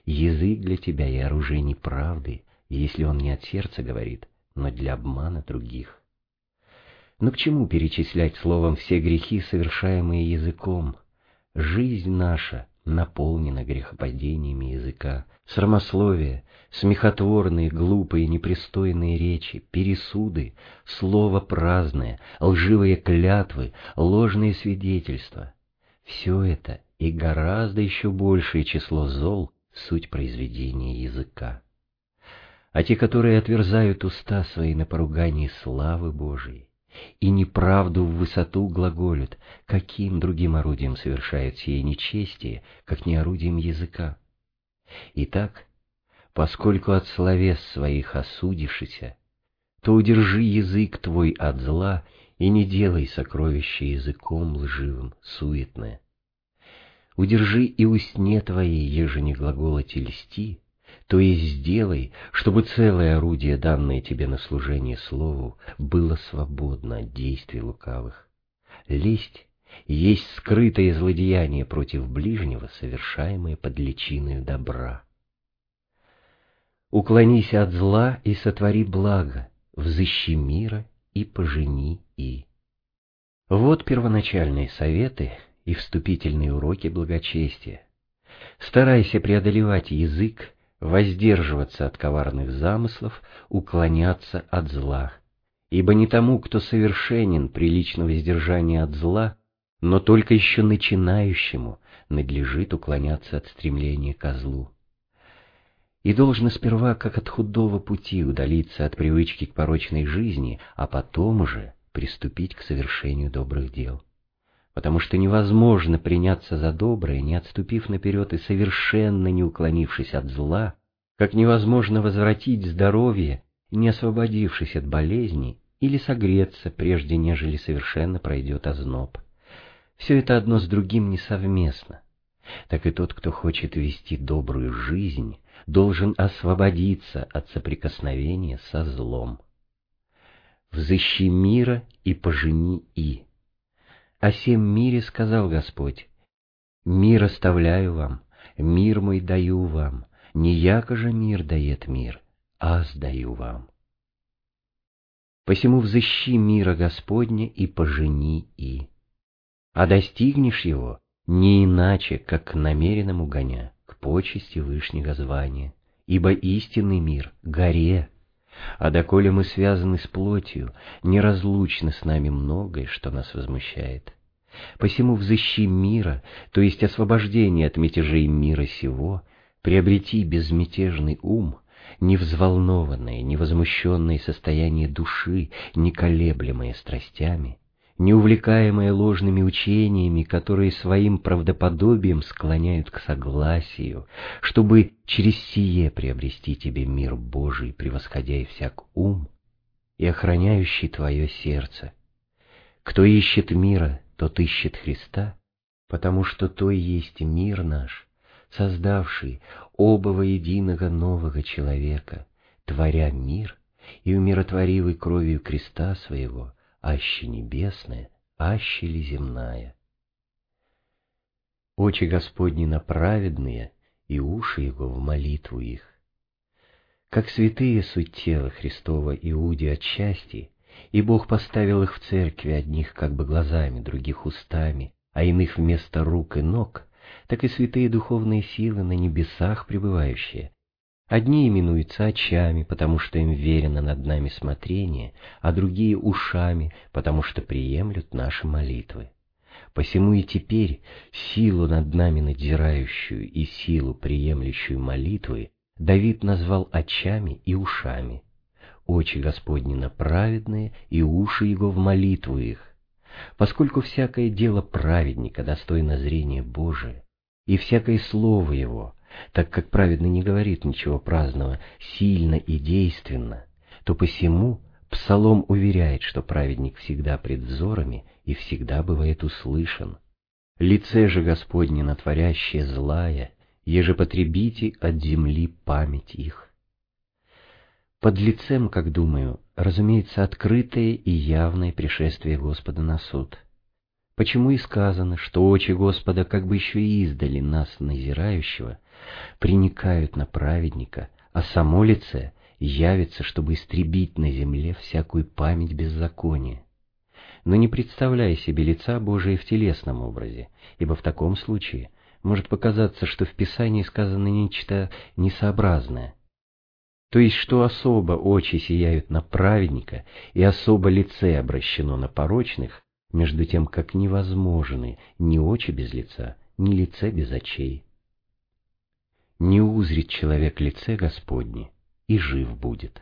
Язык для тебя и оружие неправды, если он не от сердца говорит, но для обмана других. Но к чему перечислять словом все грехи, совершаемые языком? Жизнь наша наполнена грехопадениями языка, срамословие, смехотворные, глупые, непристойные речи, пересуды, слово праздное, лживые клятвы, ложные свидетельства. Все это и гораздо еще большее число зол — суть произведения языка а те, которые отверзают уста свои на поругании славы Божией, и неправду в высоту глаголют, каким другим орудием совершают сие нечестие, как не орудием языка? Итак, поскольку от словес своих осудишься, то удержи язык твой от зла и не делай сокровище языком лживым, суетное. Удержи и усне твои, еже не глаголоти льсти, то есть сделай, чтобы целое орудие, данное тебе на служение слову, было свободно от действий лукавых. Лесть есть скрытое злодеяние против ближнего, совершаемое под личиною добра. Уклонись от зла и сотвори благо, взыщи мира и пожени и. Вот первоначальные советы и вступительные уроки благочестия. Старайся преодолевать язык, воздерживаться от коварных замыслов, уклоняться от зла. Ибо не тому, кто совершенен прилично воздержания от зла, но только еще начинающему надлежит уклоняться от стремления ко злу. И должно сперва, как от худого пути, удалиться от привычки к порочной жизни, а потом уже приступить к совершению добрых дел потому что невозможно приняться за доброе, не отступив наперед и совершенно не уклонившись от зла, как невозможно возвратить здоровье, не освободившись от болезни, или согреться, прежде нежели совершенно пройдет озноб. Все это одно с другим несовместно. Так и тот, кто хочет вести добрую жизнь, должен освободиться от соприкосновения со злом. «Взыщи мира и пожени и». О сем мире сказал Господь, «Мир оставляю вам, мир мой даю вам, не яко же мир дает мир, а сдаю вам». Посему взыщи мира Господня и пожени и. А достигнешь его не иначе, как к намеренному гоня, почести вышнего звания, ибо истинный мир — горе, а доколе мы связаны с плотью, неразлучно с нами многое, что нас возмущает. Посему взыщи мира, то есть освобождение от мятежей мира сего, приобрети безмятежный ум, невзволнованное, невозмущенное состояние души, не колеблемое страстями, не увлекаемое ложными учениями, которые своим правдоподобием склоняют к согласию, чтобы через сие приобрести тебе мир Божий, превосходя и всяк ум, и охраняющий твое сердце. Кто ищет мира, тот ищет Христа, потому что то и есть мир наш, создавший оба воединого нового человека, творя мир и умиротворивый кровью креста своего, аще небесная, аще ли земная. Очи Господни на праведные, и уши Его в молитву их. Как святые суть тела Христова Иуде отчасти, и Бог поставил их в церкви одних как бы глазами, других устами, а иных вместо рук и ног, так и святые духовные силы на небесах пребывающие, Одни именуются очами, потому что им верено над нами смотрение, а другие — ушами, потому что приемлют наши молитвы. Посему и теперь силу над нами надзирающую и силу, приемлющую молитвы, Давид назвал очами и ушами. Очи Господни праведные, и уши его в молитву их. Поскольку всякое дело праведника достойно зрения Божия, и всякое слово его — так как праведный не говорит ничего праздного, сильно и действенно, то посему Псалом уверяет, что праведник всегда пред взорами и всегда бывает услышан. Лице же Господне натворящее злая, еже потребите от земли память их. Под лицем, как думаю, разумеется открытое и явное пришествие Господа на суд. Почему и сказано, что очи Господа как бы еще и издали нас назирающего — приникают на праведника, а само лице явится, чтобы истребить на земле всякую память беззакония. Но не представляя себе лица Божия в телесном образе, ибо в таком случае может показаться, что в Писании сказано нечто несообразное. То есть, что особо очи сияют на праведника и особо лице обращено на порочных, между тем как невозможны ни очи без лица, ни лице без очей не узрит человек лице Господне, и жив будет.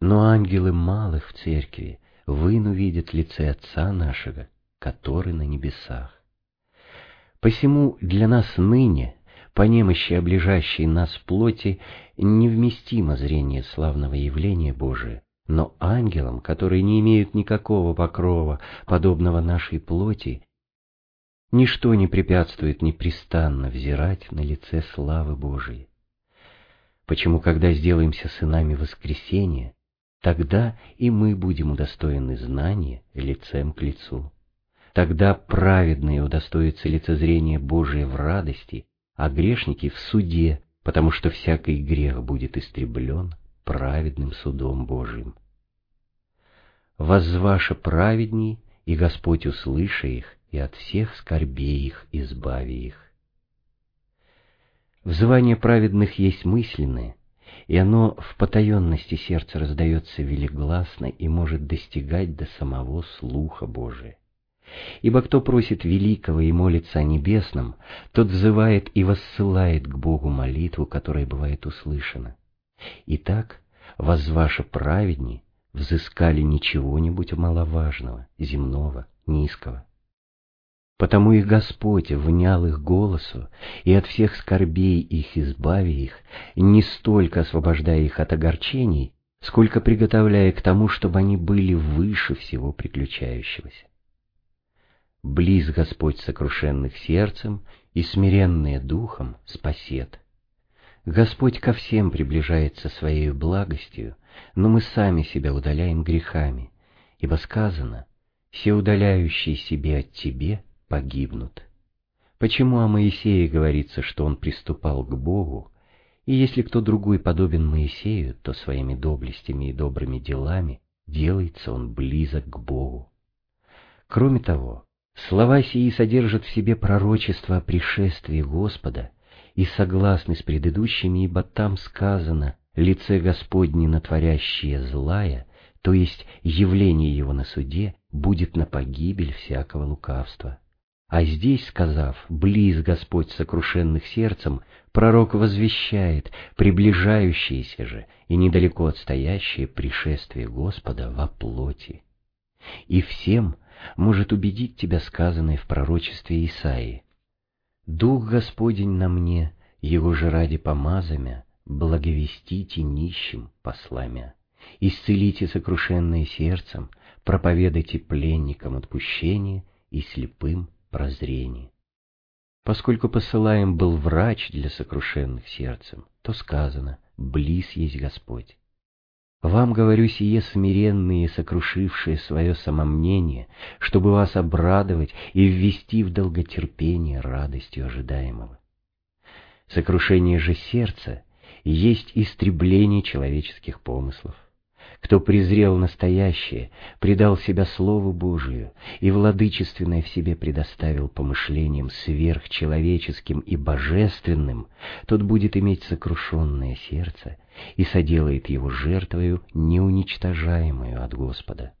Но ангелы малых в церкви выну видят лице Отца нашего, который на небесах. Посему для нас ныне, по немощи облежащей нас плоти, невместимо зрение славного явления Божия, но ангелам, которые не имеют никакого покрова, подобного нашей плоти, Ничто не препятствует непрестанно взирать на лице славы Божией. Почему, когда сделаемся сынами воскресения, тогда и мы будем удостоены знания лицем к лицу. Тогда праведные удостоятся лицезрения Божия в радости, а грешники в суде, потому что всякий грех будет истреблен праведным судом Божиим. Воззваше праведней, и Господь, услыша их, и от всех скорбей их избави их. Взывание праведных есть мысленное, и оно в потаенности сердца раздается велигласно и может достигать до самого слуха Божия. Ибо кто просит великого и молится о небесном, тот взывает и воссылает к Богу молитву, которая бывает услышана. Итак, воззваше праведни, взыскали ничего-нибудь маловажного, земного, низкого. Потому и Господь внял их голосу, и от всех скорбей их избави их, не столько освобождая их от огорчений, сколько приготовляя к тому, чтобы они были выше всего приключающегося. Близ Господь сокрушенных сердцем и смиренные духом спасет. Господь ко всем приближается своей благостью, но мы сами себя удаляем грехами, ибо сказано, «Все удаляющие себе от Тебе погибнут. Почему о Моисее говорится, что он приступал к Богу, и если кто другой подобен Моисею, то своими доблестями и добрыми делами делается он близок к Богу. Кроме того, слова сии содержат в себе пророчество о пришествии Господа и согласны с предыдущими, ибо там сказано «лице Господне натворящее злая», то есть явление его на суде, будет на погибель всякого лукавства. А здесь, сказав «близ Господь сокрушенных сердцем», пророк возвещает приближающееся же и недалеко отстоящее пришествие Господа во плоти. И всем может убедить тебя сказанное в пророчестве Исаии. «Дух Господень на мне, Его же ради помазамя, благовестите нищим посламя, исцелите сокрушенные сердцем, проповедайте пленникам отпущение и слепым прозрение. Поскольку посылаем был врач для сокрушенных сердцем, то сказано «близ есть Господь». Вам говорю сие смиренные, сокрушившие свое самомнение, чтобы вас обрадовать и ввести в долготерпение радостью ожидаемого. Сокрушение же сердца есть истребление человеческих помыслов. Кто презрел настоящее, предал себя Слову Божию и владычественное в себе предоставил помышлениям сверхчеловеческим и божественным, тот будет иметь сокрушенное сердце и соделает его жертвою неуничтожаемую от Господа.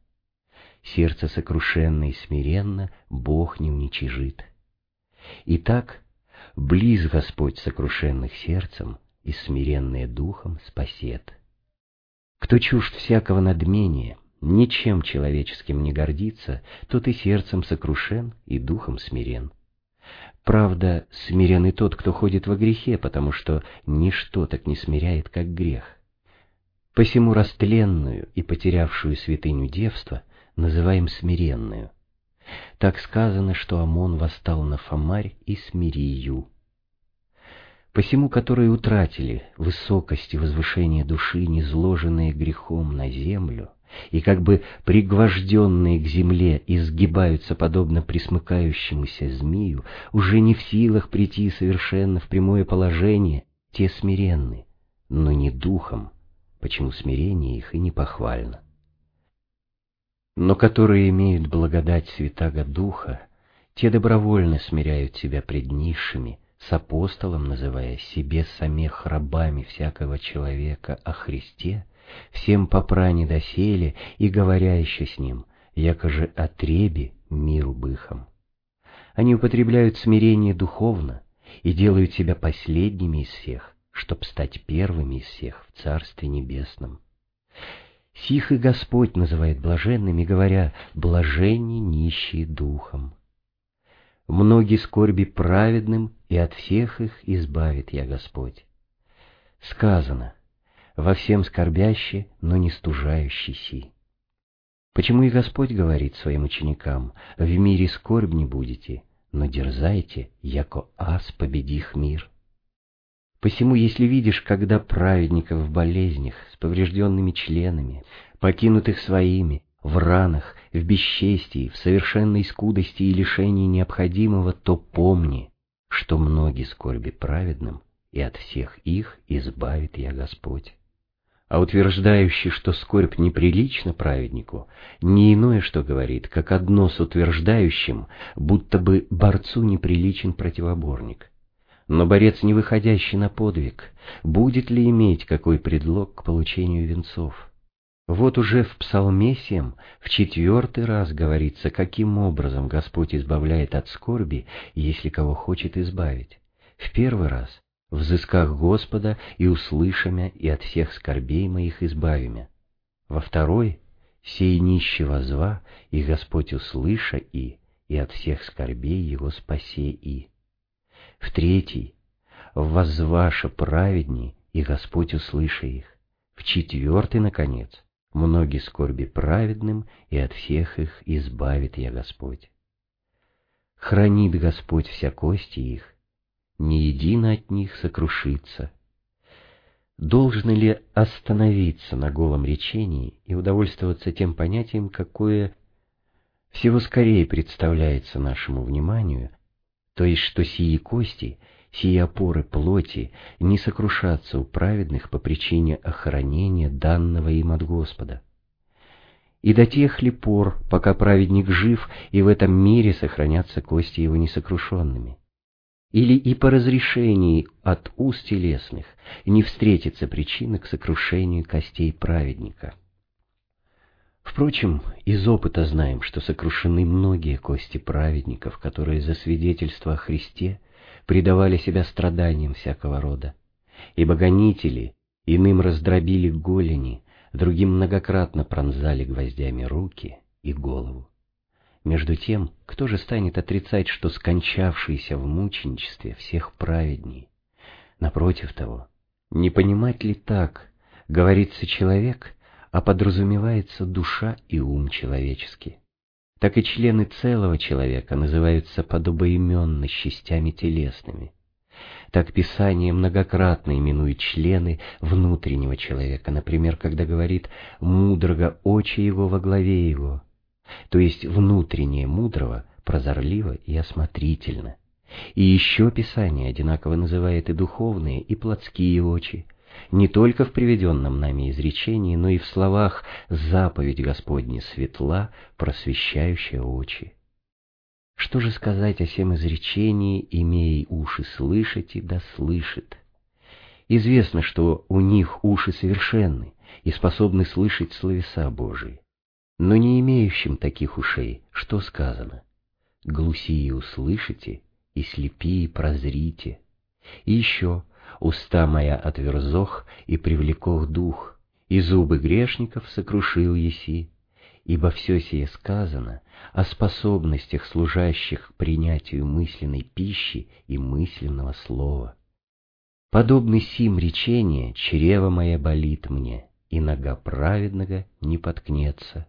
Сердце сокрушенно и смиренно Бог не уничижит. Итак, близ Господь сокрушенных сердцем и смиренные духом спасет. Кто чужд всякого надмения, ничем человеческим не гордится, тот и сердцем сокрушен, и духом смирен. Правда, смирен и тот, кто ходит во грехе, потому что ничто так не смиряет, как грех. Посему растленную и потерявшую святыню девства называем смиренную. Так сказано, что Амон восстал на Фомарь и смирию посему которые утратили высокость и возвышение души, низложенные грехом на землю, и как бы пригвожденные к земле изгибаются подобно присмыкающемуся змею, уже не в силах прийти совершенно в прямое положение, те смиренны, но не духом, почему смирение их и не похвально. Но которые имеют благодать Святаго Духа, те добровольно смиряют себя пред низшими, с апостолом называя себе самих рабами всякого человека о Христе, всем попрани доселе и говоря еще с ним, якоже отребе миру быхом. Они употребляют смирение духовно и делают себя последними из всех, чтоб стать первыми из всех в Царстве Небесном. Сих и Господь называет блаженными, говоря, «блаженни нищие духом». Многие скорби праведным, и от всех их избавит я Господь. Сказано, во всем скорбяще, но не стужающий си. Почему и Господь говорит своим ученикам, в мире скорбь не будете, но дерзайте, яко ас победих мир. Посему, если видишь, когда праведников в болезнях, с поврежденными членами, покинутых своими, в ранах, в бесчестии, в совершенной скудости и лишении необходимого, то помни, что многие скорби праведным, и от всех их избавит я Господь. А утверждающий, что скорбь неприлична праведнику, не иное, что говорит, как одно с утверждающим, будто бы борцу неприличен противоборник. Но борец, не выходящий на подвиг, будет ли иметь какой предлог к получению венцов? Вот уже в Псалме 7 в четвертый раз говорится, каким образом Господь избавляет от скорби, если кого хочет избавить. В первый раз — взысках Господа и услышамя, и от всех скорбей моих избавимя. Во второй — сей нищего зва, и Господь услыша и, и от всех скорбей его спасе и. В третий — воззваша праведни, и Господь услыша их. В четвертый, наконец — многие скорби праведным, и от всех их избавит я Господь. Хранит Господь вся кости их, не едино от них сокрушится. Должно ли остановиться на голом речении и удовольствоваться тем понятием, какое всего скорее представляется нашему вниманию, то есть что сии кости — сии опоры плоти не сокрушатся у праведных по причине охранения данного им от Господа. и до тех ли пор, пока праведник жив, и в этом мире сохранятся кости его несокрушенными? Или и по разрешении от уст телесных не встретится причина к сокрушению костей праведника? Впрочем, из опыта знаем, что сокрушены многие кости праведников, которые за свидетельство о Христе предавали себя страданиям всякого рода. Ибо гонители иным раздробили голени, другим многократно пронзали гвоздями руки и голову. Между тем, кто же станет отрицать, что скончавшийся в мученичестве всех праведней? Напротив того, не понимать ли так, говорится человек, а подразумевается душа и ум человеческий? Так и члены целого человека называются подобоименно частями телесными. Так Писание многократно именует члены внутреннего человека, например, когда говорит «мудрого очи его во главе его», то есть внутреннее мудрого прозорливо и осмотрительно. И еще Писание одинаково называет и духовные, и плотские очи, не только в приведенном нами изречении, но и в словах «заповедь Господня светла, просвещающая очи». Что же сказать о всем изречении «имей уши слышать и да слышит»? Известно, что у них уши совершенны и способны слышать словеса Божии. Но не имеющим таких ушей, что сказано? Глухие услышите, и слепие прозрите. И еще, уста моя отверзох, и привлекох дух, и зубы грешников сокрушил еси, ибо все сие сказано о способностях служащих принятию мысленной пищи и мысленного слова. Подобный сим речение чрево мое болит мне, и нога праведного не поткнется,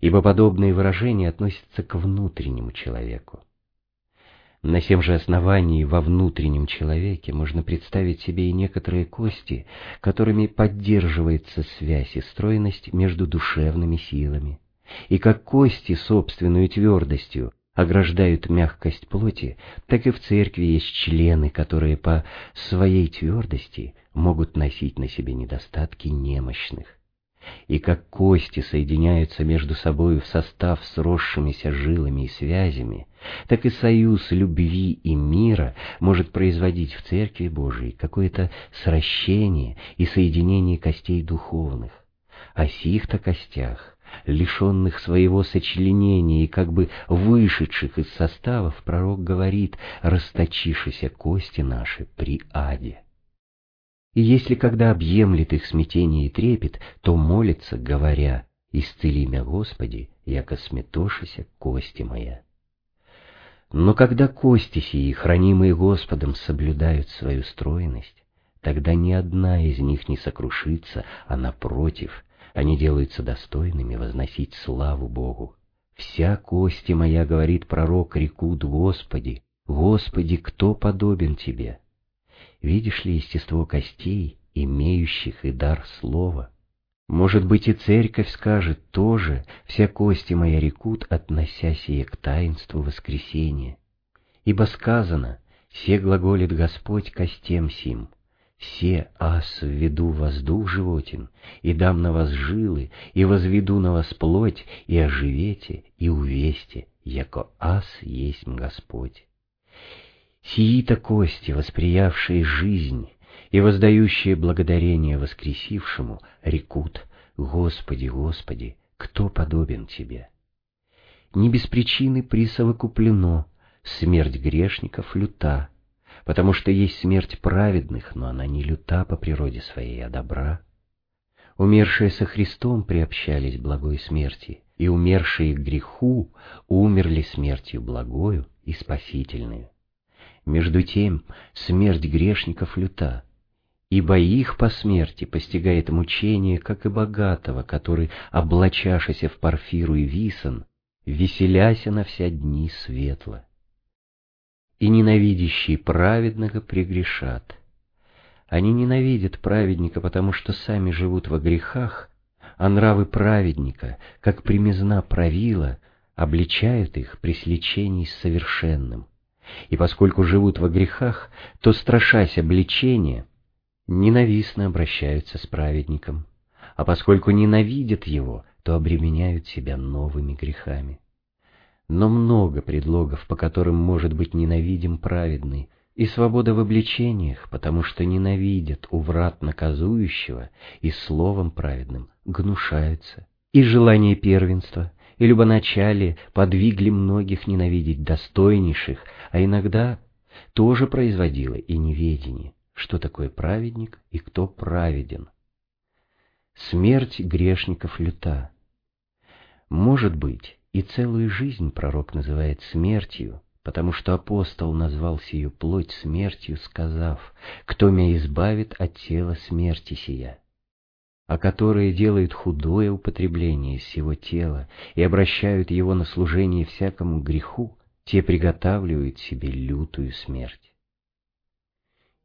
ибо подобные выражения относятся к внутреннему человеку. На тем же основании во внутреннем человеке можно представить себе и некоторые кости, которыми поддерживается связь и стройность между душевными силами. И как кости собственную твердостью ограждают мягкость плоти, так и в церкви есть члены, которые по своей твердости могут носить на себе недостатки немощных и как кости соединяются между собой в состав сросшимися жилами и связями, так и союз любви и мира может производить в Церкви Божией какое-то сращение и соединение костей духовных. О сих-то костях, лишенных своего сочленения и как бы вышедших из составов, пророк говорит, расточившиеся кости наши при аде. И если когда объемлет их смятение и трепет, то молится, говоря, «Исцели меня, Господи, яко сметошися кости моя». Но когда кости сии, хранимые Господом, соблюдают свою стройность, тогда ни одна из них не сокрушится, а напротив, они делаются достойными возносить славу Богу. «Вся кости моя, — говорит пророк, — рекут Господи, Господи, кто подобен Тебе?» Видишь ли естество костей, имеющих и дар слова? Может быть, и церковь скажет тоже, вся кости моя рекут, относясь сие к таинству воскресения. Ибо сказано, все глаголит Господь костем сим, все ас введу воздух животин, и дам на вас жилы, и возведу на вас плоть, и оживете, и увесте, яко ас есть Господь. Сии-то кости, восприявшие жизнь и воздающие благодарение воскресившему, рекут «Господи, Господи, кто подобен Тебе?» Не без причины присовокуплено смерть грешников люта, потому что есть смерть праведных, но она не люта по природе своей, а добра. Умершие со Христом приобщались благой смерти, и умершие к греху умерли смертью благою и спасительную. Между тем смерть грешников люта, ибо их по смерти постигает мучение, как и богатого, который, облачашися в парфиру и висон, веселяся на вся дни светло. И ненавидящие праведного прегрешат. Они ненавидят праведника, потому что сами живут во грехах, а нравы праведника, как примизна правила, обличают их при сличении с совершенным и поскольку живут во грехах, то, страшась обличения, ненавистно обращаются с праведником, а поскольку ненавидят его, то обременяют себя новыми грехами. Но много предлогов, по которым может быть ненавидим праведный, и свобода в обличениях, потому что ненавидят у врат наказующего и словом праведным гнушаются, и желание первенства, и любоначалие подвигли многих ненавидеть достойнейших, а иногда тоже производило и неведение, что такое праведник и кто праведен. Смерть грешников люта. Может быть, и целую жизнь пророк называет смертью, потому что апостол назвал сию плоть смертью, сказав, «Кто меня избавит от тела смерти сия?» А которые делают худое употребление всего тела и обращают его на служение всякому греху, те приготавливают себе лютую смерть.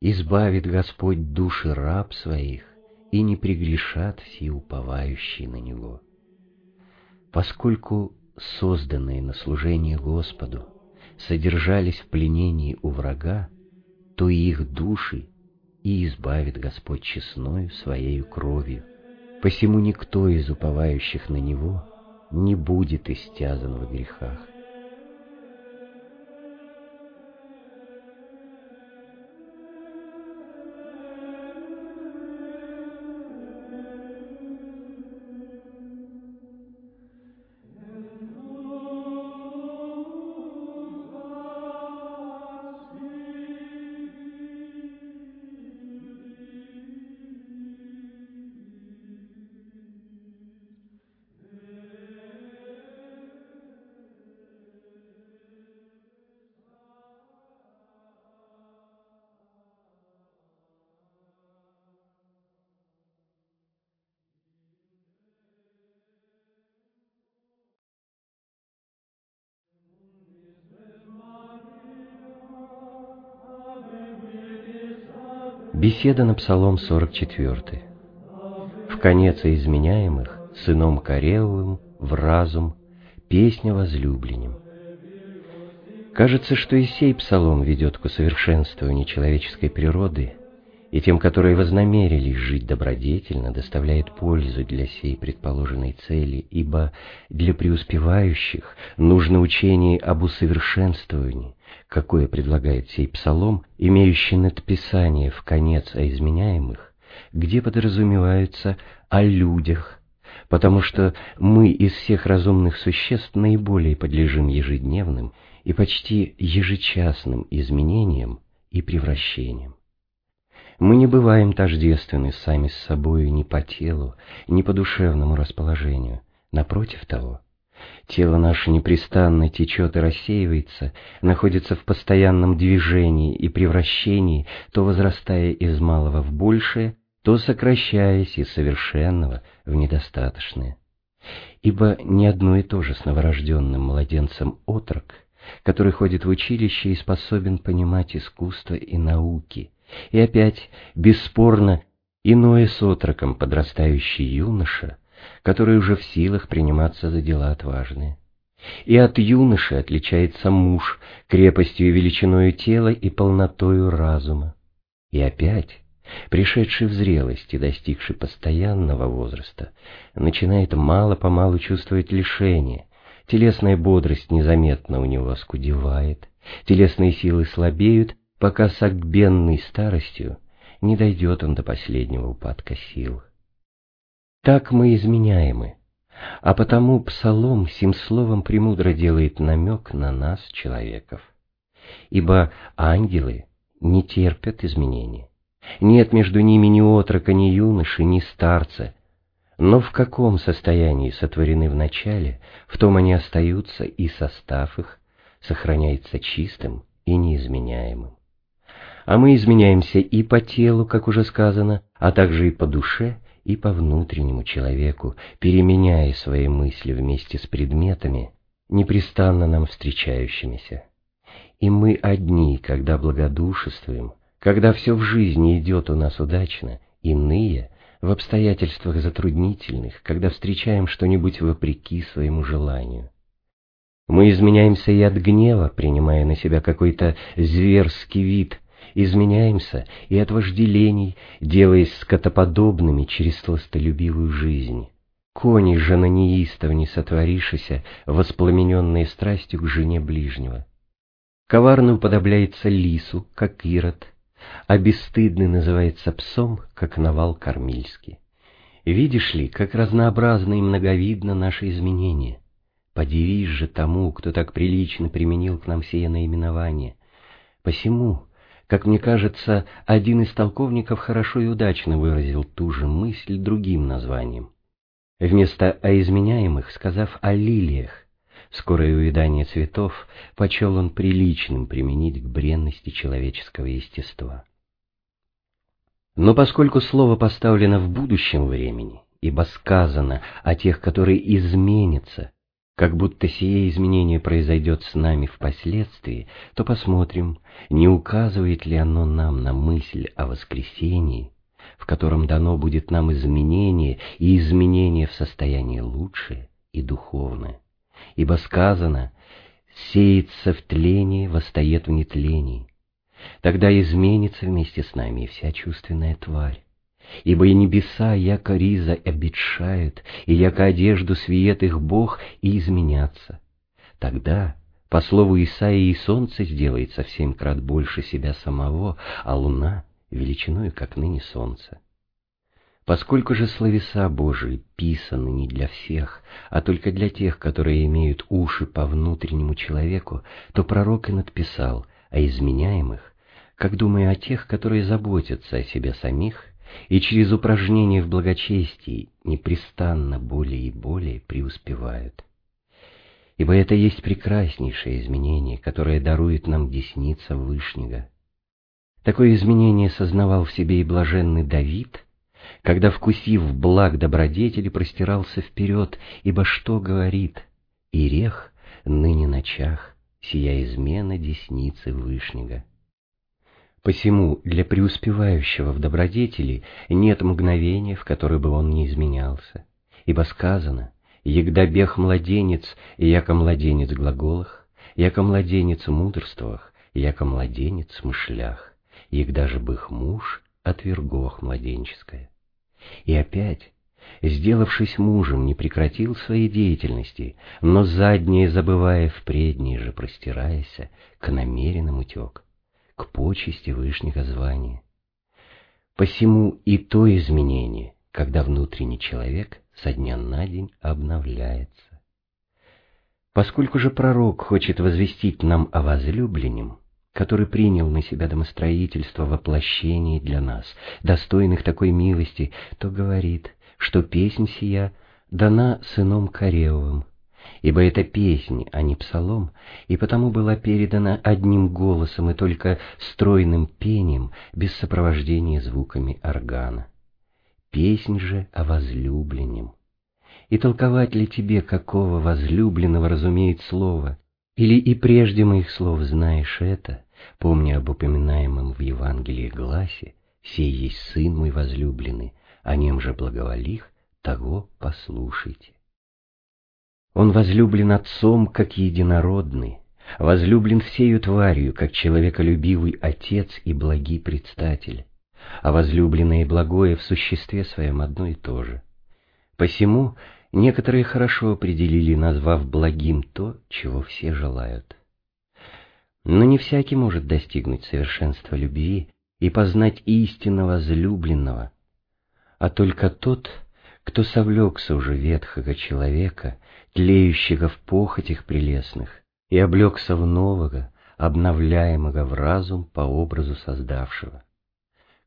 Избавит Господь души раб своих, и не пригрешат все уповающие на Него. Поскольку созданные на служение Господу содержались в пленении у врага, то и их души и избавит Господь честною Своею кровью. Посему никто из уповающих на Него не будет истязан во грехах. Беседа на Псалом 44. В конец изменяемых, сыном Кореовым, в разум, песня возлюбленным. Кажется, что и сей псалом ведет к усовершенствованию человеческой природы, и тем, которые вознамерились жить добродетельно, доставляет пользу для сей предположенной цели, ибо для преуспевающих нужно учение об усовершенствовании, какое предлагает сей псалом, имеющий надписание в конец о изменяемых, где подразумеваются о людях, потому что мы из всех разумных существ наиболее подлежим ежедневным и почти ежечасным изменениям и превращениям. Мы не бываем тождественны сами с собою ни по телу, ни по душевному расположению, напротив того – Тело наше непрестанно течет и рассеивается, находится в постоянном движении и превращении, то возрастая из малого в большее, то сокращаясь из совершенного в недостаточное. Ибо не одно и то же с новорожденным младенцем отрок, который ходит в училище и способен понимать искусство и науки, и опять, бесспорно, иное с отроком подрастающий юноша, который уже в силах приниматься за дела отважные. И от юноши отличается муж крепостью и величиною тела и полнотою разума. И опять, пришедший в зрелость и достигший постоянного возраста, начинает мало-помалу чувствовать лишение, телесная бодрость незаметно у него оскудевает, телесные силы слабеют, пока согбенный старостью не дойдет он до последнего упадка сил. Так мы изменяемы, а потому псалом сим словом премудро делает намек на нас, человеков. Ибо ангелы не терпят изменений. Нет между ними ни отрока, ни юноши, ни старца. Но в каком состоянии сотворены в начале, в том они остаются, и состав их сохраняется чистым и неизменяемым. А мы изменяемся и по телу, как уже сказано, а также и по душе, и по внутреннему человеку, переменяя свои мысли вместе с предметами, непрестанно нам встречающимися. И мы одни, когда благодушествуем, когда все в жизни идет у нас удачно, иные — в обстоятельствах затруднительных, когда встречаем что-нибудь вопреки своему желанию. Мы изменяемся и от гнева, принимая на себя какой-то зверский вид, изменяемся и от вожделений, делаясь скотоподобными через сластолюбивую жизнь. Кони же на неистовне сотворишися, воспламененные страстью к жене ближнего. Коварный уподобляется лису, как ирод, а бесстыдный называется псом, как навал кормильский. Видишь ли, как разнообразно и многовидно наши изменения. Подивись же тому, кто так прилично применил к нам сие наименование. Посему, как мне кажется, один из толковников хорошо и удачно выразил ту же мысль другим названием. Вместо «о изменяемых», сказав «о лилиях», скорое увядание цветов, почел он приличным применить к бренности человеческого естества. Но поскольку слово поставлено в будущем времени, ибо сказано о тех, которые изменятся, как будто сие изменение произойдет с нами впоследствии, то посмотрим, не указывает ли оно нам на мысль о воскресении, в котором дано будет нам изменение и изменение в состоянии лучшее и духовное. Ибо сказано «сеется в тлении, восстает в нетлении». Тогда изменится вместе с нами и вся чувственная тварь. Ибо и небеса, яко риза, обетшают, и яко одежду свиет их Бог, и изменятся. Тогда, по слову Исаии, и солнце сделается в семь крат больше себя самого, а луна — величиною, как ныне солнце. Поскольку же словеса Божии писаны не для всех, а только для тех, которые имеют уши по внутреннему человеку, то пророк и надписал о изменяемых, как думая о тех, которые заботятся о себе самих и через упражнение в благочестии непрестанно более и более преуспевают. Ибо это есть прекраснейшее изменение, которое дарует нам десница Вышнего. Такое изменение сознавал в себе и блаженный Давид, когда, вкусив благ добродетели, простирался вперед, ибо что говорит «Ирех ныне ночах, сия измена десницы Вышнего». Посему для преуспевающего в добродетели нет мгновения, в которое бы он не изменялся. Ибо сказано, «Егда бег младенец, яко младенец глаголах, яко младенец мудрствах, яко младенец мышлях, егда же бых муж отвергох младенческое». И опять, сделавшись мужем, не прекратил своей деятельности, но заднее забывая в преднее же простираясь, к намеренным утек к почести Вышнего звания. Посему и то изменение, когда внутренний человек со дня на день обновляется. Поскольку же пророк хочет возвестить нам о возлюбленном, который принял на себя домостроительство воплощений для нас, достойных такой милости, то говорит, что песнь сия дана сыном Каревым, ибо это песнь, а не псалом, и потому была передана одним голосом и только стройным пением, без сопровождения звуками органа. Песнь же о возлюбленном. И толковать ли тебе, какого возлюбленного разумеет слово, или и прежде моих слов знаешь это, помня об упоминаемом в Евангелии гласе, «Сей есть Сын мой возлюбленный, о нем же благоволих, того послушайте». Он возлюблен отцом, как единородный, возлюблен всею тварью, как человеколюбивый отец и благий предстатель, а возлюбленное и благое в существе своем одно и то же. Посему некоторые хорошо определили, назвав благим то, чего все желают. Но не всякий может достигнуть совершенства любви и познать истинно возлюбленного, а только тот, кто совлекся уже ветхого человека тлеющего в похотях прелестных, и облегся в нового, обновляемого в разум по образу создавшего.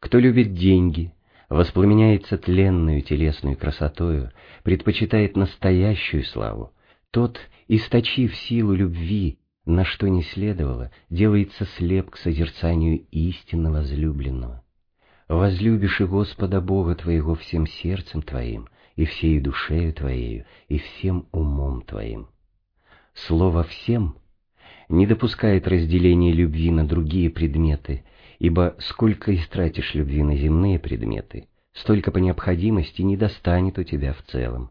Кто любит деньги, воспламеняется тленную телесную красотою, предпочитает настоящую славу, тот, источив силу любви, на что не следовало, делается слеп к созерцанию истинно возлюбленного. Возлюбишь и Господа Бога твоего всем сердцем твоим, и всей душею твоею, и всем умом твоим. Слово «всем» не допускает разделения любви на другие предметы, ибо сколько истратишь любви на земные предметы, столько по необходимости не достанет у тебя в целом.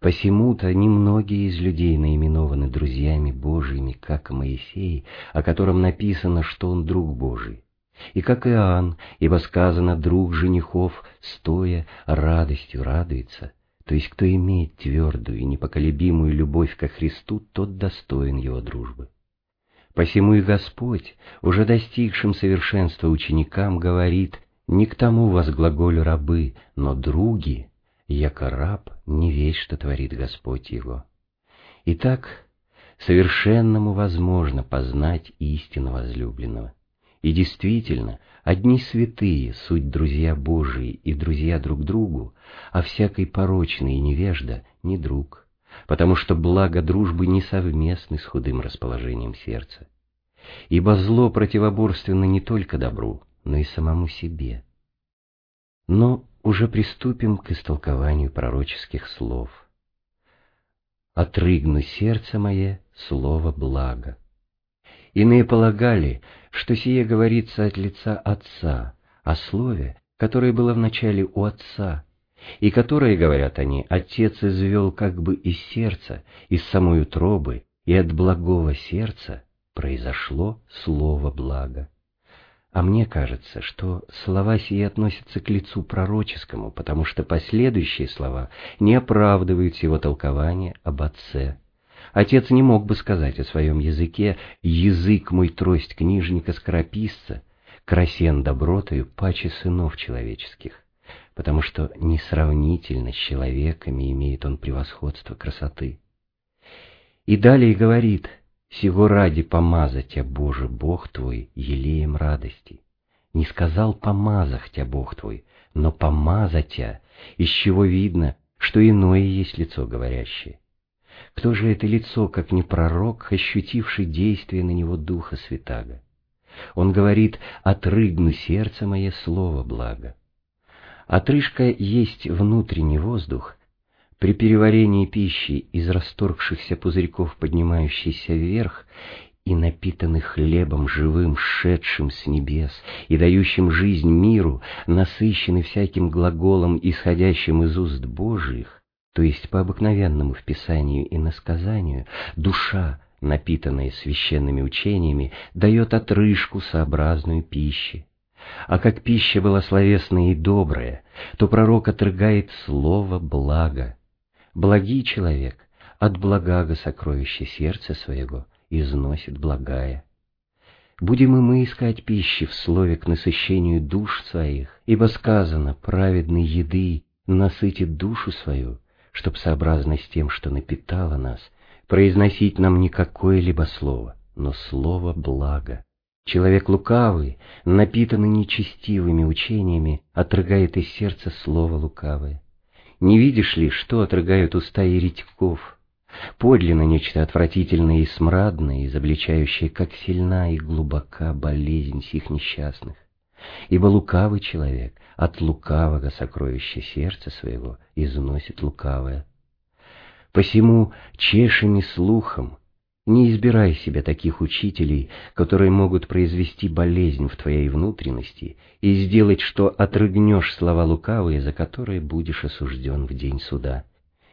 Посему-то немногие из людей наименованы друзьями Божьими, как Моисей, о котором написано, что он друг Божий. И как Иоанн, ибо сказано, друг женихов, стоя, радостью радуется, то есть кто имеет твердую и непоколебимую любовь ко Христу, тот достоин его дружбы. Посему и Господь, уже достигшим совершенства ученикам, говорит, «Не к тому вас глаголю рабы, но други, яко раб не весь, что творит Господь его». Итак, совершенному возможно познать истину возлюбленного. И действительно, одни святые, суть друзья Божии и друзья друг другу, а всякий порочный и невежда не друг потому что благо дружбы не совместны с худым расположением сердца. Ибо зло противоборственно не только добру, но и самому себе. Но уже приступим к истолкованию пророческих слов. «Отрыгну сердце мое слово благо». Иные полагали, что сие говорится от лица Отца, о слове, которое было вначале у Отца, и которые, говорят они, Отец извел как бы из сердца, из самой утробы, и от благого сердца произошло слово благо. А мне кажется, что слова сии относятся к лицу пророческому, потому что последующие слова не оправдывают его толкования об Отце. Отец не мог бы сказать о своем языке «язык мой трость книжника-скорописца», «красен добротою паче сынов человеческих» потому что несравнительно с человеками имеет он превосходство красоты. И далее говорит, «Сего ради помазать тебя, Боже, Бог твой, елеем радости». Не сказал «помазах тебя, Бог твой», но «помазать тебя», из чего видно, что иное есть лицо говорящее. Кто же это лицо, как не пророк, ощутивший действие на него Духа Святаго? Он говорит «отрыгну сердце мое слово благо». Отрыжка есть внутренний воздух, при переварении пищи из расторгшихся пузырьков, поднимающийся вверх, и напитанных хлебом живым, шедшим с небес, и дающим жизнь миру, насыщенный всяким глаголом, исходящим из уст Божиих, то есть по обыкновенному в Писанию и насказанию, душа, напитанная священными учениями, дает отрыжку сообразную пищи, а как пища была словесная и добрая, то пророк отрыгает слово «благо». Благий человек от благага сокровища сердца своего износит благая. Будем и мы искать пищи в слове к насыщению душ своих, ибо сказано, праведной еды насытит душу свою, чтоб сообразно с тем, что напитало нас, произносить нам не какое-либо слово, но слово благо. Человек лукавый, напитанный нечестивыми учениями, отрыгает из сердца слово лукавое. Не видишь ли, что отрыгают уста еретиков? Подлинно нечто отвратительное и смрадное, изобличающее, как сильна и глубока болезнь сих несчастных. Ибо лукавый человек от лукавого сокровища сердца своего износит лукавое. Посему чешами слухом не избирай себе таких учителей, которые могут произвести болезнь в твоей внутренности и сделать, что отрыгнешь слова лукавые, за которые будешь осужден в день суда.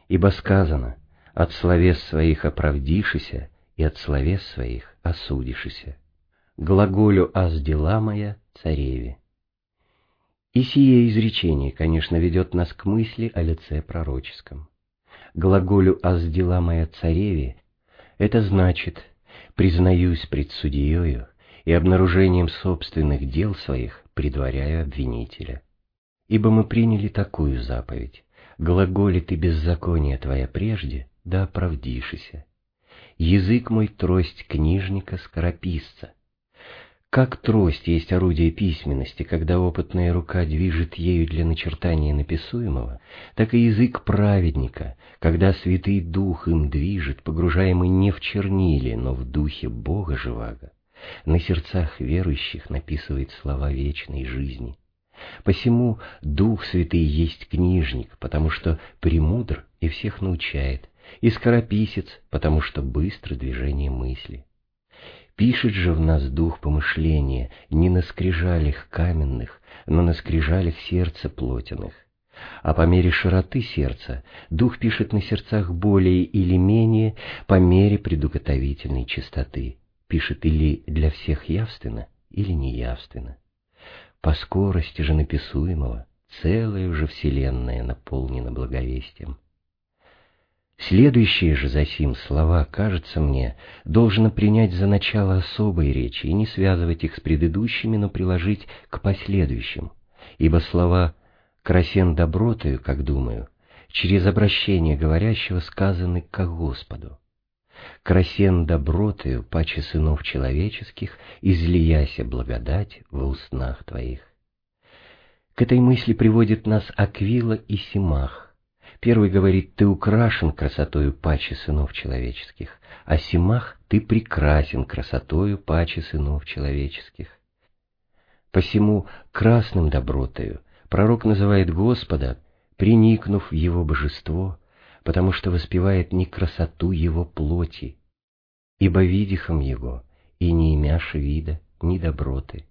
Ибо сказано, от словес своих оправдишися и от словес своих осудишися. Глаголю «аз дела моя» цареве. И сие изречение, конечно, ведет нас к мысли о лице пророческом. Глаголю «аз дела моя» цареве это значит, признаюсь пред судьею и обнаружением собственных дел своих предваряю обвинителя. Ибо мы приняли такую заповедь, глаголит и беззаконие твоя прежде, да оправдишися. Язык мой трость книжника-скорописца, как трость есть орудие письменности, когда опытная рука движет ею для начертания написуемого, так и язык праведника, когда святый дух им движет, погружаемый не в черниле, но в духе Бога живаго. На сердцах верующих написывает слова вечной жизни. Посему Дух Святый есть книжник, потому что премудр и всех научает, и скорописец, потому что быстро движение мысли. Пишет же в нас дух помышления не на скрижалях каменных, но на скрижалях сердца плотяных. А по мере широты сердца дух пишет на сердцах более или менее по мере предуготовительной чистоты, пишет или для всех явственно, или неявственно. По скорости же написуемого целая уже вселенная наполнена благовестием. Следующие же за сим слова, кажется мне, должно принять за начало особой речи и не связывать их с предыдущими, но приложить к последующим, ибо слова «красен добротою», как думаю, через обращение говорящего сказаны к Господу. «Красен добротою, паче сынов человеческих, излияся благодать во устнах твоих». К этой мысли приводит нас Аквила и Симах, Первый говорит, ты украшен красотою паче сынов человеческих, а Симах ты прекрасен красотою паче сынов человеческих. Посему красным добротою пророк называет Господа, приникнув в Его божество, потому что воспевает не красоту Его плоти, ибо видихом Его и не имяши вида, ни доброты,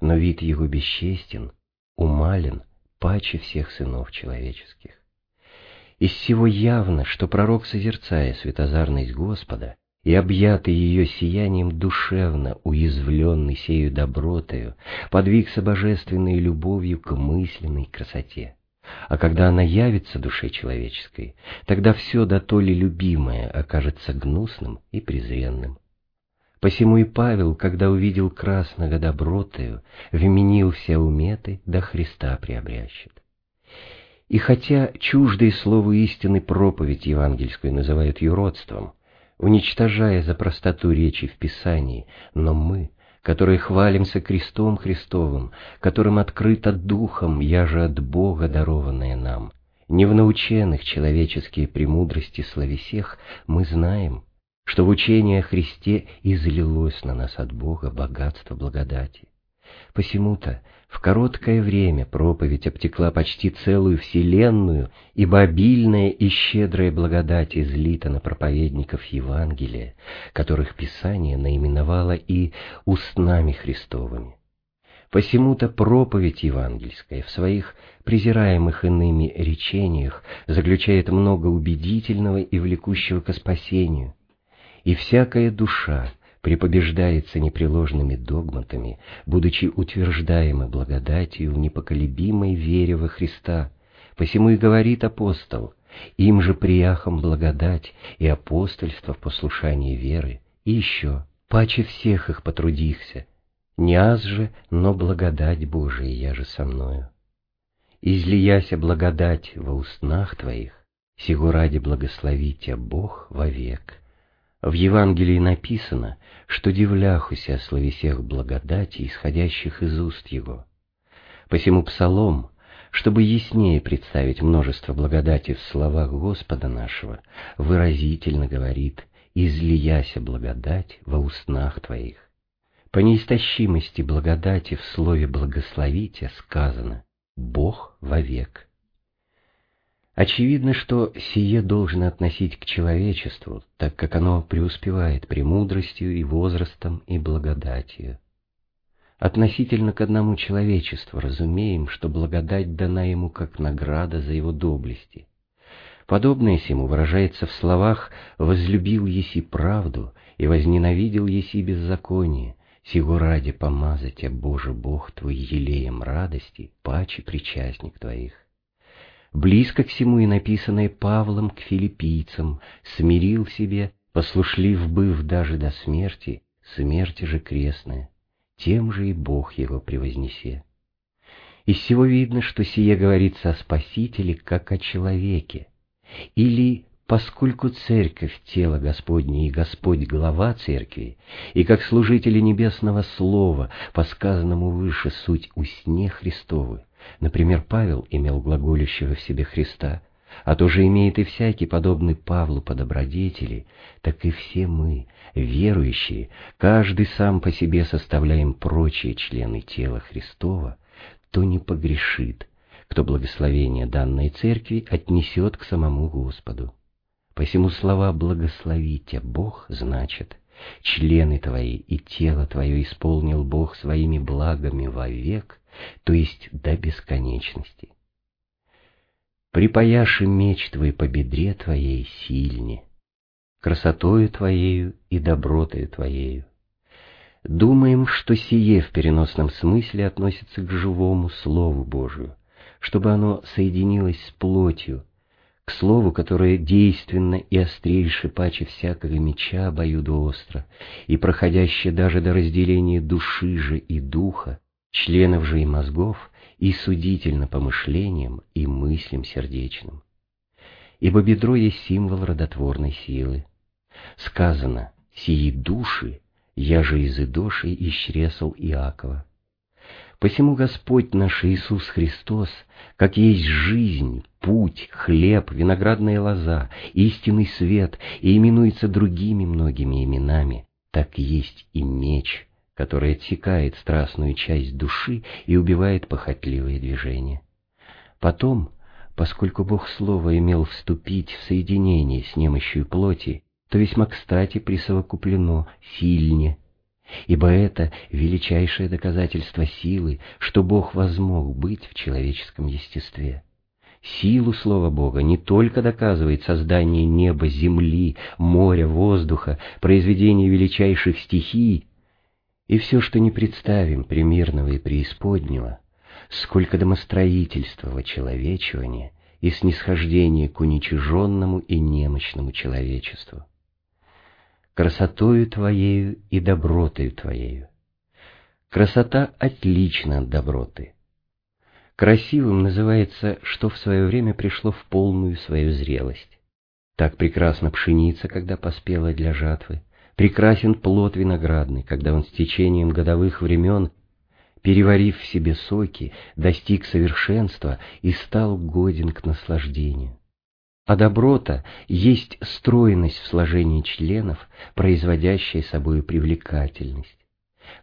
но вид Его бесчестен, умален паче всех сынов человеческих. Из всего явно, что пророк, созерцая светозарность Господа и объятый ее сиянием душевно, уязвленный сею добротою, подвигся божественной любовью к мысленной красоте. А когда она явится душе человеческой, тогда все да то ли любимое окажется гнусным и презренным. Посему и Павел, когда увидел красного добротою, вменил все уметы, до Христа приобрящет. И хотя чуждые слову истины проповедь евангельскую называют юродством, уничтожая за простоту речи в Писании, но мы, которые хвалимся крестом Христовым, которым открыто Духом, я же от Бога дарованное нам, не в наученных человеческие премудрости словесех, мы знаем, что в учении о Христе излилось на нас от Бога богатство благодати. Посему-то в короткое время проповедь обтекла почти целую вселенную, ибо обильная и щедрая благодать излита на проповедников Евангелия, которых Писание наименовало и устнами Христовыми. Посему-то проповедь евангельская в своих презираемых иными речениях заключает много убедительного и влекущего к спасению, и всякая душа, припобеждается непреложными догматами, будучи утверждаемы благодатью в непоколебимой вере во Христа. Посему и говорит апостол, им же прияхом благодать и апостольство в послушании веры, и еще, паче всех их потрудихся, не аз же, но благодать Божия я же со мною. Излияся благодать во устнах твоих, сего ради благослови тебя Бог вовек. В Евангелии написано, что дивляхуся слави всех благодати, исходящих из уст Его. Посему псалом, чтобы яснее представить множество благодати в словах Господа нашего, выразительно говорит «излияся благодать во устнах Твоих». По неистощимости благодати в слове «благословите» сказано «Бог вовек». Очевидно, что сие должно относить к человечеству, так как оно преуспевает премудростью и возрастом и благодатью. Относительно к одному человечеству разумеем, что благодать дана ему как награда за его доблести. Подобное сему выражается в словах «возлюбил еси правду и возненавидел еси беззаконие, сего ради помазать, а Боже Бог твой елеем радости, паче причастник твоих». Близко к всему и написанное Павлом к филиппийцам, смирил себе, послушлив быв даже до смерти, смерти же крестная, тем же и Бог его превознесе. Из всего видно, что сие говорится о Спасителе как о человеке, или поскольку церковь — тело Господне и Господь — глава церкви, и как служители небесного слова, по сказанному выше суть усне Христовы, Например, Павел имел глаголющего в себе Христа, а то же имеет и всякий, подобный Павлу по добродетели, так и все мы, верующие, каждый сам по себе составляем прочие члены тела Христова, то не погрешит, кто благословение данной церкви отнесет к самому Господу. Посему слова «благословите Бог» значит «члены твои и тело твое исполнил Бог своими благами вовек», то есть до бесконечности. Припаяши меч твой по бедре твоей сильне, красотою твоею и добротою твоею. Думаем, что сие в переносном смысле относится к живому Слову Божию, чтобы оно соединилось с плотью, к слову, которое действенно и острейше паче всякого меча обоюдоостро, и проходящее даже до разделения души же и духа, членов же и мозгов, и судительно помышлениям и мыслям сердечным. Ибо бедро есть символ родотворной силы. Сказано, сии души, я же из идоши исчресал Иакова. Посему Господь наш Иисус Христос, как есть жизнь, путь, хлеб, виноградная лоза, истинный свет, и именуется другими многими именами, так есть и меч, который отсекает страстную часть души и убивает похотливые движения. Потом, поскольку Бог Слово имел вступить в соединение с немощью плоти, то весьма кстати присовокуплено сильне, ибо это величайшее доказательство силы, что Бог возмог быть в человеческом естестве. Силу Слова Бога не только доказывает создание неба, земли, моря, воздуха, произведение величайших стихий, и все, что не представим примирного и преисподнего, сколько домостроительства вочеловечивания и снисхождения к уничиженному и немощному человечеству красотою Твоею и добротою Твоею. Красота отлична от доброты. Красивым называется, что в свое время пришло в полную свою зрелость. Так прекрасна пшеница, когда поспела для жатвы, прекрасен плод виноградный, когда он с течением годовых времен, переварив в себе соки, достиг совершенства и стал годен к наслаждению а доброта есть стройность в сложении членов, производящая собою привлекательность.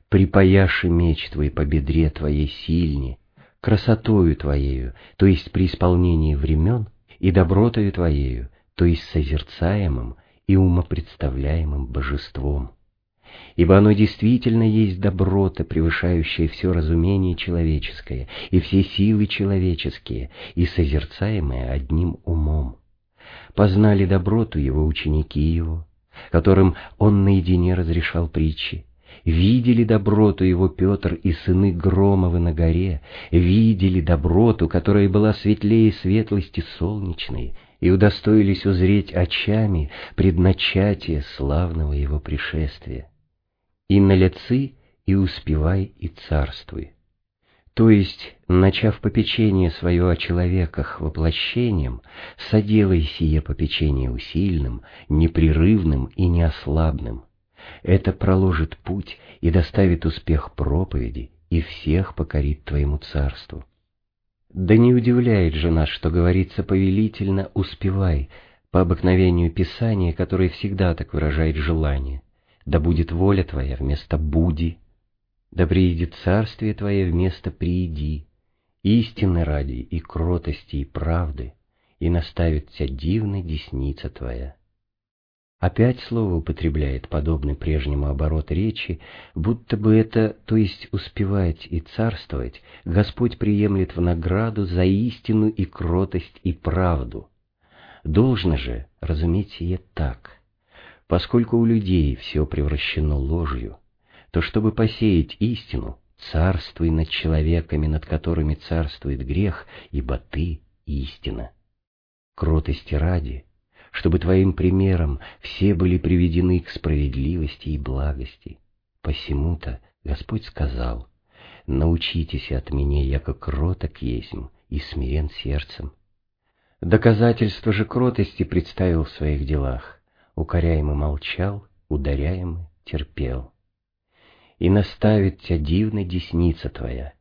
Припаяши меч твой по бедре твоей сильне, красотою твоею, то есть при исполнении времен, и добротою твоею, то есть созерцаемым и умопредставляемым божеством. Ибо оно действительно есть доброта, превышающая все разумение человеческое и все силы человеческие, и созерцаемое одним умом. Познали доброту его ученики его, которым он наедине разрешал притчи, видели доброту его Петр и сыны Громовы на горе, видели доброту, которая была светлее светлости солнечной, и удостоились узреть очами предначатие славного его пришествия. И на лицы и успевай и царствуй. То есть, начав попечение свое о человеках воплощением, соделай сие попечение усильным, непрерывным и неослабным. Это проложит путь и доставит успех проповеди, и всех покорит Твоему царству. Да не удивляет же нас, что говорится повелительно «успевай», по обыкновению Писания, которое всегда так выражает желание. Да будет воля Твоя вместо «буди», да приидет царствие Твое вместо «прииди», истины ради и кротости и правды, и наставит вся дивная десница Твоя. Опять слово употребляет подобный прежнему оборот речи, будто бы это, то есть успевать и царствовать, Господь приемлет в награду за истину и кротость и правду. Должно же разуметь сие так, поскольку у людей все превращено ложью, то чтобы посеять истину, царствуй над человеками, над которыми царствует грех, ибо ты — истина. Кротости ради, чтобы твоим примером все были приведены к справедливости и благости. Посему-то Господь сказал, «Научитесь от меня, яко кроток есмь, и смирен сердцем». Доказательство же кротости представил в своих делах. Укоряемый молчал, ударяемый терпел и наставит тебя дивная десница твоя.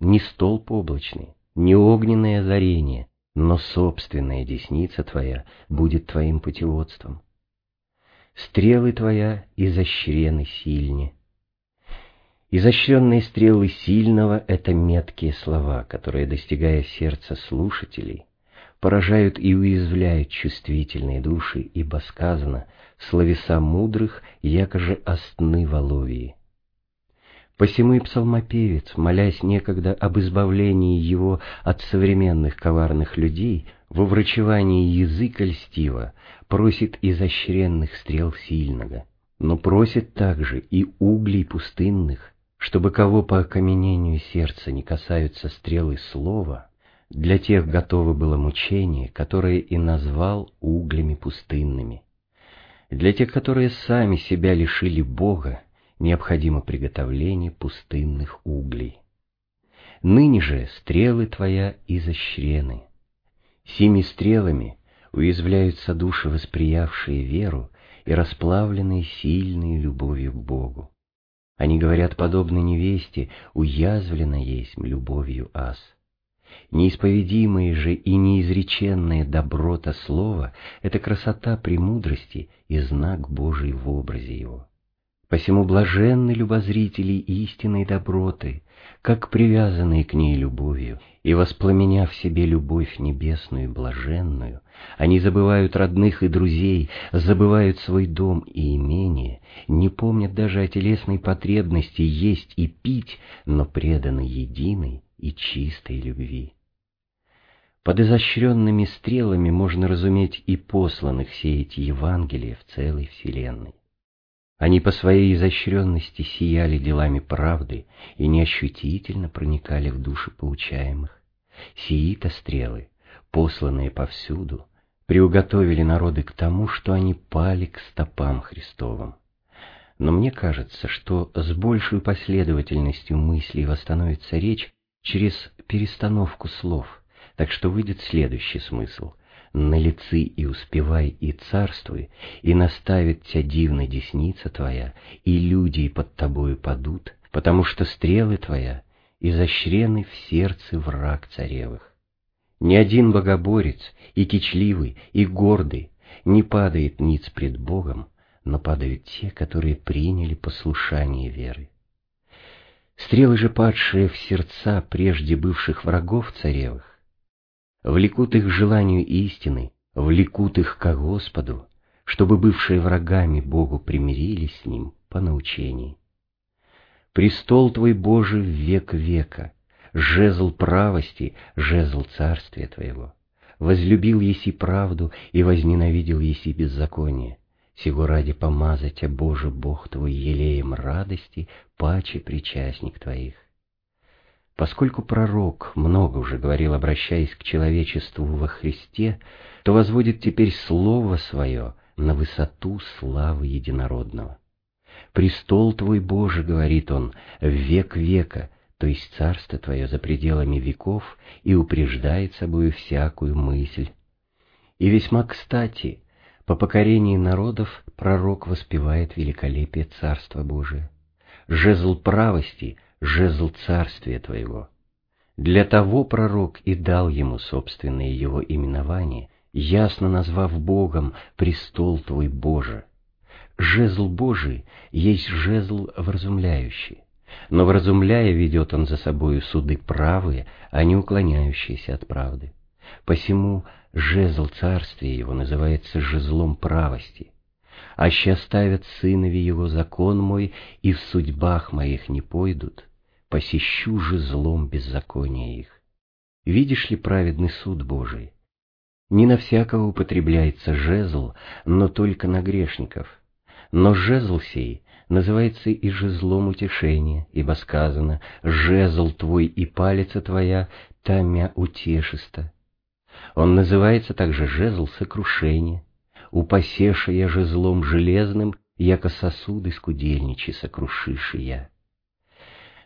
Не столб облачный, не огненное озарение, но собственная десница твоя будет твоим путеводством. Стрелы твоя изощрены сильне. Изощренные стрелы сильного — это меткие слова, которые, достигая сердца слушателей, поражают и уязвляют чувствительные души, ибо сказано «словеса мудрых, якоже остны воловии». Посему и псалмопевец, молясь некогда об избавлении его от современных коварных людей, во врачевании языка льстива, просит изощренных стрел сильного, но просит также и углей пустынных, чтобы кого по окаменению сердца не касаются стрелы слова, Для тех готово было мучение, которое и назвал углями пустынными. Для тех, которые сами себя лишили Бога, необходимо приготовление пустынных углей. Ныне же стрелы твоя изощрены. Сими стрелами уязвляются души, восприявшие веру и расплавленные сильной любовью к Богу. Они говорят, подобно невесте, уязвлена есть любовью ас. Неисповедимое же и неизреченное доброта слова — это красота премудрости и знак Божий в образе его. Посему блаженны любозрители истинной доброты, как привязанные к ней любовью, и воспламеняв в себе любовь небесную и блаженную, они забывают родных и друзей, забывают свой дом и имение, не помнят даже о телесной потребности есть и пить, но преданы единой и чистой любви. Под изощренными стрелами можно разуметь и посланных сеять Евангелие в целой вселенной. Они по своей изощренности сияли делами правды и неощутительно проникали в души поучаемых. Сии-то стрелы, посланные повсюду, приуготовили народы к тому, что они пали к стопам Христовым. Но мне кажется, что с большей последовательностью мыслей восстановится речь через перестановку слов, так что выйдет следующий смысл — на лицы и успевай и царствуй, и наставит тебя дивно десница твоя, и люди под тобою падут, потому что стрелы твоя изощрены в сердце враг царевых. Ни один богоборец, и кичливый, и гордый, не падает ниц пред Богом, но падают те, которые приняли послушание веры. Стрелы же, падшие в сердца прежде бывших врагов царевых, влекут их желанию истины, влекут их ко Господу, чтобы бывшие врагами Богу примирились с Ним по научении. Престол Твой Божий в век века, жезл правости, жезл царствия Твоего. Возлюбил еси правду и возненавидел еси беззаконие. Сего ради помазать, а Боже Бог Твой, елеем радости, паче причастник Твоих. Поскольку пророк много уже говорил, обращаясь к человечеству во Христе, то возводит теперь слово свое на высоту славы единородного. «Престол твой, Боже, — говорит он, — век века, то есть царство твое за пределами веков, и упреждает собою всякую мысль». И весьма кстати, по покорении народов пророк воспевает великолепие Царства Божия. Жезл правости жезл царствия твоего. Для того пророк и дал ему собственное его именование, ясно назвав Богом престол твой Боже. Жезл Божий есть жезл вразумляющий, но вразумляя ведет он за собою суды правые, а не уклоняющиеся от правды. Посему жезл царствия его называется жезлом правости. Аще ставят сынови его закон мой, и в судьбах моих не пойдут, посещу же злом беззакония их. Видишь ли праведный суд Божий? Не на всякого употребляется жезл, но только на грешников. Но жезл сей называется и жезлом утешения, ибо сказано «жезл твой и палица твоя, тамя утешиста». Он называется также жезл сокрушения, упасеша я жезлом железным, яко сосуды скудельничи сокрушиши я.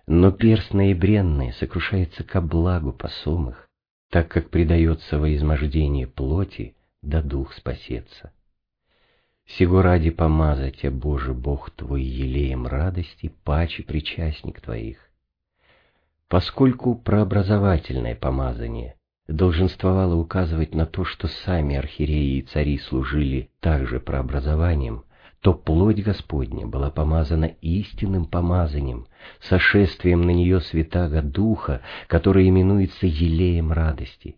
Но перстное и бренное сокрушается ко благу посомых, так как предается во измождение плоти, да дух спасется. Сего ради помазать, а Боже Бог твой, елеем радости, паче причастник твоих. Поскольку прообразовательное помазание долженствовало указывать на то, что сами архиереи и цари служили также прообразованием, то плоть Господня была помазана истинным помазанием, сошествием на нее святаго Духа, который именуется елеем радости.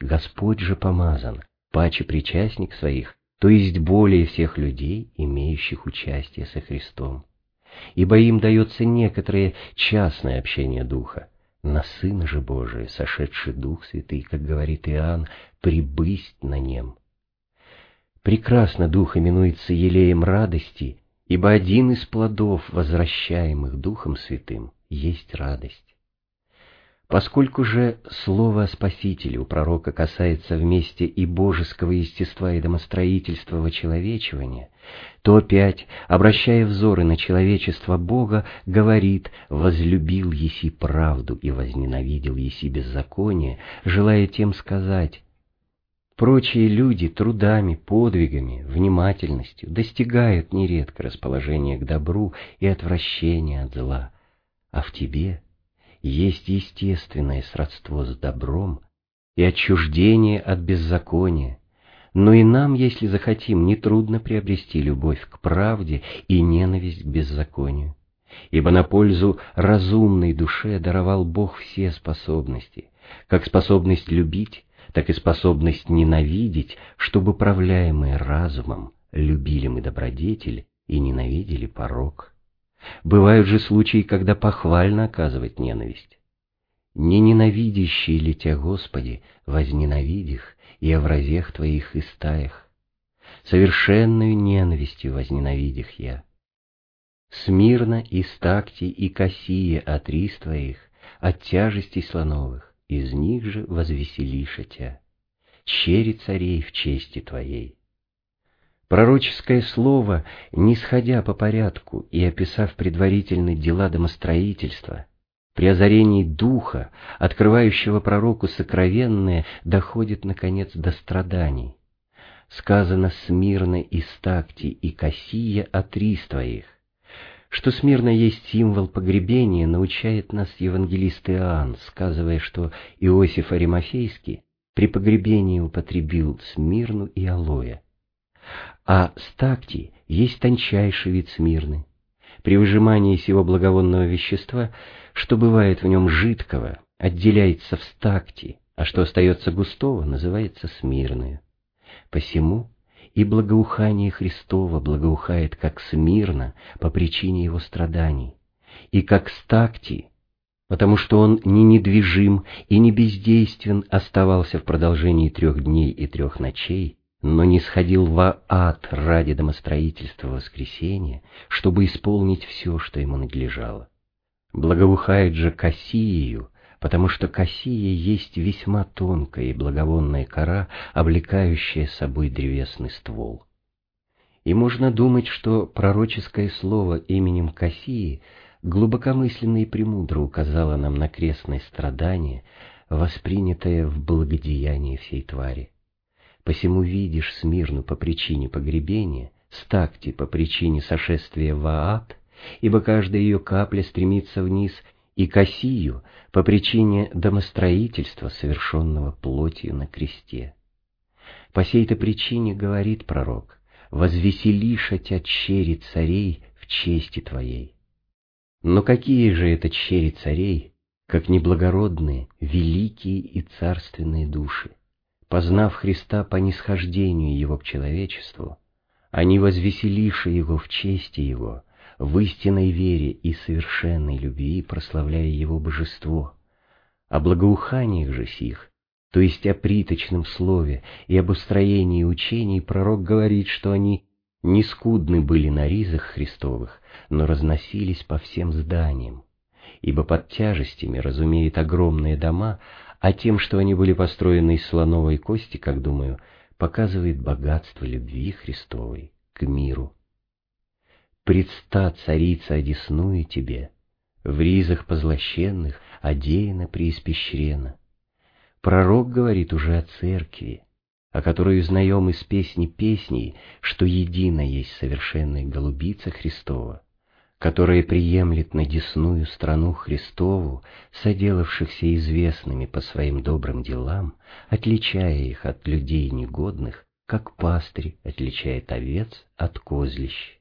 Господь же помазан, паче причастник своих, то есть более всех людей, имеющих участие со Христом. Ибо им дается некоторое частное общение Духа, на Сына же Божия, сошедший Дух Святый, как говорит Иоанн, прибысть на нем. Прекрасно дух именуется елеем радости, ибо один из плодов, возвращаемых Духом Святым, есть радость. Поскольку же слово о Спасителе у пророка касается вместе и божеского естества и домостроительства вочеловечивания, то опять, обращая взоры на человечество Бога, говорит «возлюбил еси правду и возненавидел еси беззаконие», желая тем сказать Прочие люди трудами, подвигами, внимательностью достигают нередко расположения к добру и отвращения от зла, а в тебе есть естественное сродство с добром и отчуждение от беззакония, но и нам, если захотим, нетрудно приобрести любовь к правде и ненависть к беззаконию. Ибо на пользу разумной душе даровал Бог все способности, как способность любить, так и способность ненавидеть, чтобы, правляемые разумом, любили мы добродетель и ненавидели порок. Бывают же случаи, когда похвально оказывать ненависть. Не ненавидящие ли тебя, Господи, возненавидих и о вразех Твоих и стаях? Совершенную ненавистью возненавидих я. Смирно и стакти и косие от рис Твоих, от тяжестей слоновых, из них же возвеселиша тя, чери царей в чести твоей. Пророческое слово, не сходя по порядку и описав предварительно дела домостроительства, при озарении духа, открывающего пророку сокровенное, доходит, наконец, до страданий. Сказано «смирно и стакти и косия от рис твоих», что смирно есть символ погребения, научает нас евангелист Иоанн, сказывая, что Иосиф Аримофейский при погребении употребил смирну и алоэ. А стакти есть тончайший вид смирны. При выжимании сего благовонного вещества, что бывает в нем жидкого, отделяется в стакти, а что остается густого, называется смирную. Посему и благоухание Христова благоухает как смирно по причине его страданий, и как стакти, потому что он не недвижим и не бездействен оставался в продолжении трех дней и трех ночей, но не сходил во ад ради домостроительства воскресения, чтобы исполнить все, что ему надлежало. Благоухает же Кассию, потому что кассия есть весьма тонкая и благовонная кора, облекающая собой древесный ствол. И можно думать, что пророческое слово именем Кассии глубокомысленно и премудро указало нам на крестное страдание, воспринятое в благодеянии всей твари. Посему видишь Смирну по причине погребения, Стакти по причине сошествия в ад, ибо каждая ее капля стремится вниз и Кассию по причине домостроительства, совершенного плотью на кресте. По сей-то причине, говорит пророк, «Возвеселиша тя чери царей в чести твоей». Но какие же это чери царей, как неблагородные, великие и царственные души? Познав Христа по нисхождению Его к человечеству, они возвеселиши Его в чести Его, в истинной вере и совершенной любви, прославляя Его божество. О благоуханиях же сих, то есть о приточном слове и об устроении учений, пророк говорит, что они не скудны были на ризах Христовых, но разносились по всем зданиям, ибо под тяжестями разумеет огромные дома, а тем, что они были построены из слоновой кости, как думаю, показывает богатство любви Христовой к миру предста царица одесную тебе, в ризах позлощенных, одеяна преиспещрена. Пророк говорит уже о церкви, о которой узнаем из песни песней, что едино есть совершенная голубица Христова, которая приемлет на десную страну Христову, соделавшихся известными по своим добрым делам, отличая их от людей негодных, как пастырь отличает овец от козлищ.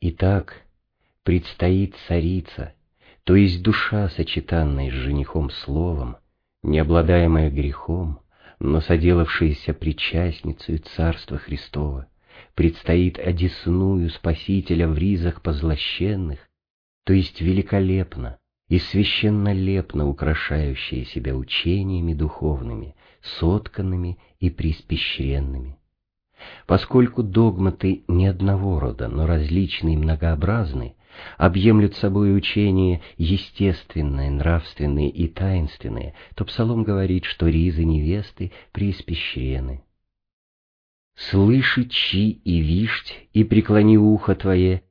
Итак, предстоит царица, то есть душа, сочетанная с женихом словом, не обладаемая грехом, но соделавшаяся причастницей Царства Христова, предстоит одесную Спасителя в ризах позлощенных, то есть великолепно и священнолепно украшающая себя учениями духовными, сотканными и приспещренными. Поскольку догматы не одного рода, но различные и многообразны, объемлют собой учения естественные, нравственные и таинственные, то псалом говорит, что ризы невесты преиспещрены. «Слыши, чи и вишть, и преклони ухо твое,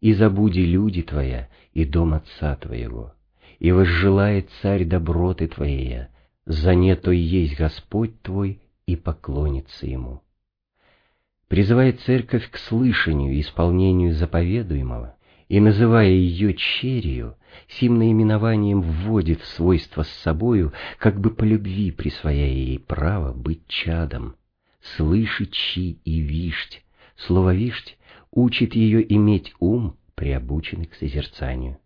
и забуди люди твоя, и дом отца твоего, и возжелает царь доброты твоей, за не то есть Господь твой, и поклонится ему» призывает церковь к слышанию и исполнению заповедуемого, и, называя ее черью, сим наименованием вводит в свойство с собою, как бы по любви присвояя ей право быть чадом. Слышит чи и вишть. Слово «вишть» учит ее иметь ум, приобученный к созерцанию.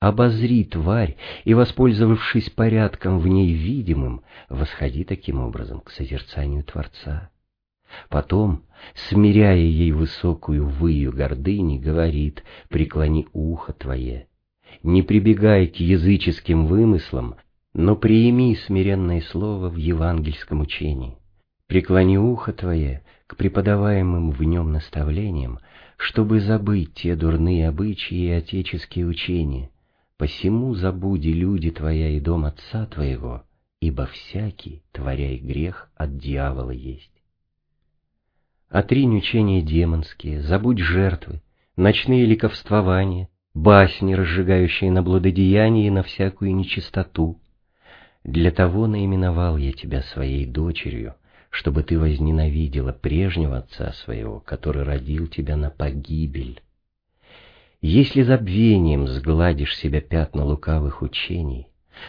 Обозри тварь и, воспользовавшись порядком в ней видимым, восходи таким образом к созерцанию Творца. Потом, смиряя ей высокую выю гордыни, говорит «преклони ухо твое». Не прибегай к языческим вымыслам, но приими смиренное слово в евангельском учении. Преклони ухо твое к преподаваемым в нем наставлениям, чтобы забыть те дурные обычаи и отеческие учения. Посему забуди люди твоя и дом отца твоего, ибо всякий, творяй грех, от дьявола есть. Отринь учения демонские, забудь жертвы, ночные ликовствования, басни, разжигающие на блудодеяние и на всякую нечистоту. Для того наименовал я тебя своей дочерью, чтобы ты возненавидела прежнего отца своего, который родил тебя на погибель. Если забвением сгладишь себя пятна лукавых учений,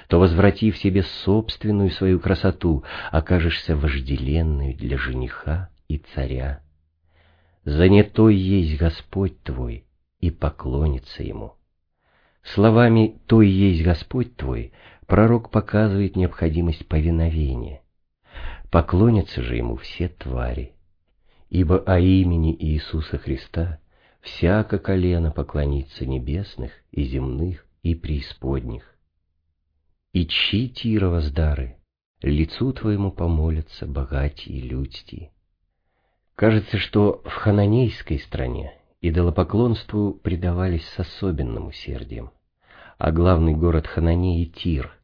то, возвратив себе собственную свою красоту, окажешься вожделенной для жениха и царя. Занятой есть Господь твой, и поклонится ему. Словами «то и есть Господь твой» пророк показывает необходимость повиновения. Поклонятся же ему все твари, ибо о имени Иисуса Христа всяко колено поклонится небесных и земных и преисподних. И чьи Тирова сдары, лицу твоему помолятся богатии людьти. Кажется, что в хананейской стране идолопоклонству предавались с особенным усердием, а главный город Хананеи — Тир.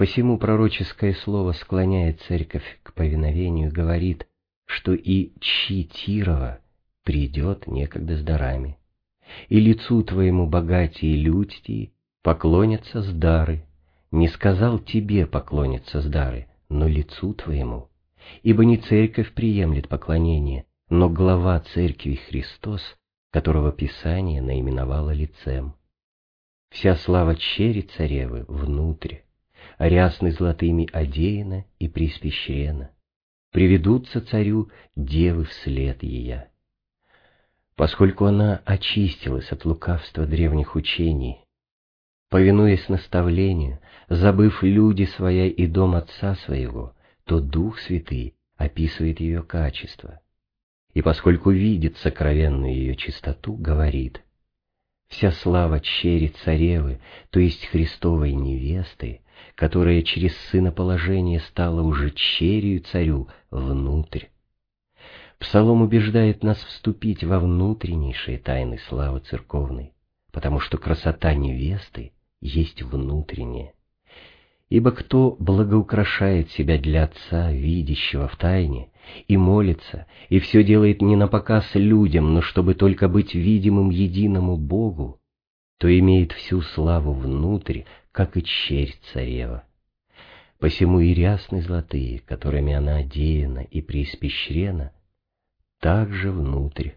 Посему пророческое слово склоняет церковь к повиновению, говорит, что и Тирова придет некогда с дарами, и лицу твоему богатии людьти поклонятся с дары, не сказал тебе поклонятся с дары, но лицу твоему, ибо не церковь приемлет поклонение, но глава церкви Христос, которого Писание наименовало лицем. Вся слава чери царевы внутрь, рясны золотыми одеяна и приспещрена, приведутся царю девы вслед ея. Поскольку она очистилась от лукавства древних учений, повинуясь наставлению, забыв люди своя и дом отца своего, то Дух Святый описывает ее качество и поскольку видит сокровенную ее чистоту, говорит «Вся слава чери царевы, то есть Христовой невесты, которая через сыноположение стала уже черью царю внутрь». Псалом убеждает нас вступить во внутреннейшие тайны славы церковной, потому что красота невесты есть внутренняя. Ибо кто благоукрашает себя для Отца, видящего в тайне, и молится, и все делает не на показ людям, но чтобы только быть видимым единому Богу, то имеет всю славу внутрь, как и черь царева. Посему и рясны золотые, которыми она одеяна и преиспещрена, также внутрь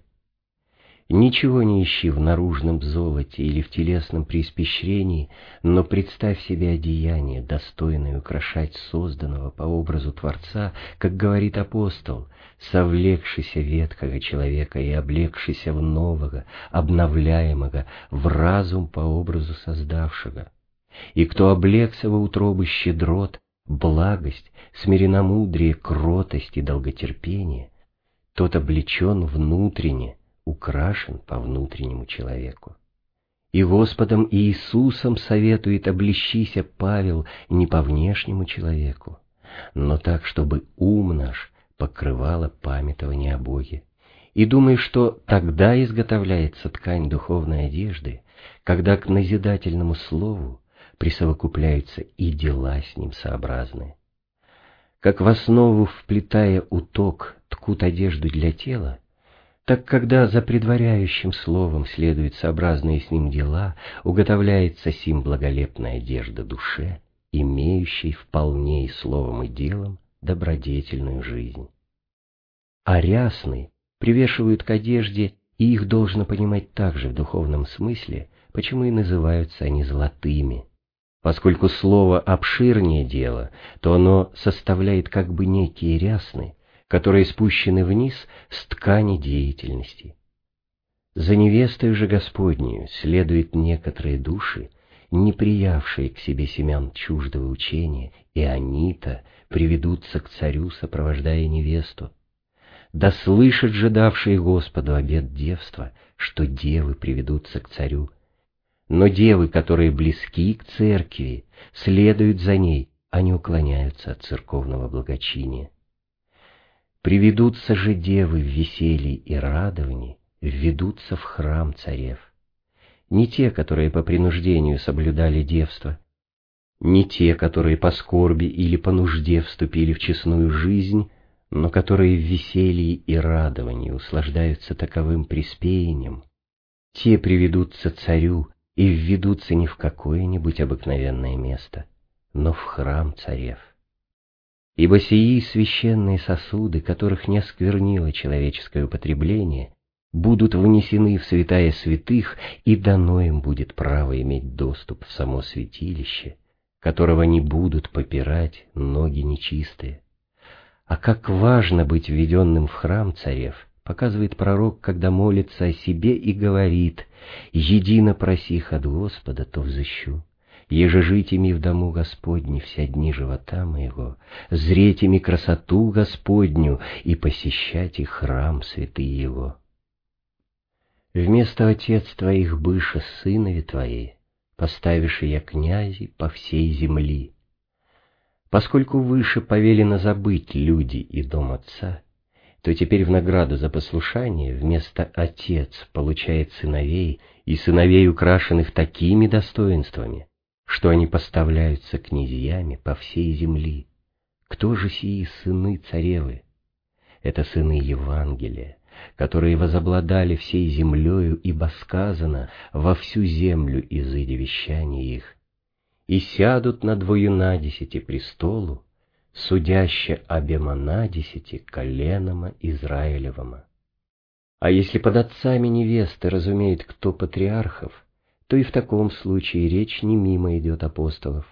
Ничего не ищи в наружном золоте или в телесном преиспещрении, но представь себе одеяние, достойное украшать созданного по образу Творца, как говорит апостол, совлекшийся ветхого человека и облегшийся в нового, обновляемого, в разум по образу создавшего. И кто облегся во утробы щедрот, благость, смиренномудрие, кротость и долготерпение, тот облечен внутренне, украшен по внутреннему человеку. И Господом Иисусом советует облещися Павел не по внешнему человеку, но так, чтобы ум наш покрывало памятование о Боге, и думай, что тогда изготовляется ткань духовной одежды, когда к назидательному слову присовокупляются и дела с ним сообразные. Как в основу вплетая уток ткут одежду для тела, так когда за предваряющим словом следуют сообразные с ним дела, уготовляется сим благолепная одежда душе, имеющей вполне и словом и делом добродетельную жизнь. А рясны привешивают к одежде, и их должно понимать также в духовном смысле, почему и называются они золотыми. Поскольку слово обширнее дело, то оно составляет как бы некие рясны, которые спущены вниз с ткани деятельности. За невестой же Господнюю следуют некоторые души, не приявшие к себе семян чуждого учения, и они-то приведутся к царю, сопровождая невесту. Да слышат же давшие Господу обет девства, что девы приведутся к царю. Но девы, которые близки к церкви, следуют за ней, а не уклоняются от церковного благочиния. Приведутся же девы в веселье и радовании, введутся в храм царев. Не те, которые по принуждению соблюдали девство, не те, которые по скорби или по нужде вступили в честную жизнь, но которые в веселье и радовании услаждаются таковым приспеянием, те приведутся царю и введутся не в какое-нибудь обыкновенное место, но в храм царев. Ибо сии священные сосуды, которых не осквернило человеческое употребление, будут внесены в святая святых, и дано им будет право иметь доступ в само святилище, которого не будут попирать ноги нечистые. А как важно быть введенным в храм царев, показывает пророк, когда молится о себе и говорит «Едино просих от Господа, то взыщу» еже жить ими в дому Господне вся дни живота моего, зреть ими красоту Господню и посещать и храм святый Его. Вместо отец твоих быша сынови твои, поставишь я князи по всей земли. Поскольку выше повелено забыть люди и дом отца, то теперь в награду за послушание вместо отец получает сыновей, и сыновей украшенных такими достоинствами, что они поставляются князьями по всей земли. Кто же сии сыны царевы? Это сыны Евангелия, которые возобладали всей землею, ибо сказано во всю землю изыди вещание их, и сядут на двоюна десяти престолу, судяще обемана десяти коленома Израилевома. А если под отцами невесты разумеет кто патриархов, то и в таком случае речь не мимо идет апостолов,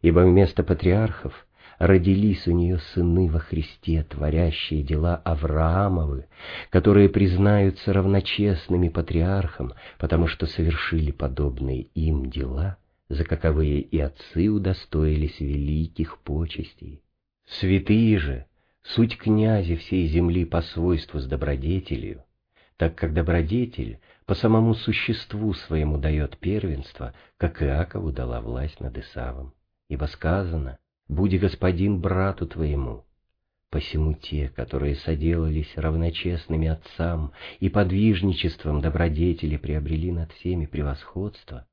ибо вместо патриархов родились у нее сыны во Христе, творящие дела Авраамовы, которые признаются равночестными патриархам, потому что совершили подобные им дела, за каковые и отцы удостоились великих почестей. Святые же, суть князи всей земли по свойству с добродетелью, так как добродетель по самому существу своему дает первенство, как Иакову дала власть над Исавом. Ибо сказано, «Буди господин брату твоему». Посему те, которые соделались равночестными отцам и подвижничеством добродетели приобрели над всеми превосходство,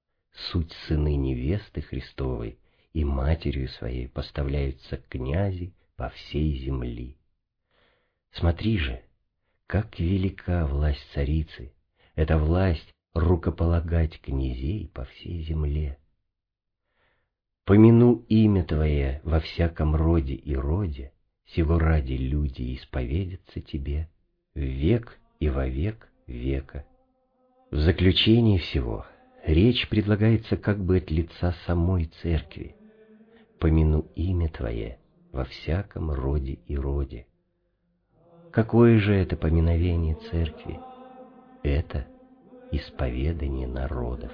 суть сыны невесты Христовой и матерью своей поставляются князи по всей земли. Смотри же, как велика власть царицы, эта власть рукополагать князей по всей земле. Помяну имя Твое во всяком роде и роде, сего ради люди исповедятся Тебе век и во век века. В заключении всего речь предлагается как бы от лица самой церкви. Помяну имя Твое во всяком роде и роде. Какое же это поминовение церкви? Это исповедание народов.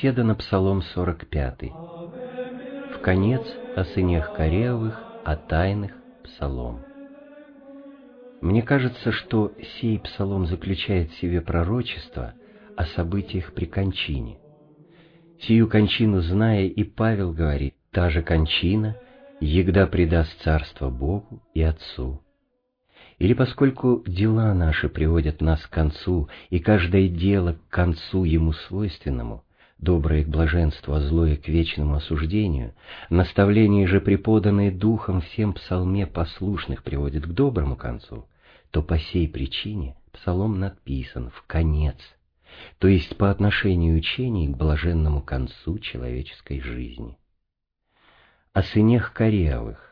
Беседа на Псалом 45. В конец о сынях Кореовых, о тайных Псалом. Мне кажется, что сей Псалом заключает в себе пророчество о событиях при кончине. Сию кончину зная, и Павел говорит, та же кончина, егда предаст царство Богу и Отцу. Или поскольку дела наши приводят нас к концу, и каждое дело к концу ему свойственному, доброе к блаженству, а злое к вечному осуждению, наставления же, преподанные духом всем псалме послушных, приводят к доброму концу, то по сей причине псалом надписан в конец, то есть по отношению учений к блаженному концу человеческой жизни. О сынях Кореовых.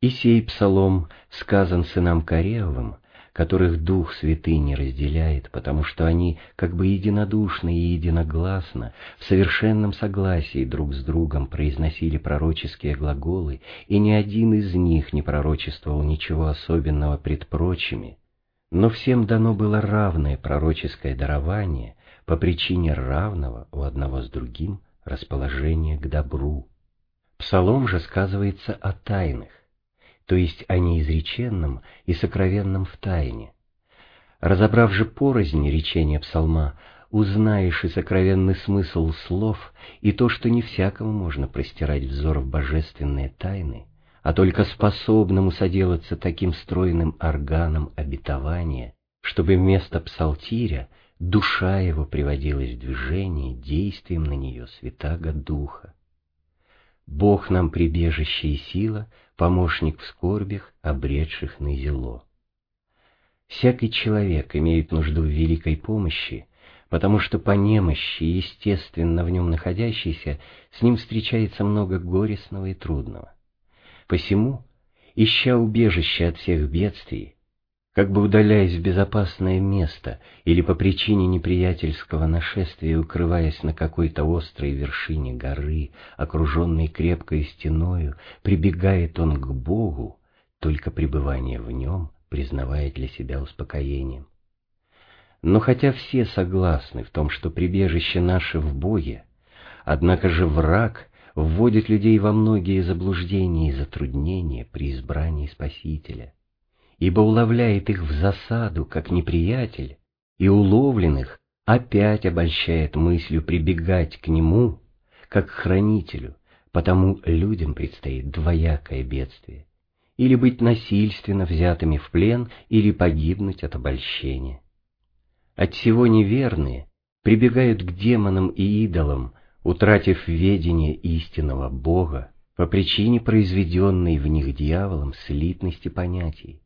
И сей псалом сказан сынам Кореовым, которых Дух Святый не разделяет, потому что они как бы единодушно и единогласно, в совершенном согласии друг с другом произносили пророческие глаголы, и ни один из них не пророчествовал ничего особенного пред прочими, но всем дано было равное пророческое дарование по причине равного у одного с другим расположения к добру. Псалом же сказывается о тайных, то есть о неизреченном и сокровенном в тайне. Разобрав же порознь речения псалма, узнаешь и сокровенный смысл слов, и то, что не всякому можно простирать взор в божественные тайны, а только способному соделаться таким стройным органом обетования, чтобы вместо псалтиря душа его приводилась в движение действием на нее святаго Духа. Бог нам прибежище и сила, помощник в скорбях, обретших на зело. Всякий человек имеет нужду в великой помощи, потому что по немощи, естественно в нем находящейся, с ним встречается много горестного и трудного. Посему, ища убежище от всех бедствий, как бы удаляясь в безопасное место или по причине неприятельского нашествия укрываясь на какой-то острой вершине горы, окруженной крепкой стеною, прибегает он к Богу, только пребывание в нем признавая для себя успокоением. Но хотя все согласны в том, что прибежище наше в Боге, однако же враг вводит людей во многие заблуждения и затруднения при избрании Спасителя — ибо уловляет их в засаду, как неприятель, и уловленных опять обольщает мыслью прибегать к нему, как к хранителю, потому людям предстоит двоякое бедствие, или быть насильственно взятыми в плен, или погибнуть от обольщения. От всего неверные прибегают к демонам и идолам, утратив ведение истинного Бога по причине произведенной в них дьяволом слитности понятий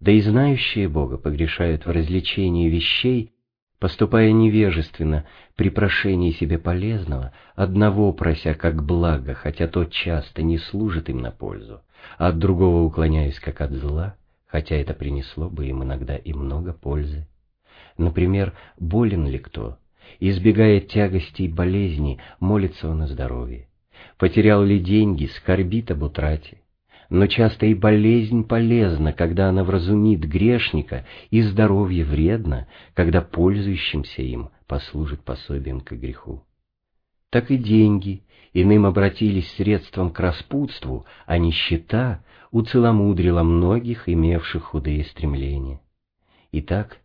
да и знающие Бога погрешают в развлечении вещей, поступая невежественно при прошении себе полезного, одного прося как благо, хотя тот часто не служит им на пользу, а от другого уклоняясь как от зла, хотя это принесло бы им иногда и много пользы. Например, болен ли кто, избегая тягостей и болезней, молится он о здоровье. Потерял ли деньги, скорбит об утрате но часто и болезнь полезна, когда она вразумит грешника, и здоровье вредно, когда пользующимся им послужит пособием к греху. Так и деньги иным обратились средством к распутству, а нищета уцеломудрила многих, имевших худые стремления. Итак,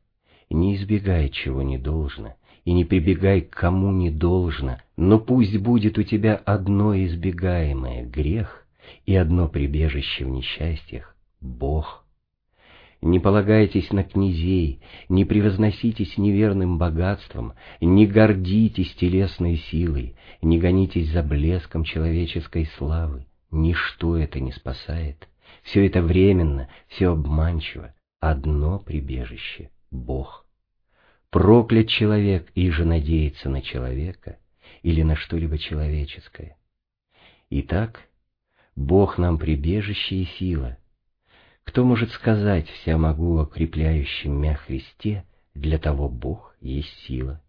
не избегай чего не должно, и не прибегай к кому не должно, но пусть будет у тебя одно избегаемое — грех, и одно прибежище в несчастьях — Бог. Не полагайтесь на князей, не превозноситесь неверным богатством, не гордитесь телесной силой, не гонитесь за блеском человеческой славы. Ничто это не спасает. Все это временно, все обманчиво. Одно прибежище — Бог. Проклят человек, и же надеется на человека или на что-либо человеческое. Итак, Бог нам прибежище и сила. Кто может сказать «вся могу окрепляющим мя Христе», для того Бог есть сила.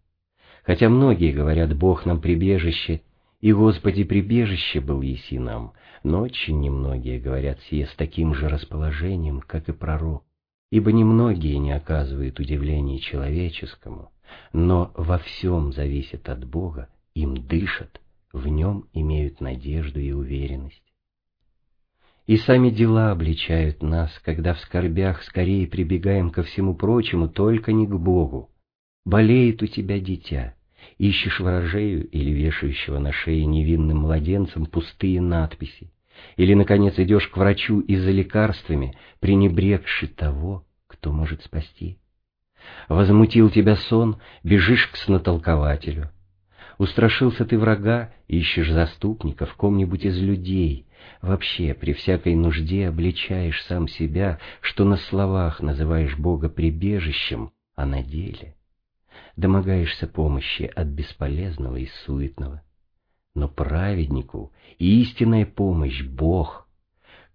Хотя многие говорят «Бог нам прибежище», и Господи прибежище был еси нам, но очень немногие говорят сие с таким же расположением, как и пророк. Ибо немногие не оказывают удивления человеческому, но во всем зависят от Бога, им дышат, в нем имеют надежду и уверенность. И сами дела обличают нас, когда в скорбях скорее прибегаем ко всему прочему, только не к Богу. Болеет у тебя дитя, ищешь ворожею или вешающего на шее невинным младенцем пустые надписи, или, наконец, идешь к врачу и за лекарствами, пренебрегши того, кто может спасти. Возмутил тебя сон, бежишь к снотолкователю. Устрашился ты врага, ищешь заступника в ком-нибудь из людей, Вообще, при всякой нужде обличаешь сам себя, что на словах называешь Бога прибежищем, а на деле домогаешься помощи от бесполезного и суетного. Но праведнику истинная помощь — Бог.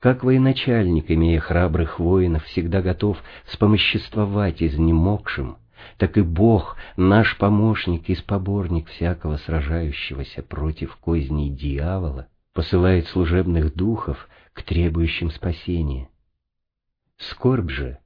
Как военачальник, имея храбрых воинов, всегда готов спомоществовать изнемогшим, так и Бог, наш помощник и споборник всякого сражающегося против козней дьявола, посылает служебных духов к требующим спасения. Скорбь же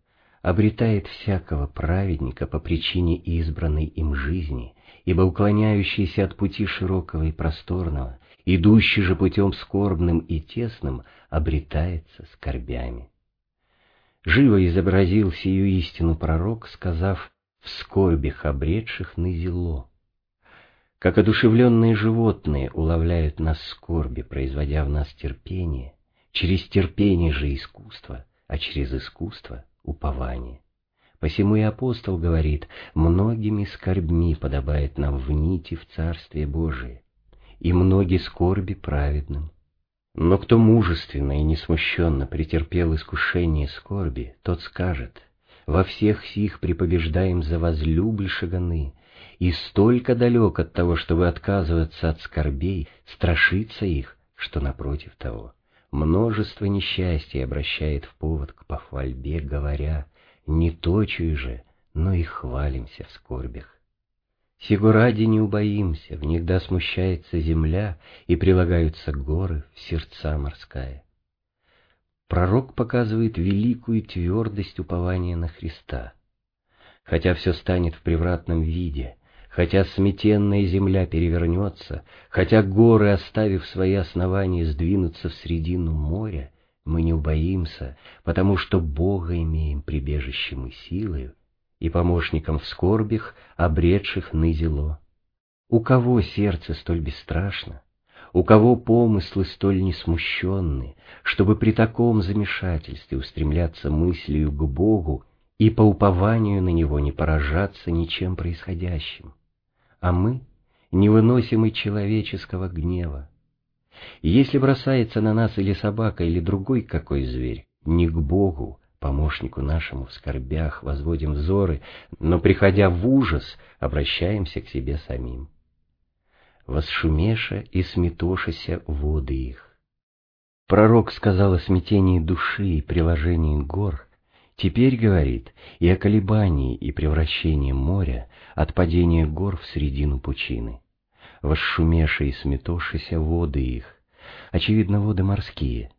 обретает всякого праведника по причине избранной им жизни, ибо уклоняющийся от пути широкого и просторного, идущий же путем скорбным и тесным, обретается скорбями. Живо изобразил сию истину пророк, сказав «в скорбях обретших на зело» как одушевленные животные уловляют нас скорби, производя в нас терпение, через терпение же искусство, а через искусство — упование. Посему и апостол говорит, многими скорбьми подобает нам в нити в Царствие Божие, и многие скорби праведным. Но кто мужественно и несмущенно претерпел искушение скорби, тот скажет, во всех сих припобеждаем за возлюбль шаганы, и столько далек от того, чтобы отказываться от скорбей, страшиться их, что напротив того, множество несчастий обращает в повод к похвальбе, говоря, не точую же, но и хвалимся в скорбях. Сего ради не убоимся, в них да смущается земля, и прилагаются горы в сердца морская. Пророк показывает великую твердость упования на Христа. Хотя все станет в превратном виде, Хотя сметенная земля перевернется, хотя горы, оставив свои основания, сдвинутся в средину моря, мы не убоимся, потому что Бога имеем прибежищем и силою, и помощником в скорбях, обретших нызело. У кого сердце столь бесстрашно, у кого помыслы столь несмущенны, чтобы при таком замешательстве устремляться мыслью к Богу и по упованию на Него не поражаться ничем происходящим? А мы не выносим и человеческого гнева. если бросается на нас или собака, или другой какой зверь, не к Богу, помощнику нашему в скорбях, возводим взоры, но, приходя в ужас, обращаемся к себе самим. Восшумеша и сметошися воды их. Пророк сказал о смятении души и приложении гор, теперь говорит и о колебании и превращении моря, от падения гор в середину пучины. Восшумевшие и сметошися воды их, очевидно, воды морские.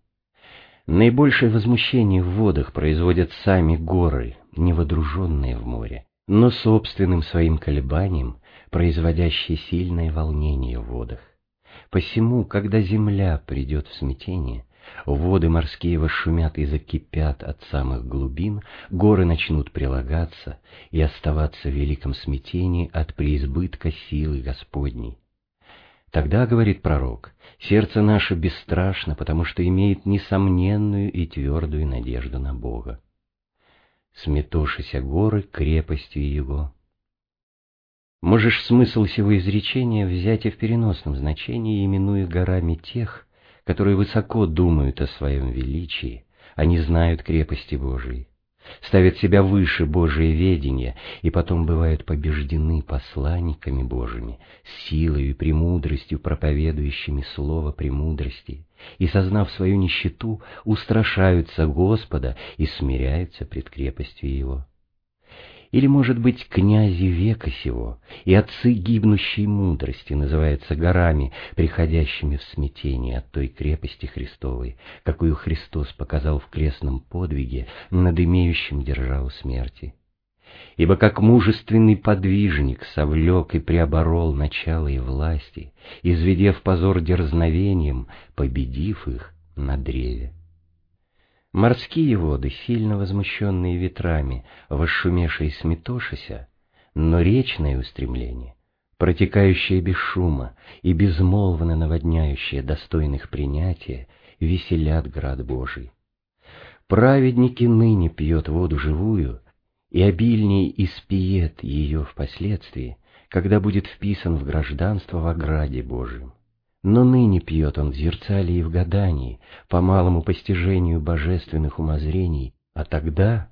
Наибольшее возмущение в водах производят сами горы, не водруженные в море, но собственным своим колебанием, производящие сильное волнение в водах. Посему, когда земля придет в смятение, Воды морские вошумят и закипят от самых глубин, горы начнут прилагаться и оставаться в великом смятении от преизбытка силы Господней. Тогда, говорит пророк, сердце наше бесстрашно, потому что имеет несомненную и твердую надежду на Бога. Сметошися горы крепостью Его. Можешь смысл сего изречения взять и в переносном значении, именуя горами тех, которые высоко думают о своем величии, они знают крепости Божией, ставят себя выше Божие ведения и потом бывают побеждены посланниками Божьими, силой и премудростью, проповедующими слово премудрости, и, сознав свою нищету, устрашаются Господа и смиряются пред крепостью Его или, может быть, князи века сего и отцы гибнущей мудрости называются горами, приходящими в смятение от той крепости Христовой, какую Христос показал в крестном подвиге над имеющим державу смерти. Ибо как мужественный подвижник совлек и преоборол начало и власти, изведев позор дерзновением, победив их на древе. Морские воды, сильно возмущенные ветрами, восшумевшие сметошися, но речное устремление, протекающее без шума и безмолвно наводняющее достойных принятия, веселят град Божий. Праведники ныне пьет воду живую, и обильней испиет ее впоследствии, когда будет вписан в гражданство в ограде Божьем. Но ныне пьет он в зерцале и в гадании, по малому постижению божественных умозрений, а тогда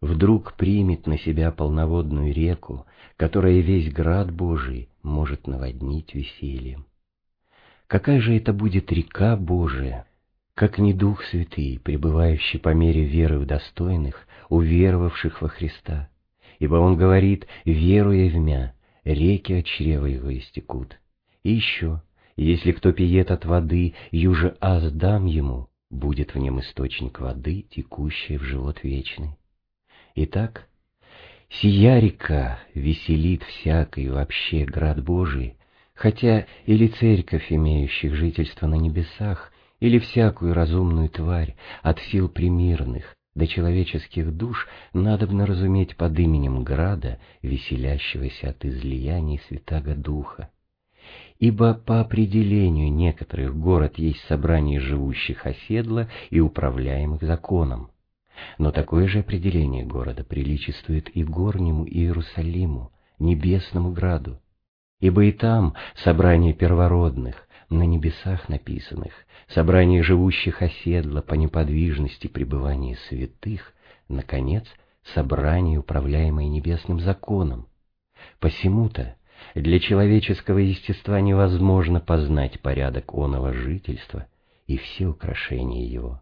вдруг примет на себя полноводную реку, которая весь град Божий может наводнить весельем. Какая же это будет река Божия, как не Дух Святый, пребывающий по мере веры в достойных, уверовавших во Христа? Ибо Он говорит, веруя в мя, реки от чрева его истекут. И еще, если кто пьет от воды, юже аз дам ему, будет в нем источник воды, текущий в живот вечный. Итак, сия река веселит всякий вообще град Божий, хотя или церковь, имеющих жительство на небесах, или всякую разумную тварь от сил примирных до человеческих душ надобно разуметь под именем града, веселящегося от излияний Святаго Духа ибо по определению некоторых город есть собрание живущих оседло и управляемых законом. Но такое же определение города приличествует и горнему Иерусалиму, небесному граду, ибо и там собрание первородных, на небесах написанных, собрание живущих оседло по неподвижности пребывания святых, наконец, собрание, управляемое небесным законом. Посему-то для человеческого естества невозможно познать порядок оного жительства и все украшения его.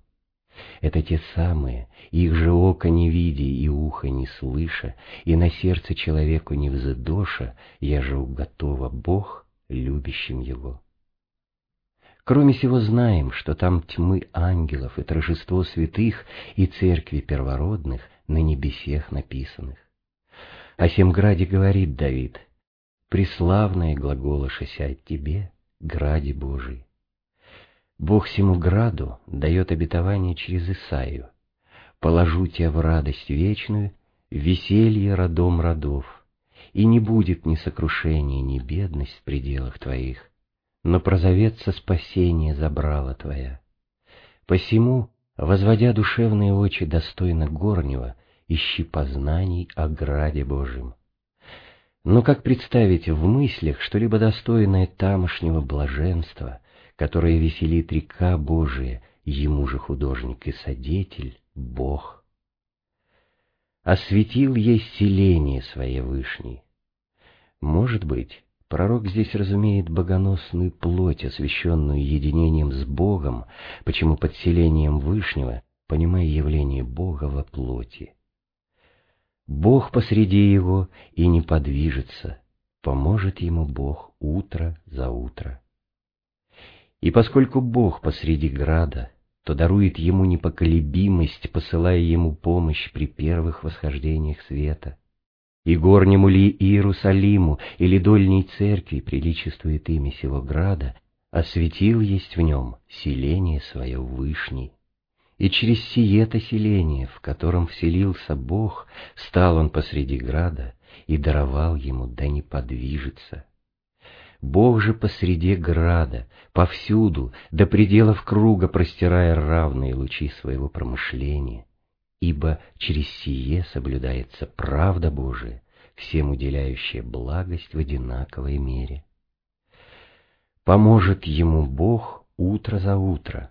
Это те самые, их же око не видя и ухо не слыша, и на сердце человеку не взыдоша, я же уготова Бог, любящим его. Кроме сего знаем, что там тьмы ангелов и торжество святых и церкви первородных на небесех написанных. О сем граде говорит Давид, преславное глаголошася от Тебе, граде Божий. Бог всему граду дает обетование через Исаию. Положу тебя в радость вечную, веселье родом родов, и не будет ни сокрушения, ни бедность в пределах твоих, но прозовется спасение забрала твоя. Посему, возводя душевные очи достойно горнего, ищи познаний о граде Божьем. Но как представить в мыслях что-либо достойное тамошнего блаженства, которое веселит река Божия, ему же художник и содетель, Бог? Осветил ей селение свое вышней. Может быть, пророк здесь разумеет богоносную плоть, освященную единением с Богом, почему под селением Вышнего, понимая явление Бога во плоти. Бог посреди его и не подвижется, поможет ему Бог утро за утро. И поскольку Бог посреди града, то дарует ему непоколебимость, посылая ему помощь при первых восхождениях света. И горнему ли Иерусалиму или дольней церкви приличествует имя сего града, осветил есть в нем селение свое вышней и через сие-то селение, в котором вселился Бог, стал он посреди града и даровал ему, да не подвижется. Бог же посреди града, повсюду, до пределов круга простирая равные лучи своего промышления, ибо через сие соблюдается правда Божия, всем уделяющая благость в одинаковой мере. Поможет ему Бог утро за утро,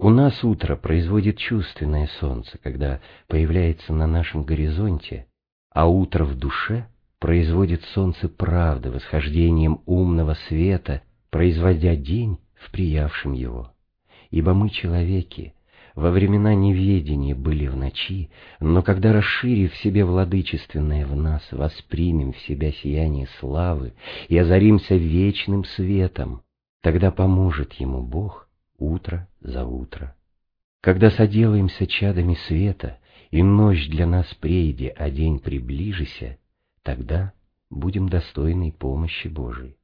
у нас утро производит чувственное солнце, когда появляется на нашем горизонте, а утро в душе производит солнце правды восхождением умного света, производя день в приявшем его. Ибо мы, человеки, во времена неведения были в ночи, но когда, расширив себе владычественное в нас, воспримем в себя сияние славы и озаримся вечным светом, тогда поможет ему Бог — утро за утро. Когда соделаемся чадами света и ночь для нас прейде, а день приближися, тогда будем достойны помощи Божией.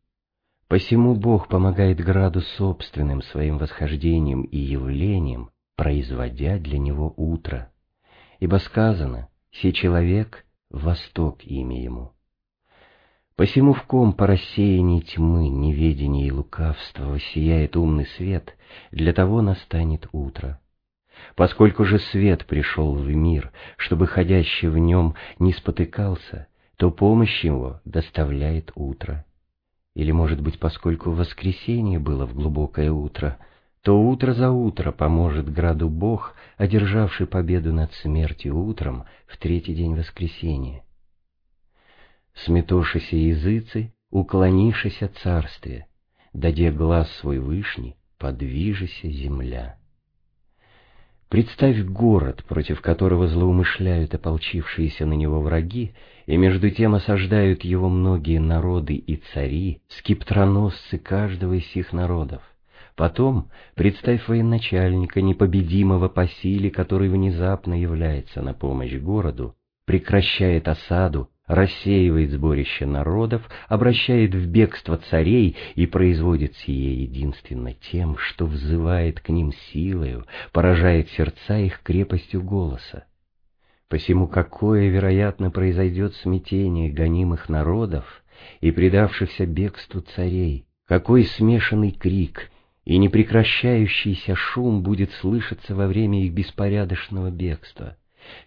Посему Бог помогает граду собственным своим восхождением и явлением, производя для него утро. Ибо сказано, «Се человек, восток имя ему». Посему в ком по рассеянии тьмы, неведения и лукавства воссияет умный свет, для того настанет утро. Поскольку же свет пришел в мир, чтобы ходящий в нем не спотыкался, то помощь его доставляет утро. Или, может быть, поскольку воскресенье было в глубокое утро, то утро за утро поможет граду Бог, одержавший победу над смертью утром в третий день воскресения сметошися языцы, уклонишися царствие, даде глаз свой вышний, подвижися земля. Представь город, против которого злоумышляют ополчившиеся на него враги, и между тем осаждают его многие народы и цари, скиптроносцы каждого из сих народов. Потом представь военачальника, непобедимого по силе, который внезапно является на помощь городу, прекращает осаду, рассеивает сборище народов, обращает в бегство царей и производит сие единственно тем, что взывает к ним силою, поражает сердца их крепостью голоса. Посему какое, вероятно, произойдет смятение гонимых народов и предавшихся бегству царей, какой смешанный крик и непрекращающийся шум будет слышаться во время их беспорядочного бегства.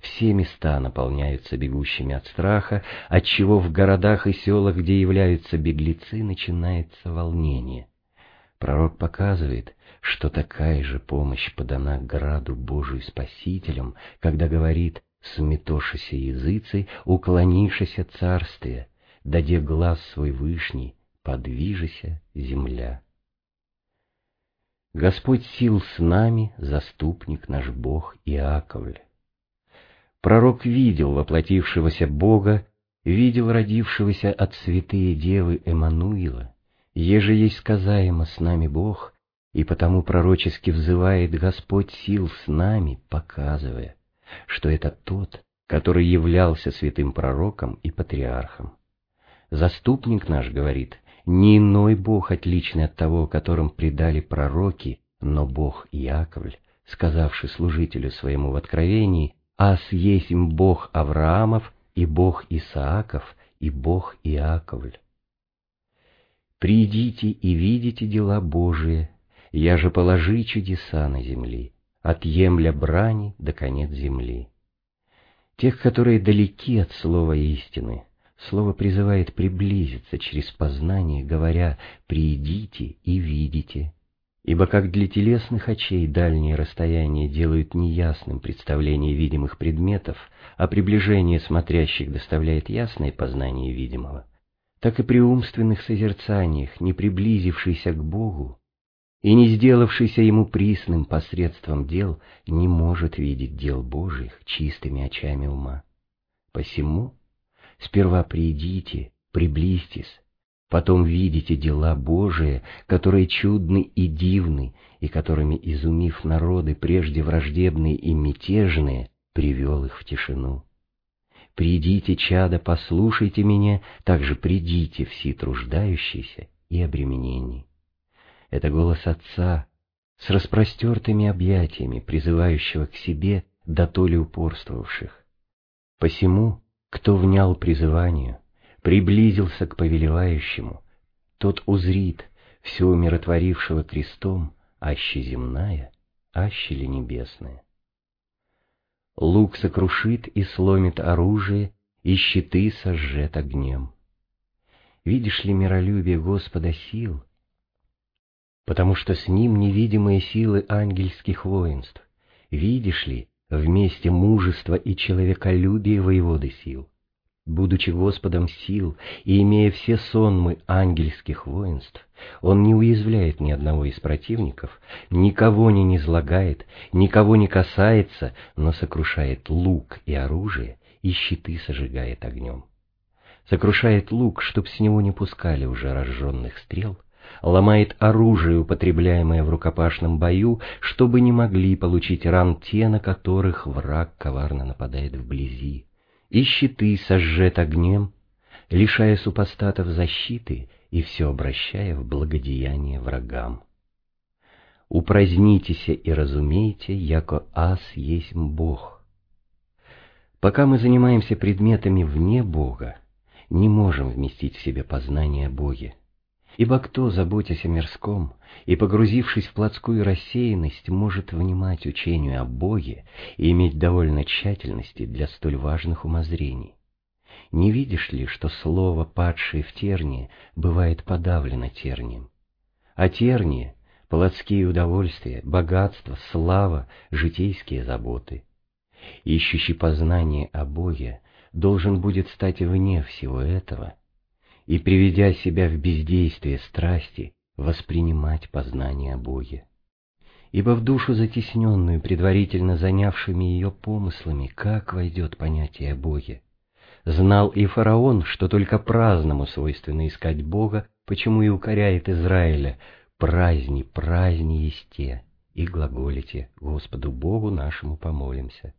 Все места наполняются бегущими от страха, отчего в городах и селах, где являются беглецы, начинается волнение. Пророк показывает, что такая же помощь подана граду Божию Спасителем, когда говорит «сметошися языцы, уклонишися царствие, даде глаз свой вышний, подвижися земля». Господь сил с нами, заступник наш Бог Иаковль. Пророк видел воплотившегося Бога, видел родившегося от святые девы Эммануила, еже есть сказаемо с нами Бог, и потому пророчески взывает Господь сил с нами, показывая, что это тот, который являлся святым пророком и патриархом. Заступник наш говорит, не иной Бог, отличный от того, которым предали пророки, но Бог Яковль, сказавший служителю своему в откровении, Ас есмь Бог Авраамов, и Бог Исааков, и Бог Иаковль. Придите и видите дела Божие, я же положи чудеса на земли, от емля брани до конец земли. Тех, которые далеки от слова истины, слово призывает приблизиться через познание, говоря «придите и видите». Ибо как для телесных очей дальние расстояния делают неясным представление видимых предметов, а приближение смотрящих доставляет ясное познание видимого, так и при умственных созерцаниях, не приблизившийся к Богу и не сделавшийся ему присным посредством дел, не может видеть дел Божьих чистыми очами ума. Посему сперва придите, приблизьтесь, Потом видите дела Божии, которые чудны и дивны, и которыми, изумив народы, прежде враждебные и мятежные, привел их в тишину. Придите, чада, послушайте меня, также придите, все труждающиеся и обремененные. Это голос Отца с распростертыми объятиями, призывающего к себе до толи упорствовавших. Посему, кто внял призыванию, приблизился к повелевающему, тот узрит все умиротворившего крестом, аще земная, аще ли небесная. Лук сокрушит и сломит оружие, и щиты сожжет огнем. Видишь ли миролюбие Господа сил? Потому что с ним невидимые силы ангельских воинств. Видишь ли, вместе мужества и человеколюбие воеводы сил? Будучи Господом сил и имея все сонмы ангельских воинств, Он не уязвляет ни одного из противников, никого не низлагает, никого не касается, но сокрушает лук и оружие, и щиты сожигает огнем. Сокрушает лук, чтоб с него не пускали уже разженных стрел, ломает оружие, употребляемое в рукопашном бою, чтобы не могли получить ран те, на которых враг коварно нападает вблизи, и щиты сожжет огнем, лишая супостатов защиты и все обращая в благодеяние врагам. Упразднитесь и разумейте, яко ас есть Бог. Пока мы занимаемся предметами вне Бога, не можем вместить в себе познание Боге. Ибо кто, заботясь о мирском и погрузившись в плотскую рассеянность, может внимать учению о Боге и иметь довольно тщательности для столь важных умозрений? Не видишь ли, что слово, падшее в тернии, бывает подавлено тернием? А тернии — плотские удовольствия, богатство, слава, житейские заботы. Ищущий познание о Боге должен будет стать вне всего этого и, приведя себя в бездействие страсти, воспринимать познание о Боге. Ибо в душу затесненную, предварительно занявшими ее помыслами, как войдет понятие о Боге? Знал и фараон, что только праздному свойственно искать Бога, почему и укоряет Израиля «Праздни, праздни есте» и глаголите «Господу Богу нашему помолимся».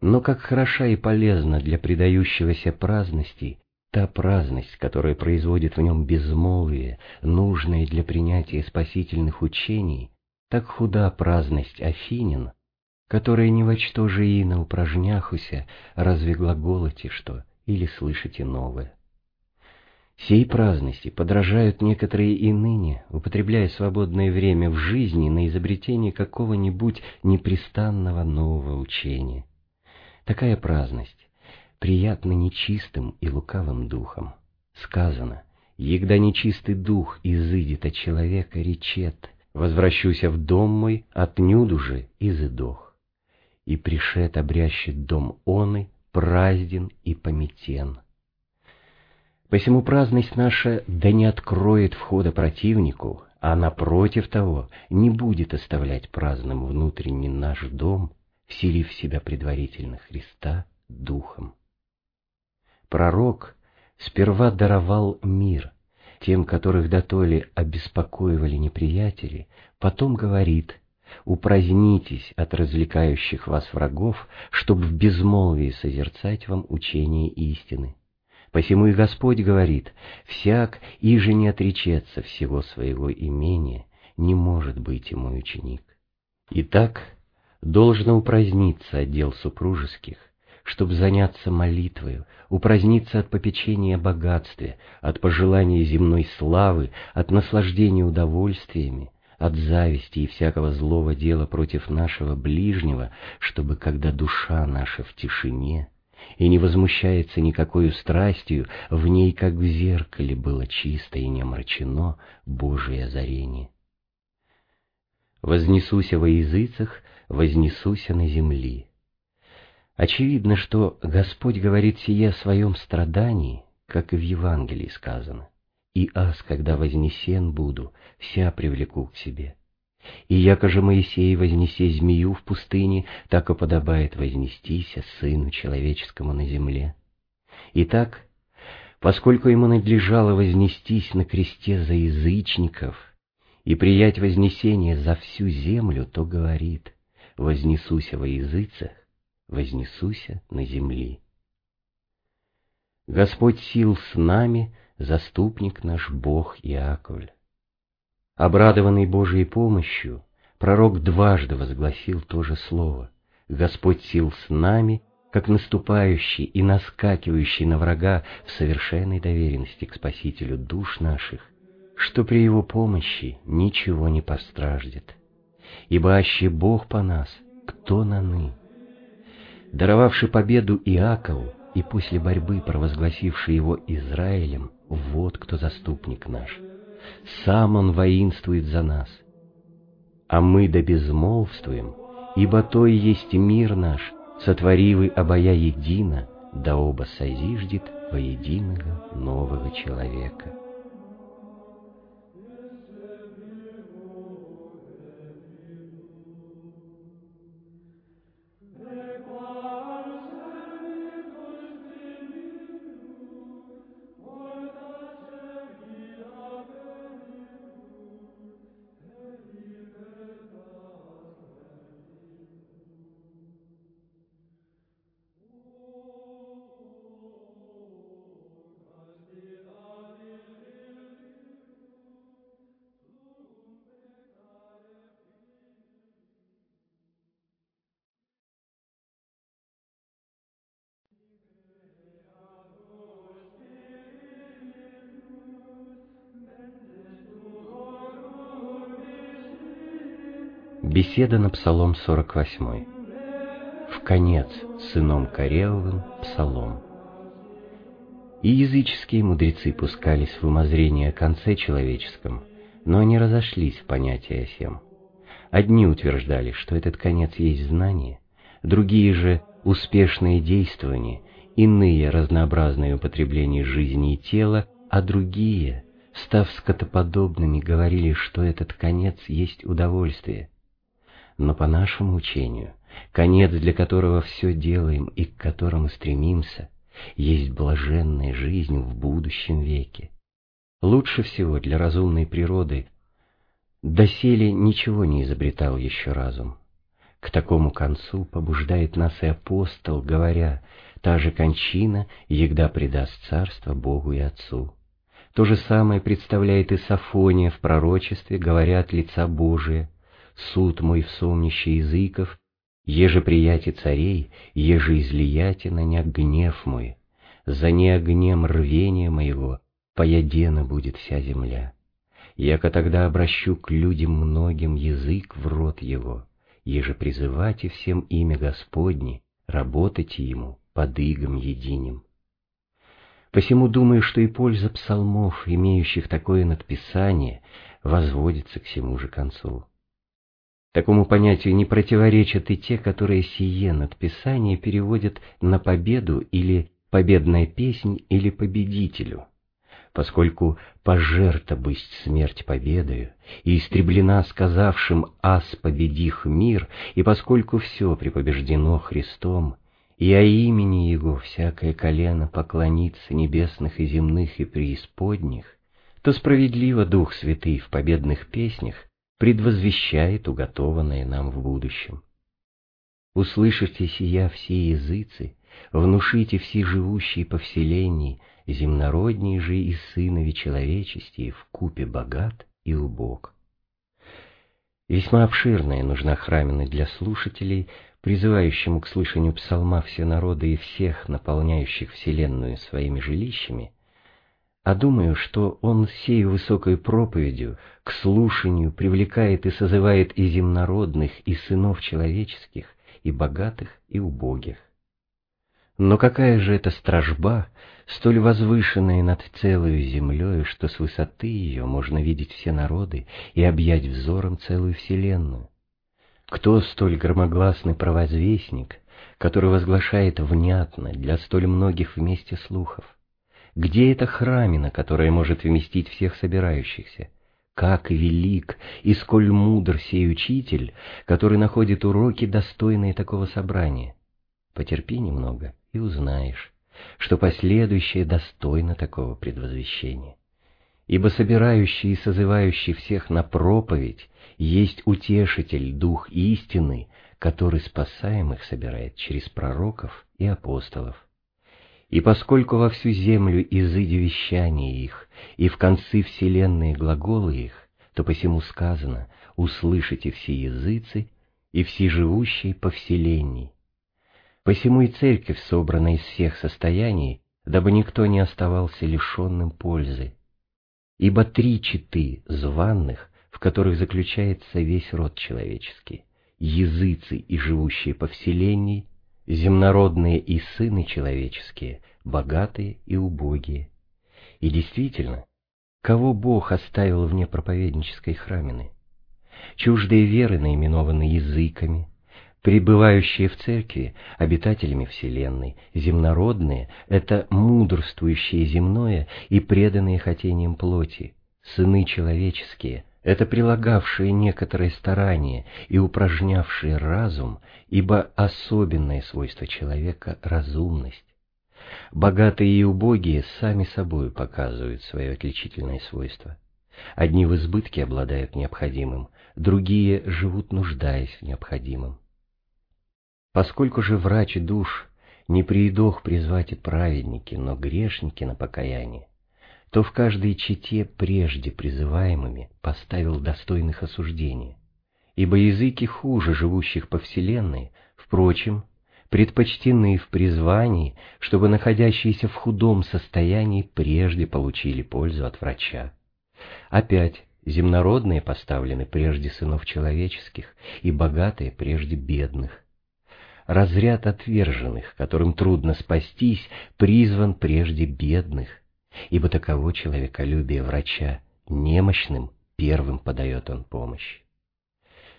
Но как хороша и полезна для предающегося праздности та праздность, которая производит в нем безмолвие, нужное для принятия спасительных учений, так худа праздность Афинин, которая ни во что же и на упражняхуся, разве глаголите что или слышите новое. Сей праздности подражают некоторые и ныне, употребляя свободное время в жизни на изобретение какого-нибудь непрестанного нового учения. Такая праздность приятна нечистым и лукавым духом. Сказано, «Егда нечистый дух изыдет от человека, речет, возвращуся в дом мой, отнюду же изыдох. И пришед обрящет дом оны, празден и пометен». Посему праздность наша да не откроет входа противнику, а напротив того не будет оставлять праздным внутренний наш дом, вселив в себя предварительно Христа Духом. Пророк сперва даровал мир тем, которых дотоле обеспокоивали неприятели, потом говорит «Упразднитесь от развлекающих вас врагов, чтобы в безмолвии созерцать вам учение истины». Посему и Господь говорит, «Всяк, иже не отречется всего своего имения, не может быть и мой ученик». Итак, должно упраздниться отдел супружеских, чтобы заняться молитвою, упраздниться от попечения о богатстве, от пожелания земной славы, от наслаждения удовольствиями, от зависти и всякого злого дела против нашего ближнего, чтобы, когда душа наша в тишине и не возмущается никакой страстью, в ней, как в зеркале, было чисто и не омрачено Божие озарение. «Вознесуся во языцах, вознесуся на земли». Очевидно, что Господь говорит сие о своем страдании, как и в Евангелии сказано. «И аз, когда вознесен буду, вся привлеку к себе». И яко же Моисей вознесе змею в пустыне, так и подобает вознестися Сыну Человеческому на земле. Итак, поскольку ему надлежало вознестись на кресте за язычников и приять вознесение за всю землю, то говорит «вознесуся во языцах, вознесуся на земли». Господь сил с нами, заступник наш Бог Иаковль. Обрадованный Божией помощью, пророк дважды возгласил то же слово. Господь сил с нами, как наступающий и наскакивающий на врага в совершенной доверенности к Спасителю душ наших, что при его помощи ничего не постраждет. Ибо аще Бог по нас, кто на ны? Даровавший победу Иакову и после борьбы провозгласивший его Израилем, вот кто заступник наш — сам Он воинствует за нас. А мы да безмолвствуем, ибо то и есть мир наш, сотворивый обоя едино, да оба созиждет воединого нового человека. Беседа на Псалом 48. В конец сыном Кареловым псалом. И языческие мудрецы пускались в умозрение о конце человеческом, но они разошлись в понятии о сем. Одни утверждали, что этот конец есть знание, другие же — успешное действование, иные — разнообразное употребление жизни и тела, а другие, став скотоподобными, говорили, что этот конец есть удовольствие. Но по нашему учению, конец, для которого все делаем и к которому стремимся, есть блаженная жизнь в будущем веке. Лучше всего для разумной природы доселе ничего не изобретал еще разум. К такому концу побуждает нас и апостол, говоря, «Та же кончина егда предаст царство Богу и Отцу». То же самое представляет и Сафония в пророчестве, говоря от лица Божия, «Суд мой в сомнище языков, еже прияти царей, еже излияти на ня гнев мой, за неогнем рвения моего, поядена будет вся земля. Яко тогда обращу к людям многим язык в рот его, еже призывайте всем имя Господне, работайте ему под игом единим. Посему думаю, что и польза псалмов, имеющих такое надписание, возводится к всему же концу. Такому понятию не противоречат и те, которые сие надписание переводят на победу или победная песнь или победителю, поскольку пожерта бысть смерть победою, и истреблена сказавшим «Ас победих мир», и поскольку все припобеждено Христом, и о имени Его всякое колено поклонится небесных и земных и преисподних, то справедливо Дух Святый в победных песнях предвозвещает уготованное нам в будущем. Услышите сия все языцы, внушите все живущие по вселенной, земнородние же и сынови человечести в купе богат и убог. Весьма обширная нужна храмина для слушателей, призывающему к слышанию псалма все народы и всех, наполняющих вселенную своими жилищами, а думаю, что он сей высокой проповедью к слушанию привлекает и созывает и земнородных, и сынов человеческих, и богатых, и убогих. Но какая же это стражба, столь возвышенная над целую землею, что с высоты ее можно видеть все народы и объять взором целую вселенную? Кто столь громогласный провозвестник, который возглашает внятно для столь многих вместе слухов? Где эта храмина, которая может вместить всех собирающихся? Как велик и сколь мудр сей учитель, который находит уроки, достойные такого собрания? Потерпи немного и узнаешь, что последующее достойно такого предвозвещения. Ибо собирающий и созывающий всех на проповедь есть утешитель, дух истины, который спасаемых собирает через пророков и апостолов. И поскольку во всю землю изыди вещания их, и в концы вселенной глаголы их, то посему сказано «услышите все языцы и все живущие по вселенной». Посему и церковь собрана из всех состояний, дабы никто не оставался лишенным пользы. Ибо три читы званных, в которых заключается весь род человеческий, языцы и живущие по вселенной, земнородные и сыны человеческие, богатые и убогие. И действительно, кого Бог оставил вне проповеднической храмины? Чуждые веры наименованы языками, пребывающие в церкви, обитателями вселенной, земнородные — это мудрствующие земное и преданные хотениям плоти, сыны человеческие — это прилагавшие некоторые старания и упражнявшие разум, ибо особенное свойство человека — разумность. Богатые и убогие сами собой показывают свое отличительное свойство. Одни в избытке обладают необходимым, другие живут нуждаясь в необходимом. Поскольку же врач душ не приедох призвать и праведники, но грешники на покаяние, то в каждой чете прежде призываемыми поставил достойных осуждения, ибо языки хуже живущих по вселенной, впрочем, предпочтены в призвании, чтобы находящиеся в худом состоянии прежде получили пользу от врача. Опять, земнородные поставлены прежде сынов человеческих, и богатые прежде бедных. Разряд отверженных, которым трудно спастись, призван прежде бедных, ибо таково человеколюбие врача, немощным первым подает он помощь.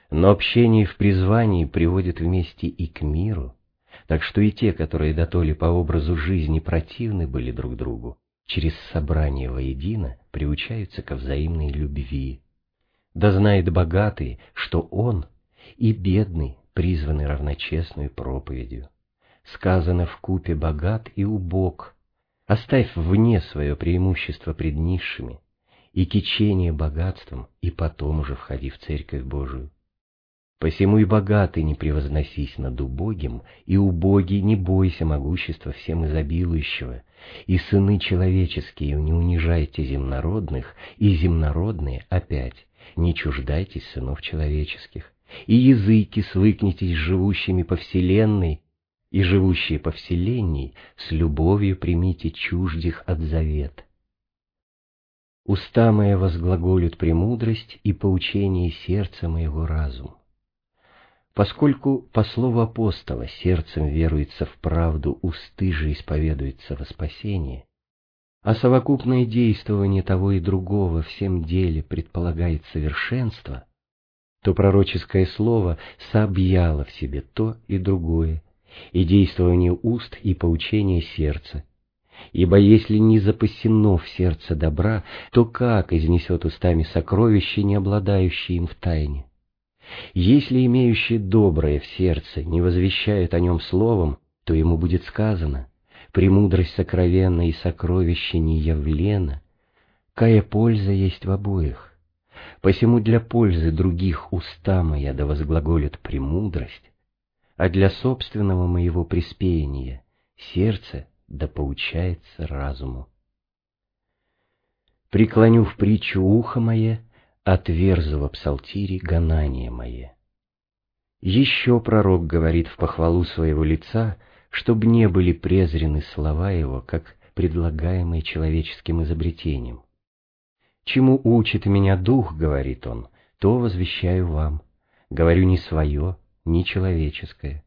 Но общение в призвании приводит вместе и к миру, так что и те, которые дотоле по образу жизни противны были друг другу, через собрание воедино приучаются ко взаимной любви. Да знает богатый, что он и бедный призваны равночестную проповедью. Сказано в купе богат и убог, оставь вне свое преимущество пред низшими, и кичение богатством, и потом уже входи в Церковь Божию. Посему и богатый не превозносись над убогим, и убогий не бойся могущества всем изобилующего, и сыны человеческие не унижайте земнородных, и земнородные опять не чуждайтесь сынов человеческих, и языки свыкнитесь с живущими по вселенной, и живущие по вселенной с любовью примите чуждих от завет. Уста мои возглаголют премудрость и поучение сердца моего разум Поскольку по слову апостола сердцем веруется в правду, усты же исповедуется во спасение, а совокупное действование того и другого всем деле предполагает совершенство, то пророческое слово сообъяло в себе то и другое, и действование уст и поучение сердца. Ибо если не запасено в сердце добра, то как изнесет устами сокровища, не обладающие им в тайне? Если имеющий доброе в сердце не возвещает о нем словом, то ему будет сказано, «Премудрость сокровенна и сокровище не явлена, кая польза есть в обоих. Посему для пользы других уста моя да возглаголит премудрость, а для собственного моего приспеяния сердце да поучается разуму. Преклоню в притчу ухо мое, отверзу в псалтире гонание мое. Еще пророк говорит в похвалу своего лица, чтобы не были презрены слова его, как предлагаемые человеческим изобретением. «Чему учит меня дух, — говорит он, — то возвещаю вам. Говорю не свое, не человеческое.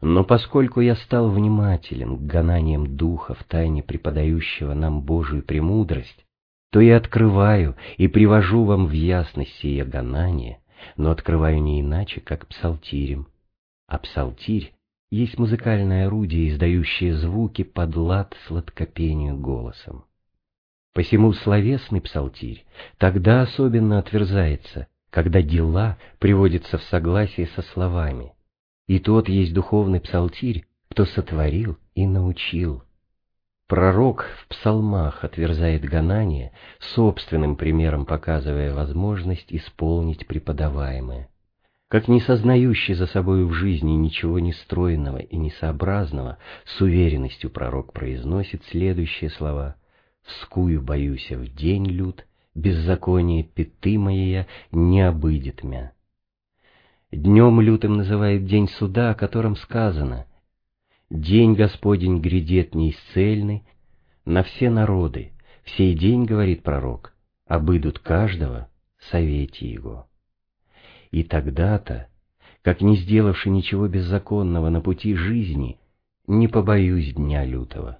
Но поскольку я стал внимателен к гонаниям духа в тайне преподающего нам Божию премудрость, то и открываю и привожу вам в ясность сие гонание, но открываю не иначе, как псалтирем. А псалтирь есть музыкальное орудие, издающее звуки под лад сладкопению голосом. Посему словесный псалтирь тогда особенно отверзается, когда дела приводятся в согласие со словами. И тот есть духовный псалтирь, кто сотворил и научил. Пророк в псалмах отверзает гонание, собственным примером показывая возможность исполнить преподаваемое. Как не сознающий за собою в жизни ничего нестроенного и несообразного, с уверенностью пророк произносит следующие слова «Скую боюся в день лют, беззаконие пяты моя не обыдет мя». Днем лютым называет день суда, о котором сказано — День Господень грядет неисцельный на все народы, в сей день, говорит пророк, обыдут каждого совете его. И тогда-то, как не сделавши ничего беззаконного на пути жизни, не побоюсь дня лютого,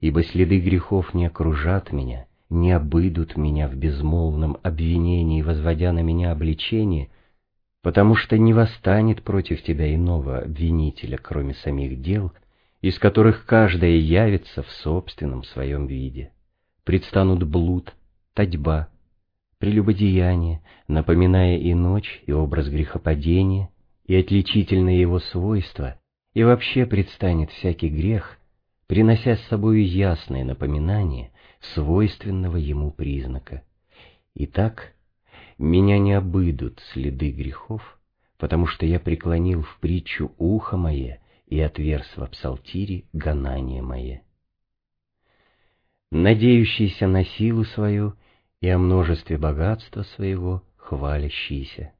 ибо следы грехов не окружат меня, не обыдут меня в безмолвном обвинении, возводя на меня обличение, потому что не восстанет против тебя иного обвинителя, кроме самих дел, из которых каждая явится в собственном своем виде. Предстанут блуд, татьба, прелюбодеяние, напоминая и ночь, и образ грехопадения, и отличительные его свойства, и вообще предстанет всякий грех, принося с собой ясное напоминание свойственного ему признака. Итак, меня не обыдут следы грехов, потому что я преклонил в притчу ухо мое и отверз во псалтире гонание мое. Надеющийся на силу свою и о множестве богатства своего хвалящийся.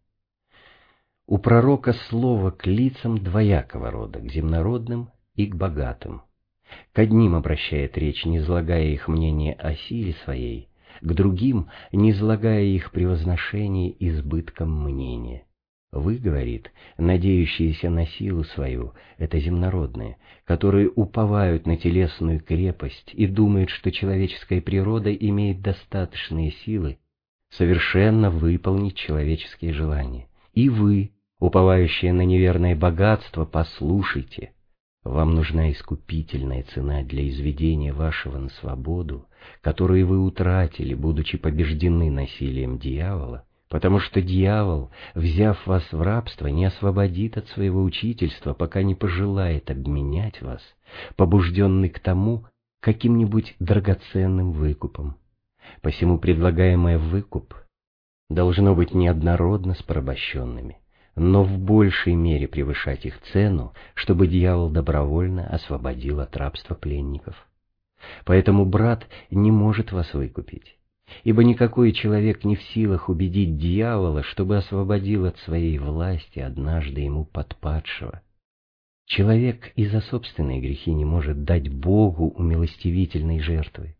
У пророка слово к лицам двоякого рода, к земнородным и к богатым. К одним обращает речь, не излагая их мнение о силе своей, к другим, не излагая их превозношение избытком мнения. Вы, говорит, надеющиеся на силу свою, это земнородные, которые уповают на телесную крепость и думают, что человеческая природа имеет достаточные силы совершенно выполнить человеческие желания. И вы, уповающие на неверное богатство, послушайте. Вам нужна искупительная цена для изведения вашего на свободу, которую вы утратили, будучи побеждены насилием дьявола, потому что дьявол, взяв вас в рабство, не освободит от своего учительства, пока не пожелает обменять вас, побужденный к тому каким-нибудь драгоценным выкупом. Посему предлагаемое выкуп должно быть неоднородно с порабощенными, но в большей мере превышать их цену, чтобы дьявол добровольно освободил от рабства пленников. Поэтому брат не может вас выкупить ибо никакой человек не в силах убедить дьявола, чтобы освободил от своей власти однажды ему подпадшего. Человек и за собственные грехи не может дать Богу умилостивительной жертвы.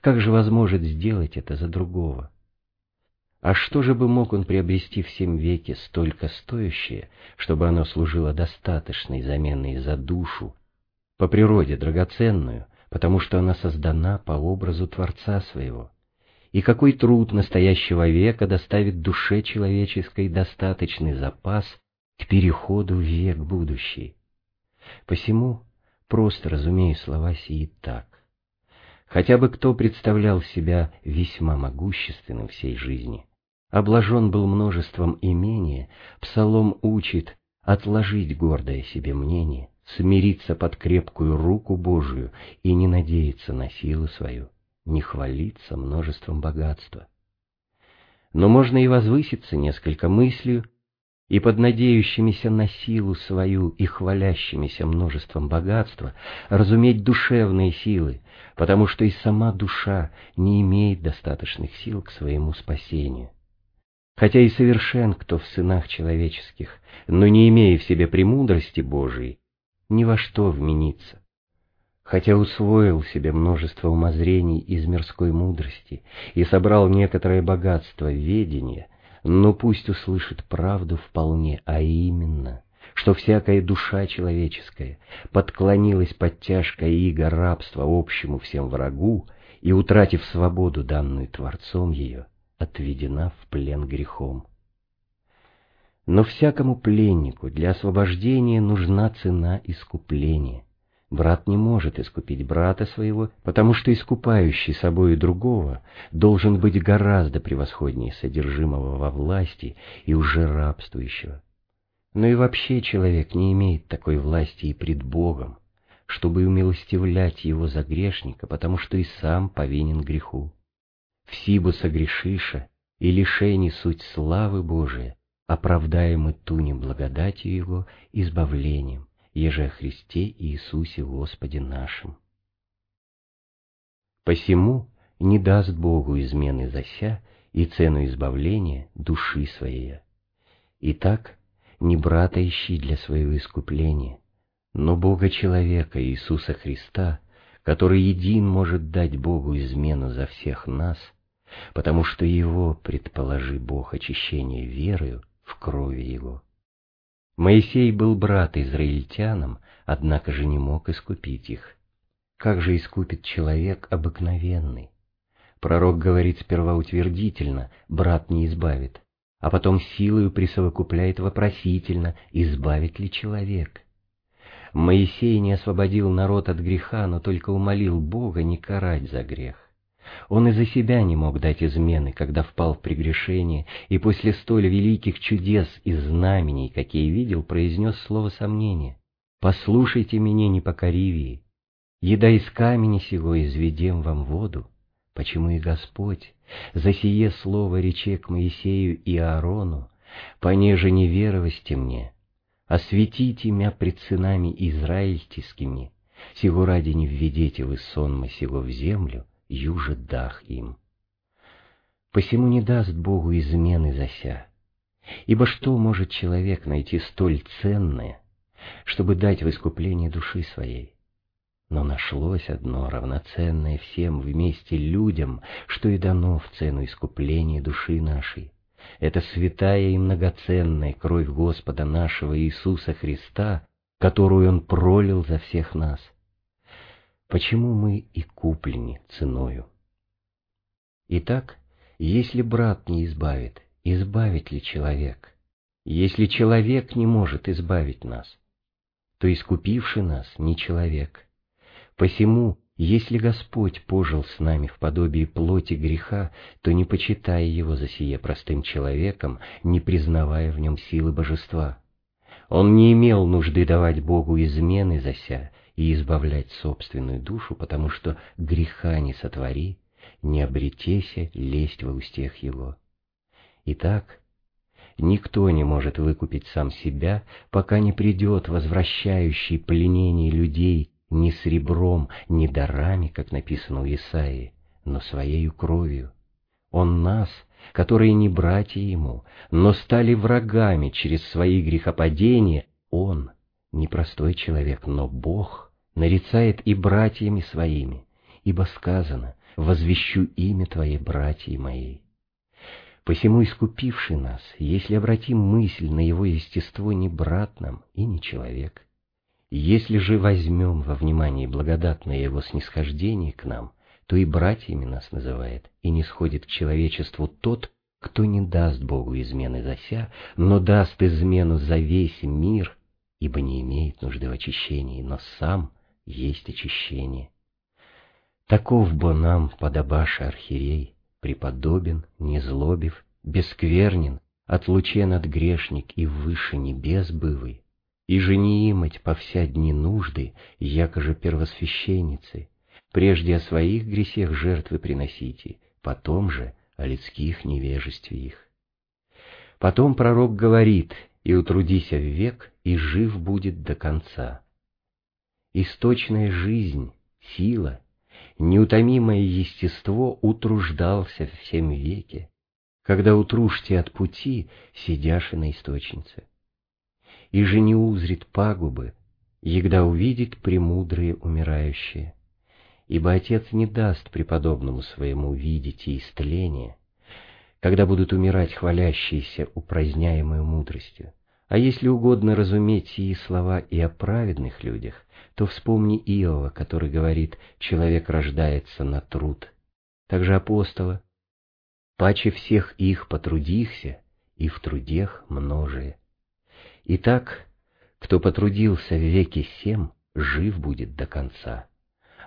Как же возможет сделать это за другого? А что же бы мог он приобрести в семь веке столько стоящее, чтобы оно служило достаточной заменой за душу, по природе драгоценную, потому что она создана по образу Творца своего? и какой труд настоящего века доставит душе человеческой достаточный запас к переходу в век будущий. Посему просто разумею слова сии так. Хотя бы кто представлял себя весьма могущественным всей жизни, обложен был множеством имения, псалом учит отложить гордое себе мнение, смириться под крепкую руку Божию и не надеяться на силу свою не хвалиться множеством богатства. Но можно и возвыситься несколько мыслью, и под надеющимися на силу свою и хвалящимися множеством богатства разуметь душевные силы, потому что и сама душа не имеет достаточных сил к своему спасению. Хотя и совершен кто в сынах человеческих, но не имея в себе премудрости Божией, ни во что вмениться. Хотя усвоил себе множество умозрений из мирской мудрости и собрал некоторое богатство ведения, но пусть услышит правду вполне, а именно, что всякая душа человеческая подклонилась под тяжкое иго рабства общему всем врагу и, утратив свободу, данную Творцом ее, отведена в плен грехом. Но всякому пленнику для освобождения нужна цена искупления — Брат не может искупить брата своего, потому что искупающий собою другого должен быть гораздо превосходнее содержимого во власти и уже рабствующего. Но и вообще человек не имеет такой власти и пред Богом, чтобы умилостивлять его за грешника, потому что и сам повинен греху. В сибу согрешиша и лишени суть славы Божия, оправдаемы ту неблагодатью Его избавлением еже Христе Иисусе Господе нашим. Посему не даст Богу измены зася и цену избавления души своей. Итак, не брата ищи для своего искупления, но Бога человека Иисуса Христа, который един может дать Богу измену за всех нас, потому что Его, предположи Бог, очищение верою в крови Его. Моисей был брат израильтянам, однако же не мог искупить их. Как же искупит человек обыкновенный? Пророк говорит сперва утвердительно, брат не избавит, а потом силою присовокупляет вопросительно, избавит ли человек. Моисей не освободил народ от греха, но только умолил Бога не карать за грех. Он и за себя не мог дать измены, когда впал в прегрешение, и после столь великих чудес и знамений, какие видел, произнес слово сомнения. «Послушайте меня, непокоривее, еда из камени сего изведем вам воду, почему и Господь? За сие слово рече к Моисею и Аарону, понеже неверовости мне, осветите мя пред сынами израильтискими, сего ради не введете вы сонма сего в землю, юже дах им. Посему не даст Богу измены зася, ибо что может человек найти столь ценное, чтобы дать в искупление души своей? но нашлось одно, равноценное всем вместе людям, что и дано в цену искупления души нашей. Это святая и многоценная кровь Господа нашего Иисуса Христа, которую Он пролил за всех нас. Почему мы и куплены ценою? Итак, если брат не избавит, избавит ли человек? Если человек не может избавить нас, то искупивший нас не человек. Посему, если Господь пожил с нами в подобии плоти греха, то не почитая его за сие простым человеком, не признавая в нем силы божества. Он не имел нужды давать Богу измены за ся и избавлять собственную душу, потому что греха не сотвори, не обретеся лезть во устех его. Итак, никто не может выкупить сам себя, пока не придет возвращающий пленение людей не сребром, не дарами, как написано у Исаии, но своею кровью. Он нас, которые не братья ему, но стали врагами через свои грехопадения, он, не простой человек, но Бог, нарицает и братьями своими, ибо сказано, возвещу имя Твое, братья мои. Посему искупивший нас, если обратим мысль на его естество, не брат нам и не человек, если же возьмем во внимание благодатное его снисхождение к нам, то и братьями нас называет, и не сходит к человечеству тот, кто не даст Богу измены за ся, но даст измену за весь мир, ибо не имеет нужды в очищении, но сам есть очищение. Таков бы нам подобаша архиерей, преподобен, незлобив, бесквернен, отлучен от грешник и выше небес бывый, и же не имать по вся дни нужды, якоже первосвященницы, прежде о своих гресех жертвы приносите, потом же о людских невежестве их. Потом пророк говорит, и утрудися в век, и жив будет до конца. Источная жизнь, сила, неутомимое естество утруждался в всем веке, когда утружьте от пути, сидяши на источнице и же не узрит пагубы, егда увидит премудрые умирающие. Ибо Отец не даст преподобному своему видеть и истление, когда будут умирать хвалящиеся упраздняемую мудростью. А если угодно разуметь сии слова и о праведных людях, то вспомни Иова, который говорит «человек рождается на труд». Также апостола «паче всех их потрудихся, и в трудех множие». Итак, кто потрудился в веке семь, жив будет до конца.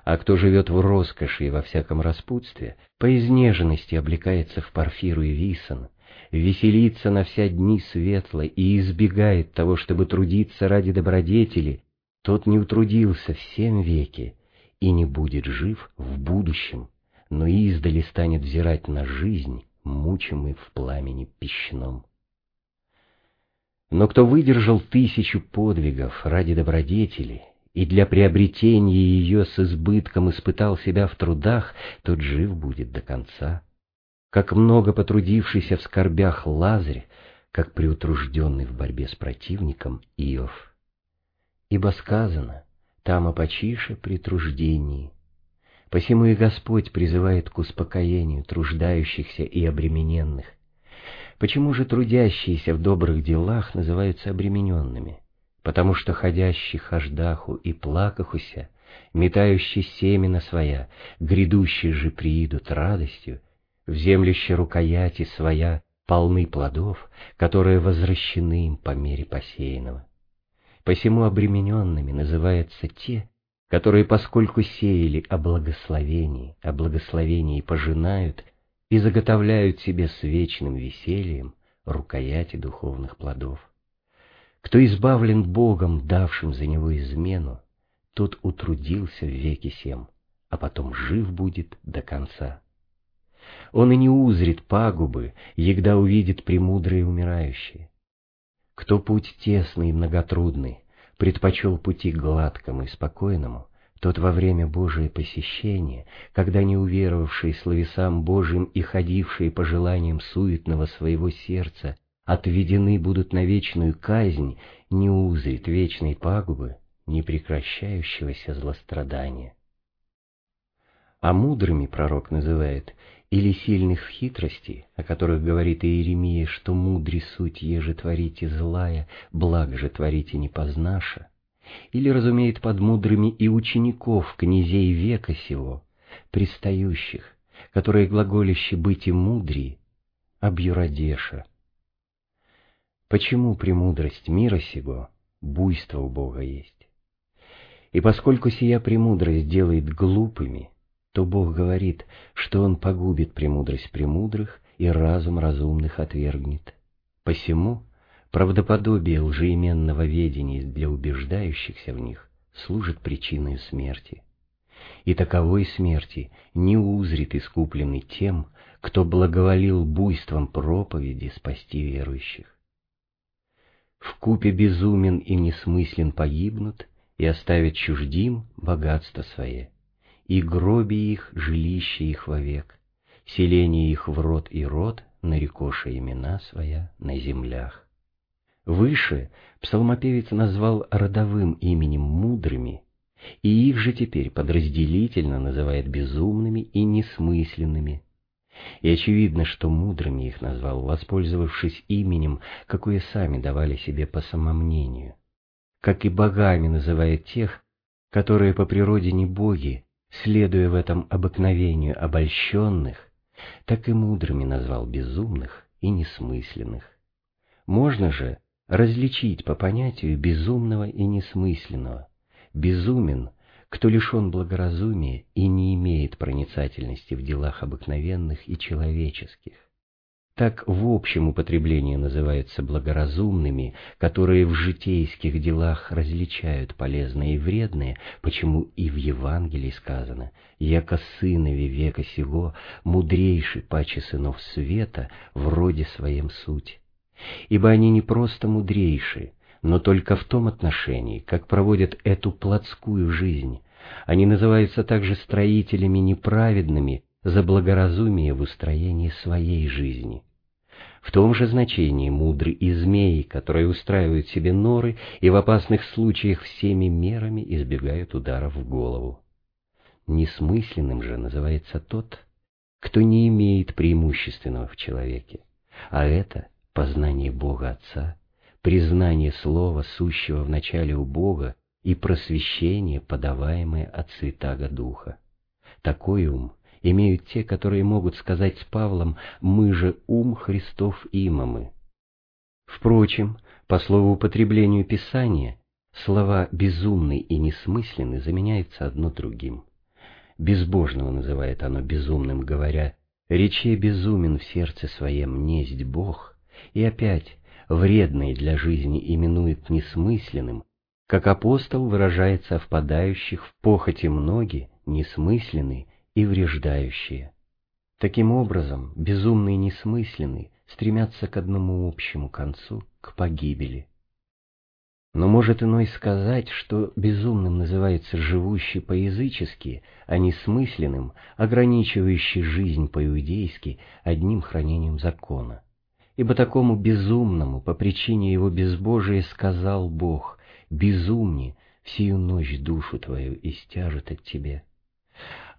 А кто живет в роскоши и во всяком распутстве, по изнеженности облекается в парфиру и висон, веселится на вся дни светло и избегает того, чтобы трудиться ради добродетели, тот не утрудился в семь веке и не будет жив в будущем, но издали станет взирать на жизнь, мучимый в пламени пищном. Но кто выдержал тысячу подвигов ради добродетели и для приобретения ее с избытком испытал себя в трудах, тот жив будет до конца. Как много потрудившийся в скорбях Лазарь, как приутружденный в борьбе с противником Иов. Ибо сказано, там опочише при труждении. Посему и Господь призывает к успокоению труждающихся и обремененных, Почему же трудящиеся в добрых делах называются обремененными? Потому что ходящий хождаху и плакахуся, метающий семена своя, грядущие же приидут радостью, в землище рукояти своя полны плодов, которые возвращены им по мере посеянного. Посему обремененными называются те, которые, поскольку сеяли о благословении, о благословении пожинают, и заготовляют себе с вечным весельем рукояти духовных плодов. Кто избавлен Богом, давшим за него измену, тот утрудился в веке сем, а потом жив будет до конца. Он и не узрит пагубы, егда увидит премудрые умирающие. Кто путь тесный и многотрудный предпочел пути гладкому и спокойному, тот во время Божие посещения, когда не уверовавшие словесам Божьим и ходившие по желаниям суетного своего сердца отведены будут на вечную казнь, не узрит вечной пагубы, непрекращающегося злострадания. А мудрыми пророк называет или сильных в хитрости, о которых говорит Иеремия, что мудри суть еже творите злая, благо же творите не познаша, или разумеет под мудрыми и учеников князей века сего, пристающих, которые глаголище быть и мудри, объюрадеша. Почему премудрость мира сего буйство у Бога есть? И поскольку сия премудрость делает глупыми, то Бог говорит, что Он погубит премудрость премудрых и разум разумных отвергнет. Посему правдоподобие лжеименного ведения для убеждающихся в них служит причиной смерти. И таковой смерти не узрит искупленный тем, кто благоволил буйством проповеди спасти верующих. В купе безумен и несмыслен погибнут и оставят чуждим богатство свое и гроби их жилище их вовек, селение их в род и род, нарекоша имена своя на землях. Выше псалмопевец назвал родовым именем мудрыми, и их же теперь подразделительно называет безумными и несмысленными. И очевидно, что мудрыми их назвал, воспользовавшись именем, какое сами давали себе по самомнению. Как и богами называет тех, которые по природе не боги, следуя в этом обыкновению обольщенных, так и мудрыми назвал безумных и несмысленных. Можно же различить по понятию безумного и несмысленного. Безумен, кто лишен благоразумия и не имеет проницательности в делах обыкновенных и человеческих так в общем употреблении называются благоразумными, которые в житейских делах различают полезное и вредное, почему и в Евангелии сказано «Яко сынове века сего, мудрейший паче сынов света, в роде своем суть». Ибо они не просто мудрейшие, но только в том отношении, как проводят эту плотскую жизнь. Они называются также строителями неправедными, за благоразумие в устроении своей жизни. В том же значении мудры и змеи, которые устраивают себе норы и в опасных случаях всеми мерами избегают ударов в голову. Несмысленным же называется тот, кто не имеет преимущественного в человеке, а это познание Бога Отца, признание Слова, сущего в начале у Бога, и просвещение, подаваемое от Святаго Духа. Такой ум имеют те, которые могут сказать с Павлом «мы же ум Христов имамы». Впрочем, по слову употреблению Писания, слова «безумный» и «несмысленный» заменяются одно другим. Безбожного называет оно безумным, говоря «рече безумен в сердце своем несть Бог», и опять вредный для жизни именует несмысленным, как апостол выражается в впадающих в похоти многие, несмысленный, и вреждающие. Таким образом, безумный и несмысленный стремятся к одному общему концу, к погибели. Но может иной сказать, что безумным называется живущий по-язычески, а несмысленным, ограничивающий жизнь по-иудейски одним хранением закона. Ибо такому безумному по причине его безбожия сказал Бог, «Безумни, всю ночь душу твою истяжет от тебя»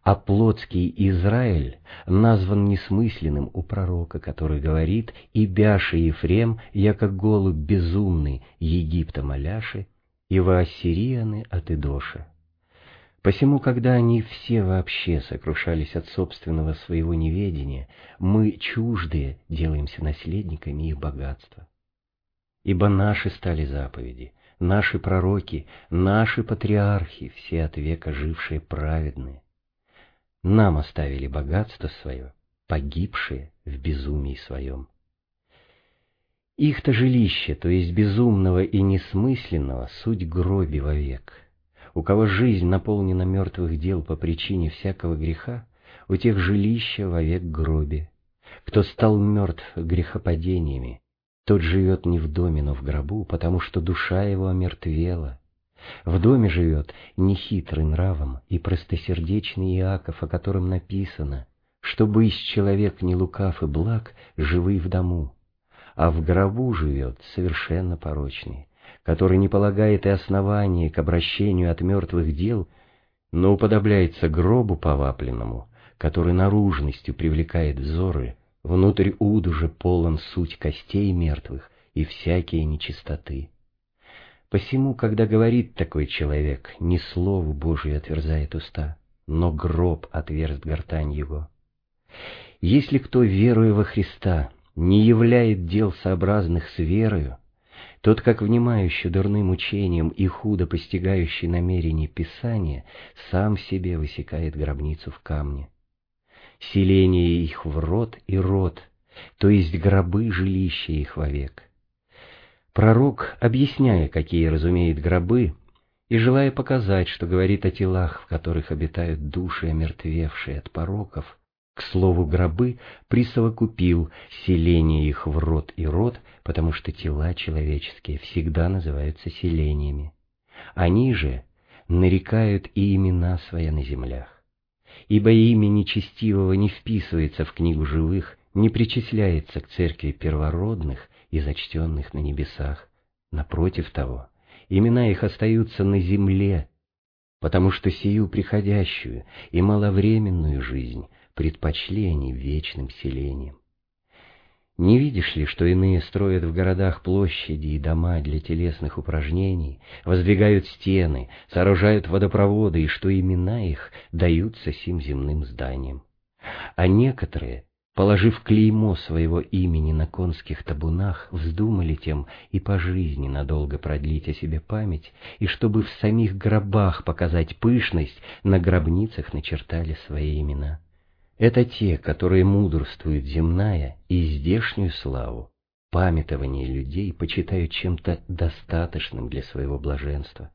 а плотский Израиль назван несмысленным у пророка, который говорит «И бяши Ефрем, яко голубь безумный, Египта моляши, и воассирианы от Идоша». Посему, когда они все вообще сокрушались от собственного своего неведения, мы, чуждые, делаемся наследниками их богатства. Ибо наши стали заповеди, наши пророки, наши патриархи, все от века жившие праведные, нам оставили богатство свое, погибшие в безумии своем. Их-то жилище, то есть безумного и несмысленного, суть гроби вовек. У кого жизнь наполнена мертвых дел по причине всякого греха, у тех жилище вовек гробе. Кто стал мертв грехопадениями, тот живет не в доме, но в гробу, потому что душа его омертвела, в доме живет нехитрый нравом и простосердечный Иаков, о котором написано, чтобы из человек не лукав и благ, живый в дому, а в гробу живет совершенно порочный, который не полагает и основания к обращению от мертвых дел, но уподобляется гробу повапленному, который наружностью привлекает взоры, внутрь уду же полон суть костей мертвых и всякие нечистоты. Посему, когда говорит такой человек, не слову Божию отверзает уста, но гроб отверст гортань его. Если кто, веруя во Христа, не являет дел сообразных с верою, тот, как внимающий дурным учением и худо постигающий намерение Писания, сам себе высекает гробницу в камне. Селение их в рот и рот, то есть гробы жилища их вовек. Пророк, объясняя, какие разумеет гробы, и желая показать, что говорит о телах, в которых обитают души, омертвевшие от пороков, к слову, гробы присовокупил селение их в род и род, потому что тела человеческие всегда называются селениями. Они же нарекают и имена свои на землях. Ибо имя нечестивого не вписывается в книгу живых, не причисляется к церкви первородных и зачтенных на небесах. Напротив того, имена их остаются на земле, потому что сию приходящую и маловременную жизнь предпочли они вечным селением. Не видишь ли, что иные строят в городах площади и дома для телесных упражнений, воздвигают стены, сооружают водопроводы, и что имена их даются сим земным зданиям? А некоторые, положив клеймо своего имени на конских табунах, вздумали тем и по жизни надолго продлить о себе память, и чтобы в самих гробах показать пышность, на гробницах начертали свои имена. Это те, которые мудрствуют земная и здешнюю славу, памятование людей почитают чем-то достаточным для своего блаженства.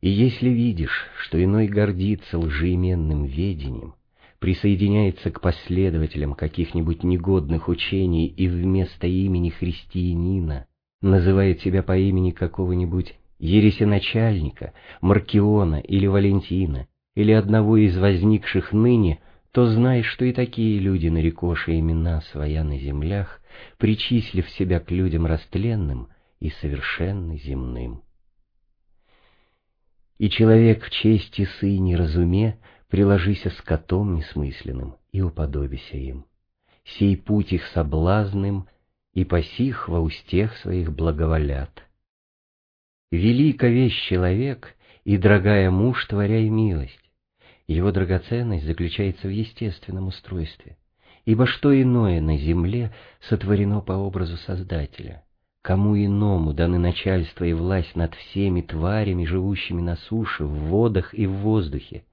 И если видишь, что иной гордится лжеименным ведением, присоединяется к последователям каких-нибудь негодных учений и вместо имени христианина называет себя по имени какого-нибудь ересеначальника, Маркиона или Валентина, или одного из возникших ныне то знай, что и такие люди, нарекоши имена своя на землях, причислив себя к людям растленным и совершенно земным. И человек в чести сыне разуме, приложися с котом несмысленным и уподобися им. Сей путь их соблазным, и посих во устех своих благоволят. Велика вещь человек, и дорогая муж, творяй милость, его драгоценность заключается в естественном устройстве, ибо что иное на земле сотворено по образу Создателя. Кому иному даны начальство и власть над всеми тварями, живущими на суше, в водах и в воздухе.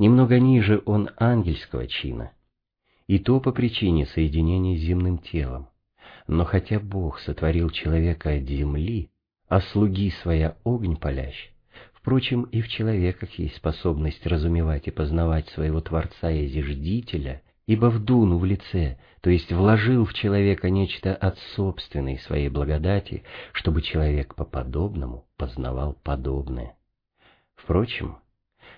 Немного ниже он ангельского чина, и то по причине соединения с земным телом. Но хотя Бог сотворил человека от земли, а слуги своя огонь палящ, Впрочем, и в человеках есть способность разумевать и познавать своего Творца и Зиждителя, ибо вдуну в лице, то есть вложил в человека нечто от собственной своей благодати, чтобы человек по-подобному познавал подобное. Впрочем,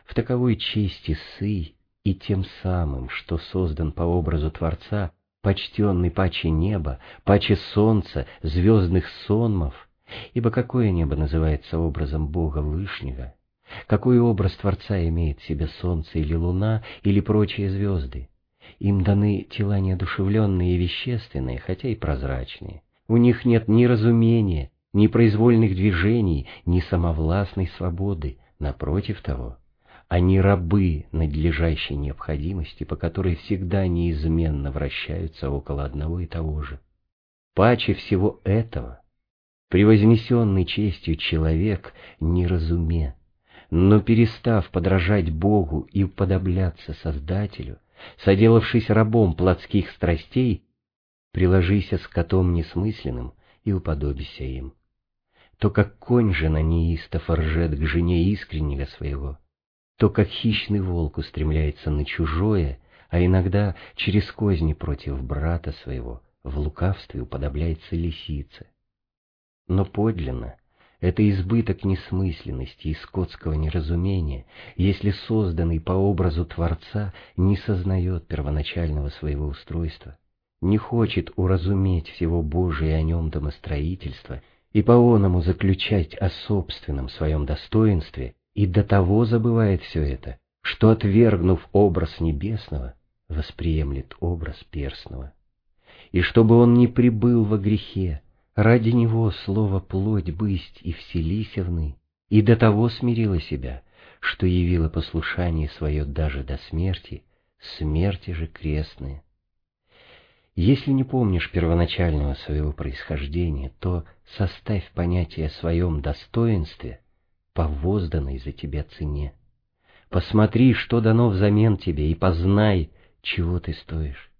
в таковой чести сый и тем самым, что создан по образу Творца, почтенный паче неба, паче солнца, звездных сонмов, Ибо какое небо называется образом Бога Вышнего? Какой образ Творца имеет в себе солнце или луна или прочие звезды? Им даны тела неодушевленные и вещественные, хотя и прозрачные. У них нет ни разумения, ни произвольных движений, ни самовластной свободы. Напротив того, они рабы надлежащей необходимости, по которой всегда неизменно вращаются около одного и того же. Паче всего этого Превознесенный честью человек не разуме, но перестав подражать Богу и уподобляться Создателю, соделавшись рабом плотских страстей, приложися с котом несмысленным и уподобися им. То, как конь жена неистово ржет к жене искреннего своего, то, как хищный волк устремляется на чужое, а иногда через козни против брата своего, в лукавстве уподобляется лисице. Но подлинно это избыток несмысленности и скотского неразумения, если созданный по образу Творца не сознает первоначального своего устройства, не хочет уразуметь всего Божия о нем домостроительства и по-оному заключать о собственном своем достоинстве, и до того забывает все это, что, отвергнув образ небесного, восприемлет образ перстного. И чтобы он не прибыл во грехе, ради него слово «плоть бысть» и вселися вны, и до того смирила себя, что явила послушание свое даже до смерти, смерти же крестные. Если не помнишь первоначального своего происхождения, то составь понятие о своем достоинстве по возданной за тебя цене. Посмотри, что дано взамен тебе, и познай, чего ты стоишь.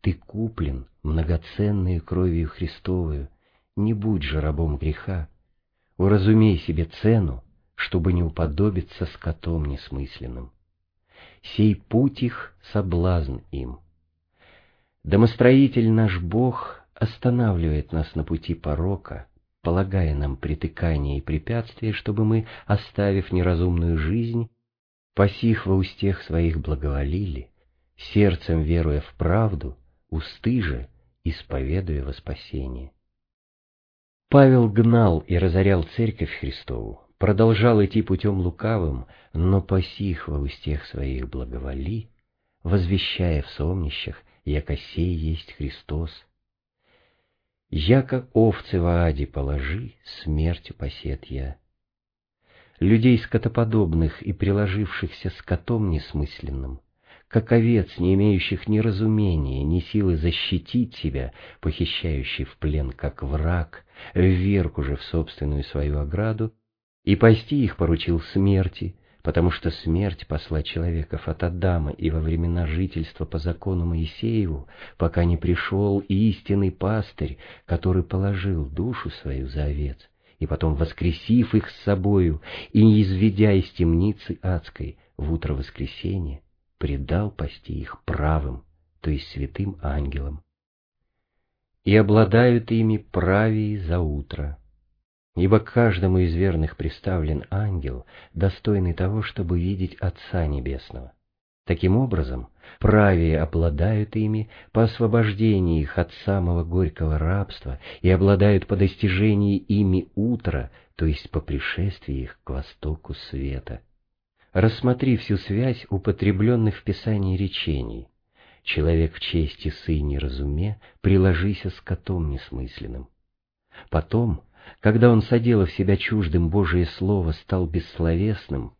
Ты куплен многоценной кровью Христовую, не будь же рабом греха. Уразумей себе цену, чтобы не уподобиться скотом несмысленным. Сей путь их — соблазн им. Домостроитель наш Бог останавливает нас на пути порока, полагая нам притыкания и препятствия, чтобы мы, оставив неразумную жизнь, посих во устех своих благоволили, сердцем веруя в правду, усты же, исповедуя во спасение. Павел гнал и разорял церковь Христову, продолжал идти путем лукавым, но посих во устех своих благоволи, возвещая в сомнищах, яко сей есть Христос. Яко овцы в аде положи, смертью посет я людей скотоподобных и приложившихся скотом несмысленным, как овец, не имеющих ни разумения, ни силы защитить себя, похищающий в плен, как враг, вверх уже в собственную свою ограду, и пасти их поручил смерти, потому что смерть посла человеков от Адама и во времена жительства по закону Моисееву, пока не пришел истинный пастырь, который положил душу свою за овец и потом, воскресив их с собою и изведя из темницы адской в утро воскресенья, предал пасти их правым, то есть святым ангелам. И обладают ими правии за утро, ибо каждому из верных представлен ангел, достойный того, чтобы видеть Отца Небесного. Таким образом, правее обладают ими по освобождении их от самого горького рабства и обладают по достижении ими утра, то есть по пришествии их к востоку света. Рассмотри всю связь употребленных в Писании речений. Человек в чести сыне разуме, приложися с несмысленным. Потом, когда он, соделав себя чуждым Божие Слово, стал бессловесным,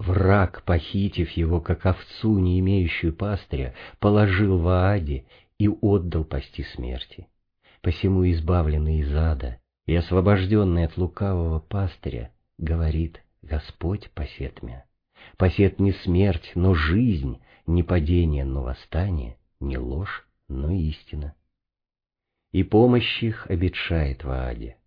Враг, похитив его, как овцу, не имеющую пастыря, положил в Ааде и отдал пасти смерти. Посему избавленный из ада и освобожденный от лукавого пастыря, говорит Господь посет мя. Посет не смерть, но жизнь, не падение, но восстание, не ложь, но истина. И помощь их обетшает в Ааде.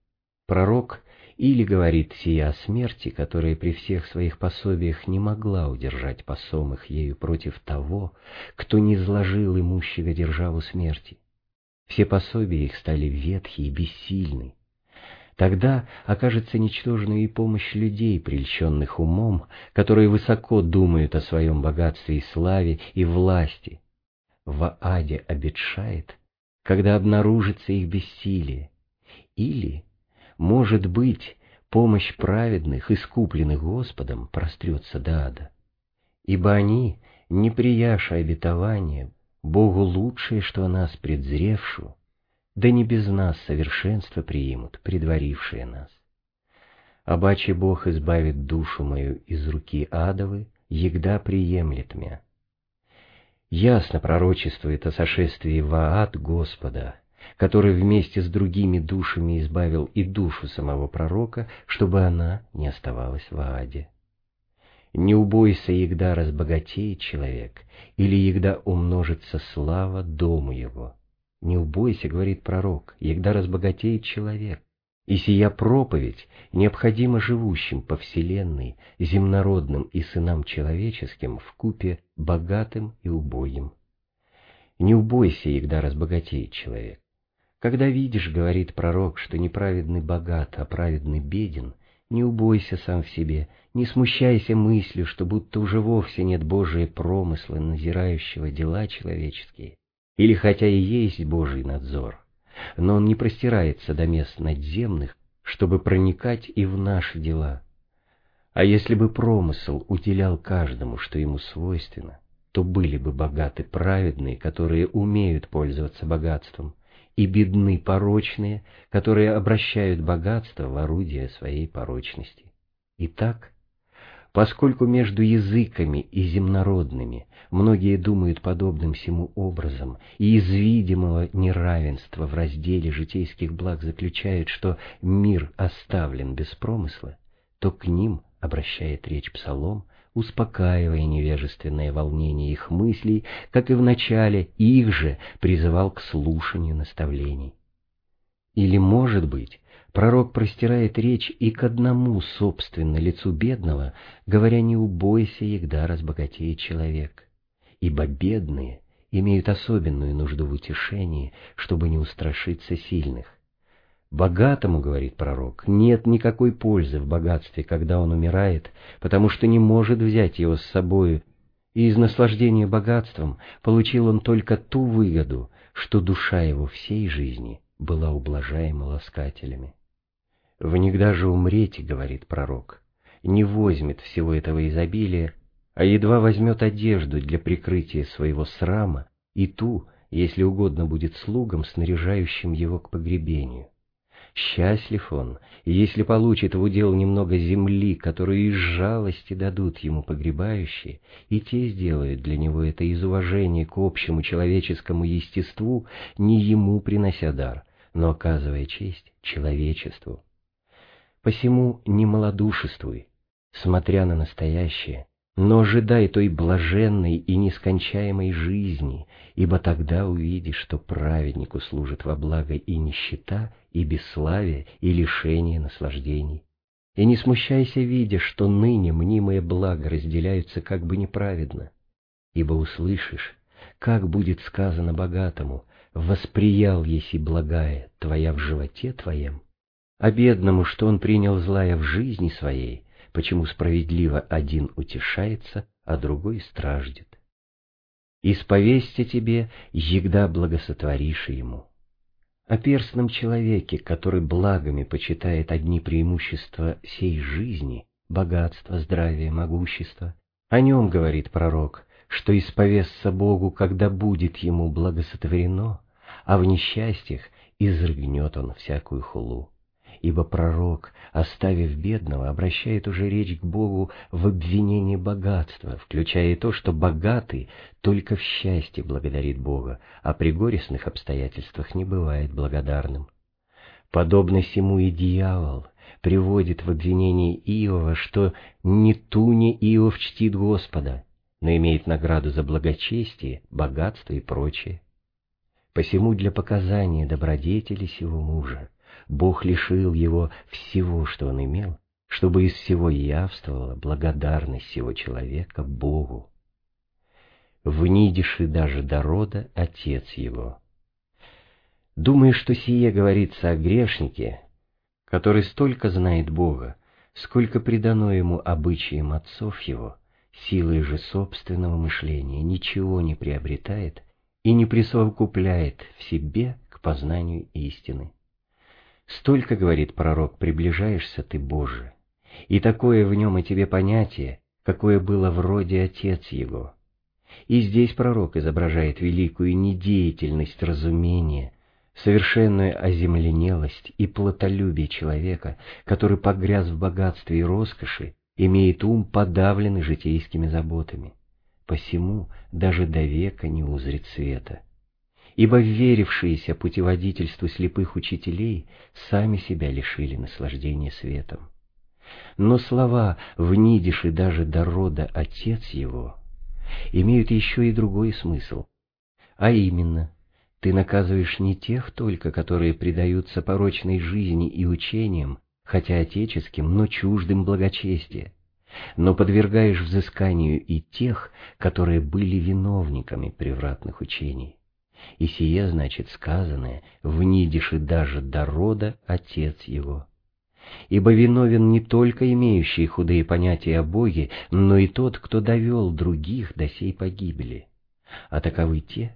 Пророк или говорит сия о смерти, которая при всех своих пособиях не могла удержать посомых ею против того, кто не изложил имущего державу смерти. Все пособия их стали ветхие и бессильны. Тогда окажется ничтожной и помощь людей, прельщенных умом, которые высоко думают о своем богатстве и славе и власти. В аде обетшает, когда обнаружится их бессилие, или может быть, помощь праведных, искупленных Господом, прострется до ада. Ибо они, не прияша обетования, Богу лучшее, что нас предзревшу, да не без нас совершенство приимут, предварившие нас. Обаче Бог избавит душу мою из руки адовы, егда приемлет мя. Ясно пророчествует о сошествии в ад Господа, который вместе с другими душами избавил и душу самого пророка, чтобы она не оставалась в аде. Не убойся, егда разбогатеет человек, или егда умножится слава дому его. Не убойся, говорит пророк, егда разбогатеет человек. И сия проповедь необходима живущим по вселенной, земнородным и сынам человеческим в купе богатым и убогим. Не убойся, егда разбогатеет человек. Когда видишь, говорит пророк, что неправедный богат, а праведный беден, не убойся сам в себе, не смущайся мыслью, что будто уже вовсе нет Божия промысла, назирающего дела человеческие, или хотя и есть Божий надзор, но он не простирается до мест надземных, чтобы проникать и в наши дела. А если бы промысел уделял каждому, что ему свойственно, то были бы богаты праведные, которые умеют пользоваться богатством, и бедны порочные, которые обращают богатство в орудие своей порочности. Итак, поскольку между языками и земнородными многие думают подобным всему образом, и из видимого неравенства в разделе житейских благ заключают, что мир оставлен без промысла, то к ним обращает речь Псалом, успокаивая невежественное волнение их мыслей, как и в начале их же призывал к слушанию наставлений. Или, может быть, пророк простирает речь и к одному собственно лицу бедного, говоря «не убойся, егда разбогатеет человек», ибо бедные имеют особенную нужду в утешении, чтобы не устрашиться сильных. Богатому, говорит пророк, нет никакой пользы в богатстве, когда он умирает, потому что не может взять его с собою, и из наслаждения богатством получил он только ту выгоду, что душа его всей жизни была ублажаема ласкателями. «В них даже умрете, — говорит пророк, — не возьмет всего этого изобилия, а едва возьмет одежду для прикрытия своего срама и ту, если угодно будет слугам, снаряжающим его к погребению. Счастлив он, если получит в удел немного земли, которую из жалости дадут ему погребающие, и те сделают для него это из уважения к общему человеческому естеству, не ему принося дар, но оказывая честь человечеству. Посему не малодушествуй, смотря на настоящее, но ожидай той блаженной и нескончаемой жизни, ибо тогда увидишь, что праведнику служит во благо и нищета, и бесславие, и лишение наслаждений. И не смущайся, видя, что ныне мнимые блага разделяются как бы неправедно, ибо услышишь, как будет сказано богатому, «Восприял еси благая твоя в животе твоем», а бедному, что он принял злая в жизни своей, почему справедливо один утешается, а другой страждет. Исповесьте тебе, егда благосотворишь ему. О перстном человеке, который благами почитает одни преимущества сей жизни, богатство, здравие, могущество, о нем говорит пророк, что исповестся Богу, когда будет ему благосотворено, а в несчастьях изрыгнет он всякую хулу ибо пророк, оставив бедного, обращает уже речь к Богу в обвинении богатства, включая то, что богатый только в счастье благодарит Бога, а при горестных обстоятельствах не бывает благодарным. Подобно сему и дьявол приводит в обвинение Иова, что не туне Иов чтит Господа, но имеет награду за благочестие, богатство и прочее. Посему для показания добродетели сего мужа Бог лишил его всего, что он имел, чтобы из всего явствовала благодарность всего человека Богу. Внидиши даже до рода отец его. Думаешь, что сие говорится о грешнике, который столько знает Бога, сколько предано ему обычаям отцов его, силой же собственного мышления ничего не приобретает и не присовокупляет в себе к познанию истины. Столько, говорит пророк, приближаешься ты, Боже, и такое в нем и тебе понятие, какое было вроде отец его. И здесь пророк изображает великую недеятельность разумения, совершенную оземленелость и плотолюбие человека, который погряз в богатстве и роскоши, имеет ум подавленный житейскими заботами. Посему даже до века не узрит света ибо верившиеся путеводительству слепых учителей сами себя лишили наслаждения светом. Но слова «внидишь и даже до рода отец его» имеют еще и другой смысл, а именно, ты наказываешь не тех только, которые предаются порочной жизни и учениям, хотя отеческим, но чуждым благочестия, но подвергаешь взысканию и тех, которые были виновниками превратных учений и сие значит сказанное, внидишь и даже до рода отец его. Ибо виновен не только имеющий худые понятия о Боге, но и тот, кто довел других до сей погибели. А таковы те,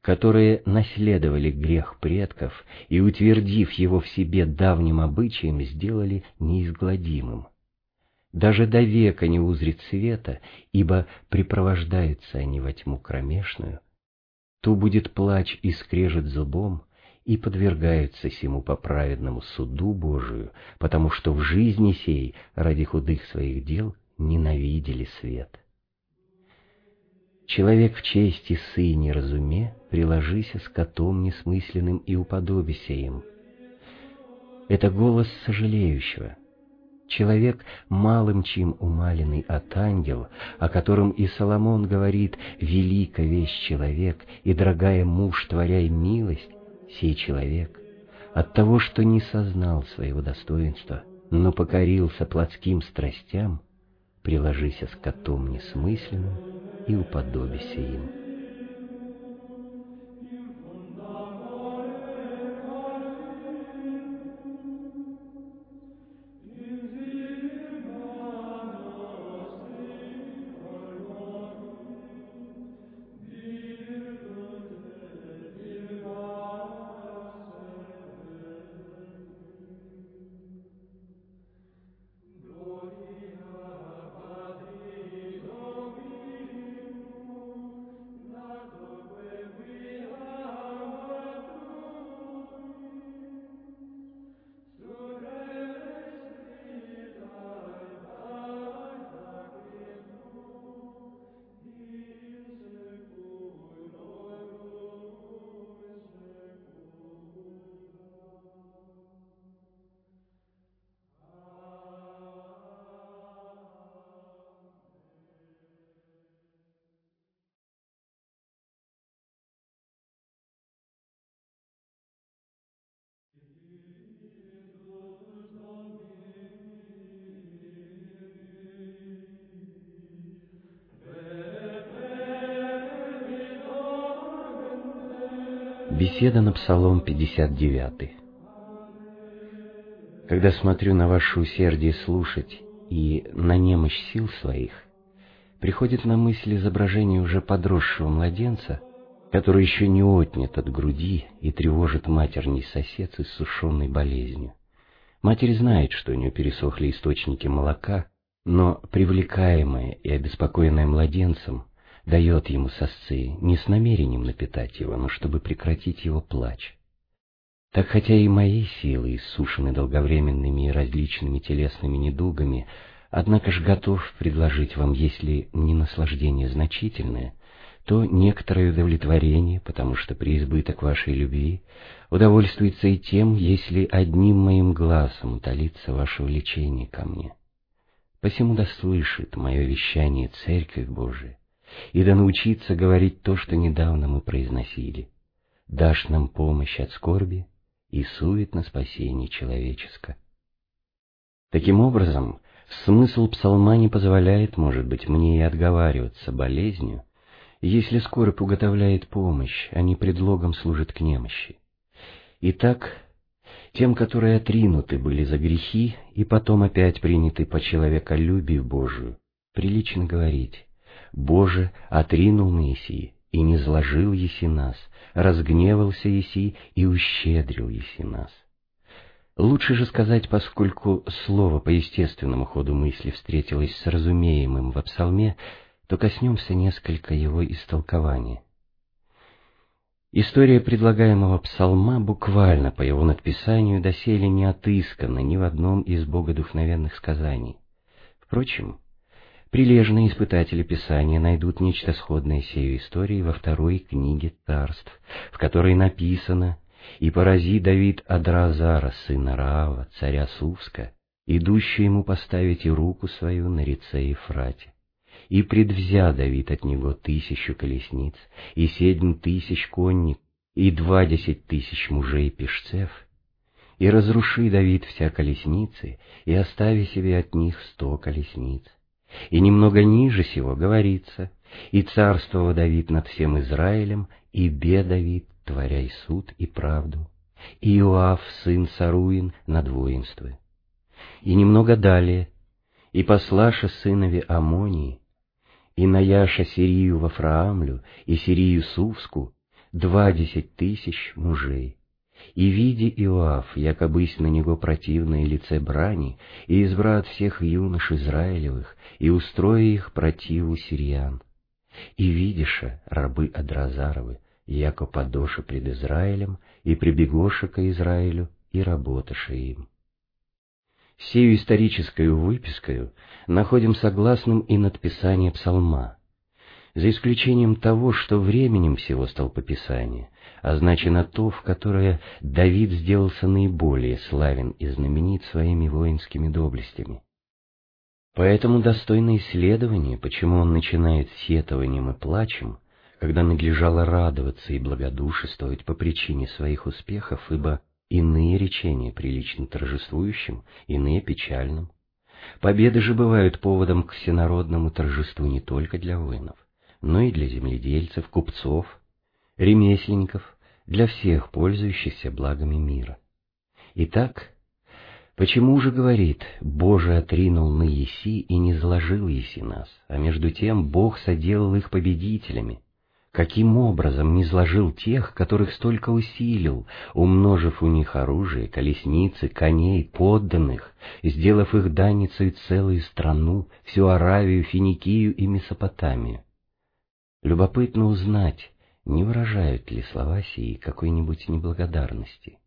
которые наследовали грех предков и, утвердив его в себе давним обычаем, сделали неизгладимым. Даже до века не узрит света, ибо припровождаются они во тьму кромешную. Ту будет плач и скрежет зубом, и подвергаются сему по праведному суду Божию, потому что в жизни сей ради худых своих дел ненавидели свет. Человек в чести сыне разуме, приложися с котом несмысленным и уподобися им. Это голос сожалеющего. Человек, малым чем умаленный от ангел, о котором и Соломон говорит «Велика вещь человек, и дорогая муж, творяй милость», сей человек, от того, что не сознал своего достоинства, но покорился плотским страстям, приложися с котом несмысленным и уподобися им. Псалом 59. Когда смотрю на ваше усердие слушать и на немощь сил своих, приходит на мысль изображение уже подросшего младенца, который еще не отнят от груди и тревожит матерний сосед с иссушенной болезнью. Матерь знает, что у нее пересохли источники молока, но привлекаемая и обеспокоенная младенцем, дает ему сосцы не с намерением напитать его, но чтобы прекратить его плач. Так хотя и мои силы иссушены долговременными и различными телесными недугами, однако ж готов предложить вам, если не наслаждение значительное, то некоторое удовлетворение, потому что преизбыток вашей любви удовольствуется и тем, если одним моим глазом утолится ваше влечение ко мне. Посему да слышит мое вещание Церковь Божия, и да научиться говорить то, что недавно мы произносили. Дашь нам помощь от скорби и сует на спасение человеческое. Таким образом, смысл псалма не позволяет, может быть, мне и отговариваться болезнью, если скорбь уготовляет помощь, а не предлогом служит к немощи. Итак, тем, которые отринуты были за грехи и потом опять приняты по человеколюбию Божию, прилично говорить Боже, отринул Моисей и не зложил еси нас, разгневался еси и ущедрил еси нас. Лучше же сказать, поскольку слово по естественному ходу мысли встретилось с разумеемым в псалме, то коснемся несколько его истолкования. История предлагаемого псалма буквально по его надписанию доселе не отыскана ни в одном из богодухновенных сказаний. Впрочем, Прилежные испытатели Писания найдут нечто сходное сею истории во второй книге царств, в которой написано «И порази Давид Адразара, сына Раава, царя Сувска, идущий ему поставить и руку свою на реце Ефрате. И предвзя Давид от него тысячу колесниц, и седьм тысяч конник, и двадцать тысяч мужей пешцев, и разруши Давид вся колесницы, и остави себе от них сто колесниц. И немного ниже сего говорится, «И царствовал Давид над всем Израилем, и бе Давид, творяй суд и правду, и Иоав, сын Саруин, над воинствы». И немного далее, «И послаша сынове Амонии, и наяша Сирию во Фраамлю, и Сирию Сувску, двадцать тысяч мужей. И види Иоав, якобы на него противное лице брани, и избрат всех юнош Израилевых, и устроя их противу сириян. И видиша, рабы Адразаровы, яко подоша пред Израилем, и прибегоша ко Израилю, и работаша им. Сею историческую выпискою находим согласным и надписание псалма, за исключением того, что временем всего столпописания означено то, в которое Давид сделался наиболее славен и знаменит своими воинскими доблестями. Поэтому достойно исследования, почему он начинает сетованием и плачем, когда надлежало радоваться и благодушествовать по причине своих успехов, ибо иные речения приличны торжествующим, иные печальным. Победы же бывают поводом к всенародному торжеству не только для воинов, но и для земледельцев, купцов, ремесленников, для всех пользующихся благами мира. Итак, почему же говорит, Боже отринул на Еси и не заложил Еси нас, а между тем Бог соделал их победителями, Каким образом не сложил тех, которых столько усилил, умножив у них оружие, колесницы, коней, подданных, сделав их данницей целую страну, всю Аравию, Финикию и Месопотамию? Любопытно узнать, не выражают ли слова сии какой-нибудь неблагодарности.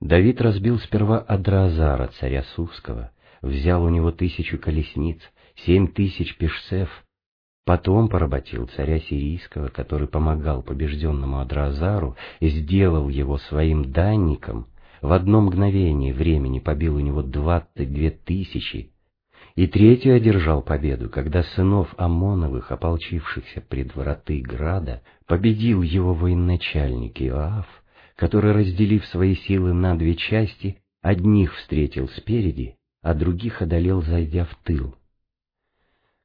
Давид разбил сперва Адраазара, царя Сувского, взял у него тысячу колесниц, семь тысяч пешцев, Потом поработил царя сирийского, который помогал побежденному Адразару, сделал его своим данником, в одно мгновение времени побил у него двадцать две тысячи, и третью одержал победу, когда сынов Амоновых, ополчившихся пред вороты града, победил его военачальник Иоав, который, разделив свои силы на две части, одних встретил спереди, а других одолел, зайдя в тыл.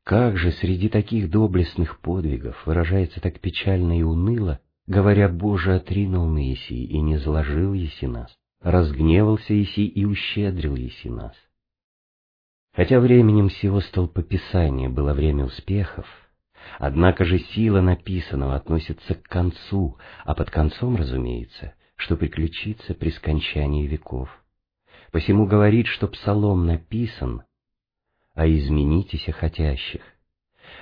Как же среди таких доблестных подвигов выражается так печально и уныло, говоря, Боже отринул на Иси и не заложил Еси нас, разгневался Иси и ущедрил Еси нас. Хотя временем всего столпописания было время успехов, однако же сила написанного относится к концу, а под концом, разумеется, что приключится при скончании веков. Посему говорит, что псалом написан а изменитесь хотящих.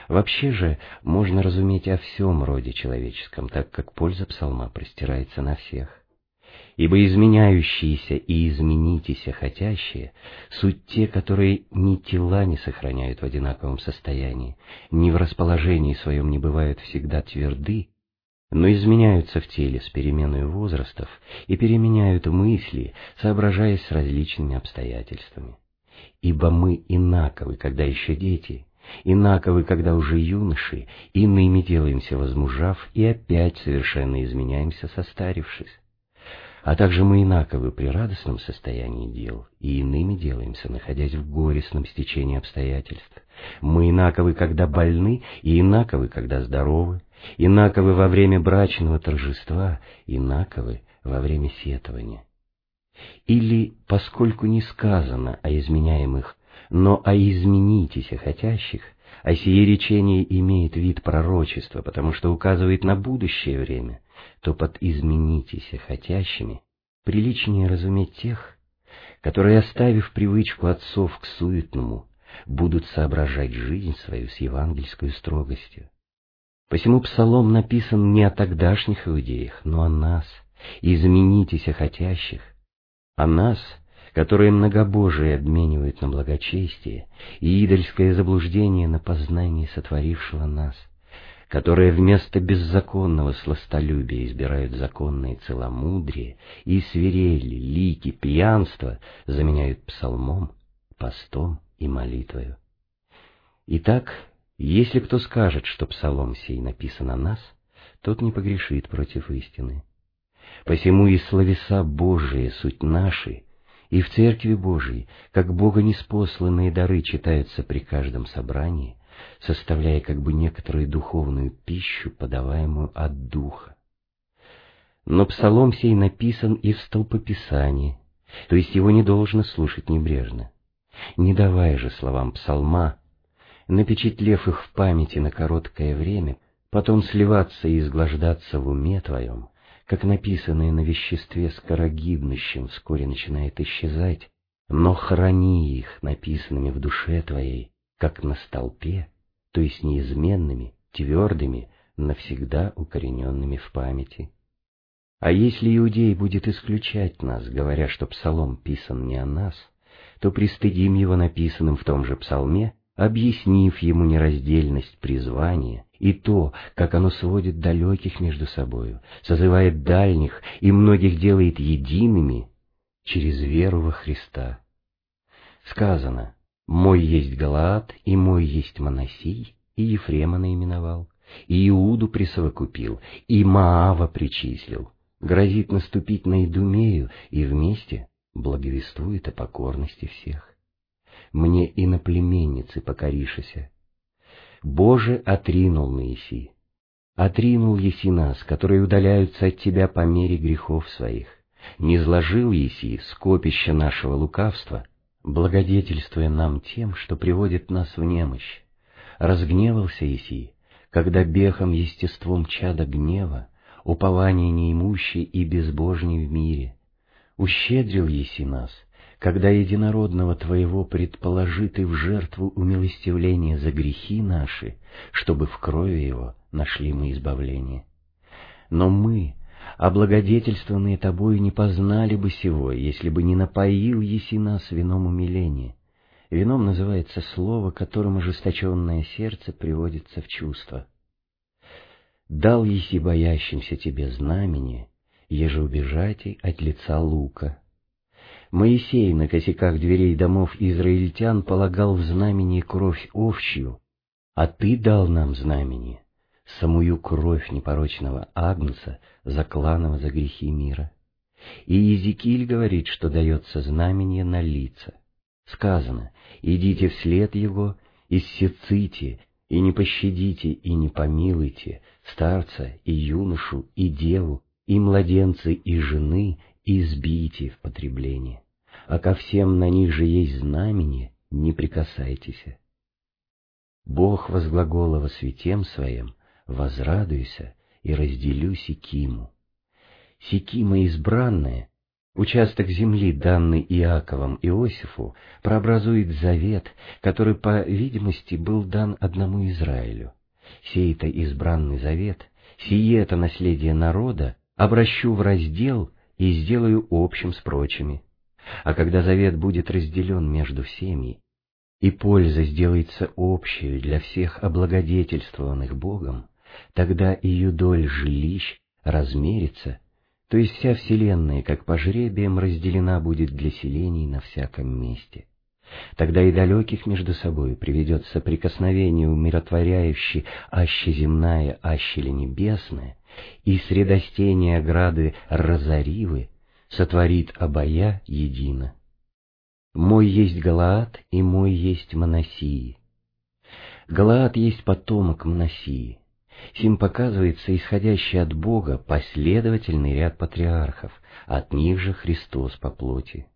Вообще же можно разуметь о всем роде человеческом, так как польза псалма простирается на всех. Ибо изменяющиеся и изменитесь хотящие — суть те, которые ни тела не сохраняют в одинаковом состоянии, ни в расположении своем не бывают всегда тверды, но изменяются в теле с переменой возрастов и переменяют мысли, соображаясь с различными обстоятельствами ибо мы инаковы, когда еще дети, инаковы, когда уже юноши, иными делаемся возмужав и опять совершенно изменяемся, состарившись. А также мы инаковы при радостном состоянии дел и иными делаемся, находясь в горестном стечении обстоятельств. Мы инаковы, когда больны, и инаковы, когда здоровы, инаковы во время брачного торжества, инаковы во время сетования. Или, поскольку не сказано о изменяемых, но о изменитесь хотящих, а сие речение имеет вид пророчества, потому что указывает на будущее время, то под изменитесь хотящими приличнее разуметь тех, которые, оставив привычку отцов к суетному, будут соображать жизнь свою с евангельской строгостью. Посему псалом написан не о тогдашних иудеях, но о нас, изменитесь хотящих, о нас, которые многобожие обменивают на благочестие и идольское заблуждение на познание сотворившего нас, которые вместо беззаконного сластолюбия избирают законное целомудрие и свирели, лики, пьянство заменяют псалмом, постом и молитвою. Итак, если кто скажет, что псалом сей написан о нас, тот не погрешит против истины. Посему и словеса Божии суть наши, и в Церкви Божией, как Бога неспосланные дары читаются при каждом собрании, составляя как бы некоторую духовную пищу, подаваемую от Духа. Но псалом сей написан и в столпописании, то есть его не должно слушать небрежно. Не давая же словам псалма, напечатлев их в памяти на короткое время, потом сливаться и изглаждаться в уме твоем, как написанное на веществе скорогибнущем вскоре начинает исчезать, но храни их написанными в душе твоей, как на столпе, то есть неизменными, твердыми, навсегда укорененными в памяти. А если иудей будет исключать нас, говоря, что псалом писан не о нас, то пристыдим его написанным в том же псалме, объяснив ему нераздельность призвания и то, как оно сводит далеких между собою, созывает дальних и многих делает едиными через веру во Христа. Сказано, «Мой есть Галаад, и мой есть Моносий», и Ефрема наименовал, и Иуду присовокупил, и Маава причислил, грозит наступить на Идумею, и вместе благовествует о покорности всех. Мне и на племенницы покоришися. Боже отринул Моисей, отринул еси нас, которые удаляются от Тебя по мере грехов своих, не зложил еси скопище нашего лукавства, благодетельствуя нам тем, что приводит нас в немощь. Разгневался еси, когда бехом естеством чада гнева, упование неимущий и безбожный в мире. Ущедрил еси нас, когда единородного Твоего предположит и в жертву умилостивления за грехи наши, чтобы в крови Его нашли мы избавление. Но мы, облагодетельствованные Тобою, не познали бы сего, если бы не напоил еси нас вином умиления. Вином называется слово, которым ожесточенное сердце приводится в чувство. Дал еси боящимся тебе знамение, еже убежатей от лица лука. Моисей на косяках дверей домов израильтян полагал в знамени кровь овчью, а ты дал нам знамение, самую кровь непорочного Агнца, закланного за грехи мира. И Иезекииль говорит, что дается знамение на лица. Сказано, идите вслед его, иссеците, и не пощадите, и не помилуйте старца и юношу, и деву, и младенцы, и жены, и избите в потреблении. А ко всем на них же есть знамение, не прикасайтесь. Бог возглагола во святем своем, возрадуйся и разделю Сикиму. Сикима избранная, участок земли, данный Иаковом Иосифу, прообразует завет, который, по видимости, был дан одному Израилю. Сей-то избранный завет, сие это наследие народа, обращу в раздел и сделаю общим с прочими. А когда завет будет разделен между всеми, и польза сделается общей для всех облагодетельствованных Богом, тогда ее доль жилищ размерится, то есть вся вселенная, как по жребиям, разделена будет для селений на всяком месте. Тогда и далеких между собой приведет соприкосновение умиротворяющее аще земная, аще ли небесная, и средостение ограды разоривы сотворит обоя едино. Мой есть Галаад, и мой есть Моносии. Галаад есть потомок Моносии. Сим показывается исходящий от Бога последовательный ряд патриархов, от них же Христос по плоти.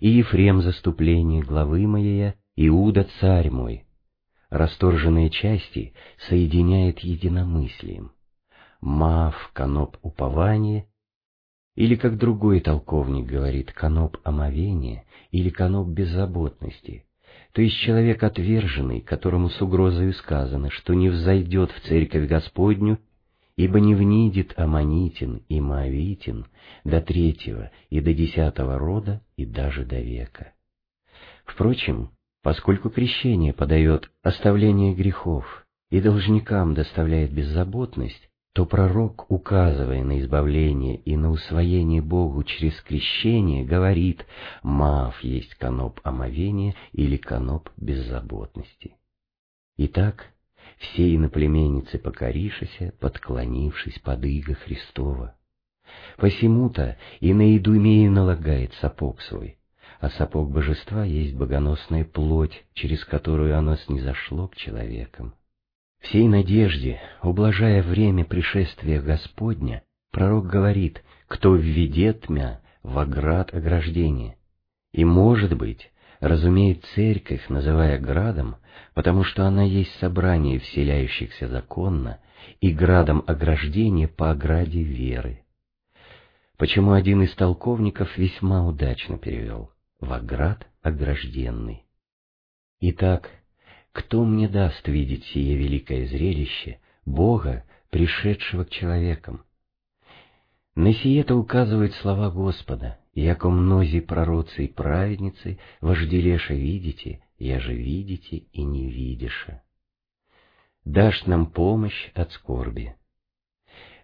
И Ефрем заступление главы моей, Иуда царь мой. Расторженные части соединяет единомыслием. Мав, каноп упование, или, как другой толковник говорит, каноп омовения или каноп беззаботности, то есть человек отверженный, которому с угрозой сказано, что не взойдет в церковь Господню, ибо не внидит Аманитин и Моавитин до третьего и до десятого рода и даже до века. Впрочем, поскольку крещение подает оставление грехов и должникам доставляет беззаботность, то пророк, указывая на избавление и на усвоение Богу через крещение, говорит «Мав есть каноп омовения или каноп беззаботности». Итак, все иноплеменницы покоришися, подклонившись под иго Христова. Посему-то и на Идумею налагает сапог свой, а сапог божества есть богоносная плоть, через которую оно снизошло к человекам. Всей надежде, ублажая время пришествия Господня, пророк говорит, кто введет мя в оград ограждения. И, может быть, разумеет церковь, называя градом, потому что она есть собрание вселяющихся законно и градом ограждения по ограде веры. Почему один из толковников весьма удачно перевел «в оград огражденный». Итак, кто мне даст видеть сие великое зрелище Бога, пришедшего к человекам? На сие-то указывают слова Господа, яко мнози пророцы и праведницы вожделеша видите, я же видите и не видиша. Дашь нам помощь от скорби.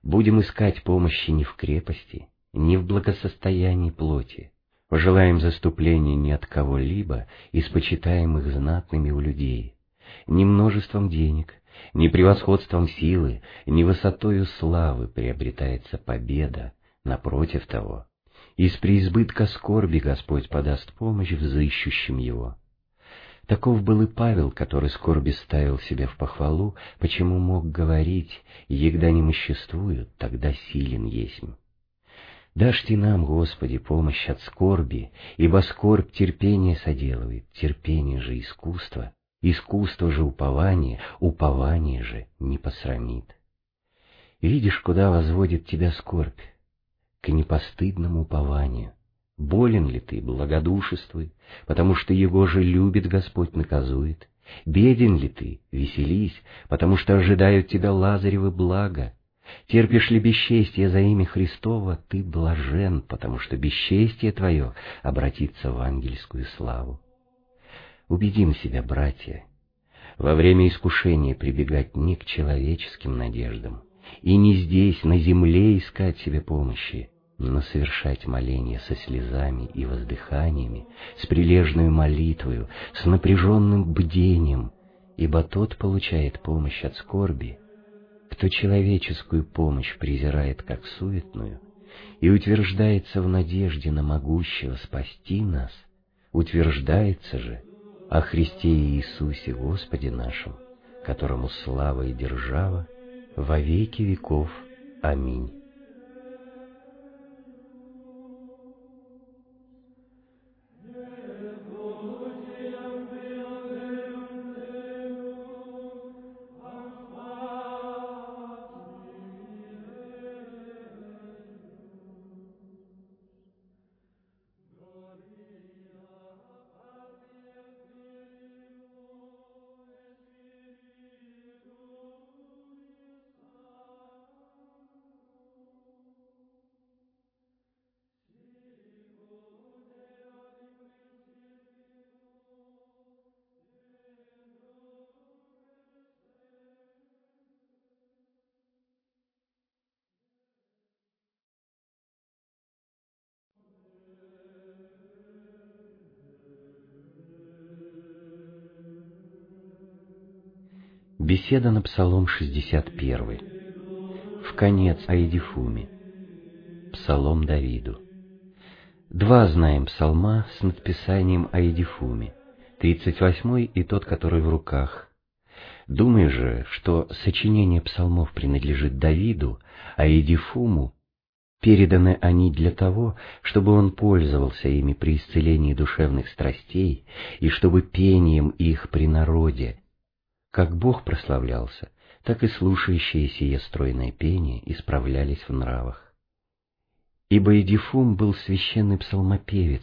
Будем искать помощи не в крепости, не в благосостоянии плоти, пожелаем заступления не от кого-либо из почитаемых знатными у людей, ни множеством денег, ни превосходством силы, ни высотою славы приобретается победа, напротив того. Из преизбытка скорби Господь подаст помощь взыщущим его. Таков был и Павел, который скорби ставил себя в похвалу, почему мог говорить, «Егда не моществуют, тогда силен есмь». Дашь нам, Господи, помощь от скорби, ибо скорбь терпение соделывает, терпение же искусство, искусство же упование, упование же не посрамит. Видишь, куда возводит тебя скорбь? К непостыдному упованию. Болен ли ты, благодушествуй, потому что его же любит Господь наказует. Беден ли ты, веселись, потому что ожидают тебя Лазаревы блага. Терпишь ли бесчестие за имя Христова, ты блажен, потому что бесчестие твое обратится в ангельскую славу. Убедим себя, братья, во время искушения прибегать не к человеческим надеждам, и не здесь, на земле, искать себе помощи, но совершать моления со слезами и воздыханиями, с прилежной молитвою, с напряженным бдением, ибо тот получает помощь от скорби, кто человеческую помощь презирает как суетную и утверждается в надежде на могущего спасти нас, утверждается же о Христе Иисусе Господе нашем, которому слава и держава во веки веков. Аминь. Беседа на Псалом 61. В конец о Едифуме. Псалом Давиду. Два знаем псалма с надписанием. Тридцать восьмой и тот, который в руках. Думаю же, что сочинение псалмов принадлежит Давиду, а Едифуму переданы они для того, чтобы он пользовался ими при исцелении душевных страстей и чтобы пением их при народе как Бог прославлялся, так и слушающие сие стройное пение исправлялись в нравах. Ибо Эдифум был священный псалмопевец,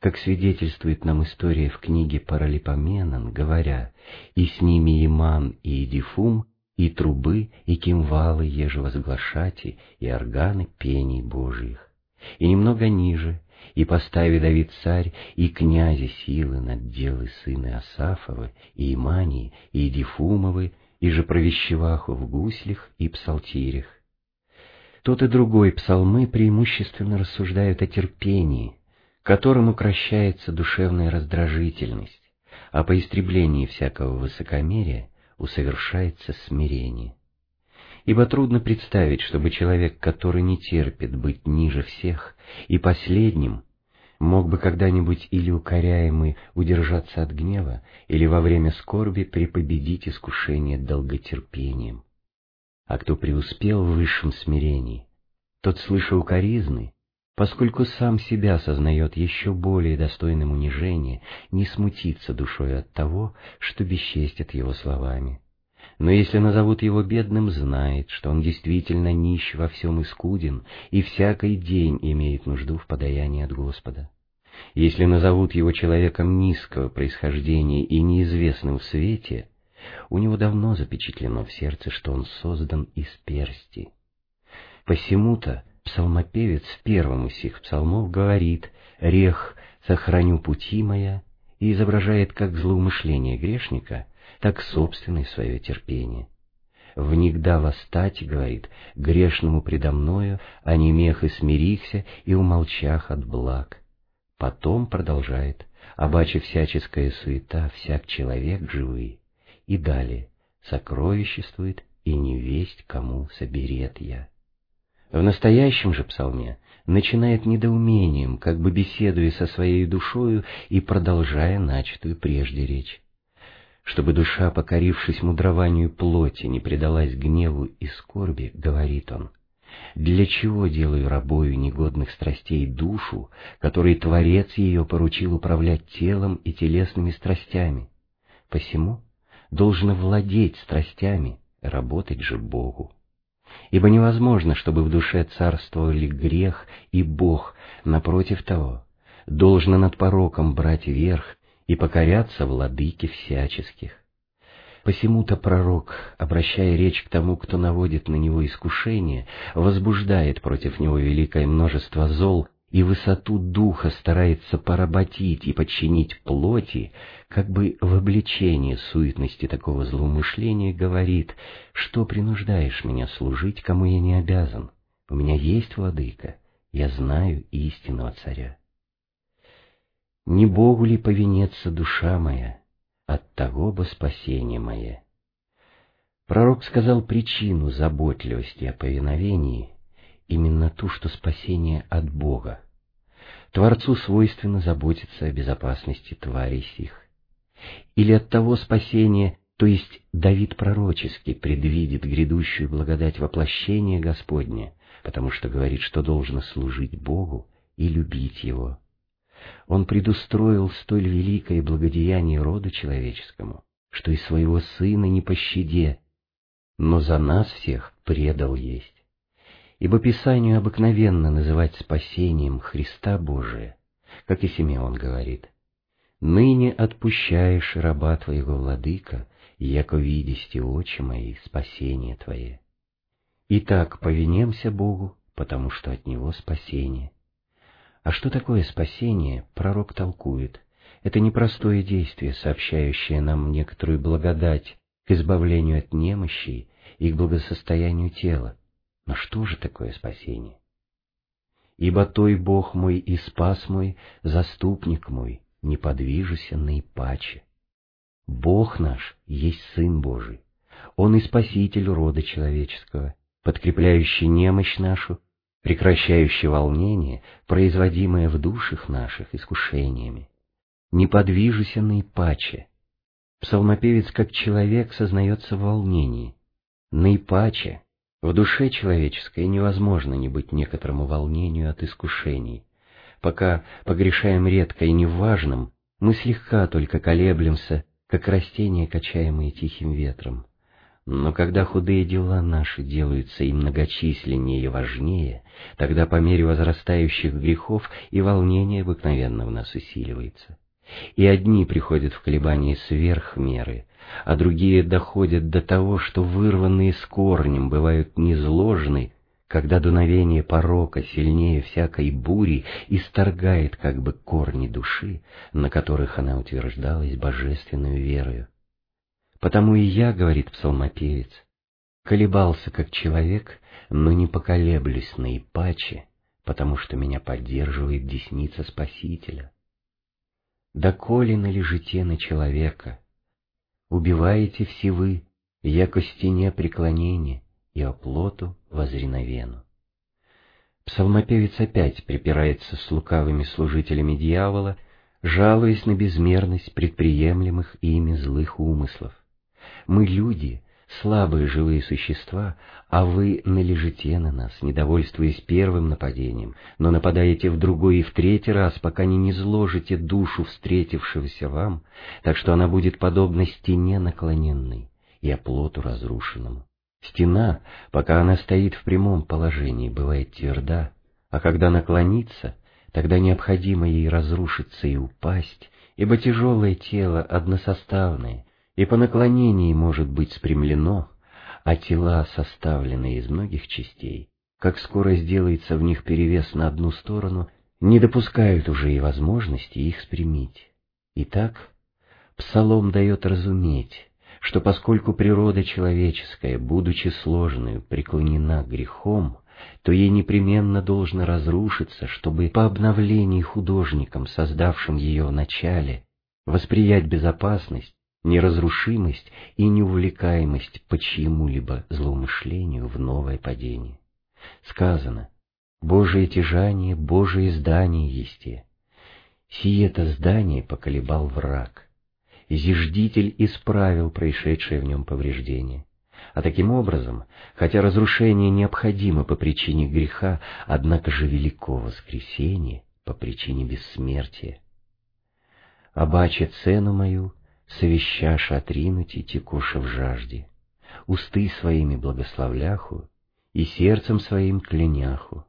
как свидетельствует нам история в книге Паралипоменон, говоря, «И с ними Иман и Эдифум, и трубы, и кимвалы ежевозглашати, и органы пений Божиих». И немного ниже, и постави Давид царь и князи силы над делы сыны Асафовы, и Имании, и Дифумовы, и же провещеваху в гуслях и псалтирях. Тот и другой псалмы преимущественно рассуждают о терпении, которым укращается душевная раздражительность, а по истреблении всякого высокомерия усовершается смирение. Ибо трудно представить, чтобы человек, который не терпит быть ниже всех и последним, мог бы когда-нибудь или укоряемый удержаться от гнева, или во время скорби препобедить искушение долготерпением. А кто преуспел в высшем смирении, тот, слыша укоризны, поскольку сам себя сознает еще более достойным унижения, не смутиться душой от того, что бесчестят его словами. Но если назовут его бедным, знает, что он действительно нищ во всем и скуден, и всякий день имеет нужду в подаянии от Господа. Если назовут его человеком низкого происхождения и неизвестным в свете, у него давно запечатлено в сердце, что он создан из персти. Посему-то псалмопевец в первом из сих псалмов говорит «Рех, сохраню пути моя» и изображает как злоумышление грешника, так собственное свое терпение. «Внегда восстать, — говорит, — грешному предо мною, а не мех и смирихся, и умолчах от благ». Потом продолжает, обаче всяческая суета, всяк человек живый. И далее, сокровиществует, и не весть, кому соберет я. В настоящем же псалме начинает недоумением, как бы беседуя со своей душою и продолжая начатую прежде речь. Чтобы душа, покорившись мудрованию плоти, не предалась гневу и скорби, говорит он, «Для чего делаю рабою негодных страстей душу, которой Творец ее поручил управлять телом и телесными страстями? Посему должно владеть страстями, работать же Богу. Ибо невозможно, чтобы в душе царствовали грех и Бог, напротив того, должно над пороком брать верх и покоряться владыке всяческих. Посему-то пророк, обращая речь к тому, кто наводит на него искушение, возбуждает против него великое множество зол и высоту духа старается поработить и подчинить плоти, как бы в обличении суетности такого злоумышления говорит, что принуждаешь меня служить, кому я не обязан. У меня есть владыка, я знаю истинного царя. Не Богу ли повинется душа моя, от того бы спасение мое? Пророк сказал причину заботливости о повиновении, именно ту, что спасение от Бога. Творцу свойственно заботиться о безопасности тварей сих. Или от того спасения, то есть Давид пророчески предвидит грядущую благодать воплощения Господня, потому что говорит, что должно служить Богу и любить Его. Он предустроил столь великое благодеяние роду человеческому, что и своего сына не пощаде, но за нас всех предал есть ибо Писанию обыкновенно называть спасением Христа Божия, как и Симеон говорит. «Ныне отпущаешь раба Твоего, Владыка, яко видисти очи мои спасение Твое». Итак, повинемся Богу, потому что от Него спасение. А что такое спасение, пророк толкует. Это непростое действие, сообщающее нам некоторую благодать к избавлению от немощи и к благосостоянию тела. Но что же такое спасение? Ибо той Бог мой и спас мой, заступник мой, не наипаче. Бог наш есть Сын Божий, Он и Спаситель рода человеческого, подкрепляющий немощь нашу, прекращающий волнение, производимое в душах наших искушениями. Не подвижуся наипаче. Псалмопевец как человек сознается в волнении. Наипаче в душе человеческой невозможно не быть некоторому волнению от искушений. Пока погрешаем редко и не в важном, мы слегка только колеблемся, как растения, качаемые тихим ветром. Но когда худые дела наши делаются и многочисленнее и важнее, тогда по мере возрастающих грехов и волнение обыкновенно в нас усиливается. И одни приходят в колебания сверх меры, а другие доходят до того, что вырванные с корнем бывают незложны, когда дуновение порока сильнее всякой бури исторгает как бы корни души, на которых она утверждалась божественную верою. Потому и я, говорит псалмопевец, колебался как человек, но не поколеблюсь наипаче, потому что меня поддерживает десница Спасителя. Доколе належите на человека — убиваете все вы, яко стене преклонения и оплоту возреновену. Псалмопевец опять припирается с лукавыми служителями дьявола, жалуясь на безмерность предприемлемых ими злых умыслов. Мы люди, слабые живые существа, а вы належите на нас, недовольствуясь первым нападением, но нападаете в другой и в третий раз, пока не низложите душу встретившегося вам, так что она будет подобна стене наклоненной и оплоту разрушенному. Стена, пока она стоит в прямом положении, бывает тверда, а когда наклонится, тогда необходимо ей разрушиться и упасть, ибо тяжелое тело односоставное, и по наклонении может быть спрямлено, а тела, составленные из многих частей, как скоро сделается в них перевес на одну сторону, не допускают уже и возможности их спрямить. Итак, Псалом дает разуметь, что поскольку природа человеческая, будучи сложной, преклонена грехом, то ей непременно должно разрушиться, чтобы по обновлении художником, создавшим ее в начале, восприять безопасность, неразрушимость и неувлекаемость по чьему-либо злоумышлению в новое падение. Сказано, Божие тяжание, Божие здание есте. Сие-то здание поколебал враг. Зиждитель исправил происшедшее в нем повреждение. А таким образом, хотя разрушение необходимо по причине греха, однако же велико воскресение по причине бессмертия. Обаче цену мою совещаш отринуть и текуша в жажде, усты своими благословляху и сердцем своим кляняху.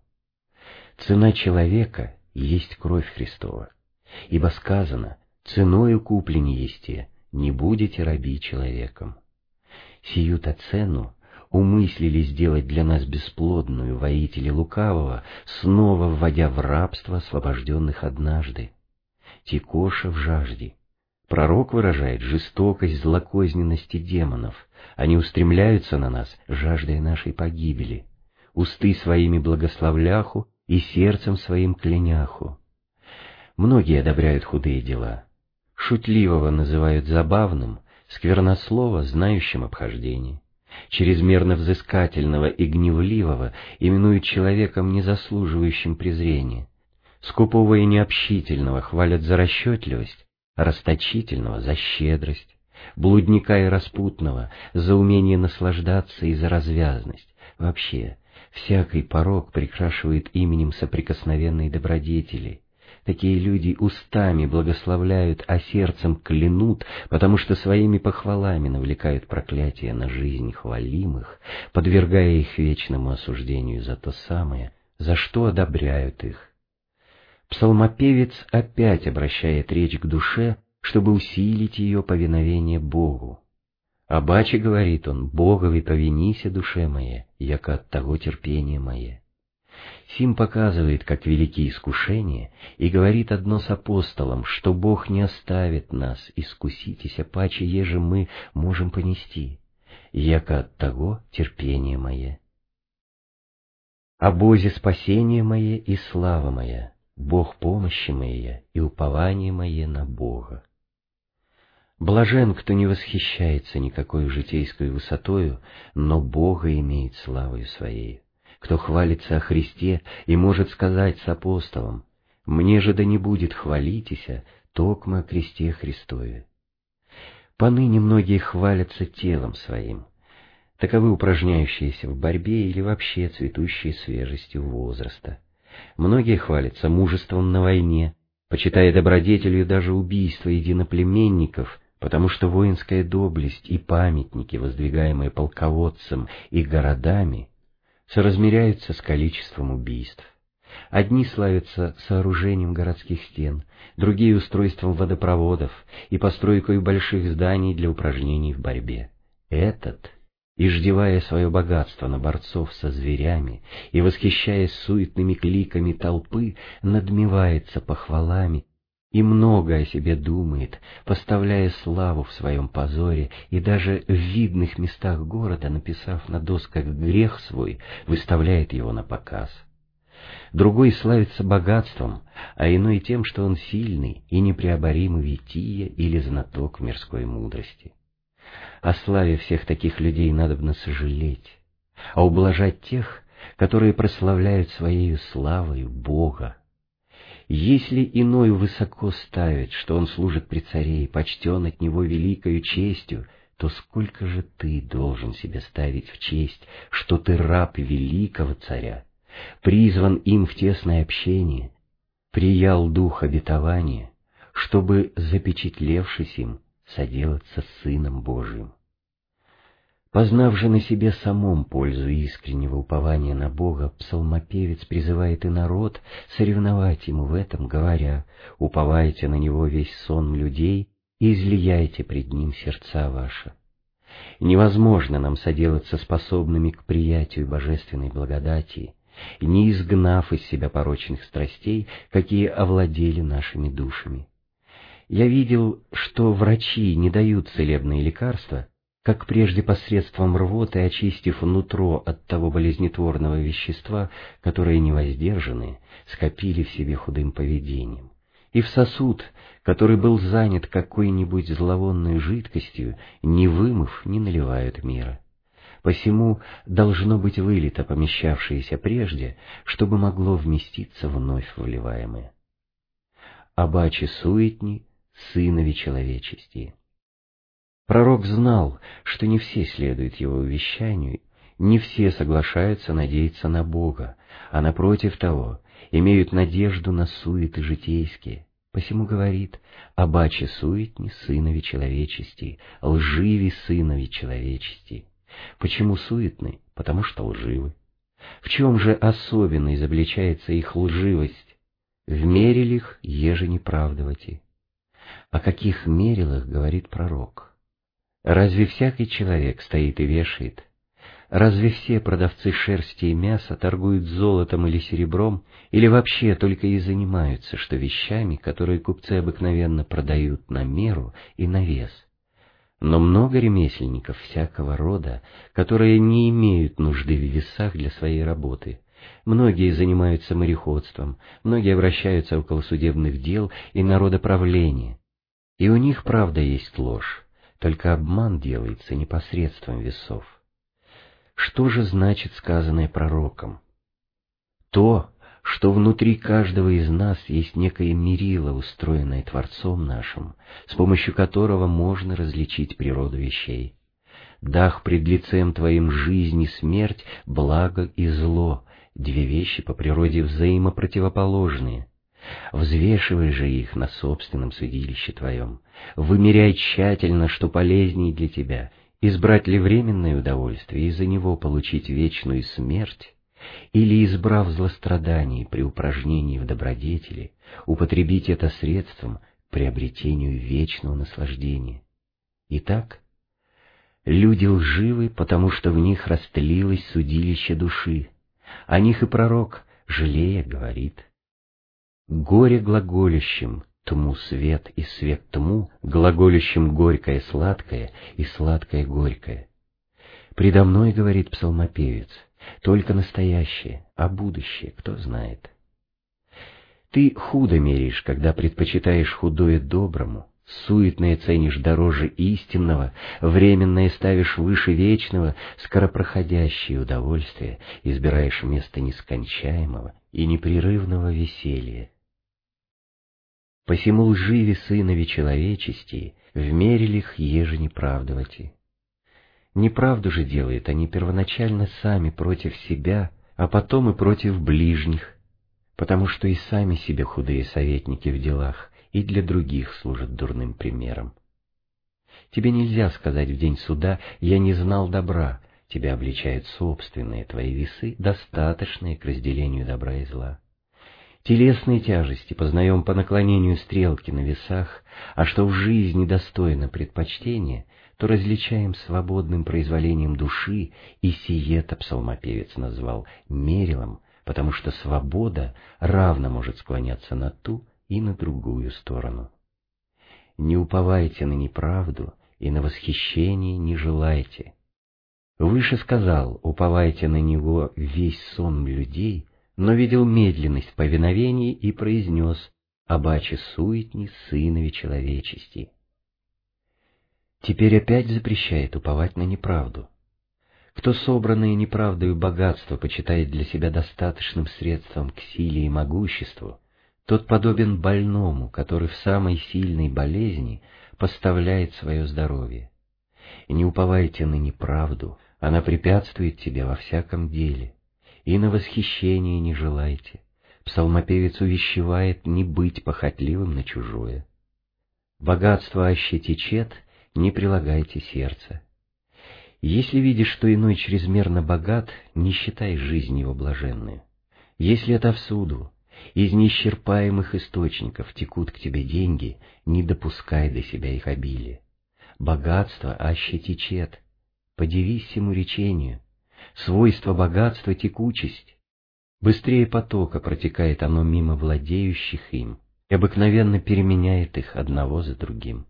Цена человека есть кровь Христова, ибо сказано, ценою куплене есте, не будете раби человеком. Сию-то цену умыслили сделать для нас бесплодную воители лукавого, снова вводя в рабство освобожденных однажды. Текоша в жажде, Пророк выражает жестокость злокозненности демонов. Они устремляются на нас, жаждая нашей погибели. Усты своими благословляху и сердцем своим кляняху. Многие одобряют худые дела. Шутливого называют забавным, сквернослова знающим обхождение. Чрезмерно взыскательного и гневливого именуют человеком, не заслуживающим презрения. Скупого и необщительного хвалят за расчетливость, расточительного за щедрость, блудника и распутного за умение наслаждаться и за развязность. Вообще, всякий порог прикрашивает именем соприкосновенной добродетели. Такие люди устами благословляют, а сердцем клянут, потому что своими похвалами навлекают проклятие на жизнь хвалимых, подвергая их вечному осуждению за то самое, за что одобряют их. Псалмопевец опять обращает речь к душе, чтобы усилить ее повиновение Богу. «Обаче, — говорит он, — Богови повинися душе моя, яко от того терпение мое». Сим показывает, как велики искушения, и говорит одно с апостолом, что Бог не оставит нас, искуситесь, паче еже мы можем понести, яко от того терпение мое. О Бозе спасение мое и слава моя, Бог помощи моя и упование мое на Бога. Блажен, кто не восхищается никакой житейской высотою, но Бога имеет славою своей, кто хвалится о Христе и может сказать с апостолом, «Мне же да не будет хвалитеся, токмо о кресте Христове». Поныне многие хвалятся телом своим, таковы упражняющиеся в борьбе или вообще цветущие свежестью возраста. Многие хвалятся мужеством на войне, почитая добродетелью даже убийство единоплеменников, потому что воинская доблесть и памятники, воздвигаемые полководцем и городами, соразмеряются с количеством убийств. Одни славятся сооружением городских стен, другие — устройством водопроводов и постройкой больших зданий для упражнений в борьбе. Этот иждевая свое богатство на борцов со зверями и восхищаясь суетными кликами толпы, надмевается похвалами и много о себе думает, поставляя славу в своем позоре и даже в видных местах города, написав на досках грех свой, выставляет его на показ. Другой славится богатством, а иной тем, что он сильный и непреоборимый вития или знаток мирской мудрости. О славе всех таких людей надобно сожалеть, а ублажать тех, которые прославляют своею славою Бога. Если иной высоко ставит, что он служит при царе и почтен от него великою честью, то сколько же ты должен себе ставить в честь, что ты раб великого царя, призван им в тесное общение, приял дух обетования, чтобы, запечатлевшись им, соделаться Сыном Божиим. Познав же на себе самом пользу искреннего упования на Бога, псалмопевец призывает и народ соревновать ему в этом, говоря, «Уповайте на него весь сон людей и излияйте пред ним сердца ваши». Невозможно нам соделаться способными к приятию божественной благодати, не изгнав из себя порочных страстей, какие овладели нашими душами. Я видел, что врачи не дают целебные лекарства, как прежде посредством рвоты, очистив нутро от того болезнетворного вещества, которое невоздержанные скопили в себе худым поведением. И в сосуд, который был занят какой-нибудь зловонной жидкостью, не вымыв, не наливают мира. Посему должно быть вылито помещавшееся прежде, чтобы могло вместиться вновь вливаемое. Абачи суетни, сынови человечести. Пророк знал, что не все следуют его увещанию, не все соглашаются надеяться на Бога, а напротив того, имеют надежду на суеты житейские. Посему говорит, «Обаче суетни сынови человечести, лживи сынови человечести». Почему суетны? Потому что лживы. В чем же особенно изобличается их лживость? В мерилих еже неправдовати. О каких мерилах говорит пророк? Разве всякий человек стоит и вешает? Разве все продавцы шерсти и мяса торгуют золотом или серебром, или вообще только и занимаются, что вещами, которые купцы обыкновенно продают на меру и на вес? Но много ремесленников всякого рода, которые не имеют нужды в весах для своей работы. Многие занимаются мореходством, многие обращаются около судебных дел и народоправления. И у них, правда, есть ложь только обман делается непосредством весов. Что же значит сказанное пророком? То, что внутри каждого из нас есть некое мерило, устроенное Творцом нашим, с помощью которого можно различить природу вещей. Дах пред лицем Твоим жизнь и смерть, благо и зло, две вещи по природе взаимопротивоположные — Взвешивай же их на собственном судилище твоем. Вымеряй тщательно, что полезней для тебя, избрать ли временное удовольствие и за него получить вечную смерть, или, избрав злострадание при упражнении в добродетели, употребить это средством к приобретению вечного наслаждения. Итак, люди лживы, потому что в них растлилось судилище души. О них и пророк, жалея, говорит — Горе глаголющим, тму свет и свет тму, глаголющим горькое сладкое и сладкое горькое. Предо мной, говорит псалмопевец, только настоящее, а будущее кто знает. Ты худо меришь, когда предпочитаешь худое доброму, суетное ценишь дороже истинного, временное ставишь выше вечного, скоропроходящее удовольствие избираешь вместо нескончаемого и непрерывного веселья. Посему лживи сынови человечести, вмерили их еже неправдовати. Неправду же делают они первоначально сами против себя, а потом и против ближних, потому что и сами себе худые советники в делах, и для других служат дурным примером. Тебе нельзя сказать в день суда «я не знал добра», тебя обличают собственные твои весы, достаточные к разделению добра и зла. Телесные тяжести познаем по наклонению стрелки на весах, а что в жизни достойно предпочтения, то различаем свободным произволением души, и сиета псалмопевец назвал мерилом, потому что свобода равно может склоняться на ту и на другую сторону. Не уповайте на неправду и на восхищение не желайте. Выше сказал, уповайте на него весь сон людей — но видел медленность повиновений и произнес «Обаче суетни сынови человечести». Теперь опять запрещает уповать на неправду. Кто собранное неправдою богатство почитает для себя достаточным средством к силе и могуществу, тот подобен больному, который в самой сильной болезни поставляет свое здоровье. Не уповайте на неправду, она препятствует тебе во всяком деле. И на восхищение не желайте. Псалмопевец увещевает не быть похотливым на чужое. Богатство аще течет, не прилагайте сердце. Если видишь, что иной чрезмерно богат, не считай жизнь его блаженной. Если это всуду, из неисчерпаемых источников текут к тебе деньги, не допускай до себя их обилия. Богатство аще течет, подивись всему речению. Свойство богатства — текучесть. Быстрее потока протекает оно мимо владеющих им и обыкновенно переменяет их одного за другим.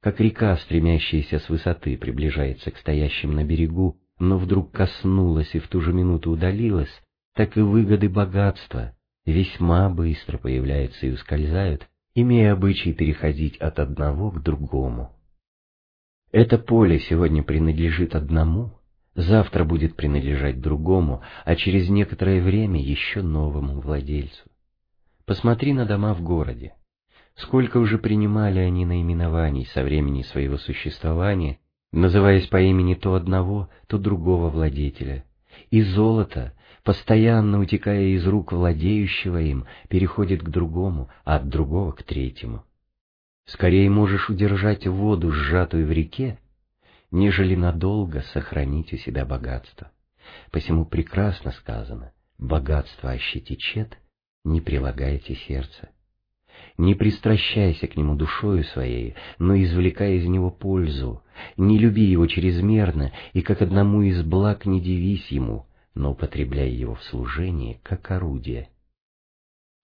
Как река, стремящаяся с высоты, приближается к стоящим на берегу, но вдруг коснулась и в ту же минуту удалилась, так и выгоды богатства весьма быстро появляются и ускользают, имея обычай переходить от одного к другому. Это поле сегодня принадлежит одному, завтра будет принадлежать другому, а через некоторое время еще новому владельцу. Посмотри на дома в городе. Сколько уже принимали они наименований со времени своего существования, называясь по имени то одного, то другого владетеля. И золото, постоянно утекая из рук владеющего им, переходит к другому, а от другого к третьему. Скорее можешь удержать воду, сжатую в реке, нежели надолго сохранить у себя богатство. Посему прекрасно сказано, богатство аще течет, не прилагайте сердце. Не пристращайся к нему душою своей, но извлекай из него пользу. Не люби его чрезмерно, и как одному из благ не дивись ему, но употребляй его в служении, как орудие.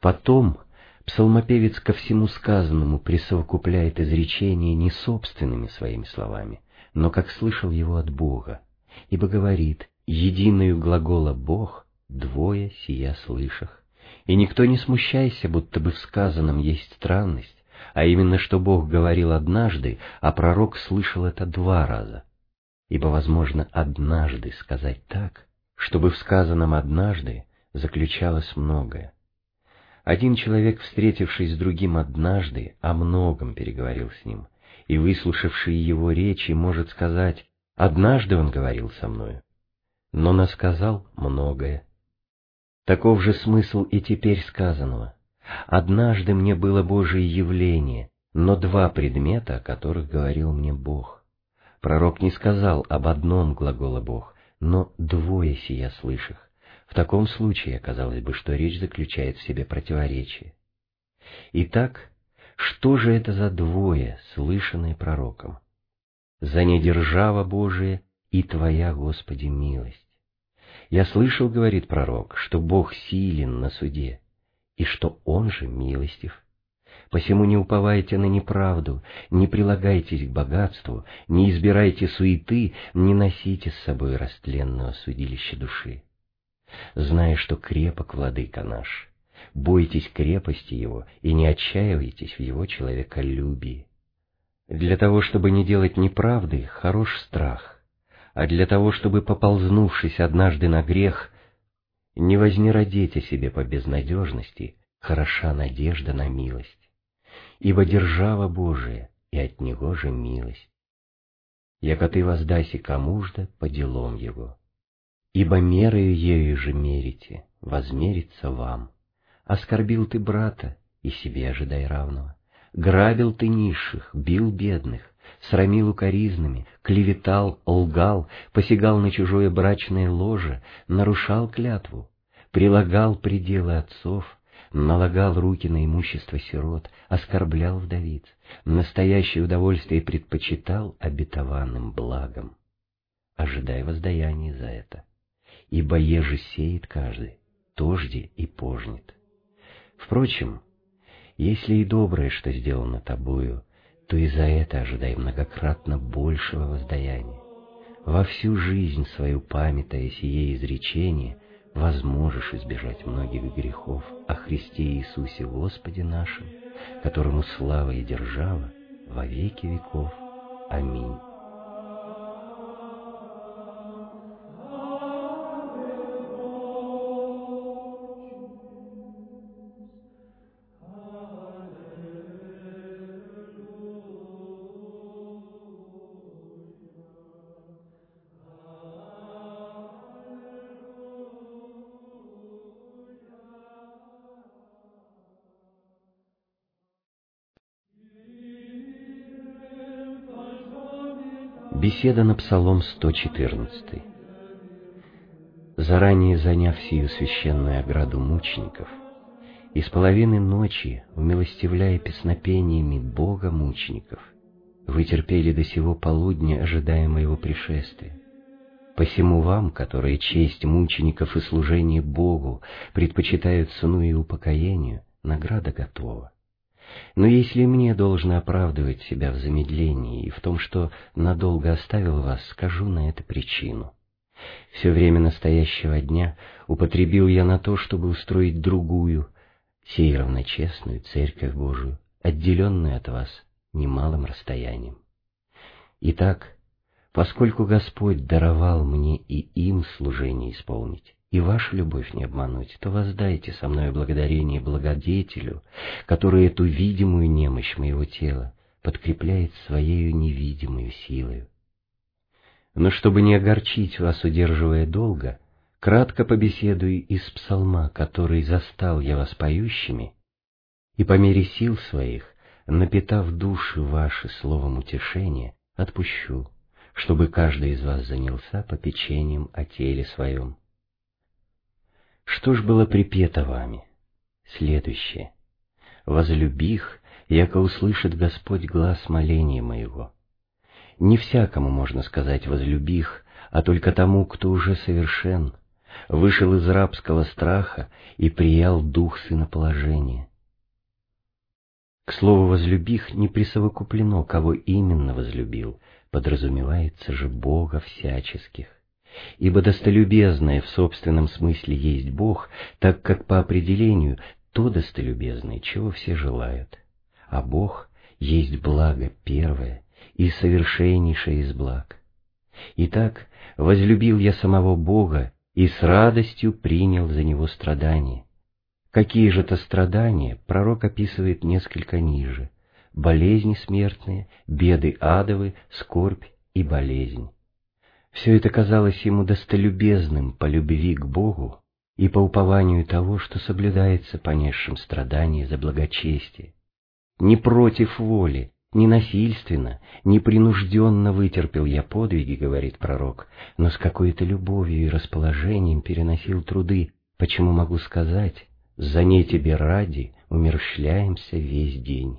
Потом псалмопевец ко всему сказанному присовокупляет изречение не собственными своими словами, но как слышал его от Бога, ибо говорит, единую глагола «Бог» двое сия слышах. И никто не смущайся, будто бы в сказанном есть странность, а именно, что Бог говорил однажды, а пророк слышал это два раза. Ибо возможно однажды сказать так, чтобы в сказанном однажды заключалось многое. Один человек, встретившись с другим однажды, о многом переговорил с ним, и выслушавший его речи может сказать «однажды он говорил со мною», но насказал многое. Таков же смысл и теперь сказанного. Однажды мне было Божие явление, но два предмета, о которых говорил мне Бог. Пророк не сказал об одном глаголе Бог, но двое сия слышах. В таком случае оказалось бы, что речь заключает в себе противоречие. Итак, что же это за двое, слышанные пророком? За недержава Божия и Твоя, Господи, милость. Я слышал, говорит пророк, что Бог силен на суде, и что Он же милостив. Посему не уповайте на неправду, не прилагайтесь к богатству, не избирайте суеты, не носите с собой растленного судилища души. Зная, что крепок владыка наш, бойтесь крепости его и не отчаивайтесь в его человеколюбии. Для того, чтобы не делать неправды, хорош страх, а для того, чтобы, поползнувшись однажды на грех, не вознеродеть о себе по безнадежности, хороша надежда на милость, ибо держава Божия, и от Него же милость. Яко ты воздайся кому-жда по делам Его, ибо мерою ею же мерите, возмерится вам. Оскорбил ты брата, и себе ожидай равного. Грабил ты низших, бил бедных, срамил укоризнами, клеветал, лгал, посягал на чужое брачное ложе, нарушал клятву, прилагал пределы отцов, налагал руки на имущество сирот, оскорблял вдовиц, настоящее удовольствие предпочитал обетованным благом. Ожидай воздаяния за это, ибо еже сеет каждый, то жди и пожнет. Впрочем, если и доброе, что сделано тобою, то и за это ожидай многократно большего воздаяния. Во всю жизнь свою памятая сие изречение, возможешь избежать многих грехов о Христе Иисусе Господе нашем, которому слава и держава во веки веков. Аминь. Беседа на Псалом 114. Заранее заняв сию священную ограду мучеников, из половины ночи, умилостивляя песнопениями Бога мучеников, вы терпели до сего полудня, ожидая моего пришествия. Посему вам, которые честь мучеников и служение Богу предпочитают сну и упокоению, награда готова. Но если мне должно оправдывать себя в замедлении и в том, что надолго оставил вас, скажу на это причину. Все время настоящего дня употребил я на то, чтобы устроить другую, сей равночестную Церковь Божию, отделенную от вас немалым расстоянием. Итак, поскольку Господь даровал мне и им служение исполнить, и вашу любовь не обмануть, то воздайте со мной благодарение благодетелю, который эту видимую немощь моего тела подкрепляет своею невидимую силою. Но чтобы не огорчить вас, удерживая долго, кратко побеседую из псалма, который застал я вас поющими, и по мере сил своих, напитав души ваши словом утешения, отпущу, чтобы каждый из вас занялся попечением о теле своем. Что ж было припето вами? Следующее. «Возлюбих, яко услышит Господь глаз моления моего». Не всякому можно сказать «возлюбих», а только тому, кто уже совершен, вышел из рабского страха и приял дух сыноположения. К слову «возлюбих» не присовокуплено, кого именно возлюбил, подразумевается же Бога всяческих. Ибо достолюбезное в собственном смысле есть Бог, так как по определению то достолюбезное, чего все желают. А Бог есть благо первое и совершеннейшее из благ. Итак, возлюбил я самого Бога и с радостью принял за Него страдания. Какие же то страдания пророк описывает несколько ниже. Болезни смертные, беды адовы, скорбь и болезнь. Все это казалось ему достолюбезным по любви к Богу и по упованию того, что соблюдается понесшим страдания за благочестие. Не против воли, не насильственно, не принужденно вытерпел я подвиги, говорит пророк, но с какой-то любовью и расположением переносил труды, почему могу сказать, за ней тебе ради умерщвляемся весь день.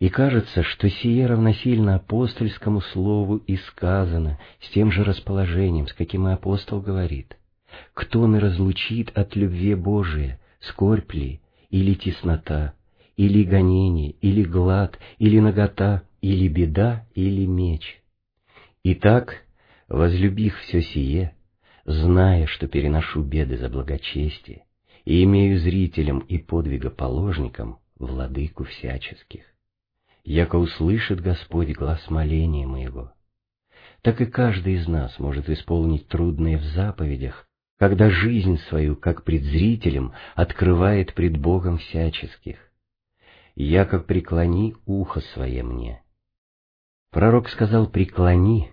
И кажется, что сие равносильно апостольскому слову и сказано с тем же расположением, с каким и апостол говорит. Кто не разлучит от любви Божия, скорбь ли или теснота, или гонение, или глад, или нагота, или беда, или меч? Итак, возлюбив все сие, зная, что переношу беды за благочестие, и имею зрителям и подвигоположникам владыку всяческих яко услышит Господь глаз моления моего. Так и каждый из нас может исполнить трудные в заповедях, когда жизнь свою, как пред зрителем, открывает пред Богом всяческих. Яко преклони ухо свое мне. Пророк сказал «преклони»,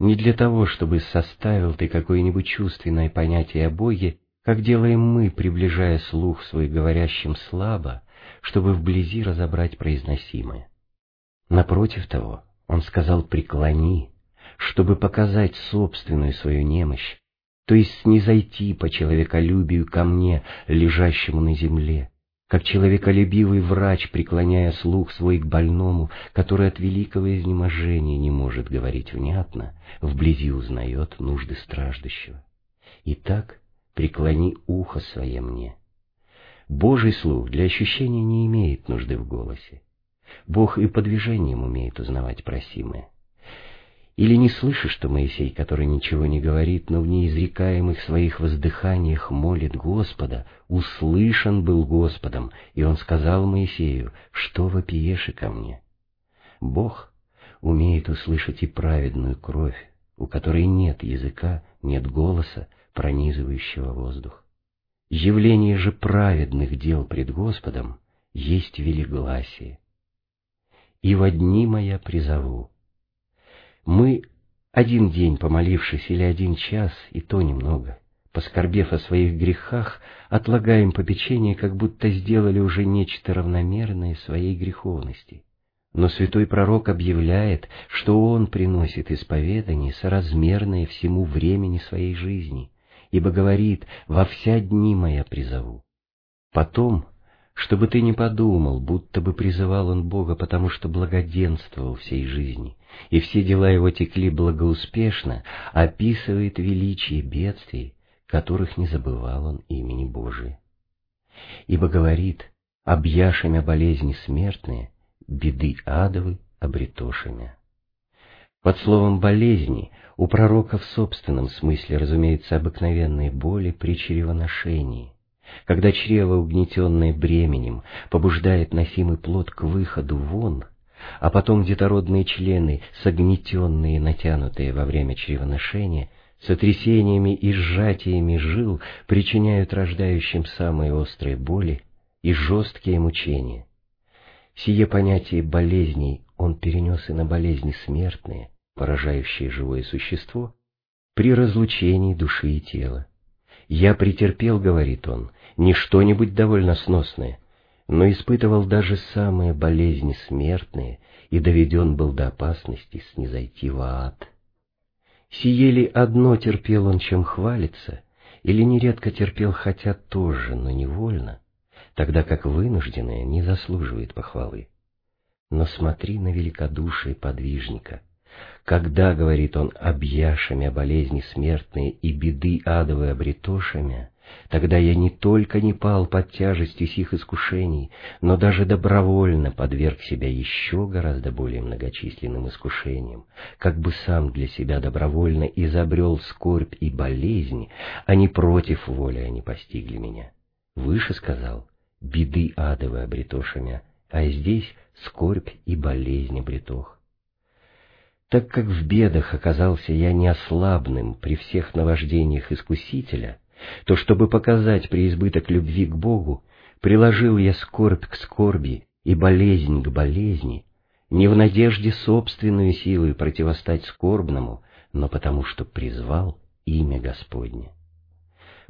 не для того, чтобы составил ты какое-нибудь чувственное понятие о Боге, как делаем мы, приближая слух свой говорящим слабо, чтобы вблизи разобрать произносимое. Напротив того, он сказал «преклони», чтобы показать собственную свою немощь, то есть снизойти по человеколюбию ко мне, лежащему на земле, как человеколюбивый врач, преклоняя слух свой к больному, который от великого изнеможения не может говорить внятно, вблизи узнает нужды страждущего. Итак, преклони ухо свое мне, Божий слух для ощущения не имеет нужды в голосе. Бог и по движениям умеет узнавать просимое. Или не слышишь, что Моисей, который ничего не говорит, но в неизрекаемых своих воздыханиях молит Господа, услышан был Господом, и он сказал Моисею, что вопиешь ко мне? Бог умеет услышать и праведную кровь, у которой нет языка, нет голоса, пронизывающего воздух. Явление же праведных дел пред Господом есть велигласие. И во дни моя призову. Мы, один день помолившись или один час, и то немного, поскорбев о своих грехах, отлагаем попечение, как будто сделали уже нечто равномерное своей греховности. Но святой пророк объявляет, что он приносит исповедание, соразмерное всему времени своей жизни, ибо говорит «во вся дни моя призову». Потом, чтобы ты не подумал, будто бы призывал он Бога, потому что благоденствовал всей жизни, и все дела его текли благоуспешно, описывает величие бедствий, которых не забывал он имени Божия. Ибо говорит, объяшемя болезни смертные, беды адовы обретошемя. Под словом «болезни» у пророка в собственном смысле, разумеется, обыкновенные боли при чревоношении, когда чрево, угнетенное бременем, побуждает носимый плод к выходу вон, а потом детородные члены, согнетенные и натянутые во время чревоношения, сотрясениями и сжатиями жил причиняют рождающим самые острые боли и жесткие мучения. Сие понятие болезней он перенес и на болезни смертные, поражающие живое существо, при разлучении души и тела. «Я претерпел, — говорит он, — не что-нибудь довольно сносное, но испытывал даже самые болезни смертные и доведен был до опасности снизойти в ад». Сие ли одно терпел он, чем хвалится, или нередко терпел хотя тоже, но невольно, тогда как вынужденное не заслуживает похвалы. Но смотри на великодушие подвижника. Когда, говорит он, объяшами болезни смертные и беды адовые обретошами, Тогда я не только не пал под тяжестью сих искушений, но даже добровольно подверг себя еще гораздо более многочисленным искушениям, как бы сам для себя добровольно изобрел скорбь и болезнь, а не против воли они постигли меня. Выше сказал, беды адовы обретошами, а здесь скорбь и болезнь обретох. Так как в бедах оказался я неослабным при всех наваждениях искусителя, то чтобы показать преизбыток любви к Богу, приложил я скорбь к скорби и болезнь к болезни, не в надежде собственную силой противостать скорбному, но потому что призвал имя Господне.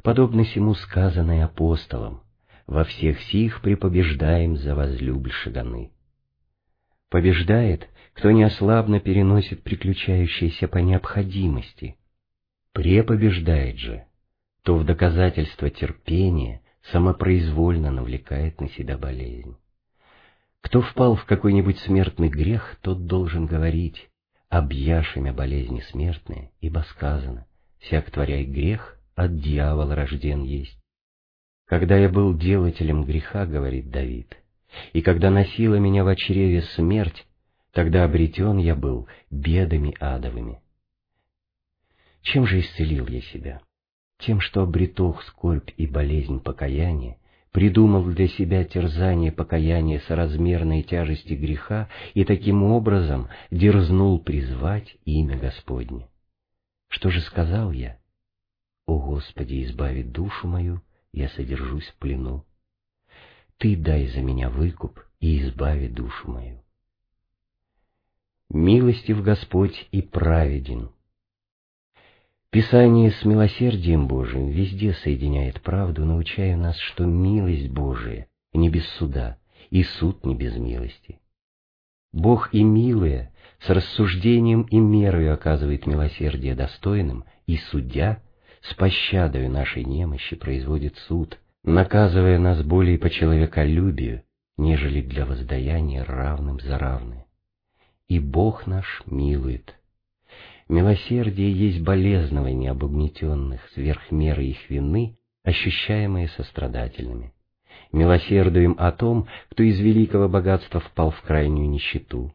Подобно сему сказанное апостолом, во всех сих припобеждаем за возлюбль шаганы. Побеждает, кто неослабно переносит приключающиеся по необходимости. Препобеждает же, то в доказательство терпения самопроизвольно навлекает на себя болезнь. Кто впал в какой-нибудь смертный грех, тот должен говорить «объяшемя болезни смертные», ибо сказано «всяк творяй грех, от дьявола рожден есть». Когда я был делателем греха, говорит Давид, и когда носила меня в чреве смерть, тогда обретен я был бедами адовыми. Чем же исцелил я себя? тем, что обретох скорбь и болезнь покаяния, придумав для себя терзание покаяния соразмерной тяжести греха и таким образом дерзнул призвать имя Господне. Что же сказал я? «О Господи, избави душу мою, я содержусь в плену. Ты дай за меня выкуп и избави душу мою». Милостив Господь и праведен, Писание с милосердием Божиим везде соединяет правду, научая нас, что милость Божия не без суда, и суд не без милости. Бог и милые с рассуждением и мерою оказывает милосердие достойным, и судья с пощадою нашей немощи производит суд, наказывая нас более по человеколюбию, нежели для воздаяния равным за равное. И Бог наш милует, Милосердие есть болезнование обогнетенных сверх меры их вины, ощущаемые сострадательными. Милосердуем о том, кто из великого богатства впал в крайнюю нищету,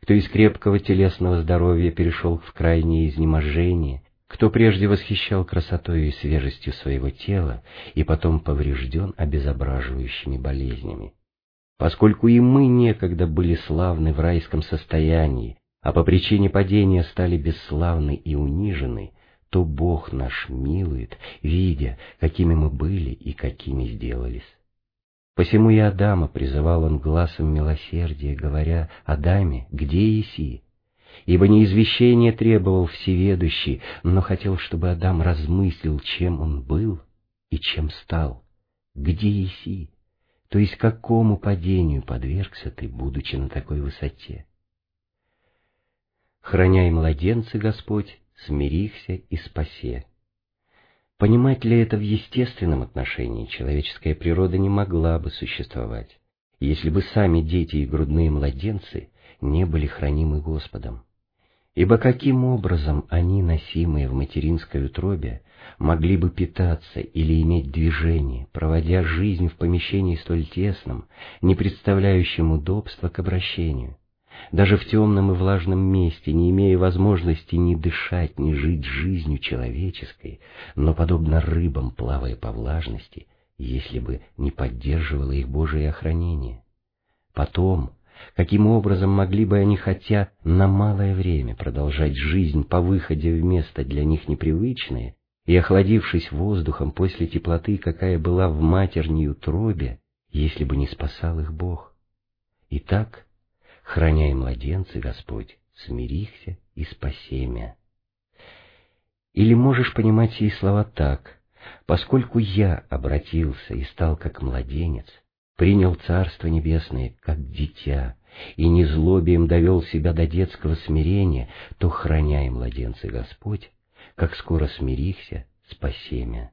кто из крепкого телесного здоровья перешел в крайнее изнеможение, кто прежде восхищал красотой и свежестью своего тела и потом поврежден обезображивающими болезнями. Поскольку и мы некогда были славны в райском состоянии, а по причине падения стали бесславны и унижены, то Бог наш милует, видя, какими мы были и какими сделались. Посему и Адама призывал он глазом милосердия, говоря, «Адаме, где еси?» Ибо не извещение требовал всеведущий, но хотел, чтобы Адам размыслил, чем он был и чем стал. «Где еси?» то есть какому падению подвергся ты, будучи на такой высоте? Храняй младенцы, Господь, смирихся и спасе. Понимать ли это в естественном отношении человеческая природа не могла бы существовать, если бы сами дети и грудные младенцы не были хранимы Господом. Ибо каким образом они, носимые в материнской утробе, могли бы питаться или иметь движение, проводя жизнь в помещении столь тесном, не представляющем удобства к обращению? Даже в темном и влажном месте, не имея возможности ни дышать, ни жить жизнью человеческой, но, подобно рыбам, плавая по влажности, если бы не поддерживало их Божие охранение. Потом, каким образом могли бы они хотя на малое время продолжать жизнь по выходе в место для них непривычное и охладившись воздухом после теплоты, какая была в матерней утробе, если бы не спасал их Бог? Итак, храняй младенцы, Господь, смирихся и спасемя. Или можешь понимать сии слова так, поскольку я обратился и стал как младенец, принял Царство Небесное как дитя, и не злобием довел себя до детского смирения, то храняй, младенцы Господь, как скоро смирихся, спасемя.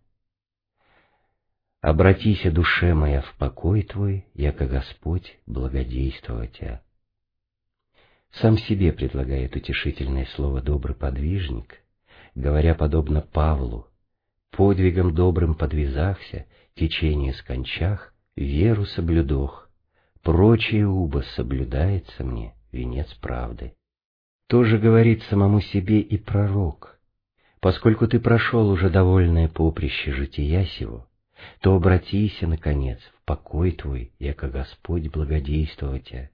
Обратися, душе моя, в покой Твой, яко Господь благодействовать тебя. Сам себе предлагает утешительное слово «добрый подвижник», говоря подобно Павлу, «подвигом добрым подвязахся, течение скончах, веру соблюдох, прочее убо соблюдается мне, венец правды». Тоже говорит самому себе и пророк, «Поскольку ты прошел уже довольное поприще жития сего, то обратися, наконец, в покой твой, яко Господь благодействовать тебя»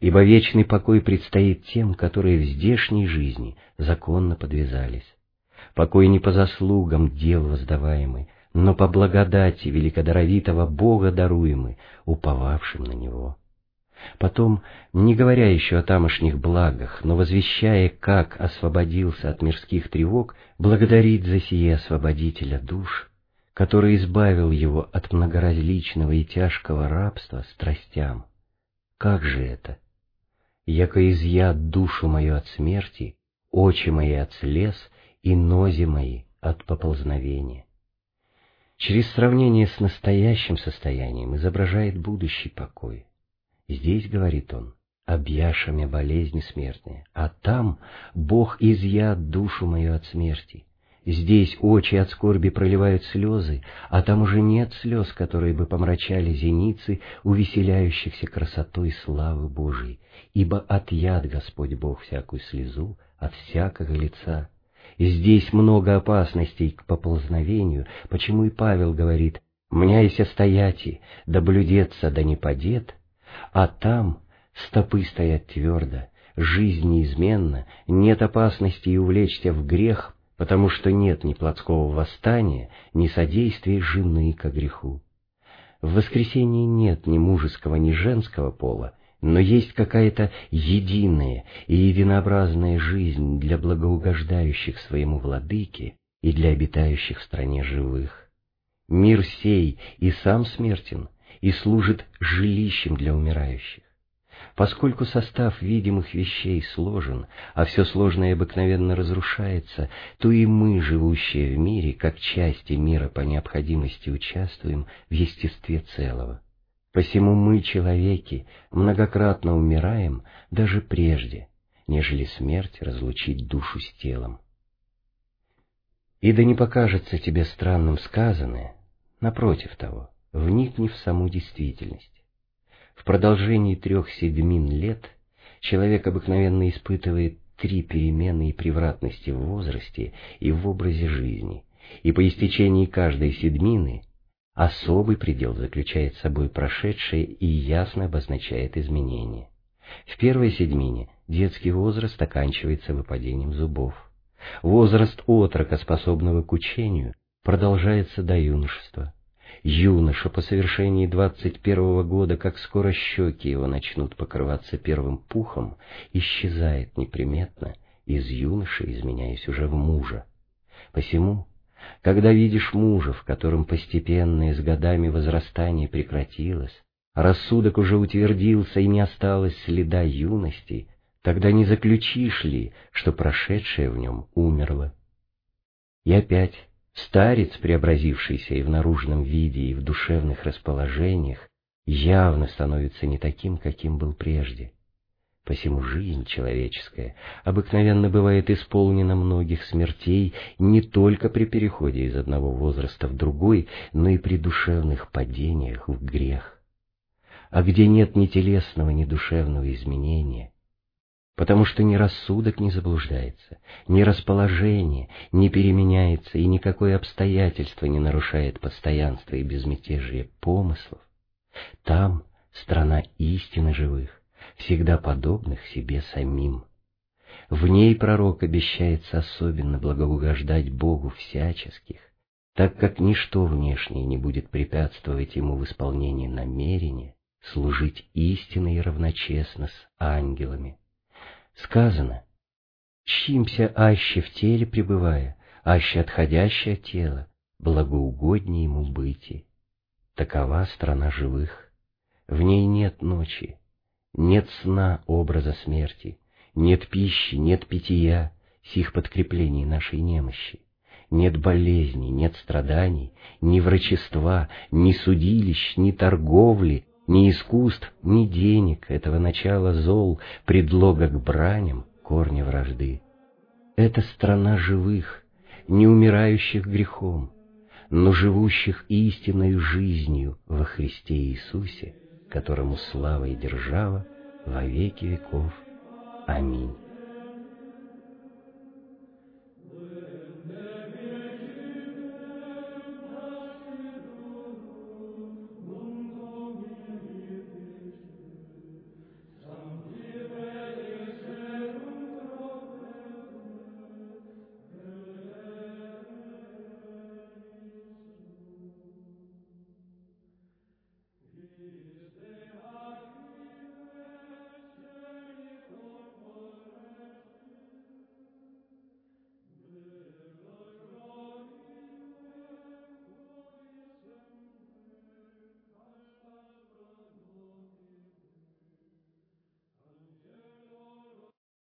ибо вечный покой предстоит тем, которые в здешней жизни законно подвязались. Покой не по заслугам дел воздаваемый, но по благодати великодоровитого Бога даруемый, уповавшим на Него. Потом, не говоря еще о тамошних благах, но возвещая, как освободился от мирских тревог, благодарит за сие освободителя душ, который избавил его от многоразличного и тяжкого рабства страстям, как же это? Яко изъят душу мою от смерти, очи мои от слез и нози мои от поползновения. Через сравнение с настоящим состоянием изображает будущий покой. Здесь, говорит он, объяшами болезни смертные, а там Бог изъят душу мою от смерти, Здесь очи от скорби проливают слезы, а там уже нет слез, которые бы помрачали зеницы, увеселяющихся красотой славы Божией, ибо отъят Господь Бог всякую слезу от всякого лица. Здесь много опасностей к поползновению, почему и Павел говорит «Мняйся стояти, да блюдеться, да не падет», а там стопы стоят твердо, жизнь неизменна, нет опасности и увлечься в грех потому что нет ни плотского восстания, ни содействия жены ко греху. В воскресении нет ни мужеского, ни женского пола, но есть какая-то единая и единообразная жизнь для благоугождающих своему владыке и для обитающих в стране живых. Мир сей и сам смертен, и служит жилищем для умирающих. Поскольку состав видимых вещей сложен, а все сложное обыкновенно разрушается, то и мы, живущие в мире, как части мира по необходимости участвуем в естестве целого. Посему мы, человеки, многократно умираем даже прежде, нежели смерть разлучить душу с телом. И да не покажется тебе странным сказанное, напротив того, вникни в саму действительность. В продолжении трех седмин лет человек обыкновенно испытывает три перемены и превратности в возрасте и в образе жизни, и по истечении каждой седмины особый предел заключает собой прошедшее и ясно обозначает изменения. В первой седмине детский возраст оканчивается выпадением зубов. Возраст отрока, способного к учению, продолжается до юношества. Юноша по совершении двадцать первого года, как скоро щеки его начнут покрываться первым пухом, исчезает неприметно, из юноши изменяясь уже в мужа. Посему когда видишь мужа, в котором постепенно и с годами возрастание прекратилось, рассудок уже утвердился и не осталось следа юности, тогда не заключишь ли, что прошедшее в нем умерло? И опять старец, преобразившийся и в наружном виде, и в душевных расположениях, явно становится не таким, каким был прежде. Посему жизнь человеческая обыкновенно бывает исполнена многих смертей не только при переходе из одного возраста в другой, но и при душевных падениях в грех. А где нет ни телесного, ни душевного изменения, потому что ни рассудок не заблуждается, ни расположение не переменяется и никакое обстоятельство не нарушает постоянство и безмятежие помыслов, там страна истины живых, всегда подобных себе самим. В ней пророк обещается особенно благоугождать Богу всяческих, так как ничто внешнее не будет препятствовать ему в исполнении намерения служить истинно и равночестно с ангелами. Сказано, «Чимся аще в теле пребывая, аще отходящее от тела, благоугоднее ему быти». Такова страна живых. В ней нет ночи, нет сна образа смерти, нет пищи, нет питья, сих подкреплений нашей немощи. Нет болезней, нет страданий, ни врачества, ни судилищ, ни торговли, ни искусств, ни денег, этого начала зол, предлога к браням, корня вражды. Это страна живых, не умирающих грехом, но живущих истинной жизнью во Христе Иисусе, которому слава и держава во веки веков. Аминь.